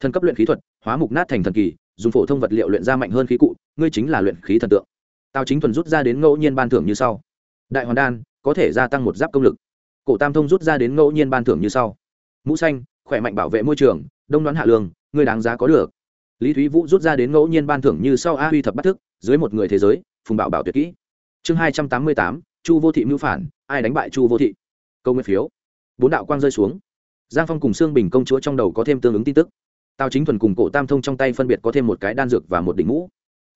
Thần cấp luyện khí thuật, hóa mục nát thành thần kỳ, dùng phổ thông vật liệu luyện ra mạnh hơn khí cụ, ngươi chính là luyện khí thần tượng. Tào chính thuần rút ra đến ngẫu nhiên ban thưởng như sau. Đại hoàn đan, có thể gia tăng một giáp công lực. Cổ tam thông rút ra đến ngẫu nhiên ban thưởng như sau. Mũ xanh, khỏe mạnh bảo vệ môi trường, đông đoán hạ lương, ngươi đáng giá có được. Lý thúy vũ rút ra đến ngẫu nhiên ban thưởng như sau a huy thập bắt thức, dưới một người thế giới, phùng bảo bảo tuyệt kỹ. Chương hai trăm tám mươi tám, chu vô thị mưu phản, ai đánh bại chu vô thị? Câu nguyên phiếu. Bốn đạo quang rơi xuống giang phong cùng sương bình công chúa trong đầu có thêm tương ứng tin tức. Tào chính thuần cùng cổ tam thông trong tay phân biệt có thêm một cái đan dược và một đỉnh mũ.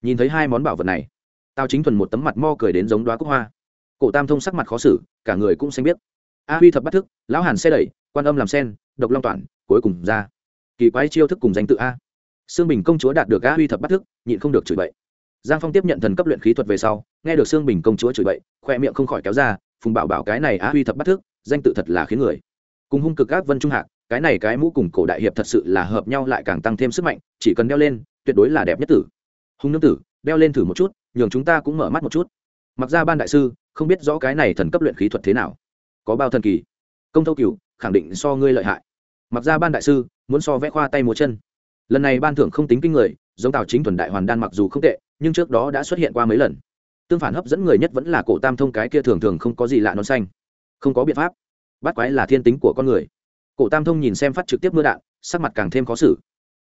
Nhìn thấy hai món bảo vật này, tào chính thuần một tấm mặt mo cười đến giống đoá cúc hoa. Cổ tam thông sắc mặt khó xử, cả người cũng xanh biết a huy thập bắt thức, lão hàn xe đẩy, quan âm làm sen, độc long toản cuối cùng ra. Kỳ quái chiêu thức cùng danh tự a. Sương bình công chúa đạt được a huy thập bắt thức, nhịn không được chửi bậy. Giang phong tiếp nhận thần cấp luyện khí thuật về sau, nghe được sương bình công chúa chửi bậy, khoe miệng không khỏi kéo ra, phùng bảo bảo cái này a huy thập bắt thức, danh tự thật là khiến người cùng hung cực các vân trung hạc, cái này cái mũ cùng cổ đại hiệp thật sự là hợp nhau lại càng tăng thêm sức mạnh, chỉ cần đeo lên, tuyệt đối là đẹp nhất tử. Hung nương tử, đeo lên thử một chút, nhường chúng ta cũng mở mắt một chút. Mặc ra ban đại sư, không biết rõ cái này thần cấp luyện khí thuật thế nào. Có bao thần kỳ? Công thâu cửu, khẳng định so ngươi lợi hại. Mặc ra ban đại sư, muốn so vẽ khoa tay múa chân. Lần này ban thưởng không tính kinh người, giống tào chính thuần đại hoàn đan mặc dù không tệ, nhưng trước đó đã xuất hiện qua mấy lần. Tương phản hấp dẫn người nhất vẫn là cổ tam thông cái kia thường thường không có gì lạ non xanh. Không có biện pháp bắt quái là thiên tính của con người. Cổ tam thông nhìn xem phát trực tiếp mưa đạn sắc mặt càng thêm khó xử.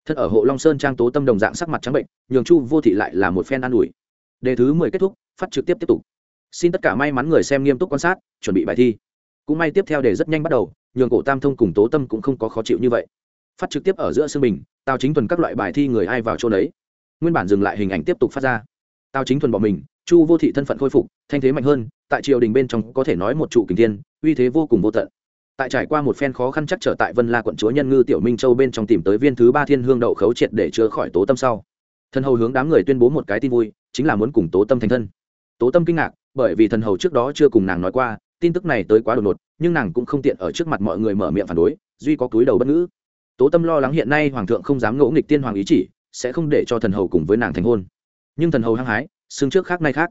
Thân ở hộ long sơn trang tố tâm đồng dạng sắc mặt trắng bệnh nhường chu vô thị lại là một phen an ủi. Đề thứ mười kết thúc phát trực tiếp tiếp tục. Xin tất cả may mắn người xem nghiêm túc quan sát chuẩn bị bài thi. Cũng may tiếp theo đề rất nhanh bắt đầu nhường cổ tam thông cùng tố tâm cũng không có khó chịu như vậy. Phát trực tiếp ở giữa xương mình, tào chính thuần các loại bài thi người ai vào chỗ đấy nguyên bản dừng lại hình ảnh tiếp tục phát ra. Tào chính thuần bỏ mình chu vô thị thân phận khôi phục thanh thế mạnh hơn tại triều đình bên trong có thể nói một trụ kình thiên uy thế vô cùng vô tận. Tại trải qua một phen khó khăn chắc trở tại vân la quận chúa nhân ngư tiểu minh châu bên trong tìm tới viên thứ ba thiên hương đậu khấu triệt để chữa khỏi tố tâm sau. Thần hầu hướng đám người tuyên bố một cái tin vui, chính là muốn cùng tố tâm thành thân. Tố tâm kinh ngạc, bởi vì thần hầu trước đó chưa cùng nàng nói qua, tin tức này tới quá đột ngột, nhưng nàng cũng không tiện ở trước mặt mọi người mở miệng phản đối, duy có túi đầu bất ngữ. Tố tâm lo lắng hiện nay hoàng thượng không dám ngỗ nghịch tiên hoàng ý chỉ, sẽ không để cho thần hầu cùng với nàng thành hôn. Nhưng thần hầu hăng hái xương trước khác nay khác.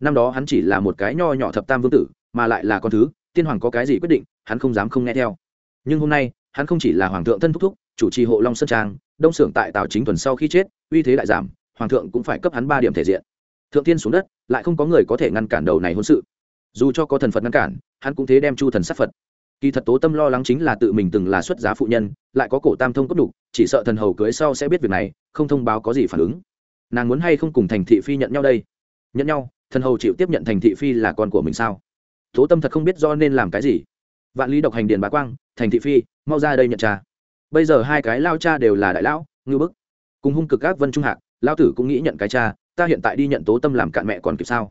Năm đó hắn chỉ là một cái nho nhỏ thập tam vương tử, mà lại là con thứ tiên hoàng có cái gì quyết định, hắn không dám không nghe theo. Nhưng hôm nay, hắn không chỉ là hoàng thượng thân thúc thúc, chủ trì hộ long sơn trang, đông xưởng tại tào chính thuần sau khi chết, uy thế đại giảm, hoàng thượng cũng phải cấp hắn ba điểm thể diện. Thượng tiên xuống đất, lại không có người có thể ngăn cản đầu này hôn sự. Dù cho có thần phật ngăn cản, hắn cũng thế đem chu thần sát phật. Kỳ thật tố tâm lo lắng chính là tự mình từng là xuất giá phụ nhân, lại có cổ tam thông cốt đục chỉ sợ thần hầu cưới sau sẽ biết việc này, không thông báo có gì phản ứng. Nàng muốn hay không cùng thành thị phi nhận nhau đây? Nhận nhau, thần hầu chịu tiếp nhận thành thị phi là con của mình sao? Tố tâm thật không biết do nên làm cái gì. Vạn lý độc hành Điền bá quang, thành thị phi, mau ra đây nhận cha bây giờ hai cái lao cha đều là đại lão ngư bức. Cùng hung cực ác vân trung hạc lao tử cũng nghĩ nhận cái cha, ta hiện tại đi nhận tố tâm làm cạn mẹ còn kịp sao?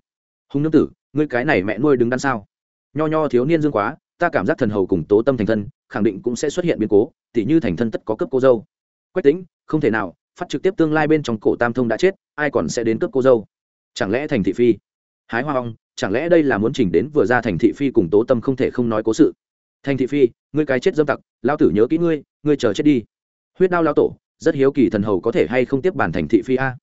Hung nương tử, ngươi cái này mẹ nuôi đứng đắn sao? Nho nho thiếu niên dương quá, ta cảm giác thần hầu cùng tố tâm thành thân, khẳng định cũng sẽ xuất hiện biến cố, tỉ như thành thân tất có cấp cô dâu. Quách tính, không thể nào, phát trực tiếp tương lai bên trong cổ tam thông đã chết, ai còn sẽ đến cấp cô dâu? Chẳng lẽ thành thị phi? Hái hoa hong chẳng lẽ đây là muốn chỉnh đến vừa ra thành thị phi cùng tố tâm không thể không nói cố sự? Thành thị phi, ngươi cái chết dâm tặc lao tử nhớ kỹ ngươi ngươi chờ chết đi. Huyết đao lao tổ, rất hiếu kỳ thần hầu có thể hay không tiếp bản thành thị phi a?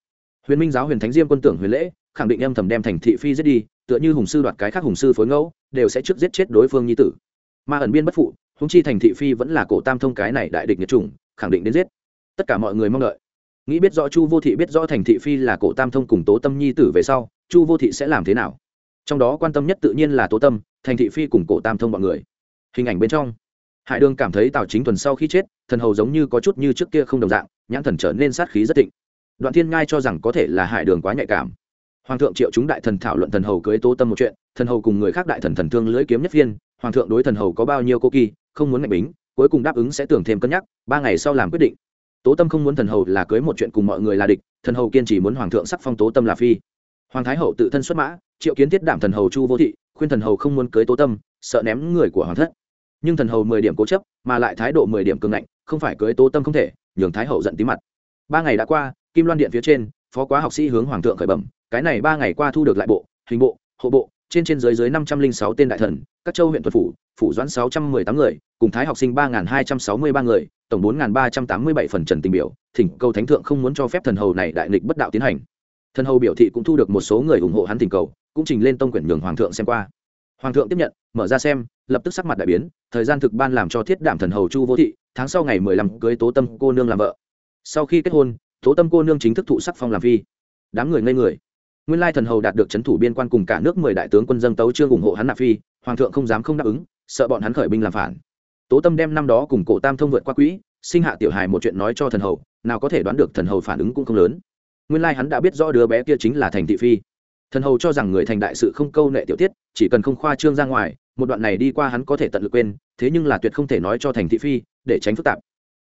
Huyền minh giáo huyền thánh diêm quân tưởng huyền lễ, khẳng định âm thầm đem thành thị phi giết đi, tựa như hùng sư đoạt cái khác hùng sư phối ngẫu, đều sẽ trước giết chết đối phương nhi tử. Mà ẩn biên bất phụ húng chi thành thị phi vẫn là cổ tam thông cái này đại địch nhiệt chủng, khẳng định đến giết. Tất cả mọi người mong đợi. Nghĩ biết rõ chu vô thị biết rõ thành thị phi là cổ tam thông cùng tố tâm nhi tử về sau, chu vô thị sẽ làm thế nào? Trong đó quan tâm nhất tự nhiên là tố tâm, thành thị phi cùng cổ tam thông bọn người. Hình ảnh bên trong, hải đường cảm thấy tào chính thuần sau khi chết, thần hầu giống như có chút như trước kia không đồng dạng, nhãn thần trở nên sát khí rất thịnh. Đoạn thiên ngai cho rằng có thể là hải đường quá nhạy cảm. Hoàng thượng triệu chúng đại thần thảo luận thần hầu cưới tố tâm một chuyện, thần hầu cùng người khác đại thần thần thương lưỡi kiếm nhất viên hoàng thượng đối thần hầu có bao nhiêu cô kỳ, không muốn ngạch bính, cuối cùng đáp ứng sẽ tưởng thêm cân nhắc, ba ngày sau làm quyết định. Tố tâm không muốn thần hầu là cưới một chuyện cùng mọi người là địch, thần hầu kiên trì muốn hoàng thượng sắc phong tố tâm là phi hoàng thái hậu tự thân xuất mã, triệu kiến tiết đảm thần hầu chu vô thị, khuyên thần hầu không muốn cưới tố tâm, sợ ném người của hoàng thất. Nhưng thần hầu mười điểm cố chấp, mà lại thái độ mười điểm cường ngạnh, không phải cưới tố tâm không thể, nhường thái hậu giận tí mặt. Ba ngày đã qua, kim loan điện phía trên, phó quá học sĩ hướng hoàng thượng khởi bẩm, cái này ba ngày qua thu được lại bộ, hình bộ, hộ bộ, trên trên dưới dưới năm trăm linh sáu tên đại thần, các châu huyện thuật phủ phủ doãn sáu trăm mười tám người, cùng thái học sinh ba hai trăm sáu mươi ba người, tổng bốn ba trăm tám mươi bảy phần trần tình biểu, thỉnh cầu thánh thượng không muốn cho phép thần hầu này đại nghịch bất đạo tiến hành thần hầu biểu thị cũng thu được một số người ủng hộ hắn tình cầu, cũng trình lên tông quyển nhường hoàng thượng xem qua. Hoàng thượng tiếp nhận, mở ra xem, lập tức sắc mặt đại biến, thời gian thực ban làm cho thiết đảm thần hầu chu vô thị, tháng sau ngày mười lăm cưới tố tâm cô nương làm vợ. Sau khi kết hôn, tố tâm cô nương chính thức thụ sắc phong làm phi. Đám người ngây người. Nguyên lai thần hầu đạt được c h ấ n thủ biên quan cùng cả nước mười đại tướng quân dân tấu trương ủng hộ hắn nạp phi, hoàng thượng không dám không đáp ứng, sợ bọn hắn khởi binh làm phản. Tố tâm đem năm đó cùng cổ tam thông vượt qua quỹ, sinh hạ tiểu hài một chuyện nói cho thần hầu, nào có thể đoán được thần hầu phản ứng cũng không lớn nguyên lai hắn đã biết rõ đứa bé kia chính là thành thị phi. Thần hầu cho rằng người thành đại sự không câu nệ tiểu tiết, chỉ cần không khoa trương ra ngoài, một đoạn này đi qua hắn có thể tận lực quên, thế nhưng là tuyệt không thể nói cho thành thị phi, để tránh phức tạp.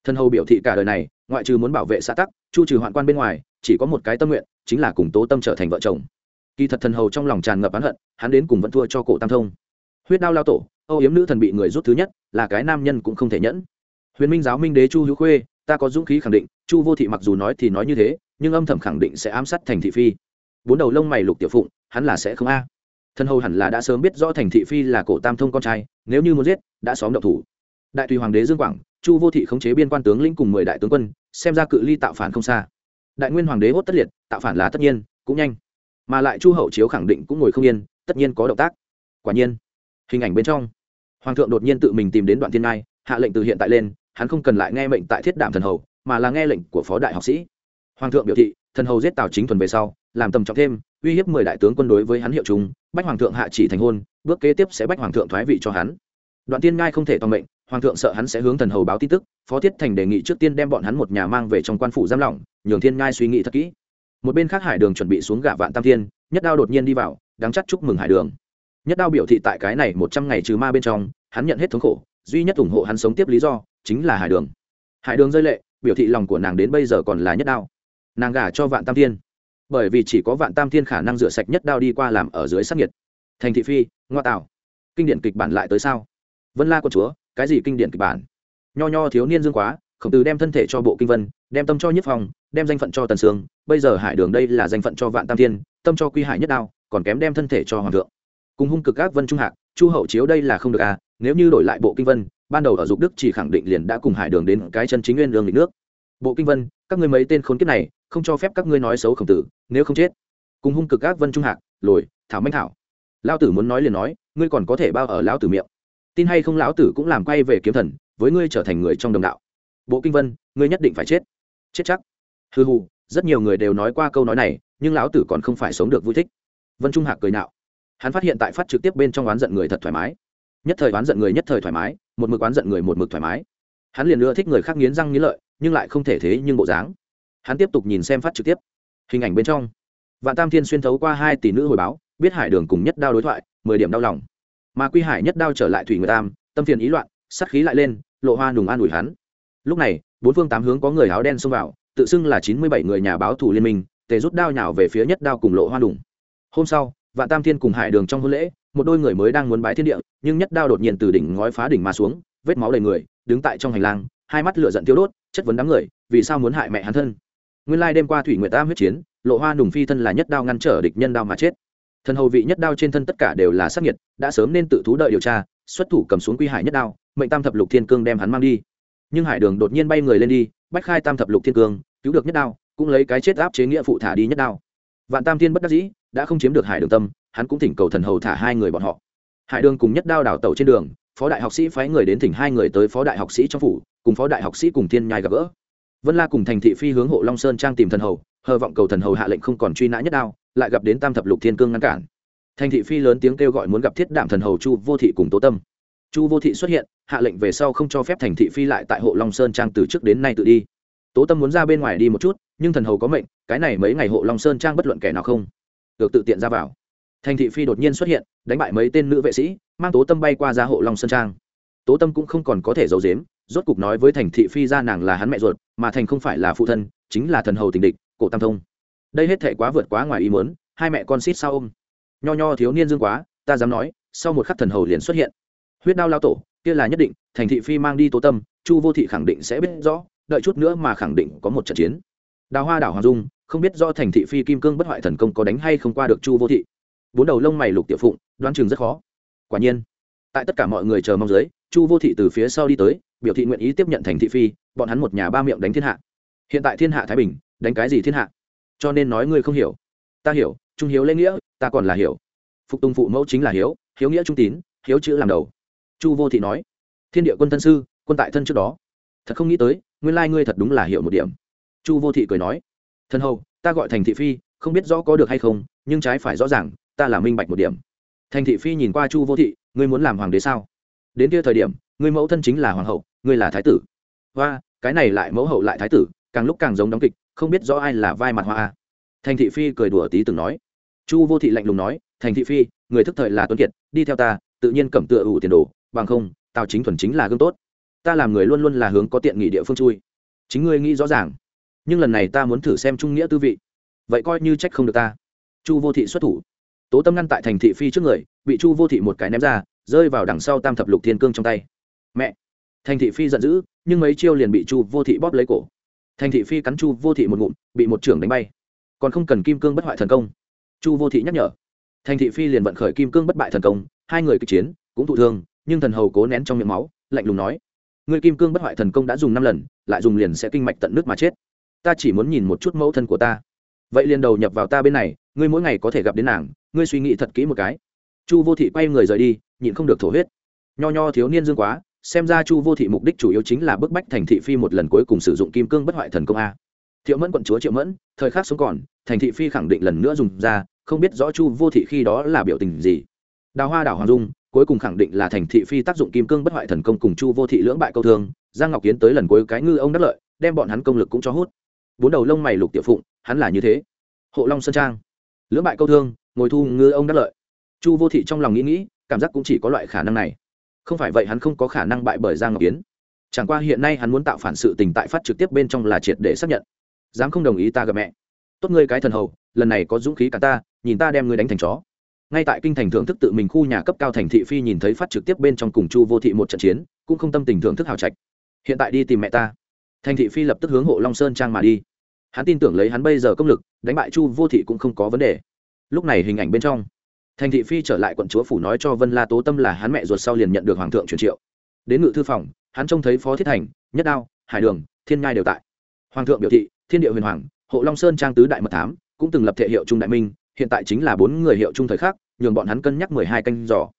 Thần hầu biểu thị cả đời này, ngoại trừ muốn bảo vệ xã tắc, chu trừ hoạn quan bên ngoài, chỉ có một cái tâm nguyện, chính là cùng tố tâm trở thành vợ chồng. Kỳ thật thần hầu trong lòng tràn ngập oán hận, hắn đến cùng vẫn thua cho cổ tam thông. Huyết đao lao tổ, âu yếm nữ thần bị người rút thứ nhất, là cái nam nhân cũng không thể nhẫn. Huyền minh giáo minh đế chu hữu khuê, ta có dũng khí khẳng định, chu vô thị mặc dù nói thì nói như thế nhưng âm thầm khẳng định sẽ ám sát thành thị phi. Bốn đầu lông mày lục tiểu phụng, hắn là sẽ không a. Thân hầu hẳn là đã sớm biết rõ thành thị phi là cổ tam thông con trai, nếu như muốn giết, đã xóm động thủ. Đại tùy hoàng đế dương quảng, chu vô thị khống chế biên quan tướng lĩnh cùng mười đại tướng quân, xem ra cự ly tạo phản không xa. Đại nguyên hoàng đế hốt tất liệt, tạo phản là tất nhiên, cũng nhanh. Mà lại chu hậu chiếu khẳng định cũng ngồi không yên, tất nhiên có động tác. Quả nhiên, hình ảnh bên trong, hoàng thượng đột nhiên tự mình tìm đến đoạn thiên ngai, hạ lệnh từ hiện tại lên, hắn không cần lại nghe mệnh tại thiết đảm thần hầu, mà là nghe lệnh của phó đại học sĩ hoàng thượng biểu thị, thần hầu giết tào chính thuần về sau, làm tầm trọng thêm, uy hiếp mười đại tướng quân đối với hắn hiệu chúng, bách hoàng thượng hạ chỉ thành hôn, bước kế tiếp sẽ bách hoàng thượng thoái vị cho hắn. Đoạn tiên ngai không thể toàn mệnh, hoàng thượng sợ hắn sẽ hướng thần hầu báo tin tức, phó thiết thành đề nghị trước tiên đem bọn hắn một nhà mang về trong quan phủ giam lỏng, nhường thiên ngai suy nghĩ thật kỹ. Một bên khác hải đường chuẩn bị xuống gạ vạn tam thiên, nhất đao đột nhiên đi vào, đáng chắc chúc mừng hải đường. Nhất đao biểu thị tại cái này một trăm ngày trừ ma bên trong, hắn nhận hết thống khổ, duy nhất ủng hộ hắn sống tiếp lý do, chính là hải đường. Hải đường rơi lệ, biểu thị lòng của nàng đến bây giờ còn là nhất đao nàng gả cho vạn tam thiên. Bởi vì chỉ có vạn tam thiên khả năng rửa sạch nhất đao đi qua làm ở dưới sắc nhiệt. Thành thị phi, ngoa tạo. Kinh điển kịch bản lại tới sao? Vân la con chúa, cái gì kinh điển kịch bản? Nho nho thiếu niên dương quá, khổng tử đem thân thể cho bộ kinh vân, đem tâm cho nhất phòng, đem danh phận cho tần sương. Bây giờ hải đường đây là danh phận cho vạn tam thiên, tâm cho quy hải nhất đao, còn kém đem thân thể cho hoàng thượng. Cùng hung cực các vân trung hạc, chu hậu chiếu đây là không được à nếu như đổi lại bộ kinh vân, ban đầu ở dục đức chỉ khẳng định liền đã cùng hải đường đến cái chân chính nguyên lương lịch nước. Bộ kinh vân, các ngươi mấy tên khốn kiếp này không cho phép các ngươi nói xấu khổng tử, nếu không chết. Cùng hung cực các vân trung hạc, lồi, thảo minh thảo. Lao tử muốn nói liền nói, ngươi còn có thể bao ở lão tử miệng. Tin hay không lão tử cũng làm quay về kiếm thần, với ngươi trở thành người trong đồng đạo. Bộ kinh vân, ngươi nhất định phải chết. Chết chắc. Hư hù rất nhiều người đều nói qua câu nói này, nhưng lão tử còn không phải sống được vui thích. Vân trung hạc cười nạo. Hắn phát hiện tại phát trực tiếp bên trong oán giận người thật thoải mái. Nhất thời oán giận người nhất thời thoải mái, một mực oán giận người một mực thoải mái. Hắn liền nữa thích người khác nghiến răng nghiến lợi, nhưng lại không thể thế nhưng bộ dáng hắn tiếp tục nhìn xem phát trực tiếp. Hình ảnh bên trong. Vạn tam thiên xuyên thấu qua hai tỷ nữ hồi báo, biết hải đường cùng nhất đao đối thoại, mười điểm đau lòng. Mà quy hải nhất đao trở lại thủy người tam, tâm phiền ý loạn sắt khí lại lên, lộ hoa nùng an ủi hắn. Lúc này, bốn phương tám hướng có người áo đen xông vào, tự xưng là chín mươi bảy người nhà báo thủ liên minh, tề rút đao nhào về phía nhất đao cùng lộ hoa nùng. Hôm sau, vạn tam thiên cùng hải đường trong hôn lễ, một đôi người mới đang muốn bái thiên địa, nhưng nhất đao đột nhiên từ đỉnh ngói phá đỉnh mà xuống, vết máu đầy người, đứng tại trong hành lang, hai mắt lửa giận tiêu đốt, chất vấn đám người, vì sao muốn hại mẹ hắn thân nguyên lai đêm qua thủy nguyệt tam huyết chiến, lộ hoa nùng phi thân là nhất đao ngăn trở địch nhân đao mà chết. Thần hầu vị nhất đao trên thân tất cả đều là sắc nhiệt đã sớm nên tự thú đợi điều tra, xuất thủ cầm xuống quy hải nhất đao, mệnh tam thập lục thiên cương đem hắn mang đi. Nhưng hải đường đột nhiên bay người lên đi, bách khai tam thập lục thiên cương, cứu được nhất đao, cũng lấy cái chết áp chế nghĩa phụ thả đi nhất đao. Vạn tam thiên bất đắc dĩ, đã không chiếm được hải đường tâm, hắn cũng thỉnh cầu thần hầu thả hai người bọn họ. Hải đường cùng nhất đao đảo tàu trên đường, phó đại học sĩ phái người đến thỉnh hai người tới phó đại học sĩ trong phủ, cùng phó đại học sĩ cùng thiên nhai gặp gỡ vân la cùng thành thị phi hướng hộ long sơn trang tìm thần hầu, hờ vọng cầu thần hầu hạ lệnh không còn truy nã nhất đao, lại gặp đến tam thập lục thiên cương ngăn cản. Thành thị phi lớn tiếng kêu gọi muốn gặp thiết đảm thần hầu chu vô thị cùng tố tâm. Chu vô thị xuất hiện, hạ lệnh về sau không cho phép thành thị phi lại tại hộ long sơn trang từ trước đến nay tự đi. Tố tâm muốn ra bên ngoài đi một chút, nhưng thần hầu có mệnh, cái này mấy ngày hộ long sơn trang bất luận kẻ nào không được tự tiện ra vào. Thành thị phi đột nhiên xuất hiện, đánh bại mấy tên nữ vệ sĩ, mang tố tâm bay qua ra hộ long sơn trang. Tố tâm cũng không còn có thể giấu dếm rốt cục nói với thành thị phi ra nàng là hắn mẹ ruột, mà thành không phải là phụ thân, chính là thần hầu tình địch, cổ tam thông. Đây hết thể quá vượt quá ngoài ý muốn, hai mẹ con xít sao ôm. Nho nho thiếu niên dương quá, ta dám nói, sau một khắc thần hầu liền xuất hiện. Huyết đao lao tổ, kia là nhất định, thành thị phi mang đi tố tâm, chu vô thị khẳng định sẽ biết rõ, đợi chút nữa mà khẳng định có một trận chiến. Đào hoa đảo hoàng dung, không biết do thành thị phi kim cương bất hoại thần công có đánh hay không qua được chu vô thị. Bốn đầu lông mày lục tiểu phụng, đoán chừng rất khó. Quả nhiên, tại tất cả mọi người chờ mong dưới, chu vô thị từ phía sau đi tới biểu thị nguyện ý tiếp nhận thành thị phi, bọn hắn một nhà ba miệng đánh thiên hạ. Hiện tại thiên hạ thái bình, đánh cái gì thiên hạ? Cho nên nói ngươi không hiểu. Ta hiểu, trung hiếu lễ nghĩa, ta còn là hiểu. Phục tùng phụ mẫu chính là hiếu hiếu nghĩa trung tín, hiếu chữ làm đầu. Chu vô thị nói, thiên địa quân thân sư, quân tại thân trước đó. Thật không nghĩ tới, nguyên lai ngươi thật đúng là hiểu một điểm. Chu vô thị cười nói thân hầu, ta gọi thành thị phi, không biết rõ có được hay không, nhưng trái phải rõ ràng, ta là minh bạch một điểm. Thành thị phi nhìn qua chu vô thị, ngươi muốn làm hoàng đế sao? Đến kia thời điểm ngươi mẫu thân chính là hoàng hậu, ngươi là thái tử. Và cái này lại mẫu hậu lại thái tử, càng lúc càng giống đóng kịch, không biết rõ ai là vai mặt hoa thành thị phi cười đùa tí từng nói. Chu vô thị lạnh lùng nói, thành thị phi, người thức thời là tuấn kiệt, đi theo ta, tự nhiên cẩm tựa ủ tiền đồ, bằng không, tào chính thuần chính là gương tốt. Ta làm người luôn luôn là hướng có tiện nghị địa phương chui. Chính ngươi nghĩ rõ ràng. Nhưng lần này ta muốn thử xem trung nghĩa tư vị. Vậy coi như trách không được ta. Chu vô thị xuất thủ. Tố tâm ngăn tại thành thị phi trước người, bị chu vô thị một cái ném ra, rơi vào đằng sau tam thập lục thiên cương trong tay mẹ. Thành thị phi giận dữ, nhưng mấy chiêu liền bị chu vô thị bóp lấy cổ. Thành thị phi cắn chu vô thị một ngụm, bị một trưởng đánh bay. Còn không cần kim cương bất hoại thần công. Chu vô thị nhắc nhở. Thành thị phi liền vận khởi kim cương bất bại thần công, hai người kịch chiến, cũng thụ thương, nhưng thần hầu cố nén trong miệng máu, lạnh lùng nói. Người kim cương bất hoại thần công đã dùng năm lần, lại dùng liền sẽ kinh mạch tận nước mà chết. Ta chỉ muốn nhìn một chút mẫu thân của ta. Vậy liền đầu nhập vào ta bên này, ngươi mỗi ngày có thể gặp đến nàng, ngươi suy nghĩ thật kỹ một cái. Chu vô thị quay người rời đi, nhịn không được thổ huyết. Nho nho thiếu niên dương quá xem ra chu vô thị mục đích chủ yếu chính là bức bách thành thị phi một lần cuối cùng sử dụng kim cương bất hoại thần công a. Thiệu mẫn quận chúa triệu mẫn, thời khắc sống còn, thành thị phi khẳng định lần nữa dùng ra, không biết rõ chu vô thị khi đó là biểu tình gì. Đào hoa đảo hoàng dung, cuối cùng khẳng định là thành thị phi tác dụng kim cương bất hoại thần công cùng chu vô thị lưỡng bại câu thương, giang ngọc kiến tới lần cuối cái ngư ông đắc lợi, đem bọn hắn công lực cũng cho hút. Bốn đầu lông mày lục tiểu phụng, hắn là như thế. Hộ long sơn trang, lưỡng bại câu thương, ngồi thu ngư ông đắc lợi. Chu vô thị trong lòng nghĩ nghĩ, cảm giác cũng chỉ có loại khả năng này không phải vậy hắn không có khả năng bại bởi giang ngọc Yến. chẳng qua hiện nay hắn muốn tạo phản sự tình tại phát trực tiếp bên trong là triệt để xác nhận. Dám không đồng ý ta gặp mẹ. Tốt ngươi cái thần hầu, lần này có dũng khí cả ta, nhìn ta đem ngươi đánh thành chó. Ngay tại kinh thành thưởng thức tự mình khu nhà cấp cao thành thị phi nhìn thấy phát trực tiếp bên trong cùng chu vô thị một trận chiến, cũng không tâm tình thưởng thức hào trạch. Hiện tại đi tìm mẹ ta. Thành thị phi lập tức hướng hộ long sơn trang mà đi. Hắn tin tưởng lấy hắn bây giờ công lực, đánh bại chu vô thị cũng không có vấn đề. Lúc này hình ảnh bên trong thành thị phi trở lại quận chúa phủ nói cho vân la tố tâm là hắn mẹ ruột sau liền nhận được hoàng thượng truyền triệu. Đến ngự thư phòng, hắn trông thấy phó thiết thành, nhất đao, hải đường, thiên ngai đều tại. Hoàng thượng biểu thị, thiên địa huyền hoàng, hộ long sơn trang tứ đại mật thám cũng từng lập thể hiệu trung đại minh, hiện tại chính là bốn người hiệu trung thời khắc, nhường bọn hắn cân nhắc mười hai canh giỏ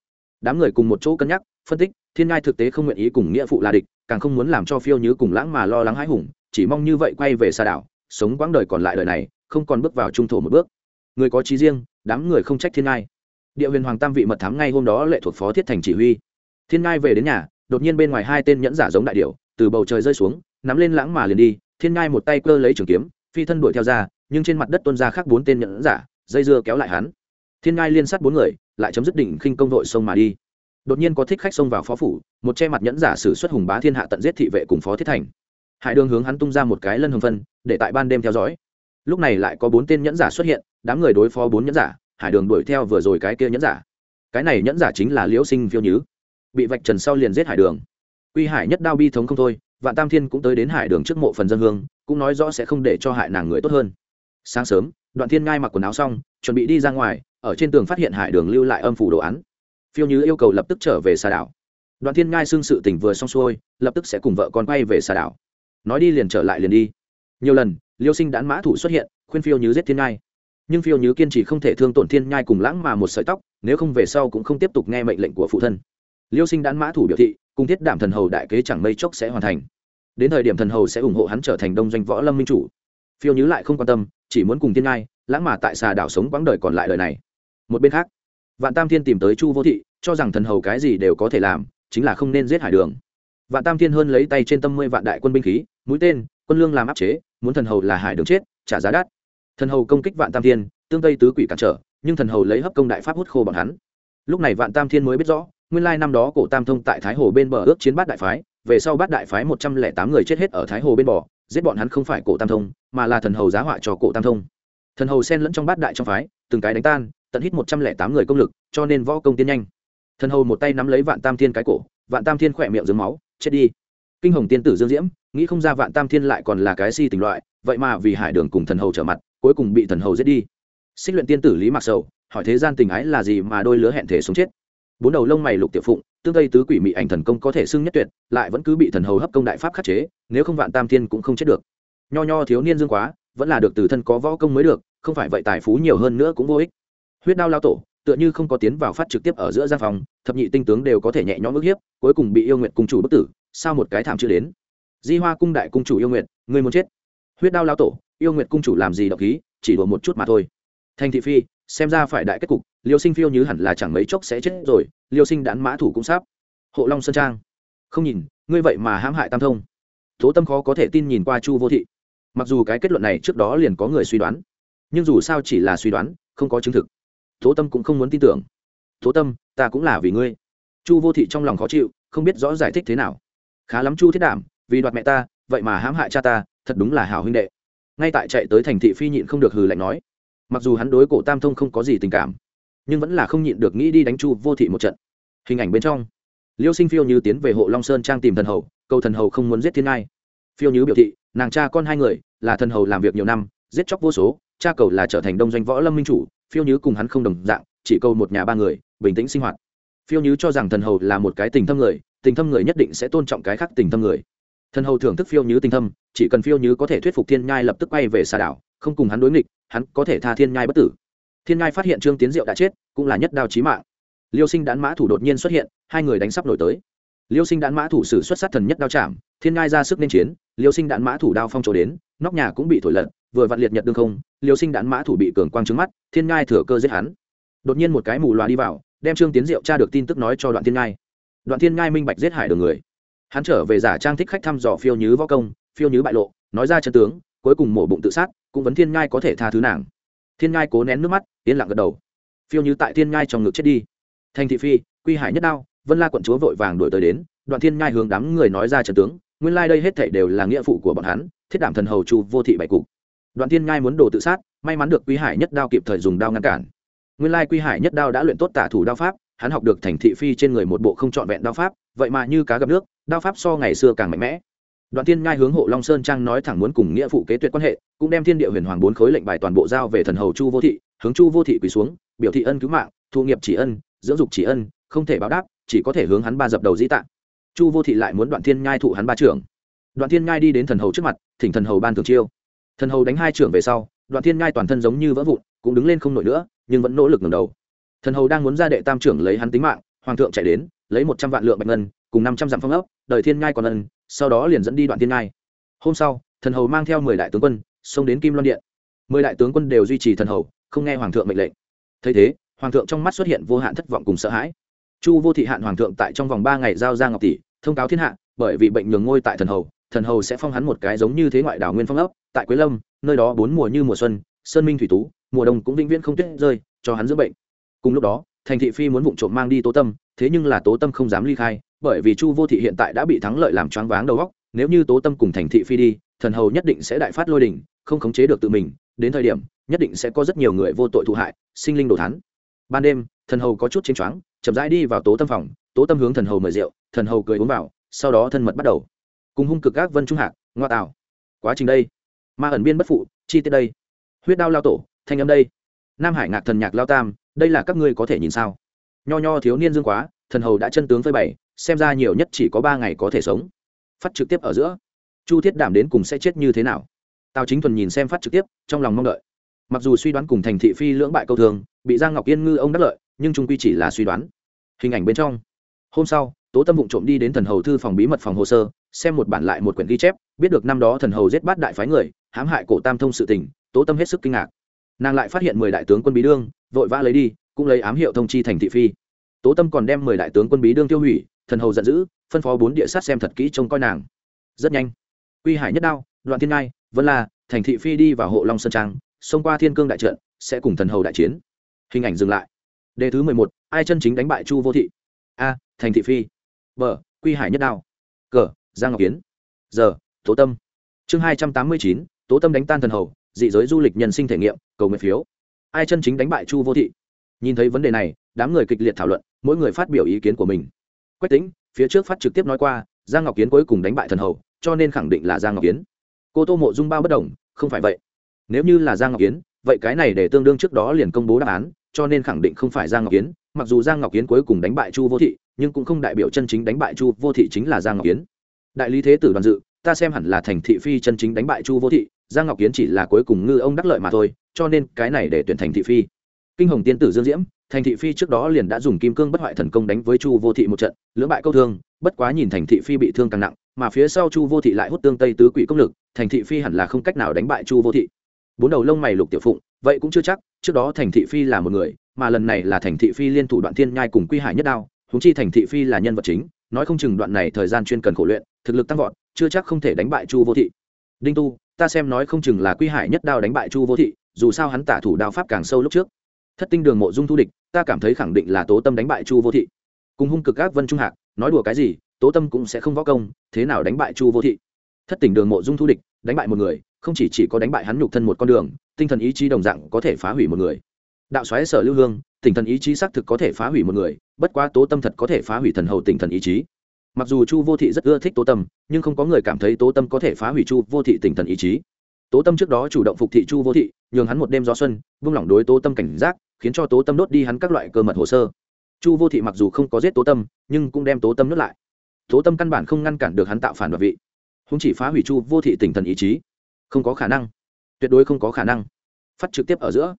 đám người cùng một chỗ cân nhắc, phân tích, thiên ngai thực tế không nguyện ý cùng nghĩa phụ là địch, càng không muốn làm cho phiêu như cùng lãng mà lo lắng hãi hùng, chỉ mong như vậy quay về xa đảo, sống quãng đời còn lại đời này, không còn bước vào trung thổ một bước. Người có trí riêng, đám người không trách thiên ngai địa huyền hoàng tam vị mật thám ngay hôm đó lệ thuộc phó thiết thành chỉ huy. Thiên ngai về đến nhà, đột nhiên bên ngoài hai tên nhẫn giả giống đại điệu từ bầu trời rơi xuống, nắm lên lãng mà liền đi, thiên ngai một tay cơ lấy trường kiếm, phi thân đuổi theo ra, nhưng trên mặt đất tuôn ra khác bốn tên nhẫn giả, dây dưa kéo lại hắn. Thiên ngai liên sát bốn người, lại chấm dứt đỉnh khinh công đội sông mà đi. Đột nhiên có thích khách xông vào phó phủ, một che mặt nhẫn giả sử xuất hùng bá thiên hạ tận giết thị vệ cùng phó thiết thành. Hải đường hướng hắn tung ra một cái lân hồng phân, để tại ban đêm theo dõi. Lúc này lại có bốn tên nhẫn giả xuất hiện, đám người đối phó bốn nhẫn giả hải đường đuổi theo vừa rồi cái kia nhẫn giả. Cái này nhẫn giả chính là liễu sinh phiêu nhứ. Bị vạch trần sau liền giết hải đường. Quy hải nhất đao bi thống không thôi, vạn tam thiên cũng tới đến hải đường trước mộ phần dân hương, cũng nói rõ sẽ không để cho hại nàng người tốt hơn. Sáng sớm, đoạn thiên ngai mặc quần áo xong, chuẩn bị đi ra ngoài, ở trên tường phát hiện hải đường lưu lại âm phủ đồ án. Phiêu nhứ yêu cầu lập tức trở về xà đảo. Đoạn thiên ngai xưng sự tình vừa xong xuôi, lập tức sẽ cùng vợ con quay về xà đảo. Nói đi liền trở lại liền đi. Nhiều lần, liêu sinh đán mã thủ xuất hiện, khuyên phiêu nhứ giết thiên ngai nhưng phiêu nhứ kiên trì không thể thương tổn thiên nhai cùng lãng mà một sợi tóc, nếu không về sau cũng không tiếp tục nghe mệnh lệnh của phụ thân. Liêu sinh đán mã thủ biểu thị, cùng thiết đảm thần hầu đại kế chẳng mây chốc sẽ hoàn thành. Đến thời điểm thần hầu sẽ ủng hộ hắn trở thành đông doanh võ lâm minh chủ. Phiêu nhứ lại không quan tâm, chỉ muốn cùng thiên nhai, lãng mà tại xà đảo sống quãng đời còn lại đời này. Một bên khác, vạn tam thiên tìm tới chu vô thị, cho rằng thần hầu cái gì đều có thể làm, chính là không nên giết hải đường. Vạn tam thiên hơn lấy tay trên tâm mươi vạn đại quân binh khí, mũi tên, quân lương làm áp chế, muốn thần hầu là hải đường chết, trả giá đắt thần hầu công kích vạn tam thiên, tương tây tứ quỷ cản trở, nhưng thần hầu lấy hấp công đại pháp hút khô bọn hắn. Lúc này vạn tam thiên mới biết rõ, nguyên lai năm đó cổ tam thông tại thái hồ bên bờ ước chiến bát đại phái, về sau bát đại phái một trăm lẻ tám người chết hết ở thái hồ bên bờ, giết bọn hắn không phải cổ tam thông, mà là thần hầu giá họa cho cổ tam thông. Thần hầu sen lẫn trong bát đại trong phái, từng cái đánh tan, tận hít một trăm lẻ tám người công lực, cho nên võ công tiên nhanh. Thần hầu một tay nắm lấy vạn tam thiên cái cổ, vạn tam thiên khỏe miệng dưới máu, chết đi. Kinh hồng tiên tử dương diễm, nghĩ không ra vạn tam thiên lại còn là cái si tình loại, vậy mà vì hải đường cùng thần hầu trở mặt cuối cùng bị thần hầu giết đi. Xích luyện tiên tử lý mặc sầu hỏi thế gian tình ái là gì mà đôi lứa hẹn thể sống chết. Bốn đầu lông mày lục tiểu phụng, tương tây tứ quỷ mị ảnh thần công có thể xưng nhất tuyệt, lại vẫn cứ bị thần hầu hấp công đại pháp khắc chế, nếu không vạn tam thiên cũng không chết được. Nho nho thiếu niên dương quá, vẫn là được từ thân có võ công mới được, không phải vậy tài phú nhiều hơn nữa cũng vô ích. Huyết đao lao tổ, tựa như không có tiến vào phát trực tiếp ở giữa gian phòng, thập nhị tinh tướng đều có thể nhẹ nhõm ức hiếp, cuối cùng bị yêu nguyện cung chủ bức tử, sao một cái thảm chưa đến. Di hoa cung đại cung chủ yêu nguyện người muốn chết. Huyết đao lao tổ yêu Nguyệt cung chủ làm gì độc khí, chỉ đùa một chút mà thôi. Thành thị phi, xem ra phải đại kết cục, liêu sinh phiêu như hẳn là chẳng mấy chốc sẽ chết rồi, liêu sinh đán mã thủ cũng sắp. Hộ long sơn trang. Không nhìn, ngươi vậy mà hãm hại tam thông. Tố tâm khó có thể tin nhìn qua chu vô thị. Mặc dù cái kết luận này trước đó liền có người suy đoán, nhưng dù sao chỉ là suy đoán, không có chứng thực. Tố tâm cũng không muốn tin tưởng. Tố tâm, ta cũng là vì ngươi. Chu vô thị trong lòng khó chịu, không biết rõ giải thích thế nào. Khá lắm chu thiết đảm, vì đoạt mẹ ta, vậy mà hãm hại cha ta, thật đúng là hảo huynh đệ ngay tại chạy tới thành thị phi nhịn không được hừ lạnh nói. Mặc dù hắn đối cổ tam thông không có gì tình cảm, nhưng vẫn là không nhịn được nghĩ đi đánh chu vô thị một trận. Hình ảnh bên trong, liêu sinh phiêu như tiến về hộ long sơn trang tìm thần hầu, cầu thần hầu không muốn giết thiên ngai. Phiêu như biểu thị, nàng cha con hai người, là thần hầu làm việc nhiều năm, giết chóc vô số, cha cầu là trở thành đông doanh võ lâm minh chủ, phiêu như cùng hắn không đồng dạng, chỉ cầu một nhà ba người, bình tĩnh sinh hoạt. Phiêu như cho rằng thần hầu là một cái tình thâm người, tình thâm người nhất định sẽ tôn trọng cái khác tình thâm người thần hầu thưởng thức phiêu như tinh thâm, chỉ cần phiêu như có thể thuyết phục thiên nhai lập tức bay về xa đảo, không cùng hắn đối nghịch, hắn có thể tha thiên nhai bất tử. Thiên nhai phát hiện trương tiến diệu đã chết, cũng là nhất đao chí mạng. Liêu sinh đán mã thủ đột nhiên xuất hiện, hai người đánh sắp nổi tới. Liêu sinh đán mã thủ sử xuất sát thần nhất đao chạm, thiên nhai ra sức nên chiến, liêu sinh đán mã thủ đao phong trổ đến, nóc nhà cũng bị thổi lật, vừa vặn liệt nhật đương không, liêu sinh đán mã thủ bị cường quang trứng mắt, thiên nhai thừa cơ giết hắn. Đột nhiên một cái mù loà đi vào, đem trương tiến diệu tra được tin tức nói cho đoạn thiên nhai. Đoạn thiên nhai minh bạch giết hải đường người hắn trở về giả trang thích khách thăm dò phiêu nhứ võ công, phiêu nhứ bại lộ, nói ra chân tướng, cuối cùng mổ bụng tự sát, cũng vấn thiên ngai có thể tha thứ nàng. Thiên ngai cố nén nước mắt, yên lặng gật đầu. Phiêu như tại thiên ngai trong ngực chết đi. Thành thị phi, quy hải nhất đao, vân la quận chúa vội vàng đuổi tới đến, đoạn thiên ngai hướng đám người nói ra trần tướng, nguyên lai đây hết thảy đều là nghĩa phụ của bọn hắn, thiết đảm thần hầu chu vô thị bại cục. Đoạn thiên ngai muốn đổ tự sát, may mắn được quy hải nhất đao kịp thời dùng đao ngăn cản. Nguyên lai quy hải nhất đao đã luyện tốt tả thủ đao pháp hắn học được thành thị phi trên người một bộ không trọn vẹn đao pháp, vậy mà như cá gặp nước, đao pháp so ngày xưa càng mạnh mẽ. Đoạn thiên nhai hướng hộ long sơn trang nói thẳng muốn cùng nghĩa phụ kế tuyệt quan hệ, cũng đem thiên địa huyền hoàng bốn khối lệnh bài toàn bộ giao về thần hầu chu vô thị, hướng chu vô thị quỳ xuống, biểu thị ân cứu mạng, thu nghiệp chỉ ân, dưỡng dục chỉ ân, không thể báo đáp, chỉ có thể hướng hắn ba dập đầu dĩ tạng. Chu vô thị lại muốn đoạn thiên nhai thụ hắn ba trưởng. Đoạn thiên nhai đi đến thần hầu trước mặt, thỉnh thần hầu ban thường chiêu. Thần hầu đánh hai trưởng về sau, đoạn thiên nhai toàn thân giống như vỡ vụn, cũng đứng lên không nổi nữa, nhưng vẫn nỗ lực ngẩng đầu thần hầu đang muốn ra đệ tam trưởng lấy hắn tính mạng, hoàng thượng chạy đến, lấy một trăm vạn lượng bạch ngân, cùng năm trăm dặm phong ấp đợi thiên ngai còn ân, sau đó liền dẫn đi đoạn thiên ngai. hôm sau, thần hầu mang theo mười đại tướng quân, xông đến kim loan điện. Mười đại tướng quân đều duy trì thần hầu, không nghe hoàng thượng mệnh lệnh. Thấy thế, hoàng thượng trong mắt xuất hiện vô hạn thất vọng cùng sợ hãi. Chu vô thị hạn hoàng thượng tại trong vòng ba ngày giao ra ngọc tỷ, thông cáo thiên hạ, bởi vì bệnh nhường ngôi tại thần hầu thần hầu sẽ phong hắn một cái giống như thế ngoại đảo nguyên phong ấp tại quế lâm, nơi đó bốn mùa như mùa xuân, sơn minh thủy tú, mùa đông cũng vĩnh viễn không tuyết rơi, cho hắn dưỡng bệnh cùng lúc đó, thành thị phi muốn vụng trộm mang đi tố tâm, thế nhưng là tố tâm không dám ly khai, bởi vì chu vô thị hiện tại đã bị thắng lợi làm choáng váng đầu góc nếu như tố tâm cùng thành thị phi đi, thần hầu nhất định sẽ đại phát lôi đình, không khống chế được tự mình, đến thời điểm, nhất định sẽ có rất nhiều người vô tội thụ hại, sinh linh đồ thắn ban đêm, thần hầu có chút chênh choáng, chậm rãi đi vào tố tâm phòng, tố tâm hướng thần hầu mời rượu, thần hầu cười uống vào, sau đó thân mật bắt đầu. Cùng hung cực các vân trung hạc, ngoa tạo. Quá trình đây. Ma ẩn biên bất phụ, chi tiết đây. Huyết đao lao tổ, thanh âm đây. Nam hải ngạc thần nhạc lao tam đây là các ngươi có thể nhìn sao? Nho nho thiếu niên dương quá, thần hầu đã chân tướng phơi bày, xem ra nhiều nhất chỉ có ba ngày có thể sống. Phát trực tiếp ở giữa. Chu thiết đảm đến cùng sẽ chết như thế nào? Tào chính thuần nhìn xem phát trực tiếp, trong lòng mong đợi. Mặc dù suy đoán cùng thành thị phi lưỡng bại câu thường, bị giang ngọc yên ngư ông đắc lợi, nhưng trung quy chỉ là suy đoán. Hình ảnh bên trong. Hôm sau, tố tâm vụng trộm đi đến thần hầu thư phòng bí mật phòng hồ sơ, xem một bản lại một quyển ghi chép, biết được năm đó thần hầu giết bát đại phái người, hãm hại cổ tam thông sự tình, tố tâm hết sức kinh ngạc nàng lại phát hiện mười đại tướng quân bí đương, vội vã lấy đi, cũng lấy ám hiệu thông chi thành thị phi. Tố tâm còn đem mười đại tướng quân bí đương tiêu hủy, thần hầu giận dữ, phân phó bốn địa sát xem thật kỹ trông coi nàng. Rất nhanh quy hải nhất đao, đoạn thiên ngai, vân la, thành thị phi đi vào hộ long sơn trang, xông qua thiên cương đại trận, sẽ cùng thần hầu đại chiến. Hình ảnh dừng lại. Đề thứ mười một, ai chân chính đánh bại chu vô thị? A, thành thị phi. B, quy hải nhất đao. Cờ giang ngọc kiến. Giờ tố tâm. Chương hai trăm tám mươi chín, tố tâm đánh tan thần hầu, dị giới du lịch nhân sinh thể nghiệm cầu nguyện phiếu. Ai chân chính đánh bại chu vô thị? Nhìn thấy vấn đề này, đám người kịch liệt thảo luận, mỗi người phát biểu ý kiến của mình. Quách tính phía trước phát trực tiếp nói qua, giang ngọc kiến cuối cùng đánh bại thần hầu, cho nên khẳng định là giang ngọc kiến. Cô tô mộ dung bao bất đồng, không phải vậy. Nếu như là giang ngọc kiến, vậy cái này để tương đương trước đó liền công bố đáp án, cho nên khẳng định không phải giang ngọc kiến. Mặc dù giang ngọc kiến cuối cùng đánh bại chu vô thị, nhưng cũng không đại biểu chân chính đánh bại chu vô thị chính là giang ngọc kiến. Đại lý thế tử đoàn dự, ta xem hẳn là thành thị phi chân chính đánh bại chu vô thị, giang ngọc kiến chỉ là cuối cùng ngư ông đắc lợi mà thôi cho nên cái này để tuyển thành thị phi. Kinh hồng tiên tử dương diễm, thành thị phi trước đó liền đã dùng kim cương bất hoại thần công đánh với chu vô thị một trận, lưỡng bại câu thương, bất quá nhìn thành thị phi bị thương càng nặng, mà phía sau chu vô thị lại hút tương tây tứ quỷ công lực, thành thị phi hẳn là không cách nào đánh bại chu vô thị. Bốn đầu lông mày lục tiểu phụng, vậy cũng chưa chắc, trước đó thành thị phi là một người, mà lần này là thành thị phi liên thủ đoạn thiên nhai cùng quy hải nhất đao húng chi thành thị phi là nhân vật chính, nói không chừng đoạn này thời gian chuyên cần khổ luyện, thực lực tăng vọt, chưa chắc không thể đánh bại chu vô thị. Đinh tu, ta xem nói không chừng là quy hải nhất đao đánh bại chu vô thị dù sao hắn tả thủ đao pháp càng sâu lúc trước. Thất tinh đường mộ dung thu địch, ta cảm thấy khẳng định là tố tâm đánh bại chu vô thị. Cùng hung cực các vân trung hạc, nói đùa cái gì, tố tâm cũng sẽ không võ công, thế nào đánh bại chu vô thị? Thất tỉnh đường mộ dung thu địch, đánh bại một người, không chỉ chỉ có đánh bại hắn nhục thân một con đường, tinh thần ý chí đồng dạng có thể phá hủy một người. Đạo xoáy sở lưu hương, tinh thần ý chí xác thực có thể phá hủy một người, bất quá tố tâm thật có thể phá hủy thần hầu tinh thần ý chí. Mặc dù chu vô thị rất ưa thích tố tâm, nhưng không có người cảm thấy tố tâm có thể phá hủy chu vô thị tinh thần ý chí tố tâm trước đó chủ động phục thị chu vô thị, nhường hắn một đêm gió xuân, vung lỏng đối tố tâm cảnh giác, khiến cho tố tâm đốt đi hắn các loại cơ mật hồ sơ. Chu vô thị mặc dù không có giết tố tâm, nhưng cũng đem tố tâm nuốt lại. Tố tâm căn bản không ngăn cản được hắn tạo phản đoạt vị. Không chỉ phá hủy chu vô thị tinh thần ý chí. Không có khả năng. Tuyệt đối không có khả năng. Phát trực tiếp ở giữa.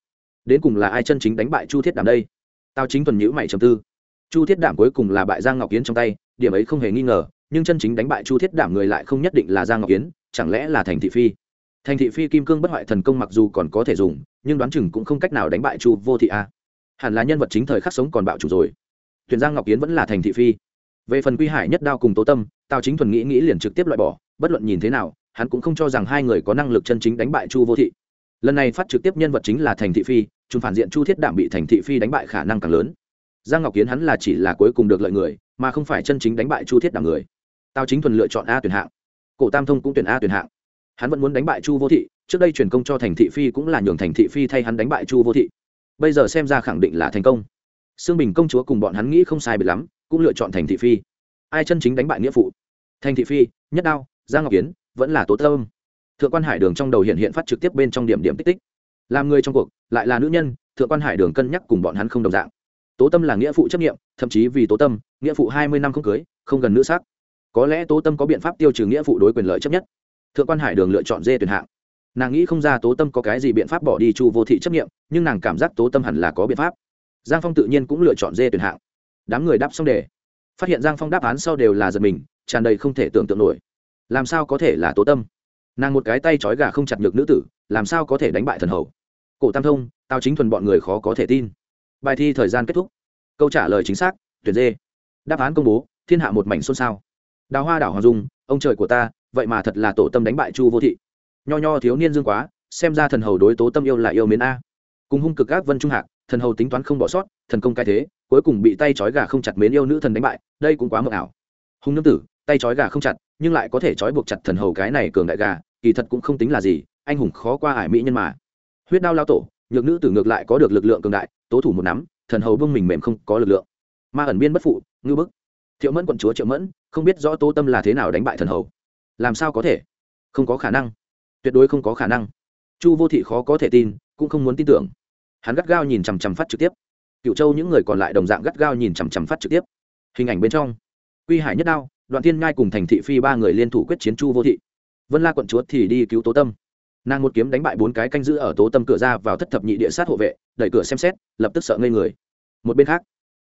Đến cùng là ai chân chính đánh bại chu thiết đảm đây? Tao chính thuần nhữ mày trầm tư. Chu thiết đảm cuối cùng là bại giang ngọc kiến trong tay, điểm ấy không hề nghi ngờ, nhưng chân chính đánh bại chu thiết đảm người lại không nhất định là giang ngọc kiến chẳng lẽ là thành thị phi? Thành thị phi kim cương bất hoại thần công mặc dù còn có thể dùng, nhưng đoán chừng cũng không cách nào đánh bại chu vô thị a. Hẳn là nhân vật chính thời khắc sống còn bạo chủ rồi. Tuyển giang ngọc kiến vẫn là thành thị phi. Về phần quy hải nhất đao cùng tố tâm, tào chính thuần nghĩ nghĩ liền trực tiếp loại bỏ, bất luận nhìn thế nào, hắn cũng không cho rằng hai người có năng lực chân chính đánh bại chu vô thị. Lần này phát trực tiếp nhân vật chính là thành thị phi, chúng phản diện chu thiết đảm bị thành thị phi đánh bại khả năng càng lớn. Giang ngọc kiến hắn là chỉ là cuối cùng được lợi người, mà không phải chân chính đánh bại chu thiết đảm người. Tào chính thuần lựa chọn a tuyển hạng. Cổ tam thông cũng tuyển a tuyển hạng hắn vẫn muốn đánh bại chu vô thị, trước đây truyền công cho thành thị phi cũng là nhường thành thị phi thay hắn đánh bại chu vô thị. Bây giờ xem ra khẳng định là thành công. Sương bình công chúa cùng bọn hắn nghĩ không sai biệt lắm, cũng lựa chọn thành thị phi. Ai chân chính đánh bại nghĩa phụ? Thành thị phi, nhất đao, giang ngọc kiến, vẫn là tố tâm. Thượng quan hải đường trong đầu hiện hiện phát trực tiếp bên trong điểm điểm tích tích. Làm người trong cuộc, lại là nữ nhân, thượng quan hải đường cân nhắc cùng bọn hắn không đồng dạng. Tố tâm là nghĩa phụ chấp nghiệm thậm chí vì tố tâm, nghĩa phụ hai mươi năm không cưới, không gần nữ sắc có lẽ tố tâm có biện pháp tiêu trừ nghĩa phụ đối quyền lợi chấp nhất thượng quan hải đường lựa chọn dê tuyển hạng. Nàng nghĩ không ra tố tâm có cái gì biện pháp bỏ đi chu vô thị chấp nghiệm nhưng nàng cảm giác tố tâm hẳn là có biện pháp. Giang phong tự nhiên cũng lựa chọn dê tuyển hạng. Đám người đáp xong đề. Phát hiện giang phong đáp án sau đều là giật mình, tràn đầy không thể tưởng tượng nổi. Làm sao có thể là tố tâm? Nàng một cái tay trói gà không chặt được nữ tử, làm sao có thể đánh bại thần hầu? Cổ tam thông tao chính thuần bọn người khó có thể tin. Bài thi thời gian kết thúc. Câu trả lời chính xác, tuyển dê. Đáp án công bố, thiên hạ một mảnh xôn xao. Đào hoa đảo hoàng dung, ông trời của ta vậy mà thật là tổ tâm đánh bại chu vô thị. Nho nho thiếu niên dương quá, xem ra thần hầu đối tố tâm yêu là yêu mến a. Cùng hung cực các vân trung hạc, thần hầu tính toán không bỏ sót, thần công cai thế, cuối cùng bị tay trói gà không chặt mến yêu nữ thần đánh bại, đây cũng quá mờ ảo. Hung nương tử, tay trói gà không chặt, nhưng lại có thể trói buộc chặt thần hầu cái này cường đại gà, kỳ thật cũng không tính là gì, anh hùng khó qua ải mỹ nhân mà. Huyết đao lao tổ, nhược nữ tử ngược lại có được lực lượng cường đại, tố thủ một nắm, thần hầu vương mình mềm không có lực lượng. Ma ẩn biên bất phụ, ngư bức. Thiệu mẫn quận chúa triệu mẫn, không biết rõ tố tâm là thế nào đánh bại thần hầu làm sao có thể? Không có khả năng. Tuyệt đối không có khả năng. Chu vô thị khó có thể tin, cũng không muốn tin tưởng. Hắn gắt gao nhìn chằm chằm phát trực tiếp. Cựu châu những người còn lại đồng dạng gắt gao nhìn chằm chằm phát trực tiếp. Hình ảnh bên trong. Quy hải nhất đao, đoạn thiên ngai cùng thành thị phi ba người liên thủ quyết chiến chu vô thị. Vân la quận chúa thì đi cứu tố tâm. Nàng một kiếm đánh bại bốn cái canh giữ ở tố tâm cửa ra vào thất thập nhị địa sát hộ vệ, đẩy cửa xem xét, lập tức sợ ngây người. Một bên khác,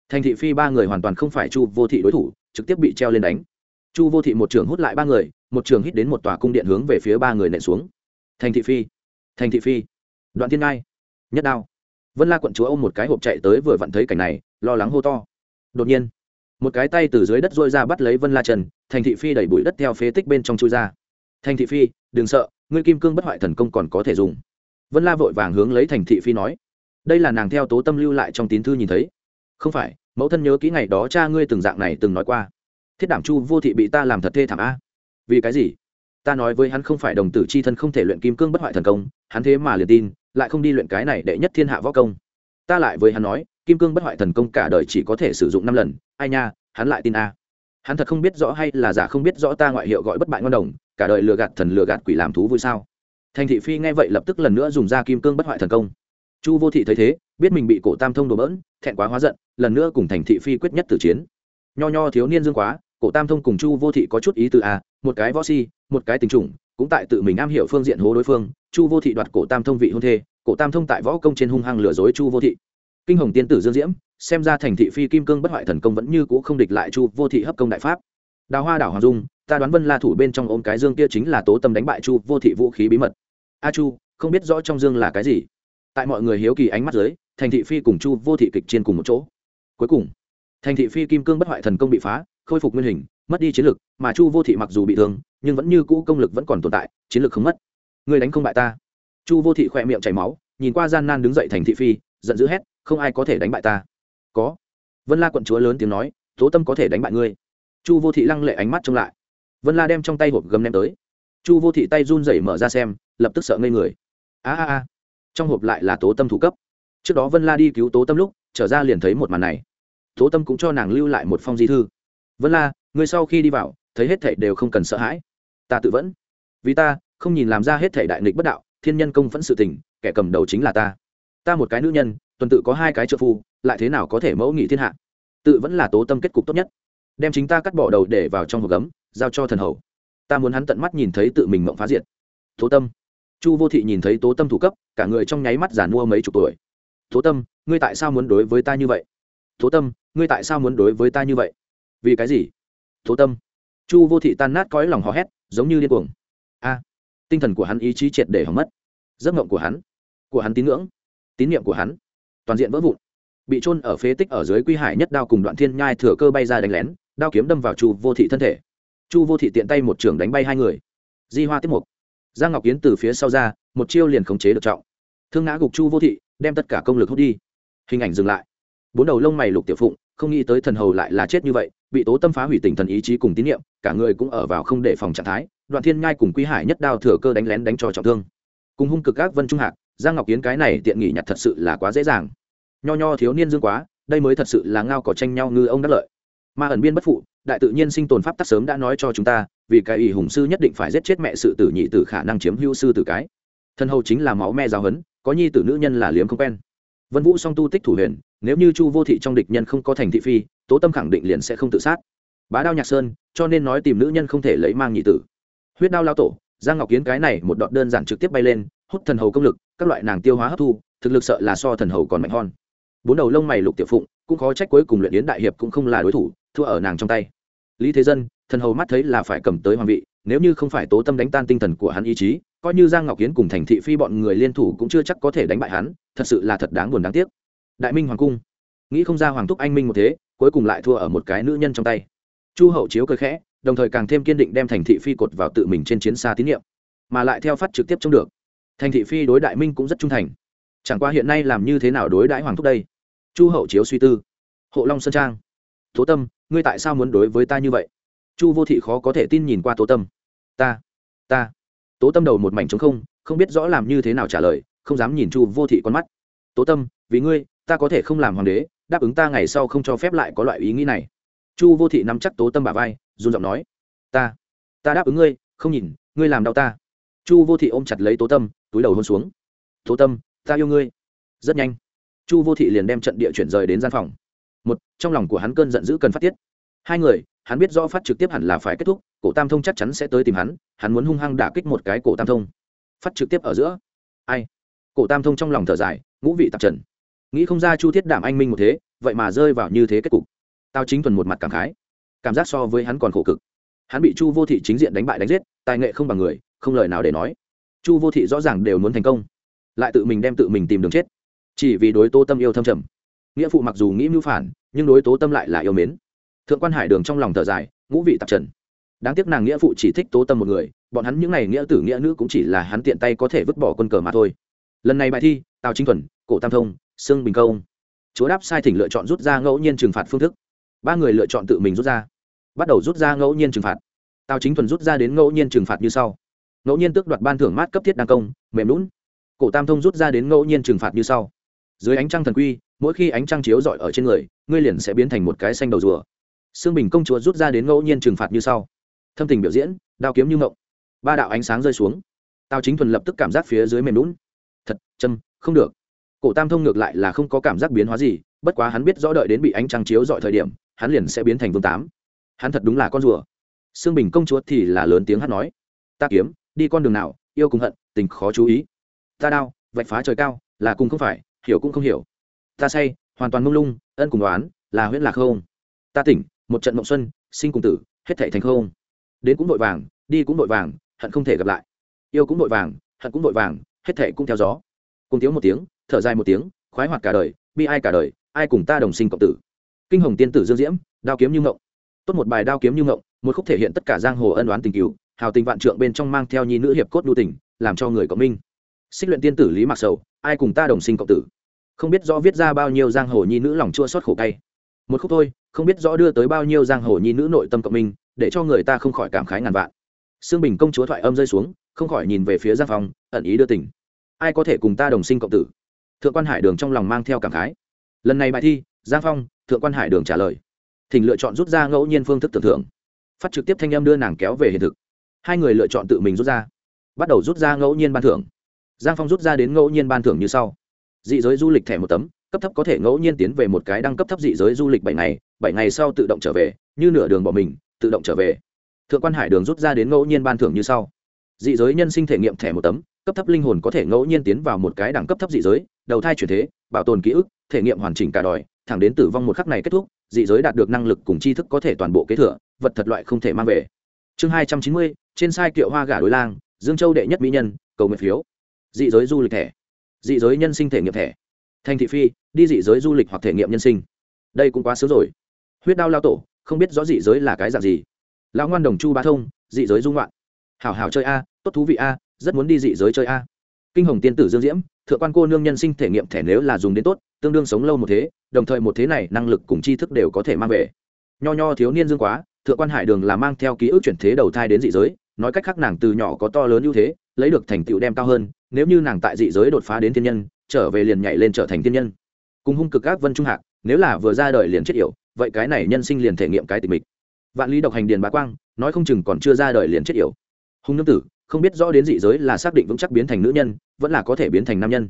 thành thị phi ba người hoàn toàn không phải chu vô thị đối thủ, trực tiếp bị treo lên đánh. Chu vô thị một trường hút lại ba người một trường hít đến một tòa cung điện hướng về phía ba người nện xuống. Thành thị phi, thành thị phi. Đoạn thiên ngai, nhất đao. Vân la quận chúa ôm một cái hộp chạy tới vừa vặn thấy cảnh này, lo lắng hô to. Đột nhiên, một cái tay từ dưới đất dôi ra bắt lấy vân la trần, thành thị phi đẩy bụi đất theo phế tích bên trong chui ra. Thành thị phi, đừng sợ, ngươi kim cương bất hoại thần công còn có thể dùng. Vân la vội vàng hướng lấy thành thị phi nói. Đây là nàng theo tố tâm lưu lại trong tín thư nhìn thấy. Không phải, mẫu thân nhớ kỹ ngày đó cha ngươi từng dạng này từng nói qua. Thiết đảm chu vô thị bị ta làm thật thê thảm a vì cái gì? Ta nói với hắn không phải đồng tử c h i thân không thể luyện kim cương bất hoại thần công, hắn thế mà liền tin, lại không đi luyện cái này đệ nhất thiên hạ võ công. Ta lại với hắn nói, kim cương bất hoại thần công cả đời chỉ có thể sử dụng năm lần, ai nha, hắn lại tin a. Hắn thật không biết rõ hay là giả không biết rõ ta ngoại hiệu gọi bất bại ngon đồng, cả đời lừa gạt thần lừa gạt quỷ làm thú vui sao? Thành thị phi nghe vậy lập tức lần nữa dùng ra kim cương bất hoại thần công. Chu vô thị thấy thế, biết mình bị cổ tam thông đổ bỡn, thẹn quá hóa giận, lần nữa cùng thành thị phi quyết nhất tử chiến. Nho nho thiếu niên dương quá cổ tam thông cùng chu vô thị có chút ý từ a một cái võ si, một cái tình trùng cũng tại tự mình am hiểu phương diện hố đối phương, chu vô thị đoạt cổ tam thông vị hôn thê, cổ tam thông tại võ công trên hung hăng lừa dối chu vô thị. Kinh hồng tiên tử dương diễm, xem ra thành thị phi kim cương bất hoại thần công vẫn như cũ không địch lại chu vô thị hấp công đại pháp. Đào hoa đảo hoàng dung, ta đoán vân la thủ bên trong ôm cái dương kia chính là tố tâm đánh bại chu vô thị vũ khí bí mật. A chu, không biết rõ trong dương là cái gì. Tại mọi người hiếu kỳ ánh mắt dưới, thành thị phi cùng chu vô thị kịch trên cùng một chỗ. Cuối cùng, thành thị phi kim cương bất hoại thần công bị phá khôi phục nguyên hình, mất đi chiến lực, mà chu vô thị mặc dù bị thương, nhưng vẫn như cũ công lực vẫn còn tồn tại, chiến lực không mất. Người đánh không bại ta. Chu vô thị khỏe miệng chảy máu, nhìn qua gian nan đứng dậy thành thị phi, giận dữ hét, không ai có thể đánh bại ta. Có. Vân la quận chúa lớn tiếng nói, tố tâm có thể đánh bại ngươi. Chu vô thị lăng lệ ánh mắt trông lại. Vân la đem trong tay hộp gấm ném tới. Chu vô thị tay run rẩy mở ra xem, lập tức sợ ngây người. A a a. Trong hộp lại là tố tâm thủ cấp. Trước đó vân la đi cứu tố tâm lúc, trở ra liền thấy một màn này. Tố tâm cũng cho nàng lưu lại một phong di thư vân la, ngươi sau khi đi vào, thấy hết thảy đều không cần sợ hãi. Ta tự vẫn. Vì ta, không nhìn làm ra hết thảy đại nghịch bất đạo, thiên nhân công vẫn sự tình, kẻ cầm đầu chính là ta. Ta một cái nữ nhân, tuần tự có hai cái trợ phu, lại thế nào có thể mẫu nghị thiên hạ? Tự vẫn là tố tâm kết cục tốt nhất. Đem chính ta cắt bỏ đầu để vào trong hộp gấm, giao cho thần hầu. Ta muốn hắn tận mắt nhìn thấy tự mình mộng phá diệt. Tố tâm. Chu vô thị nhìn thấy tố tâm thủ cấp, cả người trong nháy mắt giản mua mấy chục tuổi. Tố tâm, ngươi tại sao muốn đối với ta như vậy? Tố tâm, ngươi tại sao muốn đối với ta như vậy? Vì cái gì? Thố tâm. Chu vô thị tan nát cõi lòng hò hét, giống như điên cuồng. A, tinh thần của hắn ý chí triệt để hỏng mất. Giấc mộng của hắn của hắn tín ngưỡng, tín nhiệm của hắn, toàn diện vỡ vụn. Bị trôn ở phế tích ở dưới quy hải nhất đao cùng đoạn thiên nhai thừa cơ bay ra đánh lén, đao kiếm đâm vào chu vô thị thân thể. Chu vô thị tiện tay một trường đánh bay hai người. Di hoa tiếp mục giang ngọc kiến từ phía sau ra, một chiêu liền khống chế được trọng. Thương ngã gục chu vô thị, đem tất cả công lực hút đi. Hình ảnh dừng lại. Bốn đầu lông mày lục tiểu phụng không nghĩ tới thần hầu lại là chết như vậy, bị tố tâm phá hủy tình thần ý chí cùng tín nhiệm cả người cũng ở vào không để phòng trạng thái, đoạn thiên nhai cùng quý hải nhất đao thừa cơ đánh lén đánh cho trọng thương. Cùng hung cực các vân trung hạc, giang ngọc kiến cái này tiện nghỉ nhặt thật sự là quá dễ dàng. Nho nho thiếu niên dương quá, đây mới thật sự là ngao cỏ tranh nhau ngư ông đắc lợi. Ma ẩn biên bất phụ, đại tự nhiên sinh tồn pháp tắc sớm đã nói cho chúng ta, vì cái ỷ hùng sư nhất định phải giết chết mẹ sự tử nhị tử khả năng chiếm hữu sư tử cái. Thân hầu chính là máu me giáo hấn có nhi tử nữ nhân là liếm không quen vân vũ song tu tích thủ huyền, nếu như chu vô thị trong địch nhân không có thành thị phi, tố tâm khẳng định liền sẽ không tự sát. Bá đao nhạc sơn, cho nên nói tìm nữ nhân không thể lấy mang nhị tử. Huyết đao lao tổ, giang ngọc kiến cái này một đoạn đơn giản trực tiếp bay lên, hút thần hầu công lực, các loại nàng tiêu hóa hấp thu, thực lực sợ là so thần hầu còn mạnh hơn. Bốn đầu lông mày lục tiểu phụng, cũng khó trách cuối cùng luyện yến đại hiệp cũng không là đối thủ, thua ở nàng trong tay. Lý thế dân, thần hầu mắt thấy là phải cầm tới hoàng vị, nếu như không phải tố tâm đánh tan tinh thần của hắn ý chí coi như giang ngọc kiến cùng thành thị phi bọn người liên thủ cũng chưa chắc có thể đánh bại hắn, thật sự là thật đáng buồn đáng tiếc. Đại minh hoàng cung. Nghĩ không ra hoàng thúc anh minh một thế, cuối cùng lại thua ở một cái nữ nhân trong tay. Chu hậu chiếu cười khẽ, đồng thời càng thêm kiên định đem thành thị phi cột vào tự mình trên chiến xa tín nhiệm, mà lại theo phát trực tiếp trong được. Thành thị phi đối đại minh cũng rất trung thành. Chẳng qua hiện nay làm như thế nào đối đãi hoàng thúc đây? Chu hậu chiếu suy tư. Hộ long sơn trang. Tố tâm, ngươi tại sao muốn đối với ta như vậy? Chu vô thị khó có thể tin nhìn qua tố tâm. Ta ta tố tâm đầu một mảnh trống không không biết rõ làm như thế nào trả lời, không dám nhìn chu vô thị con mắt. Tố tâm, vì ngươi, ta có thể không làm hoàng đế, đáp ứng ta ngày sau không cho phép lại có loại ý nghĩ này. Chu vô thị nắm chắc tố tâm bà vai, run giọng nói, ta ta đáp ứng ngươi, không nhìn, ngươi làm đau ta. Chu vô thị ôm chặt lấy tố tâm, túi đầu hôn xuống. Tố tâm, ta yêu ngươi. Rất nhanh, chu vô thị liền đem trận địa chuyển rời đến gian phòng. Một, trong lòng của hắn cơn giận dữ cần phát tiết. Hai người hắn biết rõ phát trực tiếp hẳn là phải kết thúc, cổ tam thông chắc chắn sẽ tới tìm hắn hắn muốn hung hăng đả kích một cái cổ tam thông. Phát trực tiếp ở giữa. Ai? Cổ tam thông trong lòng thở dài, ngũ vị tạp trần. Nghĩ không ra chu thiết đảm anh minh một thế, vậy mà rơi vào như thế kết cục. Tao chính thuần một mặt cảm khái. Cảm giác so với hắn còn khổ cực. Hắn bị chu vô thị chính diện đánh bại đánh giết, tài nghệ không bằng người, không lời nào để nói. Chu vô thị rõ ràng đều muốn thành công. Lại tự mình đem tự mình tìm đường chết. Chỉ vì đối tố tâm yêu thâm trầm. Nghĩa phụ mặc dù nghĩ mưu phản, nhưng đối tố tâm lại là yêu mến thượng quan hải đường trong lòng thở dài, ngũ vị tạp trần. Đáng tiếc nàng nghĩa phụ chỉ thích tố tâm một người, bọn hắn những n à y nghĩa tử nghĩa nữ cũng chỉ là hắn tiện tay có thể vứt bỏ quân cờ mà thôi. Lần này bài thi, tào chính thuần, cổ tam thông, sương bình công. Chúa đáp sai thỉnh lựa chọn rút ra ngẫu nhiên trừng phạt phương thức. Ba người lựa chọn tự mình rút ra. Bắt đầu rút ra ngẫu nhiên trừng phạt. Tào chính thuần rút ra đến ngẫu nhiên trừng phạt như sau. Ngẫu nhiên tước đoạt ban thưởng mát cấp thiết đăng công, mềm lún. Cổ tam thông rút ra đến ngẫu nhiên trừng phạt như sau. Dưới ánh trăng thần quy, mỗi khi ánh trăng chiếu rọi ở trên người, ngươi liền sẽ biến thành một cái xanh đầu rùa xương bình công chúa rút ra đến ngẫu nhiên trừng phạt như sau. Thâm tình biểu diễn, đao kiếm như ngộng. Ba đạo ánh sáng rơi xuống. Tào chính thuần lập tức cảm giác phía dưới mềm lún thật, châm, không được. Cổ tam thông ngược lại là không có cảm giác biến hóa gì, bất quá hắn biết rõ đợi đến bị ánh trăng chiếu dọi thời điểm, hắn liền sẽ biến thành vương tám. Hắn thật đúng là con rùa. Xương bình công chúa thì là lớn tiếng hát nói. Ta kiếm, đi con đường nào, yêu cùng hận, tình khó chú ý. Ta đao, vạch phá trời cao, là cùng không phải, hiểu cũng không hiểu. Ta say, hoàn toàn mông lung, ân cùng đoán là huyễn lạc không. Ta tỉnh một trận mộng xuân, sinh cùng tử, hết thảy thành không. Đến cũng vội vàng, đi cũng vội vàng, hận không thể gặp lại. Yêu cũng vội vàng, hận cũng vội vàng, hết thảy cũng theo gió. Cùng tiếng một tiếng, thở dài một tiếng, khoái hoạt cả đời, bi ai cả đời, ai cùng ta đồng sinh cộng tử. Kinh hồng tiên tử dương diễm, đao kiếm như ngộng. Tốt một bài đao kiếm như ngộng, một khúc thể hiện tất cả giang hồ ân đoán tình cứu hào tình vạn trượng bên trong mang theo nhi nữ hiệp cốt đu tình, làm cho người cộng minh. Xích luyện tiên tử lý mặc sầu, ai cùng ta đồng sinh cộng tử? Không biết rõ viết ra bao nhiêu giang hồ nhi nữ lòng chua xót khổ cay một khúc thôi, không biết rõ đưa tới bao nhiêu giang hồ nhi nữ nội tâm cộng minh, để cho người ta không khỏi cảm khái ngàn vạn. Xương bình công chúa thoại âm rơi xuống, không khỏi nhìn về phía giang phong, ẩn ý đưa tỉnh. ai có thể cùng ta đồng sinh cộng tử? Thượng quan hải đường trong lòng mang theo cảm khái. Lần này bài thi, giang phong, thượng quan hải đường trả lời. Thỉnh lựa chọn rút ra ngẫu nhiên phương thức tưởng thưởng phát trực tiếp thanh em đưa nàng kéo về hiện thực. Hai người lựa chọn tự mình rút ra. Bắt đầu rút ra ngẫu nhiên ban thưởng. Giang phong rút ra đến ngẫu nhiên ban thưởng như sau. Dị giới du lịch thẻ một tấm cấp thấp có thể ngẫu nhiên tiến về một cái đăng cấp thấp dị giới du lịch bảy ngày bảy ngày sau tự động trở về, như nửa đường bỏ mình, tự động trở về. Thượng quan hải đường rút ra đến ngẫu nhiên ban thưởng như sau. Dị giới nhân sinh thể nghiệm thẻ một tấm, cấp thấp linh hồn có thể ngẫu nhiên tiến vào một cái đẳng cấp thấp dị giới, đầu thai chuyển thế, bảo tồn ký ức, thể nghiệm hoàn chỉnh cả đòi thẳng đến tử vong một khắc này kết thúc, dị giới đạt được năng lực cùng tri thức có thể toàn bộ kế thừa, vật thật loại không thể mang về. Chương hai trăm chín mươi, trên sai kiệu hoa gà đối lang, dương châu đệ nhất mỹ nhân, cầu nguyện phiếu. Dị giới du lịch thẻ. Dị giới nhân sinh thể nghiệm thẻ thành thị phi, đi dị giới du lịch hoặc thể nghiệm nhân sinh. Đây cũng quá sớm rồi. Huyết đao lao tổ, không biết rõ dị giới là cái dạng gì. Lão ngoan đồng chu bá thông, dị giới dung loạn hảo hảo chơi a, tốt thú vị a, rất muốn đi dị giới chơi a. Kinh hồng tiên tử dương diễm, thượng quan cô nương nhân sinh thể nghiệm thẻ nếu là dùng đến tốt, tương đương sống lâu một thế, đồng thời một thế này năng lực cùng tri thức đều có thể mang về. Nho nho thiếu niên dương quá, thượng quan hải đường là mang theo ký ức chuyển thế đầu thai đến dị giới, nói cách khác nàng từ nhỏ có to lớn ưu thế, lấy được thành tựu đem cao hơn, nếu như nàng tại dị giới đột phá đến thiên nhân trở về liền nhảy lên trở thành tiên nhân. Cùng hung cực các vân trung hạc, nếu là vừa ra đời liền chết yểu, vậy cái này nhân sinh liền thể nghiệm cái tình mình vạn lý độc hành điền bá quang, nói không chừng còn chưa ra đời liền chết yểu. Hung nương tử, không biết rõ đến dị giới là xác định vững chắc biến thành nữ nhân, vẫn là có thể biến thành nam nhân.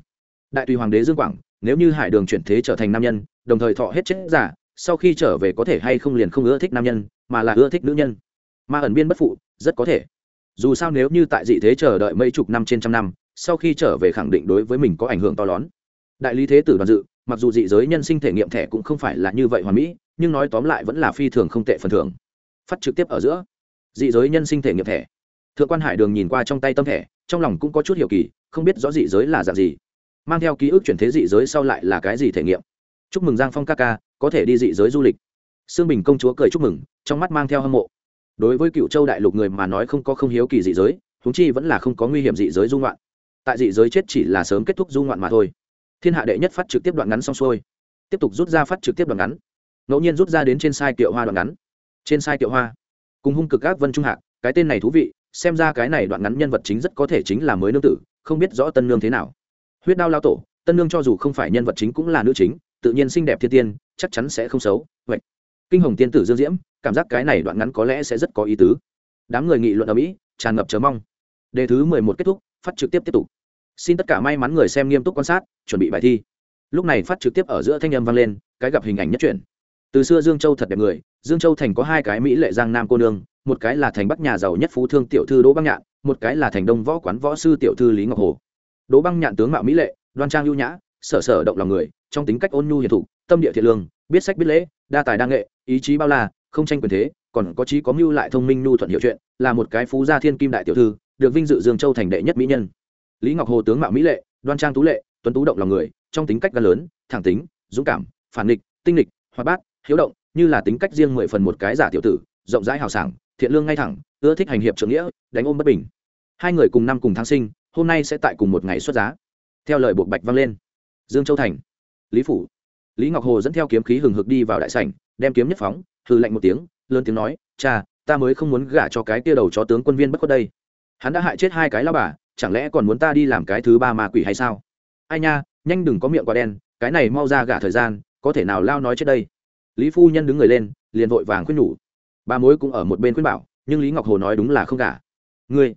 Đại tùy hoàng đế dương quảng, nếu như hải đường chuyển thế trở thành nam nhân, đồng thời thọ hết chết giả, sau khi trở về có thể hay không liền không ưa thích nam nhân, mà là ưa thích nữ nhân. Mà ẩn biên bất phụ, rất có thể. Dù sao nếu như tại dị thế chờ đợi mấy chục năm trên trăm năm sau khi trở về khẳng định đối với mình có ảnh hưởng to lớn. Đại lý thế tử đoàn dự, mặc dù dị giới nhân sinh thể nghiệm thẻ cũng không phải là như vậy hoàn mỹ, nhưng nói tóm lại vẫn là phi thường không tệ phần thưởng. Phát trực tiếp ở giữa. Dị giới nhân sinh thể nghiệm thẻ. Thượng quan hải đường nhìn qua trong tay tâm thẻ, trong lòng cũng có chút hiểu kỳ, không biết rõ dị giới là dạng gì. Mang theo ký ức chuyển thế dị giới sau lại là cái gì thể nghiệm? Chúc mừng giang phong ca ca, có thể đi dị giới du lịch. Sương bình công chúa cười chúc mừng, trong mắt mang theo hâm mộ. Đối với cựu châu đại lục người mà nói không có không hiếu kỳ dị giới húng chi vẫn là không có nguy hiểm dị giới dung ngoạn tại dị giới chết chỉ là sớm kết thúc du ngoạn mà thôi. Thiên hạ đệ nhất phát trực tiếp đoạn ngắn xong xuôi. Tiếp tục rút ra phát trực tiếp đoạn ngắn. Ngẫu nhiên rút ra đến trên sai kiệu hoa đoạn ngắn. Trên sai kiệu hoa. Cùng hung cực các vân trung hạ cái tên này thú vị, xem ra cái này đoạn ngắn nhân vật chính rất có thể chính là mới nương tử, không biết rõ tân nương thế nào. Huyết đao lao tổ, tân nương cho dù không phải nhân vật chính cũng là nữ chính, tự nhiên xinh đẹp thiên tiên, chắc chắn sẽ không xấu, vậy. Kinh hồng tiên tử dương diễm, cảm giác cái này đoạn ngắn có lẽ sẽ rất có ý tứ. Đám người nghị luận ở mỹ, tràn ngập chờ mong đề thứ mười một kết thúc, phát trực tiếp tiếp tục. Xin tất cả may mắn người xem nghiêm túc quan sát, chuẩn bị bài thi. Lúc này phát trực tiếp ở giữa thanh âm vang lên, cái gặp hình ảnh nhất truyền. từ xưa dương châu thật đẹp người, dương châu thành có hai cái mỹ lệ giang nam cô nương, một cái là thành bắc nhà giàu nhất phú thương tiểu thư đỗ băng nhạn, một cái là thành đông võ quán võ sư tiểu thư lý ngọc hồ. Đỗ băng nhạn tướng mạo mỹ lệ, đoan trang ưu nhã, sở sở động lòng người, trong tính cách ôn nhu hiền thục, tâm địa thiện lương, biết sách biết lễ, đa tài đa nghệ, ý chí bao la, không tranh quyền thế, còn có trí có mưu lại thông minh nhu thuận hiệu chuyện, là một cái phú gia thiên kim đại tiểu thư được vinh dự dương châu thành đệ nhất mỹ nhân. Lý ngọc hồ tướng mạo mỹ lệ, đoan trang tú lệ, tuấn tú động lòng người, trong tính cách gan lớn, thẳng tính, dũng cảm, phản nghịch, tinh nghịch, hoạt bát, hiếu động, như là tính cách riêng mười phần một cái giả tiểu tử, rộng rãi hào sảng, thiện lương ngay thẳng, ưa thích hành hiệp trưởng nghĩa, đánh ôm bất bình. Hai người cùng năm cùng tháng sinh, hôm nay sẽ tại cùng một ngày xuất giá. Theo lời buộc bạch vang lên. Dương châu thành. Lý phủ. Lý ngọc hồ dẫn theo kiếm khí hừng hực đi vào đại sảnh, đem kiếm nhất phóng hư lạnh một tiếng, lớn tiếng nói, cha, ta mới không muốn gả cho cái tia đầu chó tướng quân viên bất khuất đây hắn đã hại chết hai cái lao bà, chẳng lẽ còn muốn ta đi làm cái thứ ba ma quỷ hay sao? Ai nha, nhanh đừng có miệng quá đen, cái này mau ra gả thời gian, có thể nào lao nói chết đây? Lý phu nhân đứng người lên, liền vội vàng khuyên nhủ. Ba mối cũng ở một bên khuyên bảo, nhưng lý ngọc hồ nói đúng là không gả. Ngươi,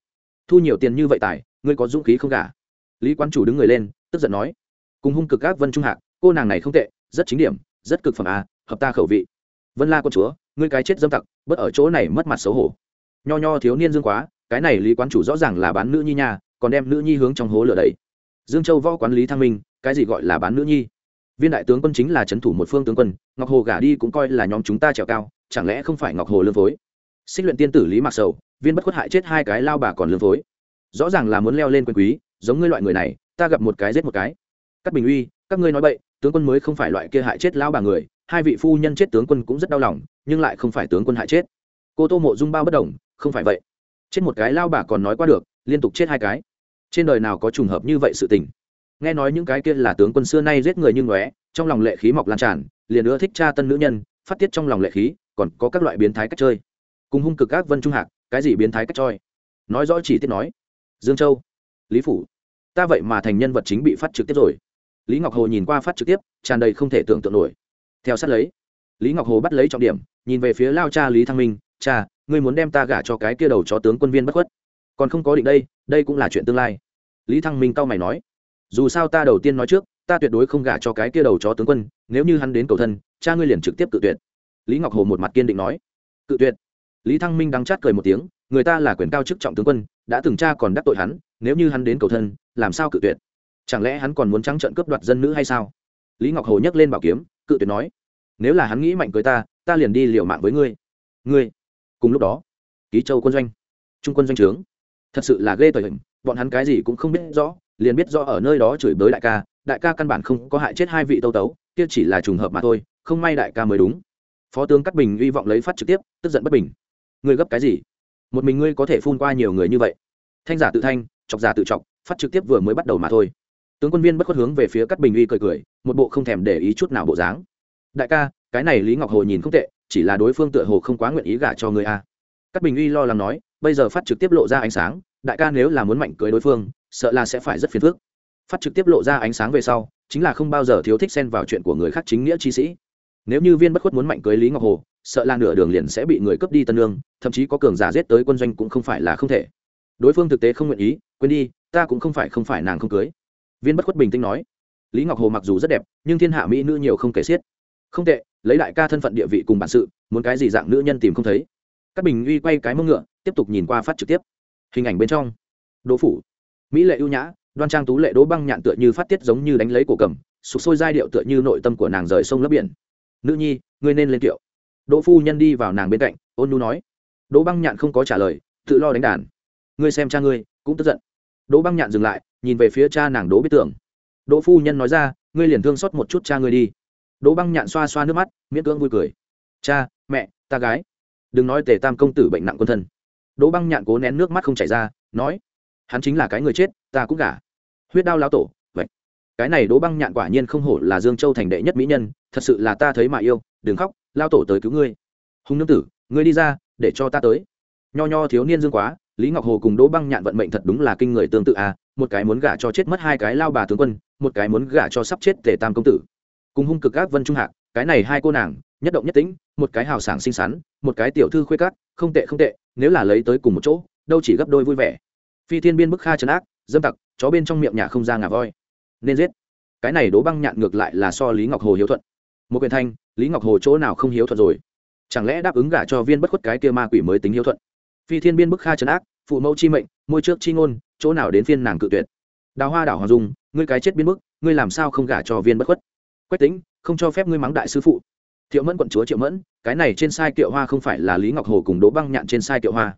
thu nhiều tiền như vậy tài, ngươi có dũng khí không gả? Lý quan chủ đứng người lên, tức giận nói. Cùng hung cực các vân trung hạc, cô nàng này không tệ, rất chính điểm, rất cực phẩm à hợp ta khẩu vị. Vân la con chúa, ngươi cái chết dâm tặc bớt ở chỗ này mất mặt xấu hổ. Nho nho thiếu niên dương quá cái này lý quán chủ rõ ràng là bán nữ nhi nha, còn đem nữ nhi hướng trong hố lửa đấy dương châu võ quán lý thăng minh, cái gì gọi là bán nữ nhi? Viên đại tướng quân chính là trấn thủ một phương tướng quân, ngọc hồ gả đi cũng coi là nhóm chúng ta trèo cao, chẳng lẽ không phải ngọc hồ lương phối? Xích luyện tiên tử lý mặc sầu, viên bất khuất hại chết hai cái lao bà còn lương phối. Rõ ràng là muốn leo lên quyền quý, giống ngươi loại người này, ta gặp một cái giết một cái. Các bình uy, các ngươi nói bậy, tướng quân mới không phải loại kia hại chết lao bà người, hai vị phu nhân chết tướng quân cũng rất đau lòng, nhưng lại không phải tướng quân hại chết. Cô tô mộ dung bao bất đồng, không phải vậy chết một cái lao bà còn nói qua được, liên tục chết hai cái. Trên đời nào có trùng hợp như vậy sự tình? Nghe nói những cái kia là tướng quân xưa nay giết người như ngóe, trong lòng lệ khí mọc lan tràn, liền ưa thích cha tân nữ nhân, phát tiết trong lòng lệ khí, còn có các loại biến thái cách chơi. Cùng hung cực các vân trung hạc, cái gì biến thái cách chơi? Nói rõ chỉ tiết nói. Dương châu, lý phủ, ta vậy mà thành nhân vật chính bị phát trực tiếp rồi. Lý ngọc hồ nhìn qua phát trực tiếp, tràn đầy không thể tưởng tượng nổi. Theo sát lấy, lý ngọc hồ bắt lấy trọng điểm, nhìn về phía lao cha lý thăng minh, cha ngươi muốn đem ta gả cho cái kia đầu chó tướng quân viên bất khuất. Còn không có định đây đây cũng là chuyện tương lai. Lý thăng minh cau mày nói. Dù sao ta đầu tiên nói trước, ta tuyệt đối không gả cho cái kia đầu chó tướng quân, nếu như hắn đến cầu thân, cha ngươi liền trực tiếp cự tuyệt. Lý ngọc hồ một mặt kiên định nói. Cự tuyệt? Lý thăng minh đắng chát cười một tiếng, người ta là quyền cao chức trọng tướng quân, đã từng cha còn đắc tội hắn, nếu như hắn đến cầu thân, làm sao cự tuyệt? Chẳng lẽ hắn còn muốn trắng trợn cướp đoạt dân nữ hay sao? Lý ngọc hồ nhấc lên bảo kiếm, cự tuyệt nói. Nếu là hắn nghĩ mạnh cưới ta ta liền đi liều mạng với ngươi. Ngươi? Cùng lúc đó, ký châu quân doanh, trung quân doanh trướng. Thật sự là ghê tởm. Bọn hắn cái gì cũng không biết rõ, liền biết rõ ở nơi đó chửi bới đại ca. Đại ca căn bản không có hại chết hai vị tâu tấu, kia chỉ là trùng hợp mà thôi, không may đại ca mới đúng. Phó tướng cắt bình hy vọng lấy phát trực tiếp, tức giận bất bình. Ngươi gấp cái gì? Một mình ngươi có thể phun qua nhiều người như vậy? Thanh giả tự thanh, chọc giả tự chọc, phát trực tiếp vừa mới bắt đầu mà thôi. Tướng quân viên bất khuất hướng về phía cắt bình uy cười cười, một bộ không thèm để ý chút nào bộ dáng. Đại ca, cái này lý ngọc hồ nhìn không tệ chỉ là đối phương tựa hồ không quá nguyện ý gả cho người a. Cát bình uy lo lắng nói, bây giờ phát trực tiếp lộ ra ánh sáng, đại ca nếu là muốn mạnh cưới đối phương, sợ là sẽ phải rất phiền phức. Phát trực tiếp lộ ra ánh sáng về sau, chính là không bao giờ thiếu thích xen vào chuyện của người khác chính nghĩa chi sĩ. Nếu như viên bất khuất muốn mạnh cưới lý ngọc hồ, sợ là nửa đường liền sẽ bị người cướp đi tân lương, thậm chí có cường giả giết tới quân doanh cũng không phải là không thể. Đối phương thực tế không nguyện ý, quên đi, ta cũng không phải không phải nàng không cưới. Viên bất khuất bình tĩnh nói, lý ngọc hồ mặc dù rất đẹp, nhưng thiên hạ mỹ nữ nhiều không kể xiết. Không tệ lấy đại ca thân phận địa vị cùng bản sự, muốn cái gì dạng nữ nhân tìm không thấy. Các bình uy quay cái mông ngựa, tiếp tục nhìn qua phát trực tiếp. Hình ảnh bên trong. Đỗ phủ. Mỹ lệ ưu nhã, đoan trang tú lệ đỗ băng nhạn tựa như phát tiết giống như đánh lấy cổ cầm, sụp sôi giai điệu tựa như nội tâm của nàng rời sông lấp biển. Nữ nhi, ngươi nên lên kiệu. Đỗ phu nhân đi vào nàng bên cạnh, ôn nu nói. Đỗ băng nhạn không có trả lời, tự lo đánh đàn. Ngươi xem cha ngươi, cũng tức giận. Đỗ băng nhạn dừng lại, nhìn về phía cha nàng đỗ biết tưởng. Đỗ phu nhân nói ra, ngươi liền thương xót một chút cha ngươi đi đỗ băng nhạn xoa xoa nước mắt, miễn cưỡng vui cười. Cha, mẹ, ta gái. Đừng nói tề tam công tử bệnh nặng quân thân. Đỗ băng nhạn cố nén nước mắt không chảy ra, nói, hắn chính là cái người chết, ta cũng gả. Huyết đao lao tổ, vậy. Cái này đỗ băng nhạn quả nhiên không hổ là dương châu thành đệ nhất mỹ nhân, thật sự là ta thấy mà yêu, đừng khóc lao tổ tới cứu ngươi. Hùng nương tử, ngươi đi ra, để cho ta tới. Nho nho thiếu niên dương quá, lý ngọc hồ cùng đỗ băng nhạn vận mệnh thật đúng là kinh người tương tự à một cái muốn gả cho chết mất hai cái lao bà tướng quân, một cái muốn gả cho sắp chết tề tam công tử cùng hung cực các vân trung hạc, cái này hai cô nàng, nhất động nhất tĩnh, một cái hào sảng xinh xắn, một cái tiểu thư khuê cát không tệ không tệ, nếu là lấy tới cùng một chỗ, đâu chỉ gấp đôi vui vẻ. Phi thiên biên bức kha trấn ác, dâm tặc, chó bên trong miệng nhà không ra ngà voi. Nên giết. Cái này đố băng nhạn ngược lại là so lý ngọc hồ hiếu thuận. Một quyền thanh, lý ngọc hồ chỗ nào không hiếu thuận rồi? Chẳng lẽ đáp ứng gả cho viên bất khuất cái kia ma quỷ mới tính hiếu thuận? Phi thiên biên bức kha trấn ác, phụ mẫu chi mệnh, môi trước chi ngôn, chỗ nào đến phiên nàng cự tuyệt? Đào hoa đảo hoàng dung, ngươi cái chết biến bức, ngươi làm sao không gả cho viên bất khuất? Quách tính không cho phép ngươi mắng đại sư phụ. Thiệu mẫn quận chúa triệu mẫn, cái này trên sai kiệu hoa không phải là lý ngọc hồ cùng đỗ băng nhạn trên sai kiệu hoa.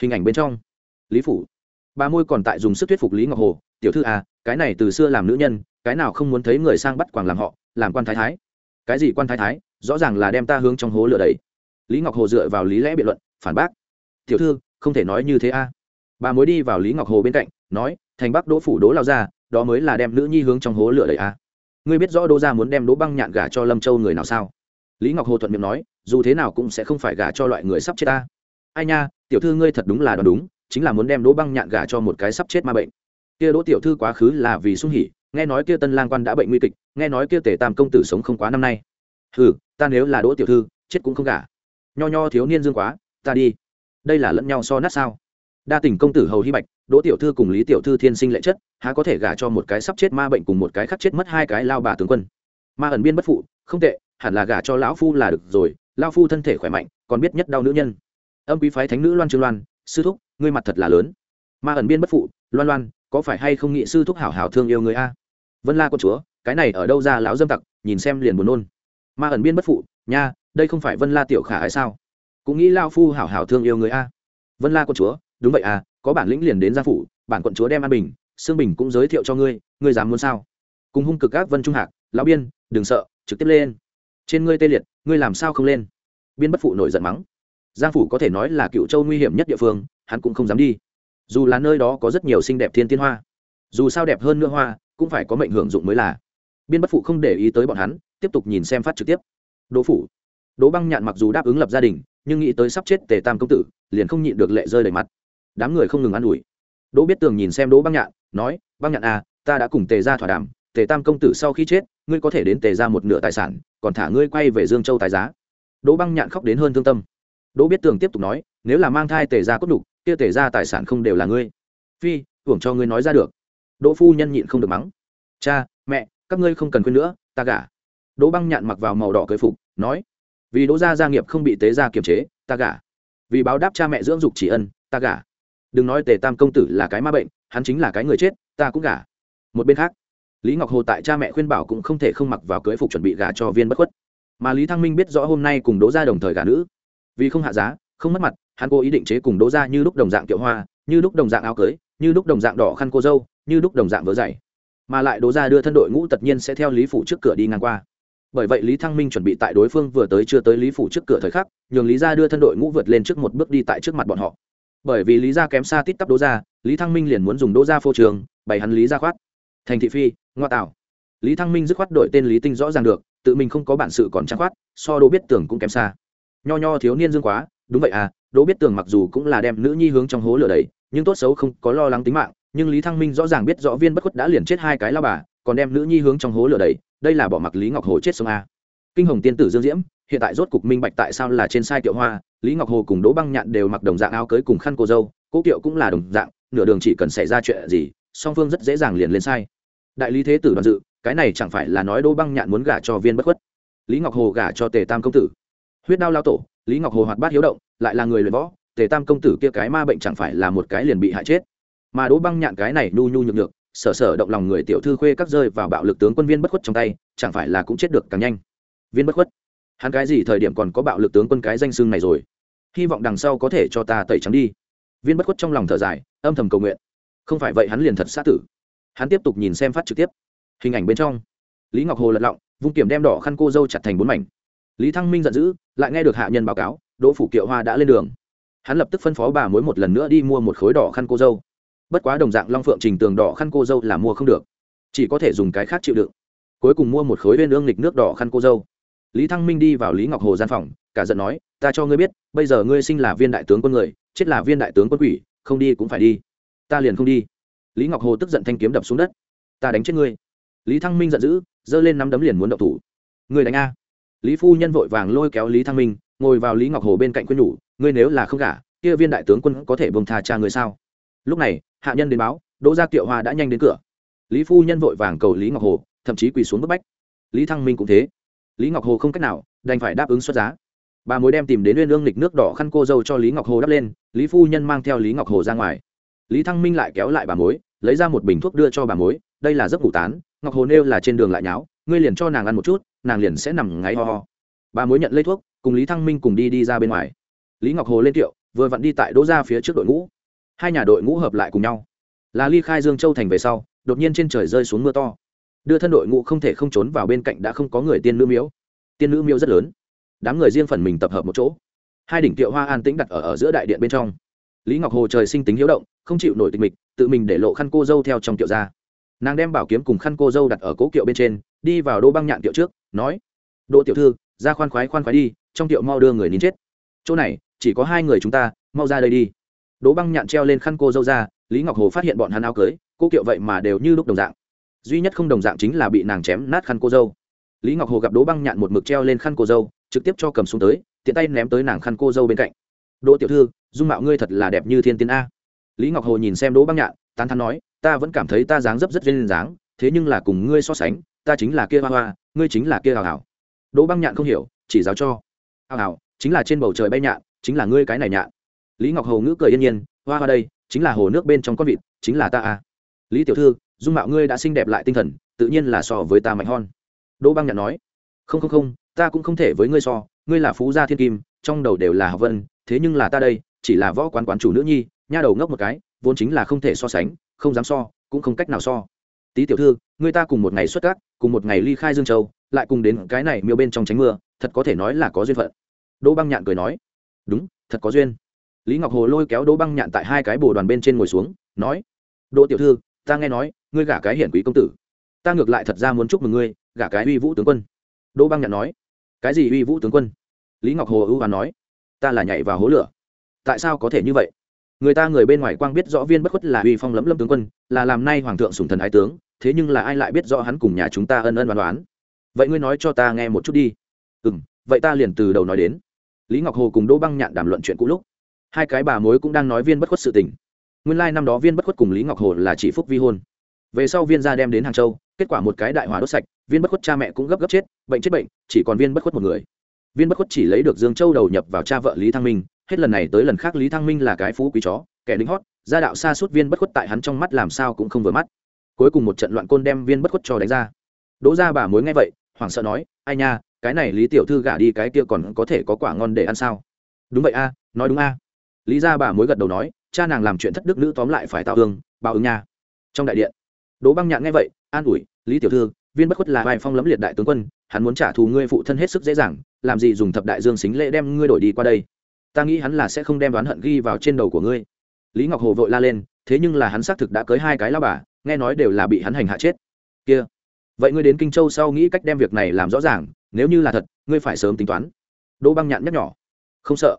Hình ảnh bên trong, lý phủ. Bà môi còn tại dùng sức thuyết phục lý ngọc hồ, tiểu thư à cái này từ xưa làm nữ nhân, cái nào không muốn thấy người sang bắt quàng làm họ, làm quan thái thái. Cái gì quan thái thái? Rõ ràng là đem ta hướng trong hố lửa đầy lý ngọc hồ dựa vào lý lẽ biện luận, phản bác, tiểu thư, không thể nói như thế a. Bà mối đi vào lý ngọc hồ bên cạnh, nói, thành bắc đỗ phủ đỗ lao ra đó mới là đem nữ nhi hướng trong hố lửa đầy a ngươi biết rõ đỗ gia muốn đem đỗ băng nhạn gả cho lâm châu người nào sao? Lý ngọc hồ thuận miệng nói, dù thế nào cũng sẽ không phải gả cho loại người sắp chết ta. Ai nha, tiểu thư ngươi thật đúng là đoán đúng, chính là muốn đem đỗ băng nhạn gả cho một cái sắp chết ma bệnh. Kia đỗ tiểu thư quá khứ là vì sung hỉ, nghe nói kia tân lang quan đã bệnh nguy kịch, nghe nói kia tề tam công tử sống không quá năm nay. Ừ ta nếu là đỗ tiểu thư, chết cũng không gả. Nho nho thiếu niên dương quá, ta đi. Đây là lẫn nhau so nát sao? Đa tình công tử hầu hy bạch, đỗ tiểu thư cùng lý tiểu thư thiên sinh lệ chất, há có thể gả cho một cái sắp chết ma bệnh cùng một cái khắc chết mất hai cái lao bà tướng quân. Ma ẩn biên bất phụ, không tệ, hẳn là gả cho lão phu là được rồi, lao phu thân thể khỏe mạnh, còn biết nhất đau nữ nhân. Âm quý phái thánh nữ loan trương loan, sư thúc, ngươi mặt thật là lớn. Ma ẩn biên bất phụ, loan loan, có phải hay không nghị sư thúc hảo hảo thương yêu người a? Vân la con chúa, cái này ở đâu ra lão dâm tặc, nhìn xem liền buồn nôn. Ma ẩn biên bất phụ, nha, đây không phải vân la tiểu khả hay sao? Cũng nghĩ lao phu hảo hảo thương yêu người a. Vân la con chúa đúng vậy à có bản lĩnh liền đến gia phủ, bản quận chúa đem an bình sương bình cũng giới thiệu cho ngươi ngươi dám muốn sao? Cùng hung cực các vân trung hạc, lão biên, đừng sợ, trực tiếp lên. Trên ngươi tê liệt, ngươi làm sao không lên? Biên bất phụ nổi giận mắng. Giang phủ có thể nói là cựu châu nguy hiểm nhất địa phương, hắn cũng không dám đi. Dù là nơi đó có rất nhiều xinh đẹp thiên tiên hoa, dù sao đẹp hơn nữa hoa, cũng phải có mệnh hưởng dụng mới là. Biên bất phụ không để ý tới bọn hắn, tiếp tục nhìn xem phát trực tiếp. Đỗ phủ. Đỗ băng nhạn mặc dù đáp ứng lập gia đình, nhưng nghĩ tới sắp chết tề tam công tử, liền không nhịn được lệ rơi đầy mặt đám người không ngừng ă n ủi. Đỗ biết tường nhìn xem đỗ băng nhạn, nói, băng nhạn à ta đã cùng tề ra thỏa đàm, tề tam công tử sau khi chết, ngươi có thể đến tề ra một nửa tài sản, còn thả ngươi quay về dương châu tài giá. Đỗ băng nhạn khóc đến hơn thương tâm. Đỗ biết tường tiếp tục nói, nếu là mang thai tề ra cốt đục kia tề ra tài sản không đều là ngươi. Phi, hưởng cho ngươi nói ra được. Đỗ phu nhân nhịn không được mắng, cha, mẹ, các ngươi không cần quên nữa, ta gả. Đỗ băng nhạn mặc vào màu đỏ cưới phục, nói, vì đỗ gia gia nghiệp không bị tế gia kiềm chế, ta gả. Vì báo đáp cha mẹ dưỡng dục chỉ ân, ta gả đừng nói tề tam công tử là cái ma bệnh, hắn chính là cái người chết, ta cũng gả. Một bên khác, lý ngọc hồ tại cha mẹ khuyên bảo cũng không thể không mặc vào cưới phục chuẩn bị gả cho viên bất khuất. Mà lý thăng minh biết rõ hôm nay cùng đỗ gia đồng thời gả nữ. Vì không hạ giá, không mất mặt, hắn cố ý định chế cùng đỗ gia như lúc đồng dạng kiệu hoa, như lúc đồng dạng áo cưới, như lúc đồng dạng đỏ khăn cô dâu, như lúc đồng dạng vớ dày. Mà lại đỗ gia đưa thân đội ngũ tất nhiên sẽ theo lý phủ trước cửa đi ngang qua. Bởi vậy lý thăng minh chuẩn bị tại đối phương vừa tới chưa tới lý phủ trước cửa thời khắc, nhường lý gia đưa thân đội ngũ vượt lên trước một bước đi tại trước mặt bọn họ bởi vì lý gia kém xa tít tắp đỗ gia, lý thăng minh liền muốn dùng đỗ gia phô trường, bày hắn lý gia khoát. Thành thị phi, ngoa tạo. Lý thăng minh dứt khoát đội tên lý tinh rõ ràng được, tự mình không có bản sự còn trắng khoát, so đỗ biết tưởng cũng kém xa. Nho nho thiếu niên dương quá, đúng vậy à đỗ biết tưởng mặc dù cũng là đem nữ nhi hướng trong hố lửa đầy nhưng tốt xấu không có lo lắng tính mạng, nhưng lý thăng minh rõ ràng biết rõ viên bất khuất đã liền chết hai cái lao bà, còn đem nữ nhi hướng trong hố lửa đầy đây là bỏ mặc lý ngọc hồ chết sông a à kinh hồng tiên tử dương diễm, hiện tại rốt cục minh bạch tại sao là trên sai kiệu hoa, lý ngọc hồ cùng đỗ băng nhạn đều mặc đồng dạng áo cưới cùng khăn cô dâu, cố kiệu cũng là đồng dạng, nửa đường chỉ cần xảy ra chuyện gì, song phương rất dễ dàng liền lên sai. Đại lý thế tử đoàn dự, cái này chẳng phải là nói đỗ băng nhạn muốn gả cho viên bất khuất? Lý ngọc hồ gả cho tề tam công tử. Huyết đao lao tổ, lý ngọc hồ hoạt bát hiếu động, lại là người luyện võ, tề tam công tử kia cái ma bệnh chẳng phải là một cái liền bị hại chết. Mà đỗ băng nhạn cái này nhu nhu nhược nhược, sở sở động lòng người tiểu thư khuê các rơi vào bạo lực tướng quân viên bất khuất trong tay, chẳng phải là cũng chết được càng nhanh viên bất khuất. Hắn cái gì thời điểm còn có bạo lực tướng quân cái danh xưng này rồi? Hy vọng đằng sau có thể cho ta tẩy trắng đi. Viên bất khuất trong lòng thở dài, âm thầm cầu nguyện. Không phải vậy hắn liền thật sát tử. Hắn tiếp tục nhìn xem phát trực tiếp. Hình ảnh bên trong. Lý ngọc hồ lật lọng, vung kiểm đem đỏ khăn cô dâu chặt thành bốn mảnh. Lý thăng minh giận dữ, lại nghe được hạ nhân báo cáo, đỗ phủ kiệu hoa đã lên đường. Hắn lập tức phân phó bà mối một lần nữa đi mua một khối đỏ khăn cô dâu. Bất quá đồng dạng long phượng trình tường đỏ khăn cô dâu là mua không được, chỉ có thể dùng cái khác chịu đựng. Cuối cùng mua một khối viên ương lịch nước đỏ khăn cô dâu lý thăng minh đi vào lý ngọc hồ gian phòng, cả giận nói, ta cho ngươi biết, bây giờ ngươi sinh là viên đại tướng quân người, chết là viên đại tướng quân quỷ, không đi cũng phải đi. Ta liền không đi. Lý ngọc hồ tức giận thanh kiếm đập xuống đất. Ta đánh chết ngươi. Lý thăng minh giận dữ, giơ lên nắm đấm liền muốn động thủ. Ngươi đánh a. Lý phu nhân vội vàng lôi kéo lý thăng minh, ngồi vào lý ngọc hồ bên cạnh quân nhủ, ngươi nếu là không gả, kia viên đại tướng quân có thể bông tha cha người sao? Lúc này, hạ nhân đến báo, đỗ gia kiệu hoa đã nhanh đến cửa. Lý phu nhân vội vàng cầu lý ngọc hồ, thậm chí quỳ xuống bức bách. Lý thăng minh cũng thế lý ngọc hồ không cách nào, đành phải đáp ứng xuất giá. Bà mối đem tìm đến uyên ương lịch nước đỏ khăn cô dâu cho lý ngọc hồ đắp lên, lý phu nhân mang theo lý ngọc hồ ra ngoài. Lý thăng minh lại kéo lại bà mối, lấy ra một bình thuốc đưa cho bà mối, đây là giấc ngủ tán, ngọc hồ nêu là trên đường lại nháo, ngươi liền cho nàng ăn một chút, nàng liền sẽ nằm ngáy ho ho. Bà mối nhận lấy thuốc, cùng lý thăng minh cùng đi đi ra bên ngoài. Lý ngọc hồ lên tiệu, vừa vặn đi tại đỗ ra phía trước đội ngũ. Hai nhà đội ngũ hợp lại cùng nhau. Là ly khai dương châu thành về sau, đột nhiên trên trời rơi xuống mưa to đưa thân đội ngũ không thể không trốn vào bên cạnh đã không có người tiên nữ miếu. Tiên nữ miếu rất lớn. Đám người riêng phần mình tập hợp một chỗ. Hai đỉnh tiệu hoa an tĩnh đặt ở, ở giữa đại điện bên trong. Lý ngọc hồ trời sinh tính hiếu động không chịu nổi tịch mịch tự mình để lộ khăn cô dâu theo trong tiệu ra. Nàng đem bảo kiếm cùng khăn cô dâu đặt ở cố kiệu bên trên đi vào đỗ băng nhạn tiệu trước nói đỗ tiểu thư ra khoan khoái khoan khoái đi trong tiệu mau đưa người nín chết. Chỗ này chỉ có hai người chúng ta mau ra đây đi. Đỗ băng nhạn treo lên khăn cô dâu ra lý ngọc hồ phát hiện bọn hắn áo cưới cô kiệu vậy mà đều như lúc đồng dạng duy nhất không đồng dạng chính là bị nàng chém nát khăn cô dâu. Lý ngọc hồ gặp đỗ băng nhạn một mực treo lên khăn cô dâu, trực tiếp cho cầm xuống tới, tiện tay ném tới nàng khăn cô dâu bên cạnh. Đỗ tiểu thư, dung mạo ngươi thật là đẹp như thiên tiên a. Lý ngọc hồ nhìn xem đỗ băng nhạn, tán thắn nói, ta vẫn cảm thấy ta dáng dấp rất duyên dáng, thế nhưng là cùng ngươi so sánh, ta chính là kia hoa hoa, ngươi chính là kia hào hào. Đỗ băng nhạn không hiểu, chỉ giáo cho. Hào hào, chính là trên bầu trời bay nhạn, chính là ngươi cái này nhạn. Lý ngọc hồ ngữ cười yên nhiên, hoa hoa đây, chính là hồ nước bên trong con vịt, chính là ta a. Lý tiểu thư dung mạo ngươi đã xinh đẹp lại tinh thần, tự nhiên là so với ta mạnh hon đỗ băng nhạn nói, không không không, ta cũng không thể với ngươi so, ngươi là phú gia thiên kim, trong đầu đều là học vân, thế nhưng là ta đây, chỉ là võ quán quán chủ nữ nhi, nha đầu ngốc một cái, vốn chính là không thể so sánh, không dám so, cũng không cách nào so. Tý tiểu thư người ta cùng một ngày xuất cát, cùng một ngày ly khai dương châu, lại cùng đến cái này miêu bên trong tránh mưa, thật có thể nói là có duyên phận. Đỗ băng nhạn cười nói, đúng, thật có duyên. Lý ngọc hồ lôi kéo đỗ băng nhạn tại hai cái bồ đoàn bên trên ngồi xuống, nói, đỗ tiểu thư, ta nghe nói ngươi gả cái hiển quý công tử. Ta ngược lại thật ra muốn chúc mừng ngươi, gả cái uy vũ tướng quân. Đỗ băng nhạn nói. Cái gì uy vũ tướng quân? Lý ngọc hồ ưu hoán nói. Ta là nhảy vào hố lửa. Tại sao có thể như vậy? Người ta người bên ngoài quang biết rõ viên bất khuất là uy phong lẫm lâm tướng quân, là làm nay hoàng thượng sùng thần ái tướng, thế nhưng là ai lại biết rõ hắn cùng nhà chúng ta ân ân đoán đoán vậy ngươi nói cho ta nghe một chút đi. Ừ m vậy ta liền từ đầu nói đến. Lý ngọc hồ cùng đỗ băng nhạn đàm luận chuyện cũ lúc. Hai cái bà mối cũng đang nói viên bất khuất sự tình. Nguyên lai、like、năm đó viên bất khuất cùng lý ngọc hồ là chỉ phúc vi hôn về sau viên gia đem đến hàng châu, kết quả một cái đại hỏa đốt sạch, viên bất khuất cha mẹ cũng gấp gấp chết, bệnh chết bệnh, chỉ còn viên bất khuất một người. Viên bất khuất chỉ lấy được dương châu đầu nhập vào cha vợ lý thăng minh, hết lần này tới lần khác lý thăng minh là cái phú quý chó, kẻ lính hót, gia đạo xa suốt viên bất khuất tại hắn trong mắt làm sao cũng không vừa mắt. Cuối cùng một trận loạn côn đem viên bất khuất cho đánh ra. Đỗ ra bà mối nghe vậy, hoảng sợ nói, ai nha, cái này lý tiểu thư gả đi cái kia còn có thể có quả ngon để ăn sao? Đúng vậy a, nói đúng a. Lý ra bà mối gật đầu nói, cha nàng làm chuyện thất đức nữ tóm lại phải tạo hương bao ứng nha. Trong đại điện đỗ băng nhạn nghe vậy, an ủi, lý tiểu thư, viên bất khuất là vai phong lẫm liệt đại tướng quân, hắn muốn trả thù ngươi phụ thân hết sức dễ dàng, làm gì dùng thập đại dương xính lễ đem ngươi đổi đi qua đây? Ta nghĩ hắn là sẽ không đem đoán hận ghi vào trên đầu của ngươi. Lý ngọc hồ vội la lên, thế nhưng là hắn xác thực đã cưới hai cái lao bà, nghe nói đều là bị hắn hành hạ chết. Kia, vậy ngươi đến kinh châu sau nghĩ cách đem việc này làm rõ ràng, nếu như là thật, ngươi phải sớm tính toán. Đỗ băng nhạn nhắc nhỏ không sợ.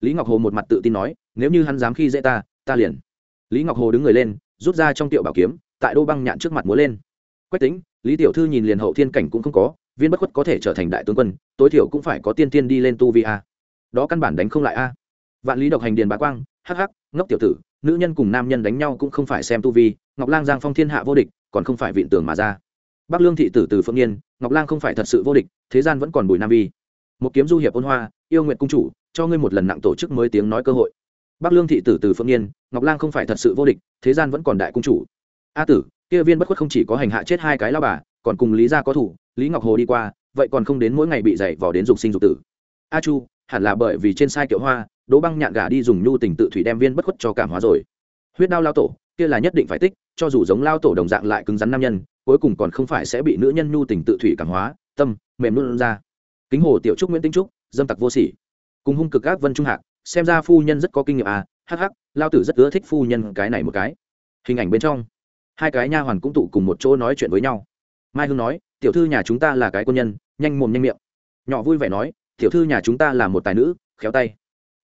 Lý ngọc hồ một mặt tự tin nói, nếu như hắn dám khi dễ ta ta liền. Lý ngọc hồ đứng người lên, rút ra trong tiệu bảo kiếm tại đô băng nhạn trước mặt múa lên. Quách tính lý tiểu thư nhìn liền hậu thiên cảnh cũng không có, viên bất khuất có thể trở thành đại tướng quân, tối thiểu cũng phải có tiên tiên đi lên tu vi a. Đó căn bản đánh không lại a. Vạn lý độc hành điền bá quang, hắc hắc, ngốc tiểu tử, nữ nhân cùng nam nhân đánh nhau cũng không phải xem tu vi, ngọc lang giang phong thiên hạ vô địch, còn không phải vịn tường mà ra. Bắc lương thị tử từ phượng niên ngọc lang không phải thật sự vô địch, thế gian vẫn còn bùi nam vi. Một kiếm du hiệp ôn hoa, yêu nguyện cung chủ, cho ngươi một lần nặng tổ chức mới tiếng nói cơ hội. Bắc lương thị tử từ phượng niên ngọc lang không phải thật sự vô địch, thế gian vẫn còn đại cung chủ a tử, kia viên bất khuất không chỉ có hành hạ chết hai cái lao bà, còn cùng lý gia có thủ, lý ngọc hồ đi qua, vậy còn không đến mỗi ngày bị dày vò đến dục sinh dục tử. A chu, hẳn là bởi vì trên sai kiệu hoa, đỗ băng nhạn gà đi dùng nhu tình tự thủy đem viên bất khuất cho cảm hóa rồi. Huyết đao lao tổ, kia là nhất định phải tích, cho dù giống lao tổ đồng dạng lại cứng rắn nam nhân, cuối cùng còn không phải sẽ bị nữ nhân nhu tình tự thủy cảm hóa, tâm, mềm luôn ra. Kính hồ tiểu trúc nguyễn tinh trúc, dâm tặc vô sỉ. Cùng hung cực các vân trung hạc, xem ra phu nhân rất có kinh nghiệm à hắc hắc, lao tử rất ưa thích phu nhân cái này một cái. Hình ảnh bên trong hai cái nha hoàn cũng tụ cùng một chỗ nói chuyện với nhau. Mai hương nói, tiểu thư nhà chúng ta là cái quân nhân, nhanh mồm nhanh miệng. Nhỏ vui vẻ nói, tiểu thư nhà chúng ta là một tài nữ, khéo tay.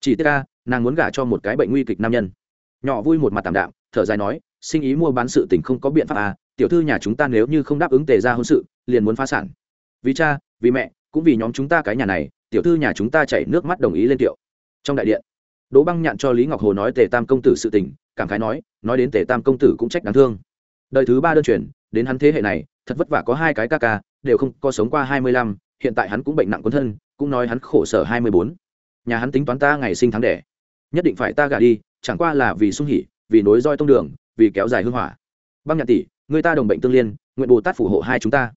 Chỉ tiết ca, nàng muốn gả cho một cái bệnh nguy kịch nam nhân. Nhỏ vui một mặt tạm đạm, thở dài nói, sinh ý mua bán sự tình không có biện pháp à tiểu thư nhà chúng ta nếu như không đáp ứng tề ra hôn sự, liền muốn phá sản. Vì cha, vì mẹ, cũng vì nhóm chúng ta cái nhà này, tiểu thư nhà chúng ta chảy nước mắt đồng ý lên tiệu. Trong đại điện, đỗ băng nhạn cho lý ngọc hồ nói tề tam công tử sự tình, cảm khái nói nói đến tề tam công tử cũng trách đáng thương đời thứ ba đơn truyền, đến hắn thế hệ này, thật vất vả có hai cái ca ca, đều không có sống qua hai mươi lăm, hiện tại hắn cũng bệnh nặng quân thân, cũng nói hắn khổ sở hai mươi bốn. Nhà hắn tính toán ta ngày sinh tháng đẻ. Nhất định phải ta gả đi, chẳng qua là vì sung hỉ, vì nối roi tông đường, vì kéo dài hương hỏa. Băng nhạc tỷ, người ta đồng bệnh tương liên, nguyện bồ tát phù hộ hai chúng ta.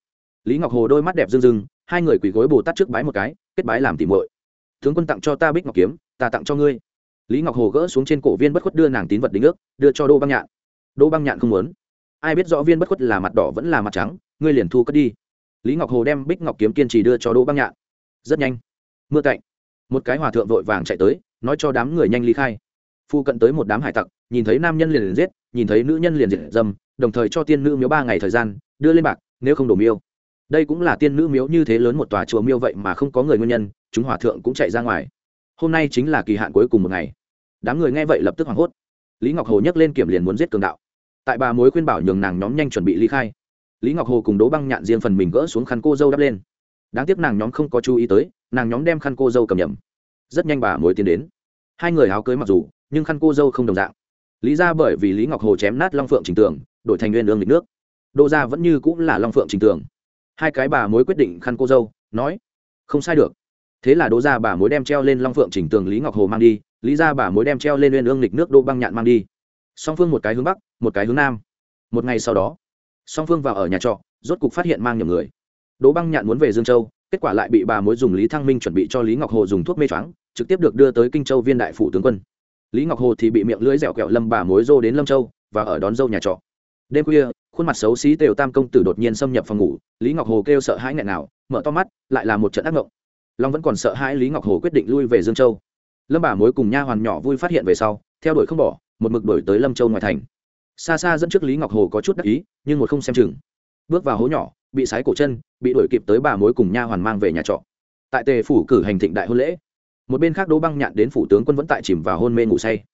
Lý ngọc hồ đôi mắt đẹp rưng rưng, hai người quỳ gối bồ tát trước bái một cái, kết bái làm tỉ muội. Tướng quân tặng cho ta bích ngọc kiếm, ta tặng cho ngươi. Lý ngọc hồ gỡ xuống trên cổ viên bất khuất đưa nàng tín vật đính ước, đưa cho đô băng nhạn. Đô băng nhạn không muốn ai biết rõ viên bất khuất là mặt đỏ vẫn là mặt trắng, ngươi liền thu cất đi. Lý ngọc hồ đem bích ngọc kiếm kiên trì đưa cho đỗ băng nhạn. Rất nhanh, mưa cạnh một cái hòa thượng vội vàng chạy tới, nói cho đám người nhanh ly khai. Phu cận tới một đám hải tặc, nhìn thấy nam nhân liền liền giết, nhìn thấy nữ nhân liền diệt dâm, đồng thời cho tiên nữ miếu ba ngày thời gian, đưa lên bạc, nếu không đổ miêu. Đây cũng là tiên nữ miếu như thế lớn một tòa chùa miêu vậy mà không có người nguyên nhân, chúng hòa thượng cũng chạy ra ngoài. Hôm nay chính là kỳ hạn cuối cùng một ngày. Đám người nghe vậy lập tức hoảng hốt. Lý ngọc hồ nhấc lên kiểm liền muốn giết cường đạo tại bà mối khuyên bảo nhường nàng nhóm nhanh chuẩn bị ly khai. Lý ngọc hồ cùng đỗ băng nhạn riêng phần mình gỡ xuống khăn cô dâu đắp lên. Đáng tiếc nàng nhóm không có chú ý tới, nàng nhóm đem khăn cô dâu cầm nhầm. Rất nhanh bà mối tiến đến. Hai người áo cưới mặc dù, nhưng khăn cô dâu không đồng dạng. Lý ra bởi vì lý ngọc hồ chém nát long phượng trình tường, đổi thành nguyên lương lịch nước. Đô gia vẫn như cũng là long phượng trình tường. Hai cái bà mối quyết định khăn cô dâu, nói, không sai được. Thế là đỗ gia bà mối đem treo lên long phượng trình tường lý ngọc hồ mang đi, lý ra bà mối đem treo lên nguyên lương lịch nước đô băng nhạn mang đi song phương một cái hướng bắc, một cái hướng nam. Một ngày sau đó, song phương vào ở nhà trọ, rốt cục phát hiện mang nhầm người. Đỗ băng nhạn muốn về dương châu, kết quả lại bị bà mối dùng lý thăng minh chuẩn bị cho lý ngọc hồ dùng thuốc mê choáng, trực tiếp được đưa tới kinh châu viên đại phủ tướng quân. Lý ngọc hồ thì bị miệng lưỡi dẻo kẹo lâm bà mối dô đến lâm châu và ở đón dâu nhà trọ. Đêm khuya, khuôn mặt xấu xí tều tam công tử đột nhiên xâm nhập phòng ngủ, lý ngọc hồ kêu sợ hãi nghẹn nào, mở to mắt, lại là một trận ác ngộng long vẫn còn sợ hãi lý ngọc hồ quyết định lui về dương châu. Lâm bà mối cùng nha hoàn nhỏ vui phát hiện về sau, theo đuổi không bỏ một mực đổi tới lâm châu ngoài thành. Xa xa dẫn trước lý ngọc hồ có chút đắc ý, nhưng một không xem chừng. Bước vào hố nhỏ, bị sái cổ chân, bị đuổi kịp tới bà mối cùng nha hoàn mang về nhà trọ. Tại tề phủ cử hành thịnh đại hôn lễ, một bên khác đỗ băng nhạn đến phủ tướng quân vẫn tại chìm vào hôn mê ngủ say.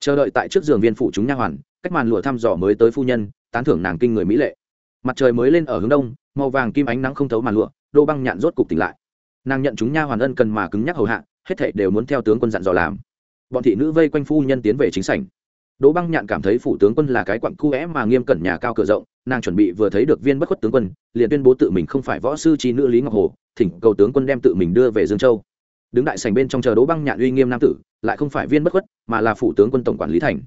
Chờ đợi tại trước giường viên phủ chúng nha hoàn, cách màn lụa thăm dò mới tới phu nhân, tán thưởng nàng kinh người mỹ lệ. Mặt trời mới lên ở hướng đông, màu vàng kim ánh nắng không thấu màn lụa, đỗ băng nhạn rốt cục tỉnh lại. Nàng nhận chúng nha hoàn ân cần mà cứng nhắc hầu hạ, hết thảy đều muốn theo tướng quân dặn dò làm. Bọn thị nữ vây quanh phu nhân tiến về chính sảnh đỗ băng nhạn cảm thấy phủ tướng quân là cái quặng cu é mà nghiêm cẩn nhà cao cửa rộng, nàng chuẩn bị vừa thấy được viên bất khuất tướng quân, liền tuyên bố tự mình không phải võ sư trí nữ lý ngọc hồ, thỉnh cầu tướng quân đem tự mình đưa về dương châu. Đứng đại sảnh bên trong chờ đỗ băng nhạn uy nghiêm nam tử, lại không phải viên bất khuất, mà là phủ tướng quân tổng quản lý thành.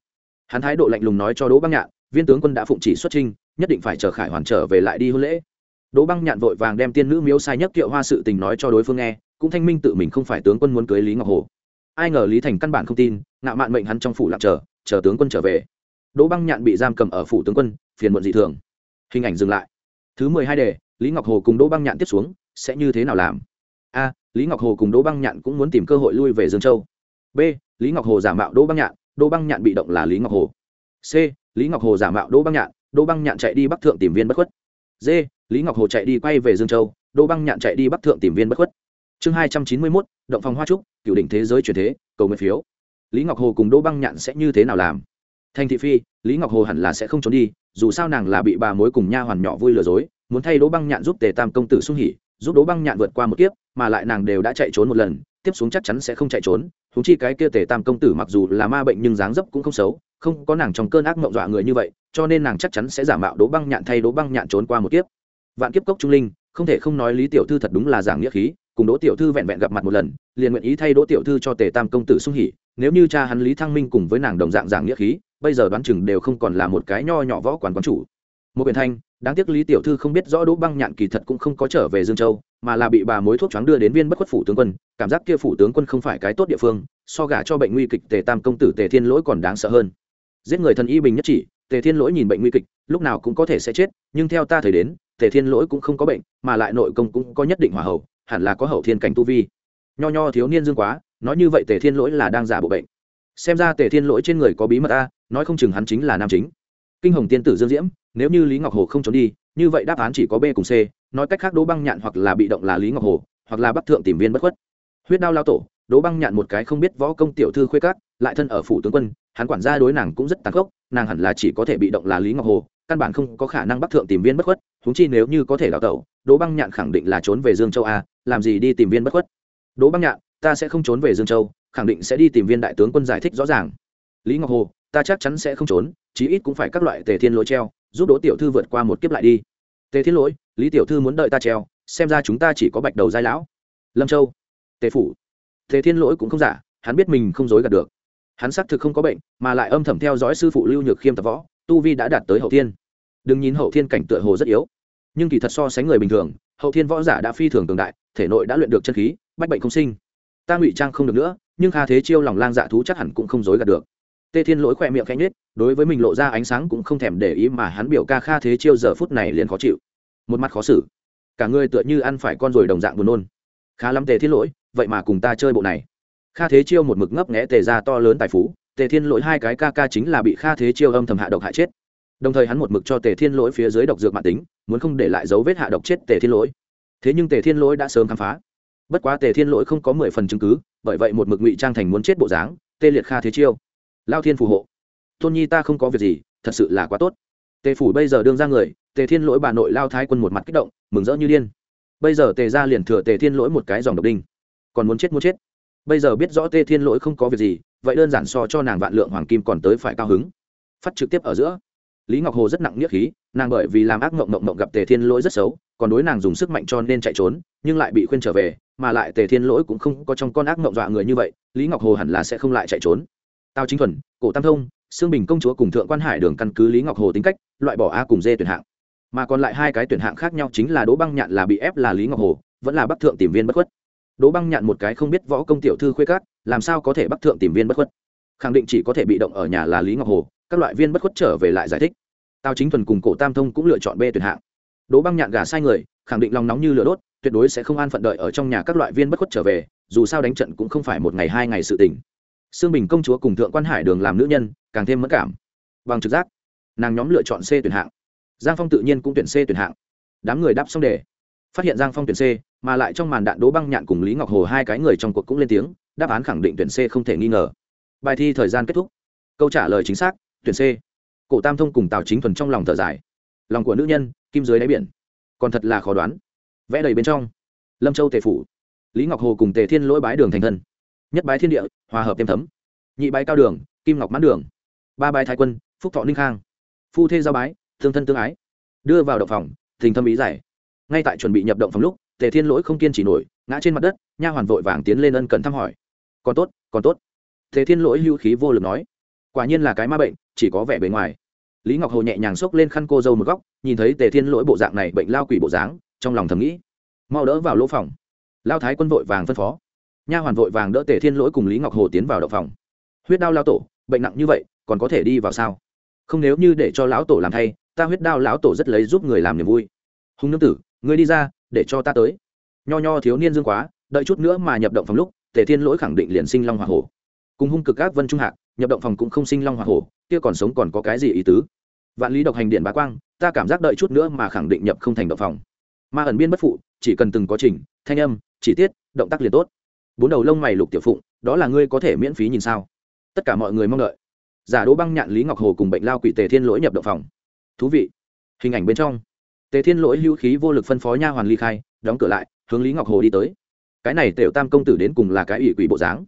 Hắn thái độ lạnh lùng nói cho đỗ băng nhạn, viên tướng quân đã phụng chỉ xuất trinh nhất định phải chờ khải hoàn trở về lại đi hôn lễ. Đỗ băng nhạn vội vàng đem tiên nữ miếu sai nhất kiệu hoa sự tình nói cho đối phương nghe, cũng thanh minh tự mình không phải tướng quân muốn cưới lý ngọc hồ. Ai ngờ lý thành căn bản không tin, ngạo mạn mệnh hắn trong phủ lặng chờ chờ tướng quân trở về. Đỗ băng nhạn bị giam cầm ở phủ tướng quân, phiền muộn dị thường. Hình ảnh dừng lại. Thứ mười hai đề, lý ngọc hồ cùng đỗ băng nhạn tiếp xuống, sẽ như thế nào làm? A, lý ngọc hồ cùng đỗ băng nhạn cũng muốn tìm cơ hội lui về dương châu. B, lý ngọc hồ giả mạo đỗ băng nhạn, đỗ băng nhạn bị động là lý ngọc hồ. C, lý ngọc hồ giả mạo đỗ băng nhạn, đỗ băng nhạn chạy đi bắc thượng tìm viên bất khuất. D, lý ngọc hồ chạy đi quay về dương châu, đỗ băng nhạn chạy đi bắc thượng tìm viên bất khuất. Chương hai trăm chín mươi mốt, động phòng hoa trúc cựu đỉnh thế giới truyền thế, cầu nguyện phiếu lý ngọc hồ cùng đỗ băng nhạn sẽ như thế nào làm? Thành thị phi, lý ngọc hồ hẳn là sẽ không trốn đi, dù sao nàng là bị bà mối cùng nha hoàn nhỏ vui lừa dối, muốn thay đỗ băng nhạn giúp tề tam công tử sung hỉ, giúp đỗ băng nhạn vượt qua một kiếp, mà lại nàng đều đã chạy trốn một lần, tiếp xuống chắc chắn sẽ không chạy trốn. Thúng chi cái kia tề tam công tử mặc dù là ma bệnh nhưng dáng dấp cũng không xấu, không có nàng trong cơn ác mộng dọa người như vậy, cho nên nàng chắc chắn sẽ giả mạo đỗ băng nhạn thay đỗ băng nhạn trốn qua một kiếp. Vạn kiếp cốc trung linh, không thể không nói lý tiểu thư thật đúng là giảng nghĩa khí cùng đỗ tiểu thư vẹn vẹn gặp mặt một lần, liền nguyện ý thay đỗ tiểu thư cho tề tam công tử sung hỉ, nếu như cha hắn lý thăng minh cùng với nàng đồng dạng giảng nghĩa khí, bây giờ đoán chừng đều không còn là một cái nho nhỏ võ quán quán chủ. Một biển thanh, đáng tiếc lý tiểu thư không biết rõ đỗ băng nhạn kỳ thật cũng không có trở về dương châu, mà là bị bà mối thuốc choáng đưa đến viên bất khuất phủ tướng quân, cảm giác kia phủ tướng quân không phải cái tốt địa phương, so gả cho bệnh nguy kịch tề tam công tử tề thiên lỗi còn đáng sợ hơn. Giết người thần y bình nhất chỉ, tề thiên lỗi nhìn bệnh nguy kịch, lúc nào cũng có thể sẽ chết, nhưng theo ta thời đến, tề thiên lỗi cũng không có bệnh, mà lại nội công cũng có nhất định hỏa hậu hẳn là có hậu thiên cảnh tu vi. Nho nho thiếu niên dương quá, nói như vậy tề thiên lỗi là đang giả bộ bệnh. Xem ra tề thiên lỗi trên người có bí mật a, nói không chừng hắn chính là nam chính. Kinh hồng tiên tử dương diễm, nếu như lý ngọc hồ không trốn đi, như vậy đáp án chỉ có b cùng c, nói cách khác đỗ băng nhạn hoặc là bị động là lý ngọc hồ, hoặc là bắc thượng tìm viên bất khuất. Huyết đao lao tổ, đỗ băng nhạn một cái không biết võ công tiểu thư khuê cát lại thân ở phủ tướng quân, hắn quản gia đối nàng cũng rất tàn khốc, nàng hẳn là chỉ có thể bị động là lý ngọc hồ, căn bản không có khả năng bắc thượng tìm viên bất khuất húng chi nếu như có thể đào tẩu, đỗ băng nhạn khẳng định là trốn về dương châu a làm gì đi tìm viên bất khuất? Đỗ băng nhạn, ta sẽ không trốn về dương châu, khẳng định sẽ đi tìm viên đại tướng quân giải thích rõ ràng. Lý ngọc hồ, ta chắc chắn sẽ không trốn, chí ít cũng phải các loại tề thiên lỗi treo, giúp đỗ tiểu thư vượt qua một kiếp lại đi. Tề thiên lỗi, lý tiểu thư muốn đợi ta treo, xem ra chúng ta chỉ có bạch đầu giai lão. Lâm châu, tề phủ. Tề thiên lỗi cũng không giả, hắn biết mình không dối gạt được. Hắn xác thực không có bệnh, mà lại âm thầm theo dõi sư phụ lưu nhược khiêm tập võ, tu vi đã đạt tới hậu thiên. Đừng nhìn hậu thiên cảnh tựa hồ rất yếu, nhưng kỳ thật so sánh người bình thường, hậu thiên võ giả đã phi thường cường đại thể nội đã luyện được chân khí, bách bệnh không sinh. Ta ngụy trang không được nữa, nhưng kha thế chiêu lòng lang dạ thú chắc hẳn cũng không dối gạt được. Tê thiên lỗi khỏe miệng khẽ nhết đối với mình lộ ra ánh sáng cũng không thèm để ý mà hắn biểu ca kha thế chiêu giờ phút này liền khó chịu. Một mặt khó xử. Cả người tựa như ăn phải con rồi đồng dạng buồn nôn. Khá lắm tề thiên lỗi, vậy mà cùng ta chơi bộ này. Kha thế chiêu một mực ngấp nghẽ tề ra to lớn tài phú, tề thiên lỗi hai cái ca ca chính là bị kha thế chiêu âm thầm hạ độc hại chết. Đồng thời hắn một mực cho tề thiên lỗi phía dưới độc dược mạng tính, muốn không để lại dấu vết hạ độc chết tề thiên lỗi thế nhưng tề thiên lỗi đã sớm khám phá. Bất quá tề thiên lỗi không có mười phần chứng cứ, bởi vậy một mực ngụy trang thành muốn chết bộ dáng, tê liệt kha thế chiêu. Lao thiên phù hộ. Tôn nhi ta không có việc gì, thật sự là quá tốt. Tề phủ bây giờ đương ra người, tề thiên lỗi bà nội lao thái quân một mặt kích động, mừng rỡ như điên. Bây giờ tề ra liền thừa tề thiên lỗi một cái dòng độc đinh. Còn muốn chết muốn chết. Bây giờ biết rõ tề thiên lỗi không có việc gì, vậy đơn giản so cho nàng vạn lượng hoàng kim còn tới phải cao hứng. Phát trực tiếp ở giữa lý ngọc hồ rất nặng nghĩa khí, nàng bởi vì làm ác mộng mộng mộng gặp tề thiên lỗi rất xấu, còn đối nàng dùng sức mạnh cho nên chạy trốn, nhưng lại bị khuyên trở về, mà lại tề thiên lỗi cũng không có trong con ác mộng dọa người như vậy, lý ngọc hồ hẳn là sẽ không lại chạy trốn. Tao chính thuần, cổ tam thông xương bình công chúa cùng thượng quan hải đường căn cứ lý ngọc hồ tính cách, loại bỏ a cùng d tuyển hạng. Mà còn lại hai cái tuyển hạng khác nhau chính là đỗ băng nhạn là bị ép là lý ngọc hồ, vẫn là bắc thượng tìm viên bất khuất. Đỗ băng nhạn một cái không biết võ công tiểu thư khuê cát làm sao có thể bắc thượng tìm viên bất khuất? Khẳng định chỉ có thể bị động ở nhà là lý ngọc hồ các loại viên bất khuất trở về lại giải thích. Tào chính thuần cùng cổ tam thông cũng lựa chọn b tuyển hạng. Đỗ băng nhạn gà sai người, khẳng định lòng nóng như lửa đốt, tuyệt đối sẽ không an phận đợi ở trong nhà các loại viên bất khuất trở về, dù sao đánh trận cũng không phải một ngày hai ngày sự tình. Sương bình công chúa cùng thượng quan hải đường làm nữ nhân, càng thêm mất cảm. Bằng trực giác, nàng nhóm lựa chọn c tuyển hạng. Giang phong tự nhiên cũng tuyển c tuyển hạng. Đám người đáp xong đề. Phát hiện giang phong tuyển c, mà lại trong màn đạn đố băng nhạn cùng lý ngọc hồ hai cái người trong cuộc cũng lên tiếng, đáp án khẳng định tuyển c không thể nghi ngờ. Bài thi thời gian kết thúc. Câu trả lời chính xác tuyển c. Cổ tam thông cùng tào chính thuần trong lòng thở dài. Lòng của nữ nhân, kim dưới đáy biển. Còn thật là khó đoán. Vẽ đầy bên trong. Lâm châu tề phủ. Lý ngọc hồ cùng tề thiên lỗi bái đường thành thân. Nhất bái thiên địa, hòa hợp thêm thấm. Nhị bái cao đường, kim ngọc mãn đường. Ba bái thái quân, phúc thọ ninh khang. Phu thê giao bái, thương thân tương ái. Đưa vào động phòng tình thâm ý giải. Ngay tại chuẩn bị nhập động phòng lúc, tề thiên lỗi không kiên trì nổi, ngã trên mặt đất, nha hoàn vội vàng tiến lên ân cần thăm hỏi. Còn tốt còn tốt. Tề thiên lỗi hưu khí vô lực nói. Quả nhiên là cái ma bệnh chỉ có vẻ bề ngoài. Lý ngọc hồ nhẹ nhàng xốc lên khăn cô dâu một góc, nhìn thấy tề thiên lỗi bộ dạng này bệnh lao quỷ bộ dáng, trong lòng thầm nghĩ, mau đỡ vào lỗ phòng. Lao thái quân vội vàng phân phó. Nha hoàn vội vàng đỡ tề thiên lỗi cùng lý ngọc hồ tiến vào động phòng. Huyết đao lao tổ, bệnh nặng như vậy, còn có thể đi vào sao? Không nếu như để cho lão tổ làm thay, ta huyết đao lão tổ rất lấy giúp người làm niềm vui. Hùng nương tử, ngươi đi ra, để cho ta tới. Nho nho thiếu niên dương quá, đợi chút nữa mà nhập động phòng lúc, tề thiên lỗi khẳng định liền sinh long hoa hổ. Cùng hung cực các vân trung hạc nhập động phòng cũng không sinh long hoa hổ, kia còn sống còn có cái gì ý tứ? Vạn lý độc hành điện bá quang, ta cảm giác đợi chút nữa mà khẳng định nhập không thành động phòng. Ma ẩn biên bất phụ, chỉ cần từng có trình, thanh âm, chỉ tiết, động tác liền tốt. Bốn đầu lông mày lục tiểu phụng, đó là ngươi có thể miễn phí nhìn sao? Tất cả mọi người mong đợi. Giả đỗ băng nhạn, lý ngọc hồ cùng bệnh lao quỷ tề thiên lỗi nhập động phòng. Thú vị. Hình ảnh bên trong. Tề thiên lỗi hữu khí vô lực phân phó nha hoàn ly khai, đóng cửa lại, hướng lý ngọc hồ đi tới. Cái này tều tam công tử đến cùng là cái ủy quỷ bộ dáng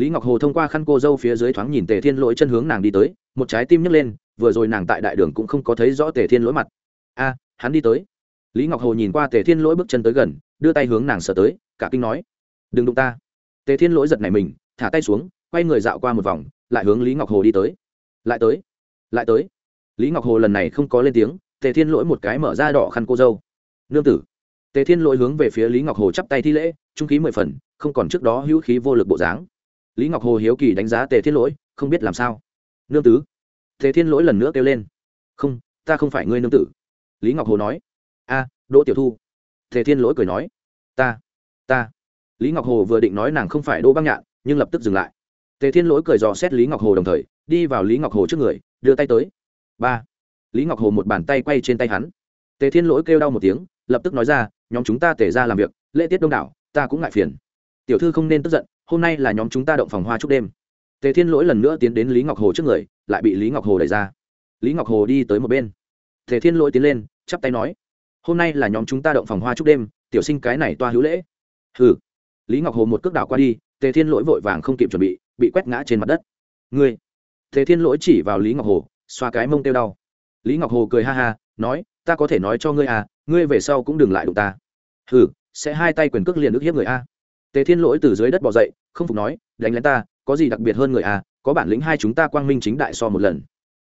lý ngọc hồ thông qua khăn cô dâu phía dưới thoáng nhìn tề thiên lỗi chân hướng nàng đi tới, một trái tim nhấc lên, vừa rồi nàng tại đại đường cũng không có thấy rõ tề thiên lỗi mặt. A, hắn đi tới. Lý ngọc hồ nhìn qua tề thiên lỗi bước chân tới gần, đưa tay hướng nàng sờ tới, cả kinh nói, đừng đụng ta. Tề thiên lỗi giật này mình, thả tay xuống, quay người dạo qua một vòng, lại hướng lý ngọc hồ đi tới. Lại tới lại tới. Lý ngọc hồ lần này không có lên tiếng, tề thiên lỗi một cái mở ra đỏ khăn cô dâu. Nương tử. Tề thiên lỗi hướng về phía lý ngọc hồ chắp tay thi lễ, trung khí mười phần, không còn trước đó hữu khí vô lực bộ dáng lý ngọc hồ hiếu kỳ đánh giá tề thiên lỗi, không biết làm sao. Nương tử tề thiên lỗi lần nữa kêu lên. Không, ta không phải ngươi nương tử. Lý ngọc hồ nói. A, đỗ tiểu thu. Tề thiên lỗi cười nói. Ta ta. Lý ngọc hồ vừa định nói nàng không phải đỗ băng nhạn, nhưng lập tức dừng lại. Tề thiên lỗi cười dò xét lý ngọc hồ đồng thời, đi vào lý ngọc hồ trước người, đưa tay tới. Ba. Lý ngọc hồ một bàn tay quay trên tay hắn. Tề thiên lỗi kêu đau một tiếng, lập tức nói ra, nhóm chúng ta tề ra làm việc, lễ tiết đông đảo, ta cũng ngại phiền. Tiểu thư không nên tức giận hôm nay là nhóm chúng ta động phòng hoa chúc đêm. Tề thiên lỗi lần nữa tiến đến lý ngọc hồ trước người, lại bị lý ngọc hồ đẩy ra. Lý ngọc hồ đi tới một bên. Tề thiên lỗi tiến lên, chắp tay nói, hôm nay là nhóm chúng ta động phòng hoa chúc đêm, tiểu sinh cái này toa hữu lễ. Hừ. Lý ngọc hồ một cước đảo qua đi, tề thiên lỗi vội vàng không kịp chuẩn bị bị quét ngã trên mặt đất. Ngươi. Tề thiên lỗi chỉ vào lý ngọc hồ, xoa cái mông tiêu đau. Lý ngọc hồ cười ha ha, nói, ta có thể nói cho ngươi à ngươi về sau cũng đừng lại đụng ta. Hừ, sẽ hai tay quyền cước liền ức hiếp người a. Tề thiên lỗi từ dưới đất bỏ dậy không phục nói, đánh lén ta, có gì đặc biệt hơn người à có bản lĩnh hai chúng ta quang minh chính đại so một lần.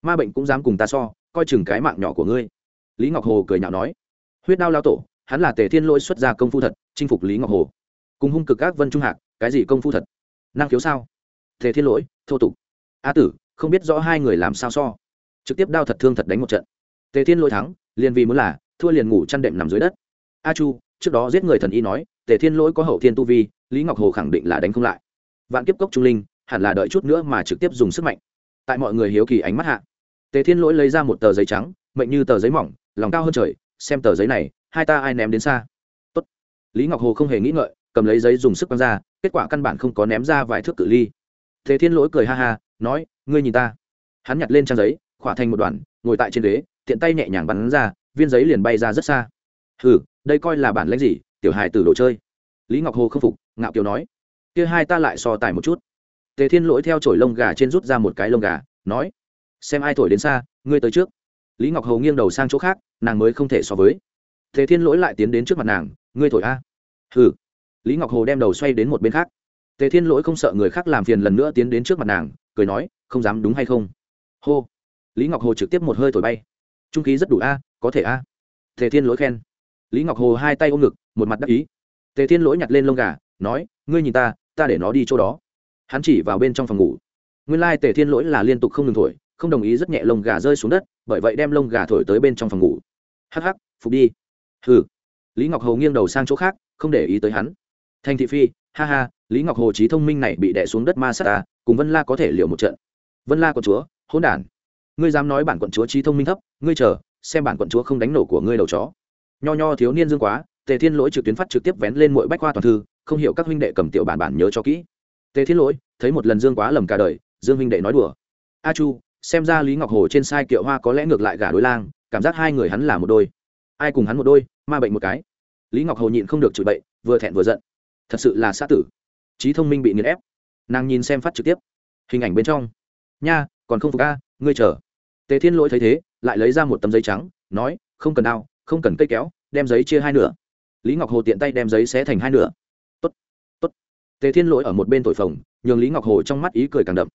Ma bệnh cũng dám cùng ta so, coi chừng cái mạng nhỏ của ngươi. Lý ngọc hồ cười nhạo nói. Huyết đao lao tổ, hắn là tề thiên lỗi xuất ra công phu thật, chinh phục lý ngọc hồ. Cùng hung cực các vân trung hạc, cái gì công phu thật? Năng khiếu sao? Tề thiên lỗi, thô tục. A tử, không biết rõ hai người làm sao so. Trực tiếp đao thật thương thật đánh một trận. Tề thiên lỗi thắng, liền vì muốn là, thua liền ngủ chăn đệm nằm dưới đất. A chu, trước đó giết người thần y nói, tề thiên lỗi có hậu thiên tu vi lý ngọc hồ khẳng định là đánh không lại. Vạn kiếp cốc trung linh, hẳn là đợi chút nữa mà trực tiếp dùng sức mạnh. Tại mọi người hiếu kỳ ánh mắt hạ, tề thiên lỗi lấy ra một tờ giấy trắng, mệnh như tờ giấy mỏng, lòng cao hơn trời, xem tờ giấy này, hai ta ai ném đến xa? Tốt. lý ngọc hồ không hề nghĩ ngợi, cầm lấy giấy dùng sức quăng ra, kết quả căn bản không có ném ra vài thước cự ly. Tề thiên lỗi cười ha ha, nói, ngươi nhìn ta. Hắn nhặt lên trang giấy, khỏa thành một đoàn, ngồi tại trên ghế, tiện tay nhẹ nhàng bắn ra, viên giấy liền bay ra rất xa. Hừ, đây coi là bản lãnh gì, tiểu hài từ đồ chơi. Lý ngọc hồ không phục ngạo kiều nói, kia hai ta lại so tài một chút. Tề thiên lỗi theo chổi lông gà trên rút ra một cái lông gà, nói, xem ai thổi đến xa, ngươi tới trước. Lý ngọc Hầu nghiêng đầu sang chỗ khác, nàng mới không thể so với. Tề thiên lỗi lại tiến đến trước mặt nàng, ngươi thổi a. Hừ. Lý ngọc hồ đem đầu xoay đến một bên khác. Tề thiên lỗi không sợ người khác làm phiền lần nữa tiến đến trước mặt nàng, cười nói, không dám đúng hay không? Hô. Lý ngọc hồ trực tiếp một hơi thổi bay. Trung khí rất đủ a, có thể a. Tề thiên lỗi khen. Lý ngọc hồ hai tay ôm ngực, một mặt đắc ý. Tề thiên lỗi nhặt lên lông gà nói, ngươi nhìn ta ta để nó đi chỗ đó. Hắn chỉ vào bên trong phòng ngủ. Nguyên lai tề thiên lỗi là liên tục không ngừng thổi, không đồng ý rất nhẹ lông gà rơi xuống đất, bởi vậy đem lông gà thổi tới bên trong phòng ngủ. Hắc hắc, phục đi. Hừ. Lý ngọc hồ nghiêng đầu sang chỗ khác, không để ý tới hắn. Thành thị phi, ha ha, lý ngọc hồ trí thông minh này bị đẻ xuống đất ma sát ta, cùng vân la có thể liệu một trận. Vân la quận chúa, hỗn đản. Ngươi dám nói bản quận chúa trí thông minh thấp, ngươi chờ, xem bản quận chúa không đánh nổ của ngươi đầu chó. Nho nho thiếu niên dương quá, tề thiên lỗi trực tuyến phát trực tiếp vén lên mỗi bách khoa toàn thư không hiểu các huynh đệ cầm tiểu bản bản nhớ cho kỹ. Tề thiên lỗi, thấy một lần dương quá lầm cả đời, dương huynh đệ nói đùa. A chu, xem ra lý ngọc hồ trên sai kiệu hoa có lẽ ngược lại gả đối lang, cảm giác hai người hắn là một đôi. Ai cùng hắn một đôi, ma bệnh một cái. Lý ngọc hồ nhịn không được chửi bậy, vừa thẹn vừa giận. Thật sự là xã tử. Trí thông minh bị nghiền ép. Nàng nhìn xem phát trực tiếp. Hình ảnh bên trong. Nha, còn không phục a, ngươi chờ. Tề thiên lỗi thấy thế, lại lấy ra một tấm giấy trắng, nói, không cần đao, không cần cây kéo, đem giấy chia hai nửa. Lý ngọc hồ tiện tay đem giấy xé thành hai nửa tề thiên lỗi ở một bên thổi phồng, nhường lý ngọc hồ trong mắt ý cười càng đậm.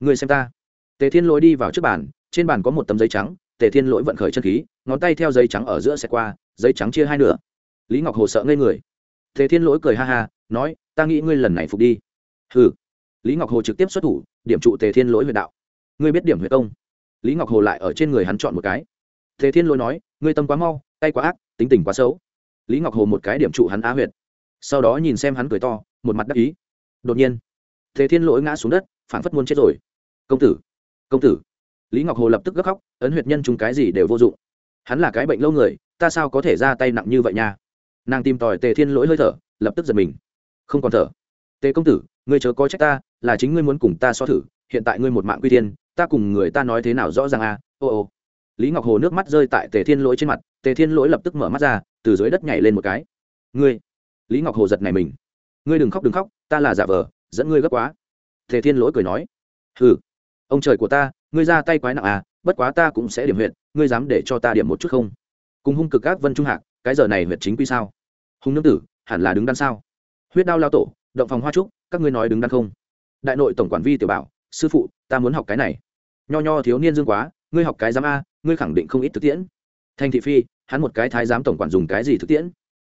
Người xem ta. Tề thiên lỗi đi vào trước bàn, trên bàn có một tấm giấy trắng, tề thiên lỗi vận khởi chân khí, ngón tay theo giấy trắng ở giữa xe qua, giấy trắng chia hai nửa. Lý ngọc hồ sợ ngây người. Tề thiên lỗi cười ha ha, nói, ta nghĩ ngươi lần này phục đi. Hừ. Lý ngọc hồ trực tiếp xuất thủ, điểm trụ tề thiên lỗi huyệt đạo. Ngươi biết điểm huyệt công? Lý ngọc hồ lại ở trên người hắn chọn một cái. Tề thiên lỗi nói, ngươi tâm quá mau, tay quá ác, tính tình quá xấu. Lý ngọc hồ một cái điểm trụ hắn á huyệt sau đó nhìn xem hắn cười to, một mặt đắc ý. Đột nhiên, tề thiên lỗi ngã xuống đất, phản phất muốn chết rồi. Công tử công tử. Lý ngọc hồ lập tức gấp khóc, ấn huyệt nhân chúng cái gì đều vô dụng. Hắn là cái bệnh lâu người, ta sao có thể ra tay nặng như vậy nha? Nàng tìm tòi tề thiên lỗi hơi thở, lập tức giật mình. Không còn thở. Tề công tử, ngươi chớ có trách ta, là chính ngươi muốn cùng ta so thử, hiện tại ngươi một mạng quy tiên ta cùng người ta nói thế nào rõ ràng à? Ô ô. Lý ngọc hồ nước mắt rơi tại tề thiên lỗi trên mặt, tề thiên lỗi lập tức mở mắt ra, từ dưới đất nhảy lên một cái. Ngươi lý ngọc hồ giật này mình ngươi đừng khóc đừng khóc ta là giả vờ dẫn ngươi gấp quá tề thiên lỗi cười nói ừ ông trời của ta ngươi ra tay quái nặng à bất quá ta cũng sẽ điểm huyện ngươi dám để cho ta điểm một chút không cùng hung cực các vân trung hạc cái giờ này huyện chính quy sao hung nương tử hẳn là đứng đắn sao huyết đao lao tổ động phòng hoa trúc các ngươi nói đứng đắn không đại nội tổng quản vi tiểu bảo sư phụ ta muốn học cái này nho nho thiếu niên dương quá ngươi học cái giám a ngươi khẳng định không ít thực tiễn thành thị phi hắn một cái thái giám tổng quản dùng cái gì thực tiễn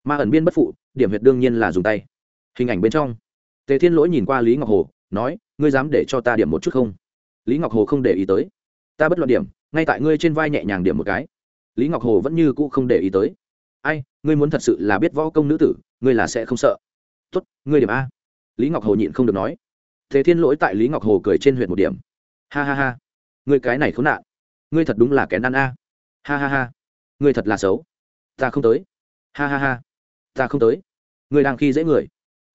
ma ẩn biên bất phụ, điểm huyệt đương nhiên là dùng tay. Hình ảnh bên trong, tề thiên lỗi nhìn qua lý ngọc hồ, nói, ngươi dám để cho ta điểm một chút không? Lý ngọc hồ không để ý tới. Ta bất luận điểm, ngay tại ngươi trên vai nhẹ nhàng điểm một cái. Lý ngọc hồ vẫn như cũ không để ý tới. Ai, ngươi muốn thật sự là biết võ công nữ tử, ngươi là sẽ không sợ. Tốt, ngươi điểm a. Lý ngọc hồ nhịn không được nói. Thế thiên lỗi tại lý ngọc hồ cười trên huyện một điểm. Ha ha ha, ngươi cái này khốn nạn, ngươi thật đúng là kẻ nan a. Ha ha ha, ngươi thật là xấu, ta không tới. Ha ha ha ta không tới. Ngươi đang khi dễ người.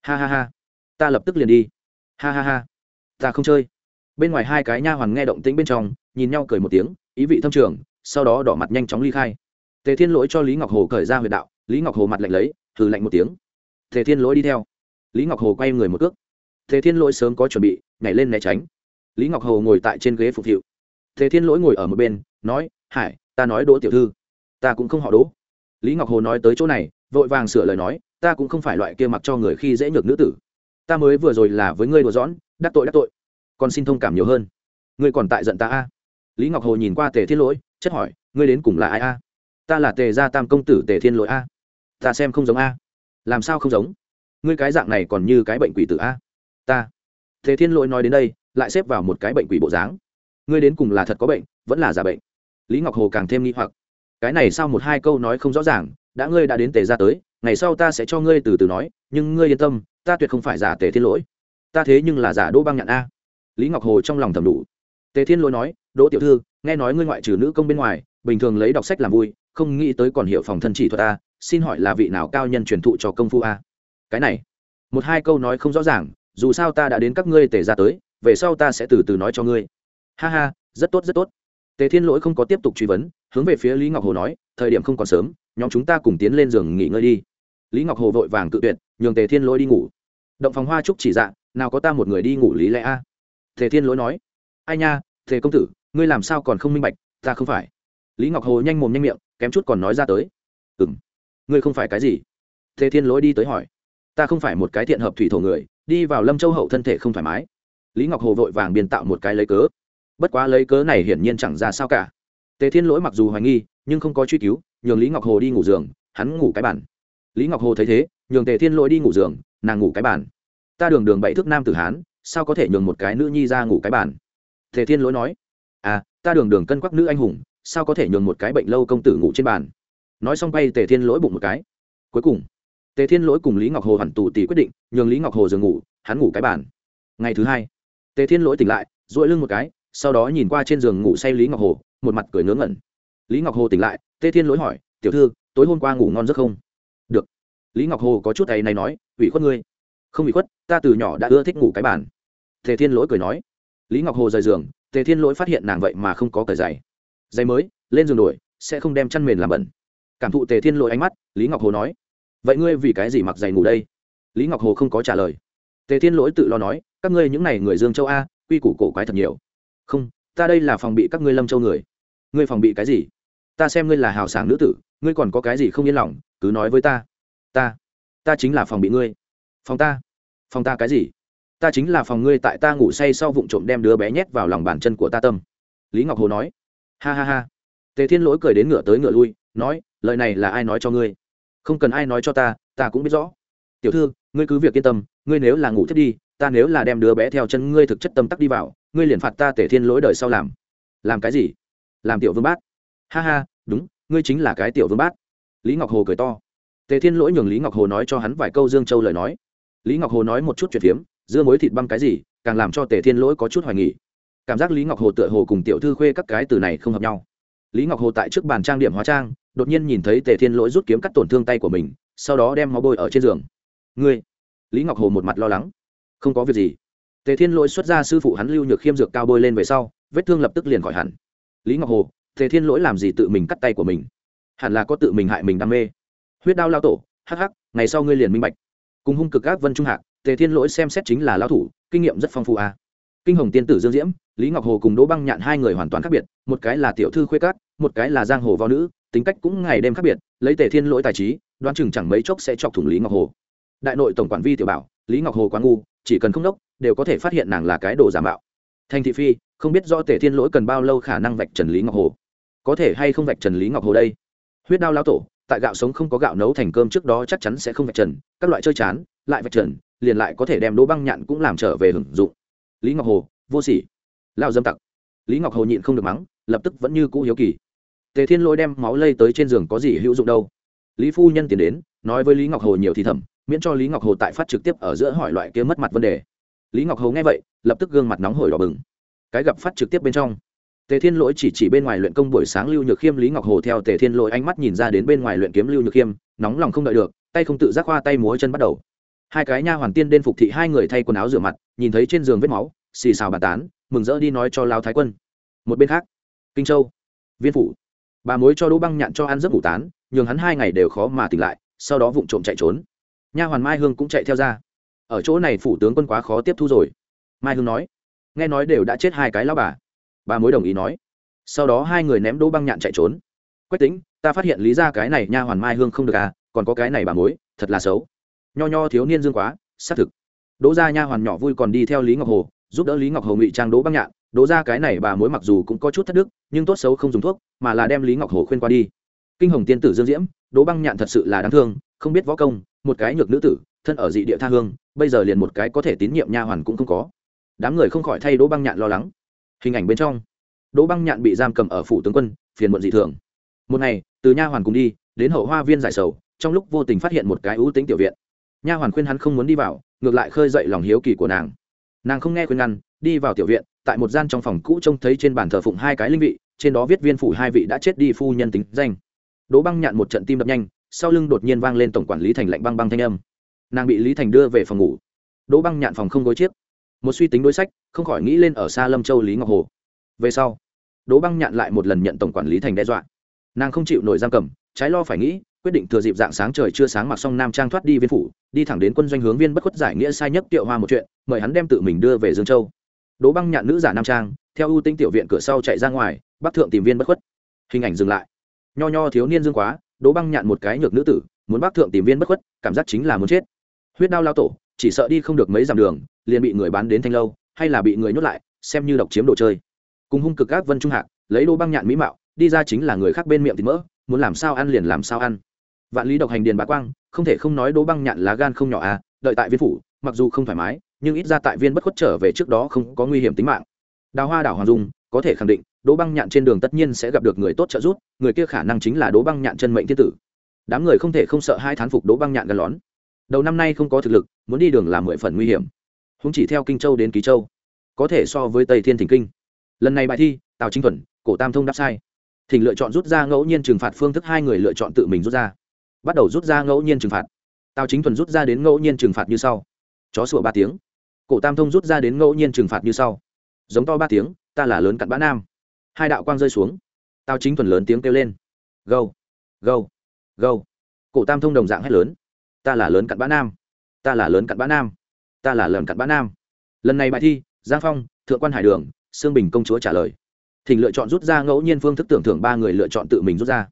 Ha ha ha. Ta lập tức liền đi. Ha ha ha. Ta không chơi. Bên ngoài hai cái nha hoàn nghe động tĩnh bên trong, nhìn nhau cười một tiếng, ý vị thâm trường, sau đó đỏ mặt nhanh chóng ly khai. Tề thiên lỗi cho lý ngọc hồ cởi ra huyệt đạo, lý ngọc hồ mặt lạnh lấy thử lạnh một tiếng. Tề thiên lỗi đi theo. Lý ngọc hồ quay người một cước. Tề thiên lỗi sớm có chuẩn bị, nhảy lên né tránh. Lý ngọc hồ ngồi tại trên ghế phục hiệu tề thiên lỗi ngồi ở một bên, nói, hải, ta nói đỗ tiểu thư. Ta cũng không họ đỗ. Lý ngọc hồ nói tới chỗ này vội vàng sửa lời nói, ta cũng không phải loại kia mặc cho người khi dễ nhược nữ tử. Ta mới vừa rồi là với ngươi đùa dõn đắc tội đắc tội. Còn xin thông cảm nhiều hơn. Ngươi còn tại giận ta a? Lý ngọc hồ nhìn qua tề thiên lỗi, chất hỏi, ngươi đến cùng là ai a? Ta là tề gia tam công tử tề thiên lỗi a. Ta xem không giống a. Làm sao không giống? Ngươi cái dạng này còn như cái bệnh quỷ tử a? Ta. Tề thiên lỗi nói đến đây, lại xếp vào một cái bệnh quỷ bộ dáng. Ngươi đến cùng là thật có bệnh, vẫn là giả bệnh. Lý ngọc hồ càng thêm nghi hoặc. Cái này sao một hai câu nói không rõ ràng đã ngươi đã đến tề ra tới, ngày sau ta sẽ cho ngươi từ từ nói, nhưng ngươi yên tâm, ta tuyệt không phải giả tề thiên lỗi. Ta thế nhưng là giả đỗ băng nhạn a. Lý ngọc hồ trong lòng thầm đủ. Tề thiên lỗi nói, đỗ tiểu thư, nghe nói ngươi ngoại trừ nữ công bên ngoài, bình thường lấy đọc sách làm vui, không nghĩ tới còn hiểu phòng thân chỉ thuật a, xin hỏi là vị nào cao nhân truyền thụ cho công phu a? Cái này, một hai câu nói không rõ ràng, dù sao ta đã đến các ngươi tề ra tới, về sau ta sẽ từ từ nói cho ngươi. Ha ha, rất tốt rất tốt. Tề thiên lỗi không có tiếp tục truy vấn, hướng về phía lý ngọc hồ nói, thời điểm không còn sớm nhóm chúng ta cùng tiến lên giường nghỉ ngơi đi. Lý ngọc hồ vội vàng cự tuyệt, nhường tề thiên lỗi đi ngủ. Động phòng hoa trúc chỉ dạ nào có ta một người đi ngủ lý lẽ a? Tề thiên lỗi nói, ai nha, tề công tử, ngươi làm sao còn không minh bạch, ta không phải. Lý ngọc hồ nhanh mồm nhanh miệng, kém chút còn nói ra tới. Ừ m ngươi không phải cái gì? Tề thiên lỗi đi tới hỏi, ta không phải một cái thiện hợp thủy thổ người, đi vào lâm châu hậu thân thể không thoải mái. Lý ngọc hồ vội vàng biên tạo một cái lấy cớ. Bất quá lấy cớ này hiển nhiên chẳng ra sao cả. Tề thiên lỗi mặc dù hoài nghi, nhưng không có truy cứu nhường lý ngọc hồ đi ngủ giường, hắn ngủ cái bản lý ngọc hồ thấy thế, nhường tề thiên lỗi đi ngủ giường, nàng ngủ cái bản ta đường đường bảy thước nam tử hán, sao có thể nhường một cái nữ nhi ra ngủ cái bản tề thiên lỗi nói. À ta đường đường cân quắc nữ anh hùng, sao có thể nhường một cái bệnh lâu công tử ngủ trên bàn? Nói xong bay tề thiên lỗi bụng một cái. Cuối cùng, tề thiên lỗi cùng lý ngọc hồ hẳn tù tì quyết định, nhường lý ngọc hồ giường ngủ, hắn ngủ cái bàn. Ngày thứ hai, tề thiên lỗi tỉnh lại dội lưng một cái, sau đó nhìn qua trên giường ngủ say lý ngọc hồ, một mặt cười ngớ ngẩn lý ngọc hồ tỉnh lại tề thiên lỗi hỏi, tiểu thư, tối hôm qua ngủ ngon rất không? Được. Lý ngọc hồ có chút ấy này nói, ủy khuất ngươi. Không ủy khuất, ta từ nhỏ đã ưa thích ngủ cái bàn. Tề thiên lỗi cười nói. Lý ngọc hồ rời giường, tề thiên lỗi phát hiện nàng vậy mà không có cởi giày. Giày mới, lên giường đổi, sẽ không đem chăn mền làm bẩn. Cảm thụ tề thiên lỗi ánh mắt, lý ngọc hồ nói. Vậy ngươi vì cái gì mặc giày ngủ đây? Lý ngọc hồ không có trả lời. Tề thiên lỗi tự lo nói, các ngươi những n à y người dương châu a, quy củ cổ quái thật nhiều. Không, ta đây là phòng bị các ngươi lâm châu người. Ngươi phòng bị cái gì? Ta xem ngươi là hào sảng nữ tử, ngươi còn có cái gì không yên lòng, cứ nói với ta. Ta ta chính là phòng bị ngươi. Phòng ta? Phòng ta cái gì? Ta chính là phòng ngươi tại ta ngủ say sau vụng trộm đem đứa bé nhét vào lòng bàn chân của ta tâm. Lý ngọc hồ nói. Ha ha ha. Tề thiên lỗi cười đến ngựa tới ngựa lui, nói, lời này là ai nói cho ngươi? Không cần ai nói cho ta ta cũng biết rõ. Tiểu thư, ngươi cứ việc yên tâm, ngươi nếu là ngủ thiết đi, ta nếu là đem đứa bé theo chân ngươi thực chất tâm tắc đi vào, ngươi liền phạt ta tể thiên lỗi đời sau làm. Làm cái gì? Làm tiểu vương bát ha ha, đúng, ngươi chính là cái tiểu vương bát. Lý ngọc hồ cười to. Tề thiên lỗi nhường lý ngọc hồ nói cho hắn vài câu dương châu lời nói. Lý ngọc hồ nói một chút chuyện phiếm, dưa muối thịt băng cái gì, càng làm cho tề thiên lỗi có chút hoài nghỉ cảm giác lý ngọc hồ tựa hồ cùng tiểu thư khuê các cái từ này không hợp nhau. Lý ngọc hồ tại trước bàn trang điểm hóa trang, đột nhiên nhìn thấy tề thiên lỗi rút kiếm cắt tổn thương tay của mình, sau đó đem máu bôi ở trên giường. Ngươi? Lý ngọc hồ một mặt lo lắng. Không có việc gì. Tề thiên lỗi xuất ra sư phụ hắn lưu nhược khiêm dược cao bôi lên về sau, vết thương lập tức liền khỏi hẳn. Lý ngọc hồ tề thiên lỗi làm gì tự mình cắt tay của mình? Hẳn là có tự mình hại mình đam mê. Huyết đao lao tổ, hắc hắc, ngày sau ngươi liền minh bạch. Cùng hung cực ác vân trung hạc tề thiên lỗi xem xét chính là lao thủ, kinh nghiệm rất phong phú à. kinh hồng tiên tử dương diễm, lý ngọc hồ cùng đỗ băng nhạn hai người hoàn toàn khác biệt, một cái là tiểu thư khuê cát một cái là giang hồ võ nữ, tính cách cũng ngày đêm khác biệt, lấy tề thiên lỗi tài trí, đoán chừng chẳng mấy chốc sẽ chọc thủng lý ngọc hồ. Đại nội tổng quản vi tiểu bảo, lý ngọc hồ quá ngu, chỉ cần không đốc, đều có thể phát hiện nàng là cái đồ giả mạo. Thanh thị phi, không biết rõ tề thiên lỗi cần bao lâu khả năng vạch trần lý ngọc hồ có thể hay không vạch trần lý ngọc hồ đây? Huyết đao lao tổ, tại gạo sống không có gạo nấu thành cơm trước đó chắc chắn sẽ không vạch trần, các loại chơi chán, lại vạch trần, liền lại có thể đem đỗ băng nhạn cũng làm trở về hưởng dụng. Lý ngọc hồ, vô sỉ. Lao dâm tặc. Lý ngọc hồ nhịn không được mắng, lập tức vẫn như cũ hiếu kỳ. Tề thiên lỗi đem máu lây tới trên giường có gì hữu dụng đâu? Lý phu nhân tiến đến, nói với lý ngọc hồ nhiều thì thầm, miễn cho lý ngọc hồ tại phát trực tiếp ở giữa hỏi loại kia mất mặt vấn đề. Lý ngọc hồ nghe vậy, lập tức gương mặt nóng hổi đỏ bừng. Cái gặp phát trực tiếp bên trong tề thiên lỗi chỉ chỉ bên ngoài luyện công buổi sáng lưu nhược khiêm, lý ngọc hồ theo tề thiên lỗi ánh mắt nhìn ra đến bên ngoài luyện kiếm lưu nhược khiêm, nóng lòng không đợi được, tay không tự giác khoa tay múa chân bắt đầu. Hai cái nha hoàn tiên đen phục thị hai người thay quần áo rửa mặt, nhìn thấy trên giường vết máu, xì xào bàn tán, mừng rỡ đi nói cho lao thái quân. Một bên khác, kinh châu, viên phủ. Bà mối cho đỗ băng nhạn cho ăn giấc ngủ tán, nhường hắn hai ngày đều khó mà tỉnh lại, sau đó vụng trộm chạy trốn. Nha hoàn mai hương cũng chạy theo ra. Ở chỗ này phủ tướng quân quá khó tiếp thu rồi. Mai hương nói, nghe nói đều đã chết hai cái lao bà bà mối đồng ý nói. Sau đó hai người ném đỗ băng nhạn chạy trốn. Quách tính ta phát hiện lý ra cái này nha hoàn mai hương không được à còn có cái này bà mối, thật là xấu. Nho nho thiếu niên dương quá, xác thực. Đỗ gia nha hoàn nhỏ vui còn đi theo lý ngọc hồ, giúp đỡ lý ngọc hồ ngụy trang đỗ băng nhạn. Đỗ ra cái này bà mối mặc dù cũng có chút thất đức, nhưng tốt xấu không dùng thuốc, mà là đem lý ngọc hồ khuyên qua đi. Kinh hồng tiên tử dương diễm, đỗ băng nhạn thật sự là đáng thương, không biết võ công, một cái nhược nữ tử, thân ở dị địa tha hương, bây giờ liền một cái có thể tín nhiệm nha hoàn cũng không có. Đám người không khỏi thay đỗ băng nhạn lo lắng hình ảnh bên trong, đỗ băng nhạn bị giam cầm ở phủ tướng quân, phiền muộn dị thường. Một ngày, từ nha hoàn cùng đi, đến hậu hoa viên giải sầu, trong lúc vô tình phát hiện một cái ưu tính tiểu viện. Nha hoàn khuyên hắn không muốn đi vào, ngược lại khơi dậy lòng hiếu kỳ của nàng. Nàng không nghe khuyên ngăn, đi vào tiểu viện, tại một gian trong phòng cũ trông thấy trên bàn thờ phụng hai cái linh vị, trên đó viết viên phủ hai vị đã chết đi phu nhân tính danh. Đỗ băng nhạn một trận tim đập nhanh, sau lưng đột nhiên vang lên tổng quản lý thành lạnh băng băng thanh âm. Nàng bị lý thành đưa về phòng ngủ. Đỗ băng nhạn phòng không gối chiếc một suy tính đối sách, không khỏi nghĩ lên ở xa lâm châu lý ngọc hồ. Về sau, đỗ băng nhạn lại một lần nhận tổng quản lý thành đe dọa. Nàng không chịu nổi giam cầm, trái lo phải nghĩ, quyết định thừa dịp dạng sáng trời chưa sáng mặc xong nam trang thoát đi viên phủ, đi thẳng đến quân doanh hướng viên bất khuất giải nghĩa sai nhất tiệu hoa một chuyện, mời hắn đem tự mình đưa về dương châu. Đỗ băng nhạn nữ giả nam trang, theo ưu tinh tiểu viện cửa sau chạy ra ngoài bắc thượng tìm viên bất khuất. Hình ảnh dừng lại. Nho nho thiếu niên dương quá, đỗ băng nhạn một cái nhược nữ tử, muốn bắc thượng tìm viên bất khuất, cảm giác chính là muốn chết. Huyết đau lao tổ, chỉ sợ đi không được mấy dặm đường liền bị người bán đến thanh lâu, hay là bị người nhốt lại, xem như độc chiếm đồ chơi. Cùng hung cực các vân trung hạc, lấy đỗ băng nhạn mỹ mạo, đi ra chính là người khác bên miệng thì mỡ, muốn làm sao ăn liền làm sao ăn. Vạn lý độc hành điền bá quang, không thể không nói đỗ băng nhạn lá gan không nhỏ à đợi tại viên phủ, mặc dù không thoải mái, nhưng ít ra tại viên bất khuất trở về trước đó không có nguy hiểm tính mạng. Đào hoa đảo hoàng dung, có thể khẳng định đỗ băng nhạn trên đường tất nhiên sẽ gặp được người tốt trợ giúp, người kia khả năng chính là đỗ băng nhạn chân mệnh thiên tử. Đám người không thể không sợ hai thán phục đỗ băng nhạn gần lón. Đầu năm nay không có thực lực, muốn đi đường là mười phần nguy hiểm húng chỉ theo kinh châu đến ký châu, có thể so với tây thiên thỉnh kinh. Lần này bài thi, tào chính thuần, cổ tam thông đáp sai. Thỉnh lựa chọn rút ra ngẫu nhiên trừng phạt phương thức hai người lựa chọn tự mình rút ra. Bắt đầu rút ra ngẫu nhiên trừng phạt. Tào chính thuần rút ra đến ngẫu nhiên trừng phạt như sau. Chó sủa ba tiếng. Cổ tam thông rút ra đến ngẫu nhiên trừng phạt như sau. Giống to ba tiếng, ta là lớn cặn bã nam. Hai đạo quang rơi xuống. Tào chính thuần lớn tiếng kêu lên. Gâu gâu gâu. Cổ tam thông đồng dạng hét lớn. Ta là lớn cặn bã nam. Ta là lớn cặn bã nam ta là lớn cặn bã nam. Lần này bài thi, giang phong, thượng quan hải đường, sương bình công chúa trả lời. Thỉnh lựa chọn rút ra ngẫu nhiên phương thức tưởng thưởng ba người lựa chọn tự mình rút ra.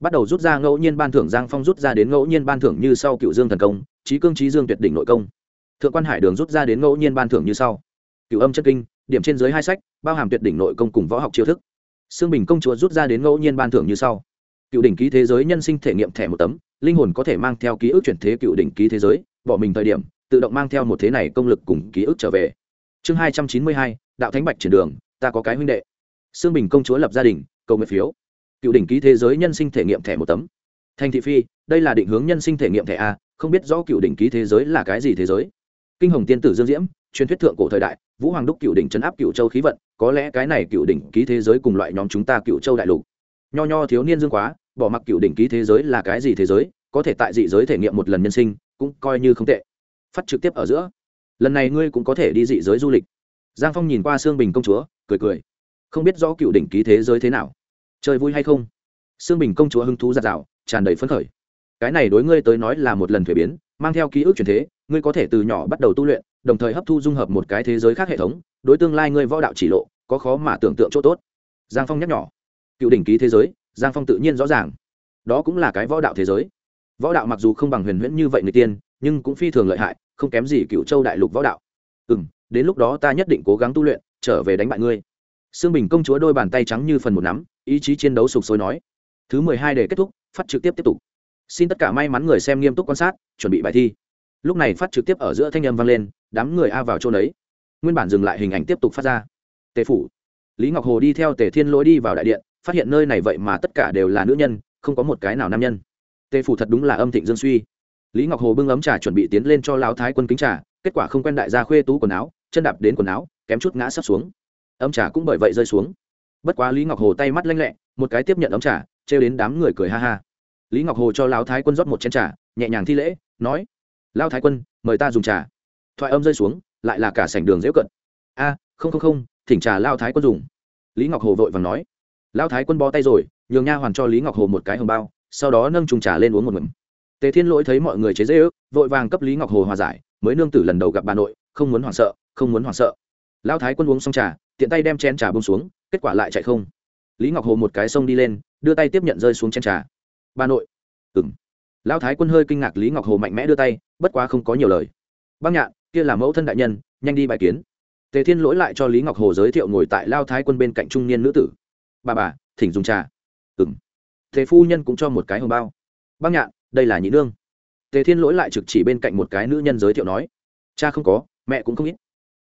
Bắt đầu rút ra ngẫu nhiên ban thưởng giang phong rút ra đến ngẫu nhiên ban thưởng như sau cựu dương thần công trí cương trí dương tuyệt đỉnh nội công. Thượng quan hải đường rút ra đến ngẫu nhiên ban thưởng như sau. Cựu âm chân kinh, điểm trên dưới hai sách, bao hàm tuyệt đỉnh nội công cùng võ học chiêu thức. Sương bình công chúa rút ra đến ngẫu nhiên ban thưởng như sau. Cựu đỉnh ký thế giới nhân sinh thể nghiệm thẻ một tấm, linh hồn có thể mang theo ký ức chuyển thế cựu đỉnh ký thế giới, bỏ mình thời điểm tự động mang theo một thế này công lực cùng ký ức trở về. Chương hai trăm chín mươi hai, đạo thánh bạch triển đường, ta có cái huynh đệ. Sương bình công chúa lập gia đình, cầu nguyện phiếu. Cựu đỉnh ký thế giới nhân sinh thể nghiệm thẻ một tấm. Thành thị phi, đây là định hướng nhân sinh thể nghiệm thẻ a, không biết rõ cựu đỉnh ký thế giới là cái gì thế giới. Kinh hồng tiên tử dương diễm, truyền thuyết thượng cổ thời đại, vũ hoàng đúc cựu đỉnh chấn áp cựu châu khí vận, có lẽ cái này cựu đỉnh ký thế giới cùng loại nhóm chúng ta cựu châu đại lục. Nho nho thiếu niên dương quá, bỏ mặc cựu đỉnh ký thế giới là cái gì thế giới, có thể tại dị giới thể nghiệm một lần nhân sinh, cũng coi như không tệ phát trực tiếp ở giữa. Lần này ngươi cũng có thể đi dị giới du lịch. Giang phong nhìn qua sương bình công chúa, cười cười. Không biết rõ cựu đỉnh ký thế giới thế nào. Chơi vui hay không? Sương bình công chúa hứng thú giạt rào tràn đầy phấn khởi. Cái này đối ngươi tới nói là một lần thuế biến, mang theo ký ức truyền thế, ngươi có thể từ nhỏ bắt đầu tu luyện, đồng thời hấp thu dung hợp một cái thế giới khác hệ thống, đối tương lai ngươi võ đạo chỉ lộ, có khó mà tưởng tượng chỗ tốt. Giang phong nhắc nhỏ cựu đỉnh ký thế giới, giang phong tự nhiên rõ ràng. Đó cũng là cái võ đạo thế giới. Võ đạo mặc dù không bằng huyền huyễn như vậy người tiên nhưng cũng phi thường lợi hại, không kém gì cựu châu đại lục võ đạo. Ừ m đến lúc đó ta nhất định cố gắng tu luyện, trở về đánh bại ngươi. Xương bình công chúa đôi bàn tay trắng như phần một nắm, ý chí chiến đấu sục sôi nói. Thứ mười hai để kết thúc, phát trực tiếp tiếp tục. Xin tất cả may mắn người xem nghiêm túc quan sát, chuẩn bị bài thi. Lúc này phát trực tiếp ở giữa thanh âm vang lên, đám người a vào chỗ đấy nguyên bản dừng lại hình ảnh tiếp tục phát ra. Tề phủ. Lý ngọc hồ đi theo tề thiên lỗi đi vào đại điện, phát hiện nơi này vậy mà tất cả đều là nữ nhân, không có một cái nào nam nhân. Tề phủ thật đúng là âm thịnh dương suy lý ngọc hồ bưng ấm trà chuẩn bị tiến lên cho lão thái quân kính trà, kết quả không quen đại gia khuê tú quần áo, chân đạp đến quần áo, kém chút ngã sắp xuống. Ấm trà cũng bởi vậy rơi xuống. Bất quá lý ngọc hồ tay mắt lanh lẹ, một cái tiếp nhận ấm trà, trêu đến đám người cười ha ha. Lý ngọc hồ cho lão thái quân rót một chén trà, nhẹ nhàng thi lễ, nói lao thái quân, mời ta dùng trà. Thoại âm rơi xuống, lại là cả sảnh đường dễu cận. A, không không không, thỉnh trà lao thái quân dùng. Lý ngọc hồ vội vàng nói. Lao thái quân bó tay rồi, nhường nha hoàn cho lý ngọc hồ một cái hồng bao, sau đó nâng trùng trà lên uống một ngụm tề thiên lỗi thấy mọi người chế dễ ước vội vàng cấp lý ngọc hồ hòa giải, mới nương tử lần đầu gặp bà nội, không muốn hoảng sợ, không muốn hoảng sợ. Lao thái quân uống xong trà, tiện tay đem chén trà bông xuống, kết quả lại chạy không. Lý ngọc hồ một cái sông đi lên, đưa tay tiếp nhận rơi xuống chén trà. Bà nội. Ừng lão thái quân hơi kinh ngạc lý ngọc hồ mạnh mẽ đưa tay, bất quá không có nhiều lời. Băng nhạn, kia là mẫu thân đại nhân, nhanh đi bài kiến. Tề thiên lỗi lại cho lý ngọc hồ giới thiệu ngồi tại lao thái quân bên cạnh trung niên nữ tử. Bà bà, thỉnh dùng trà. Ừng Thế phu nhân cũng cho một cái hồng bao. Băng nhạn đây là nhị nương. Tề thiên lỗi lại trực chỉ bên cạnh một cái nữ nhân giới thiệu nói, cha không có, mẹ cũng không ít.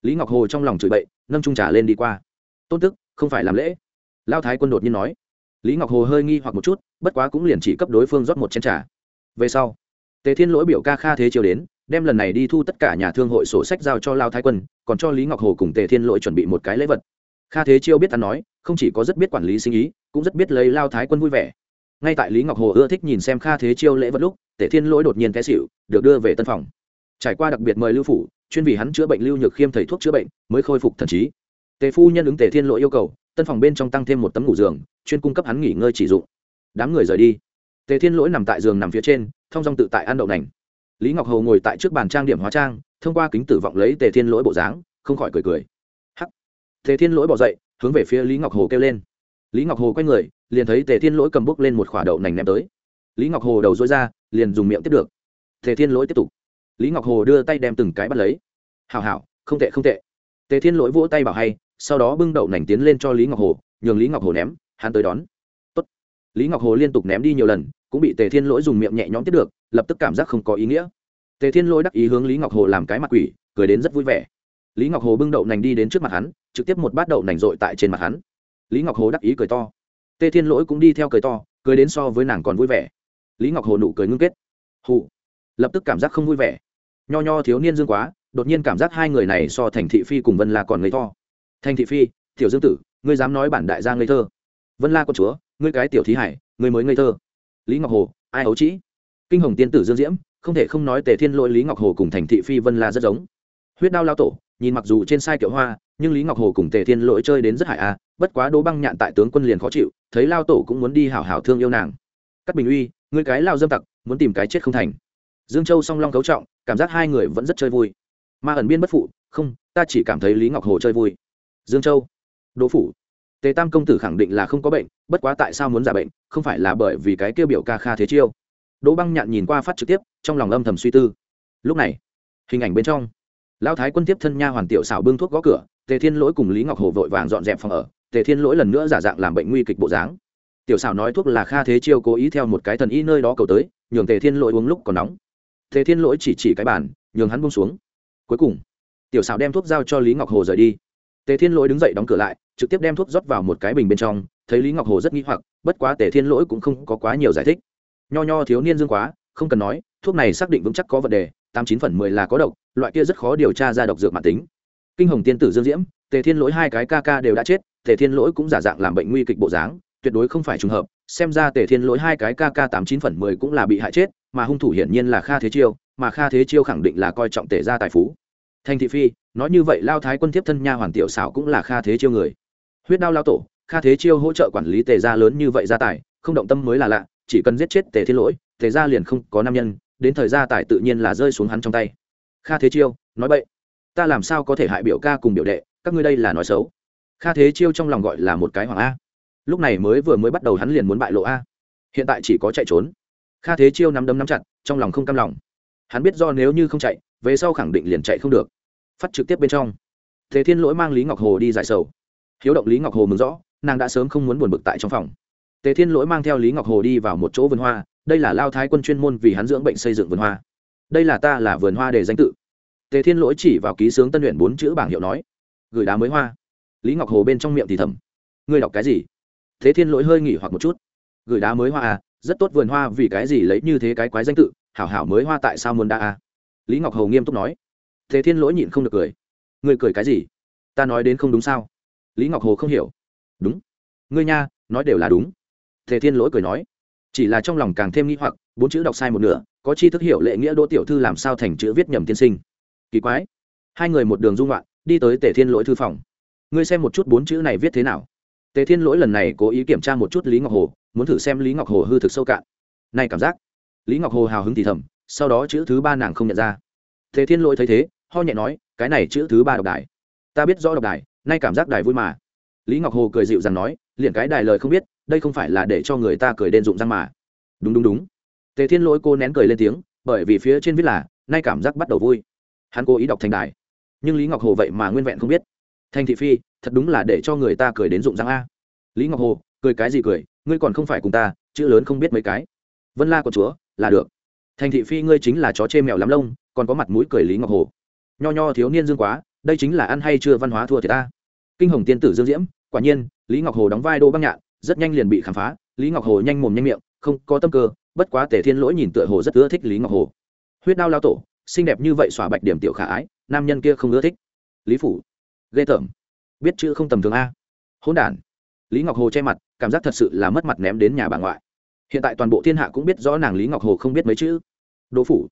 Lý ngọc hồ trong lòng chửi bậy, nâng trung trà lên đi qua. Tôn tức, không phải làm lễ. Lao thái quân đột nhiên nói. Lý ngọc hồ hơi nghi hoặc một chút, bất quá cũng liền chỉ cấp đối phương rót một chén trà. Về sau, tề thiên lỗi biểu ca kha thế chiều đến, đem lần này đi thu tất cả nhà thương hội sổ sách giao cho lao thái quân, còn cho lý ngọc hồ cùng tề thiên lỗi chuẩn bị một cái lễ vật. Kha thế chiêu biết ta nói, không chỉ có rất biết quản lý sinh ý, cũng rất biết lấy lao thái quân vui vẻ ngay tại lý ngọc hồ ưa thích nhìn xem kha thế chiêu lễ vật lúc tề thiên lỗi đột nhiên té xịu được đưa về tân phòng. Trải qua đặc biệt mời lưu phủ, chuyên vì hắn chữa bệnh lưu nhược khiêm thầy thuốc chữa bệnh, mới khôi phục thần trí. Tề phu nhân ứng tề thiên lỗi yêu cầu, tân phòng bên trong tăng thêm một tấm ngủ giường, chuyên cung cấp hắn nghỉ ngơi chỉ dụng. Đám người rời đi. Tề thiên lỗi nằm tại giường nằm phía trên thong dong tự tại ăn đậu nành. Lý ngọc hồ ngồi tại trước bàn trang điểm hóa trang, thông qua kính tử vọng lấy tề thiên lỗi bộ dáng, không khỏi cười cười. Hắc. Tề thiên lỗi bỏ dậy, hướng về phía lý ngọc hồ kêu lên. Lý ngọc hồ quay người liền thấy tề thiên lỗi cầm bút lên một khỏa đậu nành ném tới. Lý ngọc hồ đầu dối ra, liền dùng miệng tiếp được. Tề thiên lỗi tiếp tục. Lý ngọc hồ đưa tay đem từng cái bắt lấy. Hào hào không tệ không tệ. Tề thiên lỗi vỗ tay bảo hay, sau đó bưng đậu nành tiến lên cho lý ngọc hồ, nhường lý ngọc hồ ném, hắn tới đón. Tốt. lý ngọc hồ liên tục ném đi nhiều lần, cũng bị tề thiên lỗi dùng miệng nhẹ nhõm tiếp được, lập tức cảm giác không có ý nghĩa. Tề thiên lỗi đắc ý hướng lý ngọc hồ làm cái mặt quỷ, cười đến rất vui vẻ. Lý ngọc hồ bưng đậu nành đi đến trước mặt hắn, trực tiếp một bát đậu nành dội tại trên mặt hắn. Lý ngọc hồ đắc ý cười to tề thiên lỗi cũng đi theo cười to, cười đến so với nàng còn vui vẻ. Lý ngọc hồ nụ cười ngưng kết. Hụ lập tức cảm giác không vui vẻ. Nho nho thiếu niên dương quá, đột nhiên cảm giác hai người này so thành thị phi cùng vân la còn ngây to thành thị phi, tiểu dương tử, ngươi dám nói bản đại gia ngây thơ. Vân la con chúa, ngươi cái tiểu thí hải, ngươi mới ngây thơ. Lý ngọc hồ, ai ấu trĩ? Kinh hồng tiên tử dương diễm, không thể không nói tề thiên lỗi lý ngọc hồ cùng thành thị phi vân la rất giống. Huyết đao lao tổ nhìn mặc dù trên sai kiệu hoa, nhưng lý ngọc hồ cùng tề thiên lỗi chơi đến rất hại a, bất quá đỗ băng nhạn tại tướng quân liền khó chịu, thấy lao tổ cũng muốn đi hảo hảo thương yêu nàng. Cắt bình uy, ngươi cái lao dâm tặc, muốn tìm cái chết không thành. Dương châu song long cấu trọng, cảm giác hai người vẫn rất chơi vui. Ma ẩn biên bất phụ, không, ta chỉ cảm thấy lý ngọc hồ chơi vui. Dương châu, đỗ phủ. Tề tam công tử khẳng định là không có bệnh, bất quá tại sao muốn giả bệnh, không phải là bởi vì cái kêu biểu ca kha thế chiêu. Đỗ băng nhạn nhìn qua phát trực tiếp, trong lòng âm thầm suy tư. Lúc này, hình ảnh bên trong lão thái quân tiếp thân nha hoàn tiểu xảo bưng thuốc gõ cửa, tề thiên lỗi cùng lý ngọc hồ vội vàng dọn dẹp phòng ở, tề thiên lỗi lần nữa giả dạng làm bệnh nguy kịch bộ dáng. Tiểu xảo nói thuốc là kha thế chiêu cố ý theo một cái thần y nơi đó cầu tới, nhường tề thiên lỗi uống lúc còn nóng. Tề thiên lỗi chỉ chỉ cái bàn, nhường hắn bông xuống. Cuối cùng, tiểu xảo đem thuốc giao cho lý ngọc hồ rời đi. Tề thiên lỗi đứng dậy đóng cửa lại, trực tiếp đem thuốc rót vào một cái bình bên trong, thấy lý ngọc hồ rất n g h i hoặc, bất quá tề thiên lỗi cũng không có quá nhiều giải thích. Nho nho thiếu niên dương quá, không cần nói, thuốc này xác định vững chắc có vấn đề tám chín phần mười là có độc, loại kia rất khó điều tra ra độc dược mạng tính. Kinh hồng tiên tử dương diễm, tề thiên lỗi hai cái ca ca đều đã chết, tề thiên lỗi cũng giả dạng làm bệnh nguy kịch bộ dáng, tuyệt đối không phải trùng hợp, xem ra tề thiên lỗi hai cái ca ca tám chín phần mười cũng là bị hại chết, mà hung thủ hiển nhiên là kha thế chiêu, mà kha thế chiêu khẳng định là coi trọng tề gia tài phú. Thành thị phi, nói như vậy lao thái quân tiếp thân nha hoàn tiểu xảo cũng là kha thế chiêu người. Huyết đao lao tổ, kha thế chiêu hỗ trợ quản lý tề gia lớn như vậy gia tài, không động tâm mới là lạ, chỉ cần giết chết tề thiên lỗi, tề gia liền không có nam nhân đến thời gia tài tự nhiên là rơi xuống hắn trong tay. Kha thế chiêu nói bậy, ta làm sao có thể hại biểu ca cùng biểu đệ? Các ngươi đây là nói xấu. Kha thế chiêu trong lòng gọi là một cái hoàng a. Lúc này mới vừa mới bắt đầu hắn liền muốn bại lộ a. Hiện tại chỉ có chạy trốn. Kha thế chiêu nắm đấm nắm chặt trong lòng không cam lòng. Hắn biết do nếu như không chạy về sau khẳng định liền chạy không được. Phát trực tiếp bên trong. Thế thiên lỗi mang lý ngọc hồ đi giải sầu. Hiếu động lý ngọc hồ mừng rõ nàng đã sớm không muốn buồn bực tại trong phòng. Tề thiên lỗi mang theo lý ngọc hồ đi vào một chỗ vườn hoa đây là lao thái quân chuyên môn vì hắn dưỡng bệnh xây dựng vườn hoa. Đây là ta là vườn hoa để danh tự. Tề thiên lỗi chỉ vào ký sướng tân luyện bốn chữ bảng hiệu nói, gửi đá mới hoa. Lý ngọc hồ bên trong miệng thì thầm, ngươi đọc cái gì? Thế thiên lỗi hơi nghỉ hoặc một chút, gửi đá mới hoa à rất tốt vườn hoa vì cái gì lấy như thế cái quái danh tự, hảo hảo mới hoa tại sao muốn đa à? Lý ngọc hồ nghiêm túc nói thế thiên lỗi nhịn không được cười, ngươi cười cái gì? Ta nói đến không đúng sao? Lý ngọc hồ không hiểu, đúng, ngươi nha, nói đều là đúng. Thế thiên lỗi cười nói chỉ là trong lòng càng thêm nghĩ hoặc, bốn chữ đọc sai một nửa, có chi thức hiểu lệ nghĩa đỗ tiểu thư làm sao thành chữ viết nhầm tiên sinh. Kỳ quái. Hai người một đường dung loạn, đi tới tề thiên lỗi thư phòng. Ngươi xem một chút bốn chữ này viết thế nào. Tề thiên lỗi lần này cố ý kiểm tra một chút lý ngọc hồ, muốn thử xem lý ngọc hồ hư thực sâu cạn. Này cảm giác. Lý ngọc hồ hào hứng thì thầm, sau đó chữ thứ ba nàng không nhận ra. Tề thiên lỗi thấy thế, ho nhẹ nói, cái này chữ thứ ba đọc đài. Ta biết rõ đọc đài, nay cảm giác đài vui mà. Lý ngọc hồ cười dịu dàng nói, liền cái đài lời không biết đây không phải là để cho người ta cười đen dụng răng mà. Đúng đúng đúng. Tề thiên lỗi cô nén cười lên tiếng, bởi vì phía trên viết là, nay cảm giác bắt đầu vui. Hắn cố ý đọc thành đài. Nhưng lý ngọc hồ vậy mà nguyên vẹn không biết. Thành thị phi, thật đúng là để cho người ta cười đến dụng răng a. Lý ngọc hồ, cười cái gì cười, ngươi còn không phải cùng ta, chữ lớn không biết mấy cái. Vân la của chúa, là được. Thành thị phi ngươi chính là chó chê mèo lắm lông, còn có mặt mũi cười lý ngọc hồ. Nho nho thiếu niên dương quá, đây chính là ăn hay chưa văn hóa thua thì ta. Kinh hồng tiên tử dương diễm, quả nhiên, lý ngọc hồ đóng vai đô băng nhạn rất nhanh liền bị khám phá, lý ngọc hồ nhanh mồm nhanh miệng, không có tâm cơ, bất quá tề thiên lỗi nhìn tựa hồ rất ưa thích lý ngọc hồ. Huyết đao lao tổ, xinh đẹp như vậy xỏa bạch điểm tiểu khả ái, nam nhân kia không ưa thích. Lý phủ, ghê tởm. Biết chữ không tầm thường a. Hỗn đản. Lý ngọc hồ che mặt, cảm giác thật sự là mất mặt ném đến nhà bà ngoại. Hiện tại toàn bộ thiên hạ cũng biết rõ nàng lý ngọc hồ không biết mấy chữ. Đỗ phủ.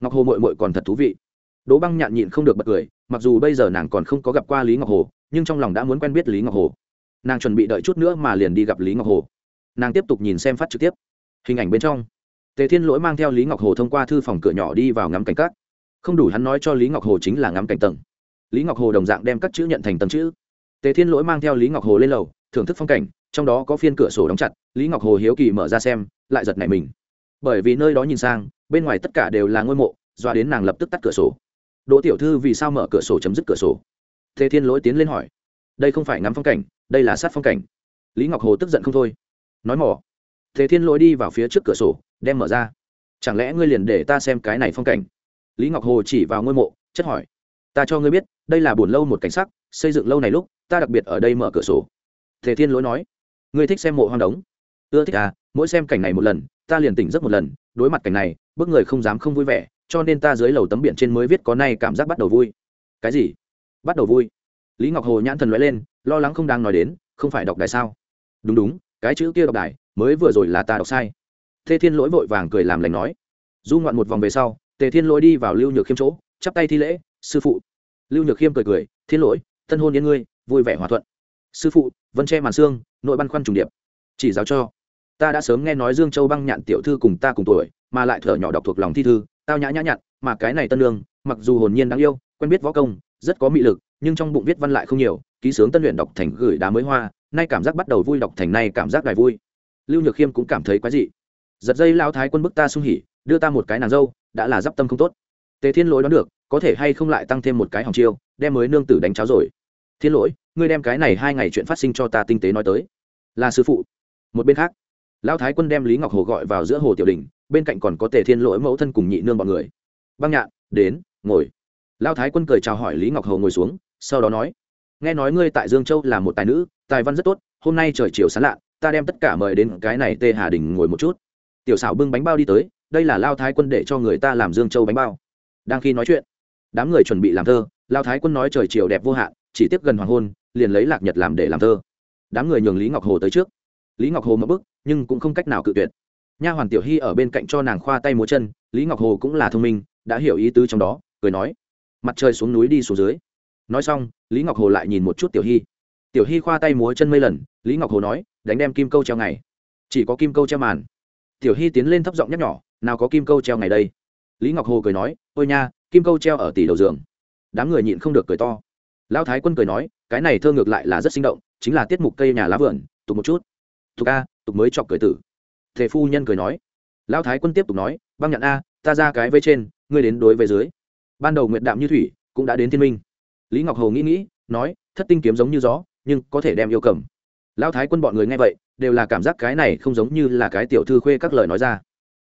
Ngọc hồ mội mội còn thật thú vị. Đỗ băng nhạn nhịn không được bật cười, mặc dù bây giờ nàng còn không có gặp qua lý ngọc hồ, nhưng trong lòng đã muốn quen biết lý ngọc hồ nàng chuẩn bị đợi chút nữa mà liền đi gặp lý ngọc hồ nàng tiếp tục nhìn xem phát trực tiếp hình ảnh bên trong tề thiên lỗi mang theo lý ngọc hồ thông qua thư phòng cửa nhỏ đi vào ngắm cảnh cát không đủ hắn nói cho lý ngọc hồ chính là ngắm cảnh tầng lý ngọc hồ đồng dạng đem các chữ nhận thành tầng chữ tề thiên lỗi mang theo lý ngọc hồ lên lầu thưởng thức phong cảnh trong đó có phiên cửa sổ đóng chặt lý ngọc hồ hiếu kỳ mở ra xem lại giật nảy mình bởi vì nơi đó nhìn sang bên ngoài tất cả đều là ngôi mộ dọa đến nàng lập tức tắt cửa sổ đỗ tiểu thư vì sao mở cửa sổ chấm dứt cửa sổ tề thiên lỗi tiến lên hỏi đây không phải ngắm phong cảnh đây là sát phong cảnh. Lý ngọc hồ tức giận không thôi. Nói mỏ. Thế thiên lỗi đi vào phía trước cửa sổ, đem mở ra. Chẳng lẽ ngươi liền để ta xem cái này phong cảnh? Lý ngọc hồ chỉ vào ngôi mộ, chất hỏi. Ta cho ngươi biết, đây là buồn lâu một cảnh sắc, xây dựng lâu này lúc, ta đặc biệt ở đây mở cửa sổ. Thế thiên lỗi nói. Ngươi thích xem mộ hoang đống? Ưa thích à mỗi xem cảnh này một lần, ta liền tỉnh giấc một lần, đối mặt cảnh này bước người không dám không vui vẻ, cho nên ta dưới lầu tấm biển trên mới viết có nay cảm giác bắt đầu vui. Cái gì? Bắt đầu vui. Lý ngọc hồ nhãn thần loại lên lo lắng không đang nói đến, không phải đọc đài sao? Đúng đúng, cái chữ kia đọc đài, mới vừa rồi là ta đọc sai. Tề thiên lỗi vội vàng cười làm lành nói. Du ngoạn một vòng về sau, tề thiên lỗi đi vào lưu nhược khiêm chỗ, chắp tay thi lễ, sư phụ. Lưu nhược khiêm cười cười, thiên lỗi, thân hôn yên ngươi, vui vẻ hòa thuận. Sư phụ, vân che màn xương nội băn khoăn trùng điệp. Chỉ giáo cho. Ta đã sớm nghe nói dương châu băng nhạn tiểu thư cùng ta cùng tuổi, mà lại thở nhỏ đọc thuộc lòng thi thư, tao nhã nhã nhặn, mà cái này tân lương, mặc dù hồn nhiên đáng yêu, quen biết võ công, rất có mị lực, nhưng trong bụng viết văn lại không nhiều ký sướng tân luyện đọc thành gửi đá mới hoa, nay cảm giác bắt đầu vui đọc thành nay cảm giác đài vui. Lưu nhược khiêm cũng cảm thấy quái dị. Giật dây lao thái quân bức ta sung hỉ, đưa ta một cái nàng dâu, đã là d tâm không tốt. Tề thiên lỗi đoán được, có thể hay không lại tăng thêm một cái hòng chiêu, đem mới nương tử đánh cháo rồi. Thiên lỗi, ngươi đem cái này hai ngày chuyện phát sinh cho ta tinh tế nói tới. Là sư phụ. Một bên khác lão thái quân đem lý ngọc hồ gọi vào giữa hồ tiểu đình, bên cạnh còn có tề thiên lỗi mẫu thân cùng nhị nương bọn người. Băng nhạn, đến, ngồi. Lão thái quân cười chào hỏi lý ngọc hồ ngồi xuống, sau đó nói nghe nói ngươi tại dương châu là một tài nữ, tài văn rất tốt, hôm nay trời chiều sán lạ, ta đem tất cả mời đến cái này tê hà đình ngồi một chút. Tiểu xảo bưng bánh bao đi tới, đây là lao thái quân để cho người ta làm dương châu bánh bao. Đang khi nói chuyện, đám người chuẩn bị làm thơ, lao thái quân nói trời chiều đẹp vô hạn, chỉ tiếp gần hoàng hôn, liền lấy lạc nhật làm để làm thơ. Đám người nhường lý ngọc hồ tới trước. Lý ngọc hồ mất bức, nhưng cũng không cách nào cự tuyệt. Nha hoàn tiểu hy ở bên cạnh cho nàng khoa tay múa chân, lý ngọc hồ cũng là thông minh, đã hiểu ý tứ trong đó, cười nói, mặt trời xuống núi đi xuống dưới nói xong, lý ngọc hồ lại nhìn một chút tiểu hy. Tiểu hy khoa tay múa chân mấy lần, lý ngọc hồ nói, đánh đem kim câu treo ngày. Chỉ có kim câu treo màn. Tiểu hy tiến lên thấp giọng nhắc nhỏ nào có kim câu treo ngày đây? Lý ngọc hồ cười nói, ôi nha, kim câu treo ở tỷ đầu giường. Đám người nhịn không được cười to. Lão thái quân cười nói, cái này thơ ngược lại là rất sinh động, chính là tiết mục cây nhà lá vườn, tục một chút. Tục a, tục mới chọc cười tử. Thề phu nhân cười nói. Lão thái quân tiếp tục nói, băng nhận a, ta ra cái vây trên, ngươi đến đối với dưới. Ban đầu nguyện đạm như thủy, cũng đã đến thiên minh lý ngọc hồ nghĩ nghĩ, nói, thất tinh kiếm giống như gió, nhưng có thể đem yêu cầm. Lão thái quân bọn người nghe vậy, đều là cảm giác cái này không giống như là cái tiểu thư khuê các lời nói ra.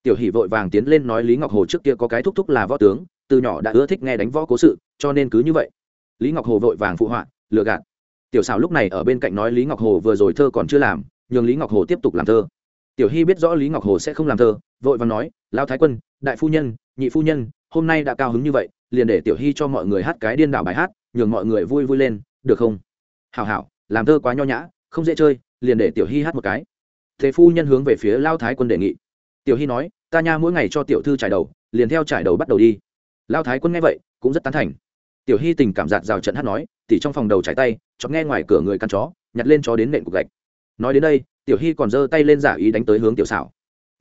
Tiểu hỷ vội vàng tiến lên nói lý ngọc hồ trước kia có cái thúc thúc là võ tướng, từ nhỏ đã ưa thích nghe đánh võ cố sự, cho nên cứ như vậy. Lý ngọc hồ vội vàng phụ họa, lừa gạt. Tiểu xảo lúc này ở bên cạnh nói lý ngọc hồ vừa rồi thơ còn chưa làm, nhường lý ngọc hồ tiếp tục làm thơ. Tiểu hy biết rõ lý ngọc hồ sẽ không làm thơ, vội vàng nói lao thái quân, đại phu nhân, nhị phu nhân, hôm nay đã cao hứng như vậy, liền để tiểu hy cho mọi người hát cái điên đảo bài hát nhường mọi người vui vui lên, được không? Hảo hảo, làm thơ quá nho nhã, không dễ chơi, liền để tiểu hy hát một cái. Thế phu nhân hướng về phía lao thái quân đề nghị. Tiểu hy nói, ta nha mỗi ngày cho tiểu thư trải đầu, liền theo trải đầu bắt đầu đi. Lao thái quân nghe vậy, cũng rất tán thành. Tiểu hy tình cảm giạt rào trận hát nói tỉ trong phòng đầu trái tay chọn nghe ngoài cửa người căn chó, nhặt lên chó đến nện cục gạch. Nói đến đây, tiểu hy còn giơ tay lên giả ý đánh tới hướng tiểu xảo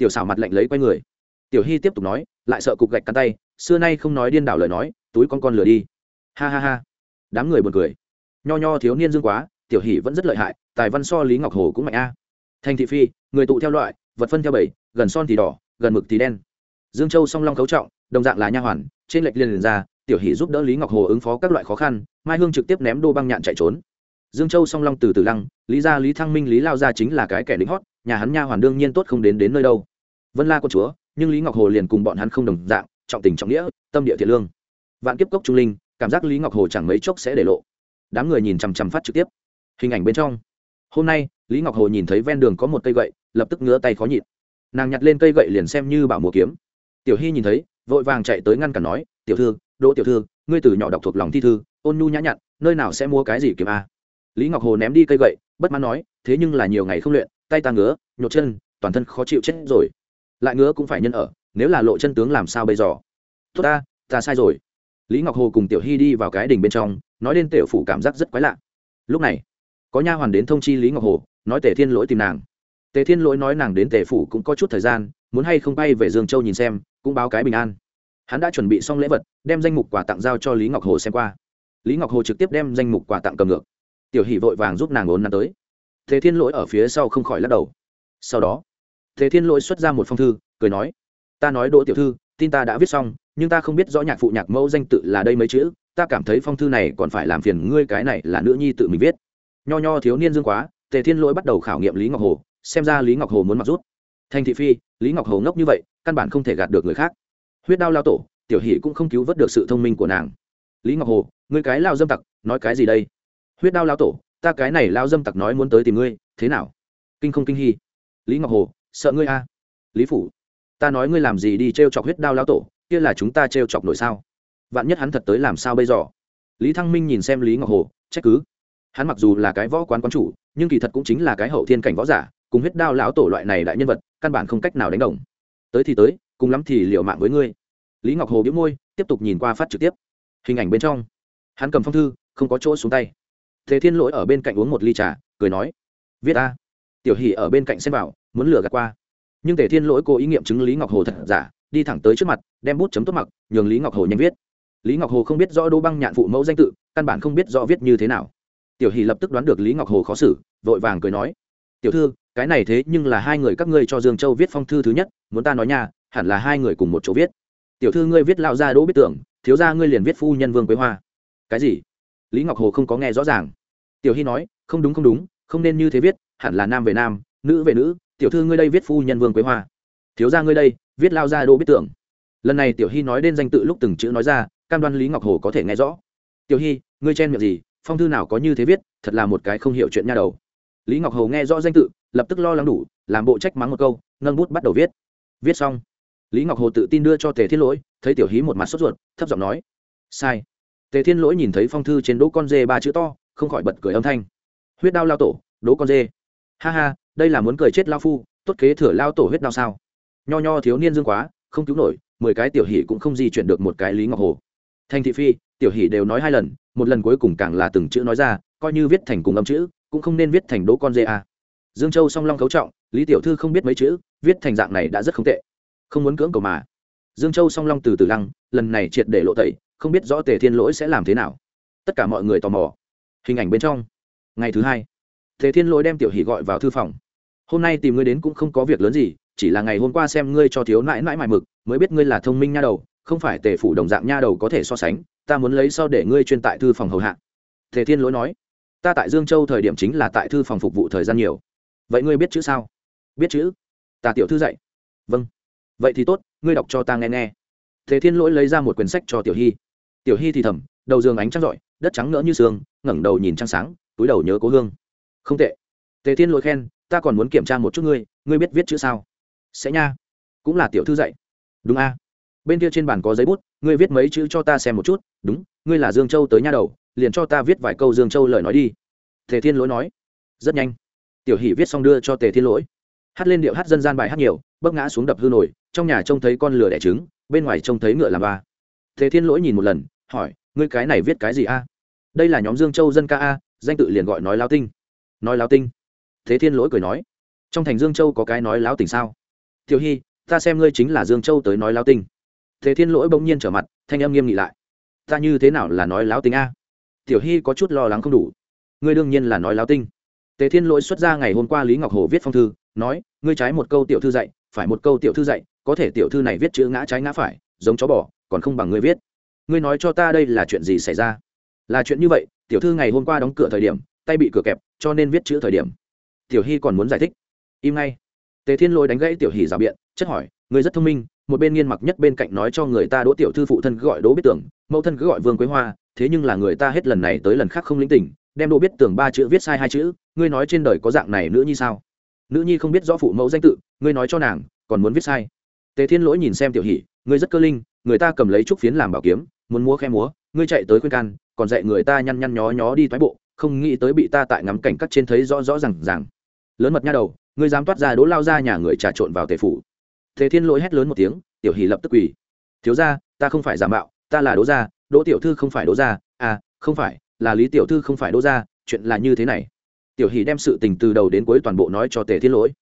tiểu xảo mặt lạnh lấy quay người. Tiểu hy tiếp tục nói, lại sợ cục gạch căn tay, xưa nay không nói điên đảo lời nói, túi con con lửa đi. Ha ha ha đám người buồn cười. Nho nho thiếu niên dương quá, tiểu hỷ vẫn rất lợi hại, tài văn so lý ngọc hồ cũng mạnh a. Thành thị phi, người tụ theo loại, vật phân theo bảy gần son thì đỏ, gần mực thì đen. Dương châu song long cấu trọng, đồng dạng là nha hoàn, trên lệch liền liền ra, tiểu hỷ giúp đỡ lý ngọc hồ ứng phó các loại khó khăn, mai hương trực tiếp ném đô băng nhạn chạy trốn. Dương châu song long từ từ lăng, lý gia, lý thăng minh, lý lao gia chính là cái kẻ lính hót, nhà hắn nha hoàn đương nhiên tốt không đến đến nơi đâu. Vân la con chúa, nhưng lý ngọc hồ liền cùng bọn hắn không đồng dạng, trọng tình trọng nghĩa, tâm địa thiện lương. Vạn kiếp cốc trung linh cảm giác lý ngọc hồ chẳng mấy chốc sẽ để lộ. Đám người nhìn chằm chằm phát trực tiếp. Hình ảnh bên trong. Hôm nay, lý ngọc hồ nhìn thấy ven đường có một cây gậy, lập tức ngứa tay khó nhịn. Nàng nhặt lên cây gậy liền xem như bảo mùa kiếm. Tiểu hy nhìn thấy, vội vàng chạy tới ngăn cản nói, tiểu thư, đỗ tiểu thư, ngươi từ nhỏ đọc thuộc lòng thi thư, ôn nhu nhã nhặn, nơi nào sẽ mua cái gì kiếm a? Lý ngọc hồ ném đi cây gậy, bất mãn nói, thế nhưng là nhiều ngày không luyện, tay ta ngứa, nhột chân, toàn thân khó chịu chết rồi. Lại ngứa cũng phải nhân ở, nếu là lộ chân tướng làm sao bây giờ? Tốt ta ta sai rồi lý ngọc hồ cùng tiểu hy đi vào cái đình bên trong, nói đến tiểu phủ cảm giác rất quái lạ. Lúc này, có nha hoàn đến thông chi lý ngọc hồ, nói tề thiên lỗi tìm nàng. Tề thiên lỗi nói nàng đến tề phủ cũng có chút thời gian, muốn hay không bay về dương châu nhìn xem, cũng báo cái bình an. Hắn đã chuẩn bị xong lễ vật, đem danh mục quà tặng giao cho lý ngọc hồ xem qua. Lý ngọc hồ trực tiếp đem danh mục quà tặng cầm ngược. Tiểu hỷ vội vàng giúp nàng ốn nắn tới. Thế thiên lỗi ở phía sau không khỏi lắc đầu. Sau đó thế thiên lỗi xuất ra một phong thư, cười nói, ta nói đỗ tiểu thư, tin ta đã viết xong nhưng ta không biết rõ nhạc phụ nhạc mẫu danh tự là đây mấy chữ, ta cảm thấy phong thư này còn phải làm phiền ngươi cái này là nữ nhi tự mình viết. Nho nho thiếu niên dương quá, tề thiên lỗi bắt đầu khảo nghiệm lý ngọc hồ, xem ra lý ngọc hồ muốn mặc rút. Thành thị phi, lý ngọc hồ ngốc như vậy, căn bản không thể gạt được người khác. Huyết đao lao tổ, tiểu hỷ cũng không cứu vớt được sự thông minh của nàng. Lý ngọc hồ, ngươi cái lao dâm tặc, nói cái gì đây? Huyết đao lao tổ, ta cái này lao dâm tặc nói muốn tới tìm ngươi, thế nào? Kinh không kinh hy lý ngọc hồ, sợ ngươi a? Lý phủ, ta nói ngươi làm gì đi t r e o chọc huyết đao lao tổ kia là chúng ta trêu chọc nổi sao? Vạn nhất hắn thật tới làm sao bây giờ? Lý thăng minh nhìn xem lý ngọc hồ, trách cứ. Hắn mặc dù là cái võ quán quán chủ, nhưng kỳ thật cũng chính là cái hậu thiên cảnh võ giả, cùng huyết đao lão tổ loại này đại nhân vật, căn bản không cách nào đánh đồng. Tới thì tới, cùng lắm thì liệu mạng với ngươi. Lý ngọc hồ biếu môi, tiếp tục nhìn qua phát trực tiếp. Hình ảnh bên trong. Hắn cầm phong thư, không có chỗ xuống tay. Thế thiên lỗi ở bên cạnh uống một ly trà, cười nói, viết a. Tiểu hỷ ở bên cạnh xem vào, muốn lừa gạt qua. Nhưng tề thiên lỗi cố ý nghiệm chứng lý ngọc hồ thật giả đi thẳng tới trước mặt, đem bút chấm tốt mặc, nhường lý ngọc hồ nhanh viết. Lý ngọc hồ không biết rõ đỗ băng nhạn phụ mẫu danh tự, căn bản không biết rõ viết như thế nào. Tiểu hỷ lập tức đoán được lý ngọc hồ khó xử, vội vàng cười nói, tiểu thư, cái này thế nhưng là hai người các ngươi cho dương châu viết phong thư thứ nhất, muốn ta nói nha, hẳn là hai người cùng một chỗ viết. Tiểu thư ngươi viết lao ra đỗ biết tưởng, thiếu ra ngươi liền viết phu nhân vương quế hoa. Cái gì? Lý ngọc hồ không có nghe rõ ràng. Tiểu hy nói, không đúng không đúng, không nên như thế viết, hẳn là nam về nam, nữ về nữ, tiểu thư ngươi đây viết phu nhân vương quế hoa. Thiếu ra ngươi đây viết lao ra đỗ biết tưởng. Lần này tiểu hy nói đến danh tự lúc từng chữ nói ra, cam đoan lý ngọc hồ có thể nghe rõ. Tiểu hy, ngươi chen miệng gì? Phong thư nào có như thế viết? Thật là một cái không hiểu chuyện nha đầu. Lý ngọc hồ nghe rõ danh tự, lập tức lo lắng đủ, làm bộ trách mắng một câu nâng bút bắt đầu viết. Viết xong, lý ngọc hồ tự tin đưa cho tề thiên lỗi, thấy tiểu hí một mặt sốt ruột, thấp giọng nói, sai. Tề thiên lỗi nhìn thấy phong thư trên đỗ con dê ba chữ to, không khỏi bật cười âm thanh. Huyết đao lao tổ, đỗ con dê. Ha ha, đây là muốn cười chết lao phu, tốt kế thừa lao tổ huyết đao sao? Nho nho thiếu niên dương quá, không cứu nổi, mười cái tiểu hỷ cũng không di chuyển được một cái lý ngọc hồ. Thanh thị phi, tiểu hỷ đều nói hai lần, một lần cuối cùng càng là từng chữ nói ra, coi như viết thành cùng âm chữ, cũng không nên viết thành đỗ con dê a. Dương châu song long cấu trọng, lý tiểu thư không biết mấy chữ, viết thành dạng này đã rất không tệ. Không muốn cưỡng cầu mà. Dương châu song long từ từ lăng, lần này triệt để lộ tẩy, không biết rõ tề thiên lỗi sẽ làm thế nào. Tất cả mọi người tò mò. Hình ảnh bên trong. Ngày thứ hai, tề thiên lỗi đem tiểu hỷ gọi vào thư phòng. Hôm nay tìm ngươi đến cũng không có việc lớn gì chỉ là ngày hôm qua xem ngươi cho thiếu nãi nãi mài mực, mới biết ngươi là thông minh nha đầu, không phải tề phủ đồng dạng nha đầu có thể so sánh, ta muốn lấy sau để ngươi chuyên tại thư phòng hầu hạ. Thế thiên lỗi nói, ta tại dương châu thời điểm chính là tại thư phòng phục vụ thời gian nhiều. Vậy ngươi biết chữ sao? Biết chữ. Ta tiểu thư dạy. Vâng. Vậy thì tốt, ngươi đọc cho ta nghe nghe. Thế thiên lỗi lấy ra một quyển sách cho tiểu hy. Tiểu hy thì thầm, đầu giường ánh trăng rọi, đất trắng ngỡ như sương, ngẩng đầu nhìn trăng sáng, túi đầu nhớ cố hương. Không tệ. Tề thiên lỗi khen, ta còn muốn kiểm tra một chút ngươi ngươi biết viết chữ sao? Sẽ nha. Cũng là tiểu thư dạy. Đúng a. Bên kia trên bàn có giấy bút, ngươi viết mấy chữ cho ta xem một chút. Đúng, ngươi là dương châu tới nha đầu, liền cho ta viết vài câu dương châu lời nói đi. Tề thiên lỗi nói. Rất nhanh. Tiểu hỷ viết xong đưa cho tề thiên lỗi. Hát lên điệu hát dân gian bài hát nhiều, bấp ngã xuống đập hư nổi, trong nhà trông thấy con lửa đẻ trứng, bên ngoài trông thấy ngựa làm ba. Thế thiên lỗi nhìn một lần, hỏi, ngươi cái này viết cái gì a? Đây là nhóm dương châu dân ca a, danh tự liền gọi nói lao tinh. Nói lao tinh? Thế thiên lỗi cười nói. Trong thành dương châu có cái nói láo tỉnh sao? Tiểu hy, ta xem ngươi chính là dương châu tới nói lao tinh. Thế thiên lỗi bỗng nhiên trở mặt, thanh âm nghiêm nghị lại. Ta như thế nào là nói láo tinh a? Tiểu hy có chút lo lắng không đủ. Ngươi đương nhiên là nói láo tinh. Tề thiên lỗi xuất ra ngày hôm qua lý ngọc hồ viết phong thư, nói, ngươi trái một câu tiểu thư dạy, phải một câu tiểu thư dạy, có thể tiểu thư này viết chữ ngã trái ngã phải, giống chó bỏ còn không bằng ngươi viết. Ngươi nói cho ta đây là chuyện gì xảy ra? Là chuyện như vậy, tiểu thư ngày hôm qua đóng cửa thời điểm, tay bị cửa kẹp, cho nên viết chữ thời điểm. Tiểu hy còn muốn giải thích. Im ngay tề thiên lôi đánh gãy tiểu hỷ rào biện, chất hỏi người rất thông minh, một bên nghiên mặc nhất bên cạnh nói cho người ta đỗ tiểu thư phụ thân cứ gọi đỗ biết tưởng, mẫu thân cứ gọi vương quế hoa, thế nhưng là người ta hết lần này tới lần khác không linh tỉnh đem đỗ biết tưởng ba chữ viết sai hai chữ, ngươi nói trên đời có dạng này nữa nhi sao? Nữ nhi không biết rõ phụ mẫu danh tự, ngươi nói cho nàng, còn muốn viết sai. Tề thiên lỗi nhìn xem tiểu hỷ ngươi rất cơ linh, người ta cầm lấy trúc phiến làm bảo kiếm, muốn múa khe múa, ngươi chạy tới khuyên can, còn dạy người ta nhăn nhăn nhó nhó đi thoái bộ, không nghĩ tới bị ta tại ngắm cảnh cắt trên thấy rõ rõ rằng rằng lớn mật nha đầu ngươi dám toát ra đỗ lao ra nhà người trà trộn vào tề phủ. Tề thiên lỗi hét lớn một tiếng, tiểu hỷ lập tức quỳ. Thiếu ra ta không phải giả mạo, ta là đỗ gia đỗ tiểu thư không phải đỗ gia. À không phải, là lý tiểu thư không phải đỗ gia, chuyện là như thế này. Tiểu hỷ đem sự tình từ đầu đến cuối toàn bộ nói cho tề thiên lỗi.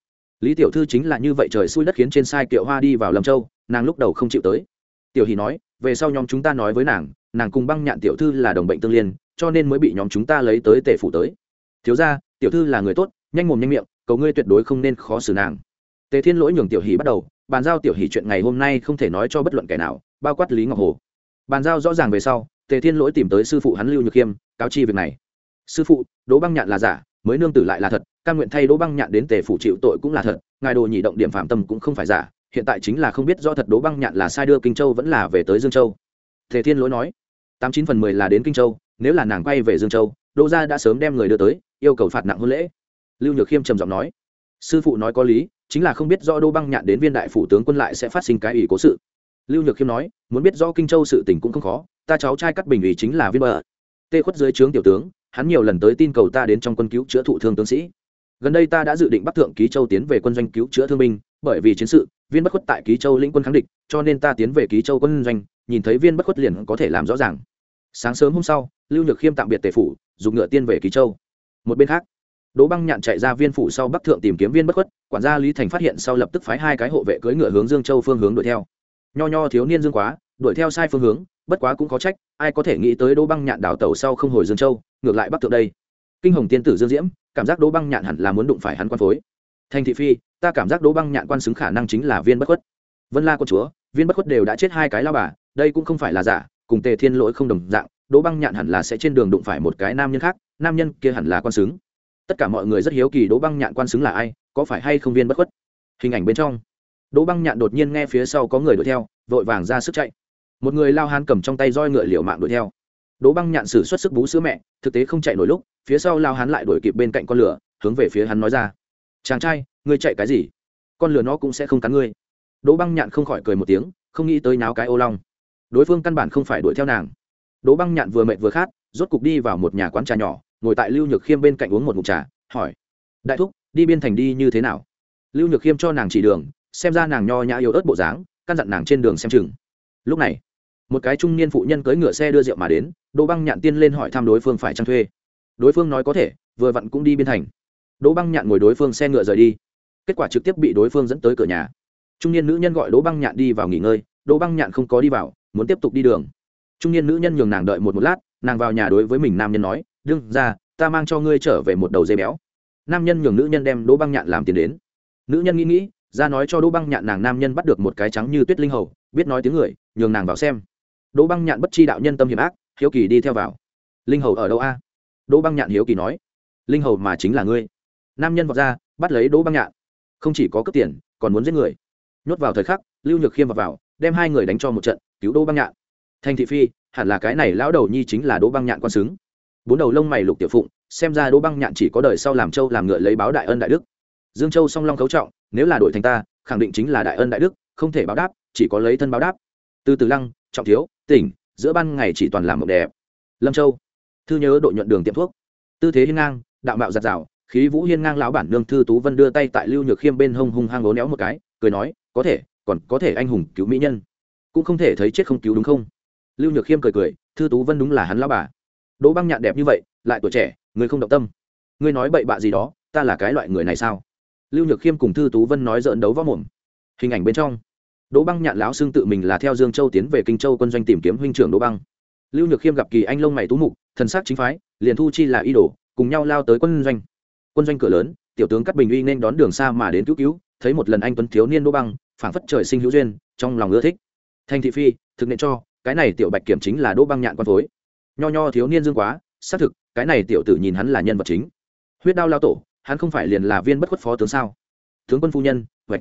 Lý tiểu thư chính là như vậy trời xui đất khiến trên sai kiệu hoa đi vào lâm châu, nàng lúc đầu không chịu tới. Tiểu hỷ nói, về sau nhóm chúng ta nói với nàng nàng cùng băng nhạn tiểu thư là đồng bệnh tương liên, cho nên mới bị nhóm chúng ta lấy tới tề phủ tới. Thiếu ra tiểu thư là người tốt, nhanh mồm nhanh miệng cầu ngươi tuyệt đối không nên khó xử nàng. Tề thiên lỗi nhường tiểu hỷ bắt đầu, bàn giao tiểu hỷ chuyện ngày hôm nay không thể nói cho bất luận kẻ nào, bao quát lý ngọc hồ. Bàn giao rõ ràng về sau, tề thiên lỗi tìm tới sư phụ hắn lưu nhược khiêm, cáo chi việc này. Sư phụ, đỗ băng nhạn là giả, mới nương tử lại là thật căn nguyện thay đỗ băng nhạn đến tề phủ chịu tội cũng là thật, ngài đồ nhị động điểm phạm tâm cũng không phải giả, hiện tại chính là không biết do thật đỗ băng nhạn là sai đưa kinh châu vẫn là về tới dương châu. Tề thiên lỗi nói, tám chín phần mười là đến kinh châu, nếu là nàng quay về dương châu, đỗ gia đã sớm đem người đưa tới, yêu cầu phạt nặng hôn lễ lưu nhược khiêm trầm giọng nói. Sư phụ nói có lý, chính là không biết do đô băng nhạn đến viên đại phủ tướng quân lại sẽ phát sinh cái ủy cố sự. Lưu nhược khiêm nói, muốn biết do kinh châu sự tình cũng không khó, ta cháu trai cắt bình ủy chính là viên bờ. Tê khuất dưới trướng tiểu tướng, hắn nhiều lần tới tin cầu ta đến trong quân cứu chữa thụ thương tướng sĩ. Gần đây ta đã dự định bắc thượng ký châu tiến về quân doanh cứu chữa thương binh, bởi vì chiến sự, viên bất khuất tại ký châu lĩnh quân kháng địch, cho nên ta tiến về ký châu quân doanh, nhìn thấy viên bất khuất liền có thể làm rõ ràng. Sáng sớm hôm sau, lưu nhược khiêm tạm biệt tề phủ, dùng ngựa tiên về ký châu. Một bên khác đỗ băng nhạn chạy ra viên phủ sau bắc thượng tìm kiếm viên bất khuất, quản gia lý thành phát hiện sau lập tức phái hai cái hộ vệ cưỡi ngựa hướng dương châu phương hướng đuổi theo. Nho nho thiếu niên dương quá, đuổi theo sai phương hướng, bất quá cũng có trách, ai có thể nghĩ tới đỗ băng nhạn đảo tàu sau không hồi dương châu, ngược lại bắc thượng đây. Kinh hồng tiên tử dương diễm, cảm giác đỗ băng nhạn hẳn là muốn đụng phải hắn quan phối. Thành thị phi, ta cảm giác đỗ băng nhạn quan xứng khả năng chính là viên bất khuất. Vân la con chúa, viên bất khuất đều đã chết hai cái lao bà, đây cũng không phải là giả, cùng tề thiên lỗi không đồng dạng, đỗ băng nhạn hẳn là sẽ trên đường đụng phải một cái nam nhân khác, nam nhân kia hẳn là quan xứng tất cả mọi người rất hiếu kỳ đỗ băng nhạn quan xứng là ai, có phải hay không viên bất khuất? Hình ảnh bên trong, đỗ băng nhạn đột nhiên nghe phía sau có người đuổi theo, vội vàng ra sức chạy. Một người lao hán cầm trong tay roi ngựa liệu mạng đuổi theo. Đỗ băng nhạn sử xuất sức bú sữa mẹ, thực tế không chạy nổi lúc, phía sau lao hán lại đuổi kịp bên cạnh con lửa, hướng về phía hắn nói ra. Chàng trai, ngươi chạy cái gì? Con lửa nó cũng sẽ không cắn ngươi. Đỗ băng nhạn không khỏi cười một tiếng, không nghĩ tới náo cái ô long. Đối phương căn bản không phải đuổi theo nàng. Đỗ băng nhạn vừa mệt vừa khát, rốt cục đi vào một nhà quán trà nhỏ ngồi tại lưu nhược khiêm bên cạnh uống một mục trà, hỏi, đại thúc, đi biên thành đi như thế nào? Lưu nhược khiêm cho nàng chỉ đường, xem ra nàng nho nhã yếu ớt bộ dáng, căn dặn nàng trên đường xem chừng. Lúc này, một cái trung niên phụ nhân cưỡi ngựa xe đưa rượu mà đến, đỗ băng nhạn tiên lên hỏi thăm đối phương phải trăng thuê. Đối phương nói có thể, vừa vặn cũng đi biên thành. Đỗ băng nhạn ngồi đối phương xe ngựa rời đi. Kết quả trực tiếp bị đối phương dẫn tới cửa nhà. Trung niên nữ nhân gọi đỗ băng nhạn đi vào nghỉ ngơi, đỗ băng nhạn không có đi vào, muốn tiếp tục đi đường. Trung niên nữ nhân nhường nàng đợi một một lát, nàng vào nhà đối với mình nam nhân nói đương ra ta mang cho ngươi trở về một đầu dây béo. Nam nhân nhường nữ nhân đem đỗ băng nhạn làm tiền đến. Nữ nhân nghĩ nghĩ ra nói cho đỗ băng nhạn nàng nam nhân bắt được một cái trắng như tuyết linh hầu biết nói tiếng người nhường nàng vào xem. Đỗ băng nhạn bất chi đạo nhân tâm hiểm ác hiếu kỳ đi theo vào. Linh hầu ở đâu a? Đỗ băng nhạn hiếu kỳ nói. Linh hầu mà chính là ngươi. Nam nhân vọt ra bắt lấy đỗ băng nhạn. Không chỉ có cướp tiền còn muốn giết người. Nhốt vào thời khắc lưu nhược khiêm vào, vào đem hai người đánh cho một trận cứu đỗ băng nhạn. Thành thị phi hẳn là cái này lão đầu nhi chính là đỗ băng nhạn quan xứng bốn đầu lông mày lục tiểu phụng, xem ra đỗ băng nhạn chỉ có đời sau làm châu làm ngựa lấy báo đại ân đại đức. Dương châu song long cấu trọng, nếu là đội thành ta, khẳng định chính là đại ân đại đức, không thể báo đáp, chỉ có lấy thân báo đáp. Từ từ lăng, trọng thiếu, tỉnh, giữa ban ngày chỉ toàn làm mộng đẹp. Lâm châu, thư nhớ đội nhuận đường tiệm thuốc. Tư thế hiên ngang, đạo mạo giặt rào, khí vũ hiên ngang lão bản nương thư tú vân đưa tay tại lưu nhược khiêm bên hông hung hăng lố néo một cái, cười nói, có thể, còn có thể anh hùng cứu mỹ nhân. Cũng không thể thấy chết không cứu đúng không? Lưu nhược khiêm cười cười, thư tú vân đúng là hắn lão bà đỗ băng nhạn đẹp như vậy, lại tuổi trẻ, người không động tâm. Ngươi nói bậy bạ gì đó, ta là cái loại người này sao? Lưu nhược khiêm cùng thư tú vân nói dỡn đấu võ mồm. Hình ảnh bên trong, đỗ băng nhạn lão xưng tự mình là theo dương châu tiến về kinh châu quân doanh tìm kiếm huynh trưởng đỗ băng. Lưu nhược khiêm gặp kỳ anh lông mày tú mục, thần sắc chính phái, liền thu chi là y đồ, cùng nhau lao tới quân doanh. Quân doanh cửa lớn, tiểu tướng cắt bình uy nên đón đường xa mà đến cứu cứu, thấy một lần anh tuấn thiếu niên đỗ băng, phảng phất trời sinh hữu duyên, trong lòng ưa thích. Thanh thị phi, thực nên cho, cái này tiểu bạch kiểm chính là đỗ băng nhạn quan phối nho nho thiếu niên dương quá, xác thực, cái này tiểu tử nhìn hắn là nhân vật chính. Huyết đao lao tổ, hắn không phải liền là viên bất khuất phó tướng sao? Tướng quân phu nhân vạch